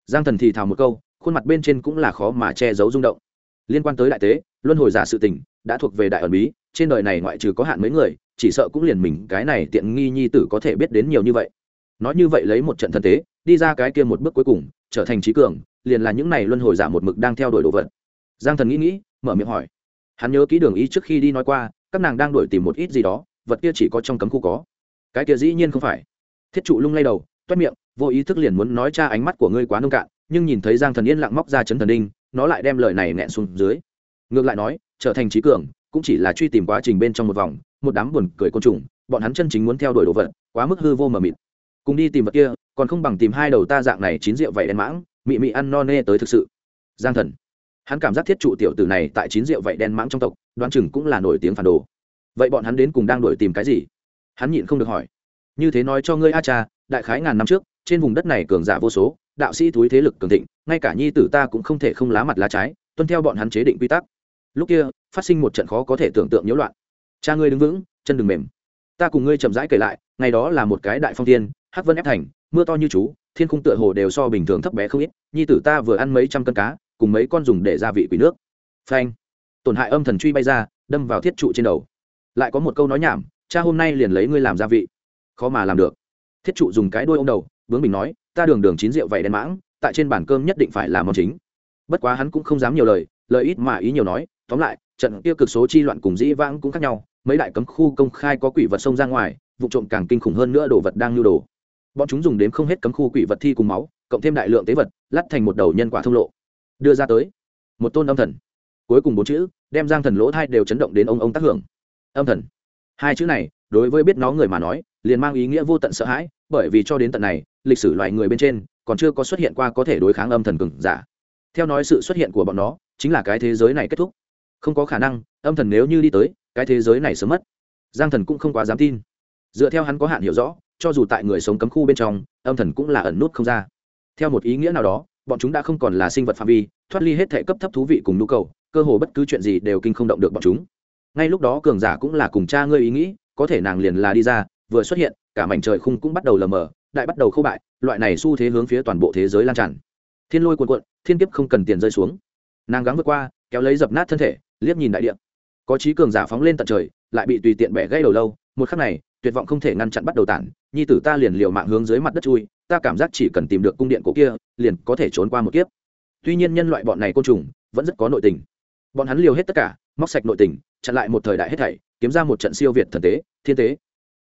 Giang thần thì thào một câu khuôn mặt bên trên cũng là khó mà che giấu rung động. Liên quan tới đại tế, luân hồi giả sự tình, đã thuộc về đại ẩn bí, trên đời này ngoại trừ có hạn mấy người, chỉ sợ cũng liền mình, cái này tiện nghi nhi tử có thể biết đến nhiều như vậy. Nói như vậy lấy một trận thân tế, đi ra cái kia một bước cuối cùng, trở thành trí cường, liền là những này luân hồi giả một mực đang theo đuổi đồ vật. Giang thần nghĩ nghĩ, mở miệng hỏi. Hắn nhớ kỹ đường ý trước khi đi nói qua, các nàng đang đuổi tìm một ít gì đó, vật kia chỉ có trong cấm khu có. Cái kia dĩ nhiên không phải. Thiết trụ lung lay đầu, toét miệng, vô ý thức liền muốn nói cha ánh mắt của ngươi quá nông cạn nhưng nhìn thấy giang thần yên lặng móc ra chấn thần đinh, nó lại đem lời này nghẹn xuống dưới. Ngược lại nói, trở thành trí cường, cũng chỉ là truy tìm quá trình bên trong một vòng, một đám buồn cười côn trùng, bọn hắn chân chính muốn theo đuổi đồ vật, quá mức hư vô mờ mịt. Cùng đi tìm vật kia, còn không bằng tìm hai đầu ta dạng này chín rượu vậy đen mãng, mị mị ăn no nê tới thực sự. Giang thần. Hắn cảm giác thiết trụ tiểu tử này tại chín rượu vậy đen mãng trong tộc, đoán chừng cũng là nổi tiếng phản đồ. Vậy bọn hắn đến cùng đang đuổi tìm cái gì? Hắn nhịn không được hỏi. Như thế nói cho ngươi, a cha, đại khái ngàn năm trước, trên vùng đất này cường giả vô số đạo sĩ túi thế lực cường thịnh, ngay cả nhi tử ta cũng không thể không lá mặt lá trái, tuân theo bọn hắn chế định quy tắc. Lúc kia, phát sinh một trận khó có thể tưởng tượng nhiễu loạn. Cha ngươi đứng vững, chân đừng mềm. Ta cùng ngươi chậm rãi kể lại, ngày đó là một cái đại phong thiên, hắc vân ép thành, mưa to như chú, thiên khung tựa hồ đều so bình thường thấp bé không ít, nhi tử ta vừa ăn mấy trăm cân cá, cùng mấy con dùng để gia vị quỷ nước. Phanh. Tổn hại âm thần truy bay ra, đâm vào thiết trụ trên đầu. Lại có một câu nói nhảm, cha hôm nay liền lấy ngươi làm gia vị. Khó mà làm được. Thiết trụ dùng cái đuôi ô m đầu, bướng bình nói ta đường đường chín rượu vậy đen mãng, tại trên bàn cơm nhất định phải là món chính. Bất quá hắn cũng không dám nhiều lời lời ít mà ý nhiều nói, tóm lại, trận kia cực số chi loạn cùng dĩ vãng cũng khác nhau, mấy đại cấm khu công khai có quỷ vật xông ra ngoài, vụ trộm càng kinh khủng hơn nữa đồ vật đang lưu đồ. Bọn chúng dùng đến không hết cấm khu quỷ vật thi cùng máu, cộng thêm đại lượng tế vật, lắt thành một đầu nhân quả thông lộ. Đưa ra tới, một tôn âm thần. Cuối cùng bốn chữ, đem giang thần lỗ thai đều chấn động đến ông ông tác hưởng. Âm thần. Hai chữ này, đối với biết nó người mà nói liền mang ý nghĩa vô tận sợ hãi, bởi vì cho đến tận này, lịch sử loài người bên trên còn chưa có xuất hiện qua có thể đối kháng âm thần cừng giả. Theo nói sự xuất hiện của bọn nó, chính là cái thế giới này kết thúc. Không có khả năng, âm thần nếu như đi tới, cái thế giới này sớm mất. Giang thần cũng không quá dám tin. Dựa theo hắn có hạn hiểu rõ, cho dù tại người sống cấm khu bên trong, âm thần cũng là ẩn nút không ra. Theo một ý nghĩa nào đó, bọn chúng đã không còn là sinh vật phạm vi, thoát ly hết thể cấp thấp thú vị cùng nhu cầu, cơ hồ bất cứ chuyện gì đều kinh không động được bọn chúng. Ngay lúc đó cường giả cũng là cùng cha ngươi ý nghĩ, có thể nàng liền là đi ra vừa xuất hiện, cả mảnh trời khung cũng bắt đầu lờ mờ, đại bắt đầu khâu bại, loại này xu thế hướng phía toàn bộ thế giới lan tràn. Thiên lôi cuồn cuộn, thiên kiếp không cần tiền rơi xuống. Nàng gắng vượt qua, kéo lấy dập nát thân thể, liếc nhìn đại địa. Có trí cường giả phóng lên tận trời, lại bị tùy tiện bẻ gây đầu lâu, một khắc này, tuyệt vọng không thể ngăn chặn bắt đầu tản, nhi tử ta liền liều mạng hướng dưới mặt đất chui, ta cảm giác chỉ cần tìm được cung điện cổ kia, liền có thể trốn qua một kiếp. Tuy nhiên nhân loại bọn này côn trùng, vẫn rất có nội tình. Bọn hắn liều hết tất cả, móc sạch nội tình, chặn lại một thời đại hết thảy, kiếm ra một trận siêu việt thần tế, thiên tế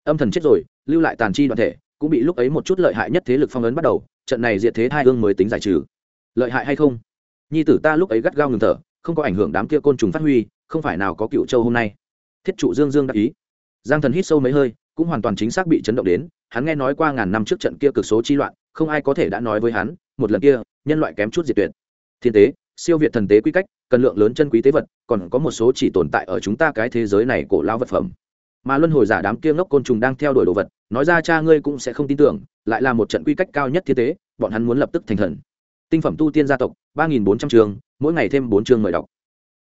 âm thần chết rồi, lưu lại tàn chi đoàn thể, cũng bị lúc ấy một chút lợi hại nhất thế lực phong ấn bắt đầu, trận này diệt thế hai hương mới tính giải trừ. Lợi hại hay không? Nhi tử ta lúc ấy gắt gao ngừng thở, không có ảnh hưởng đám kia côn trùng phát huy, không phải nào có cựu châu hôm nay. Thiết trụ dương dương đắc ý. Giang thần hít sâu mấy hơi, cũng hoàn toàn chính xác bị chấn động đến, hắn nghe nói qua ngàn năm trước trận kia cực số chi loạn, không ai có thể đã nói với hắn, một lần kia, nhân loại kém chút diệt tuyệt. Thiên tế, siêu việt thần tế quy cách, cần lượng lớn chân quý tế vật, còn có một số chỉ tồn tại ở chúng ta cái thế giới này cổ lao vật phẩm mà luân hồi giả đám kia ngốc côn trùng đang theo đuổi đồ vật, nói ra cha ngươi cũng sẽ không tin tưởng, lại là một trận quy cách cao nhất thiên tế, bọn hắn muốn lập tức thành thần. Tinh phẩm tu tiên gia tộc, ba nghìn bốn trăm trường mỗi ngày thêm bốn chương mời đọc.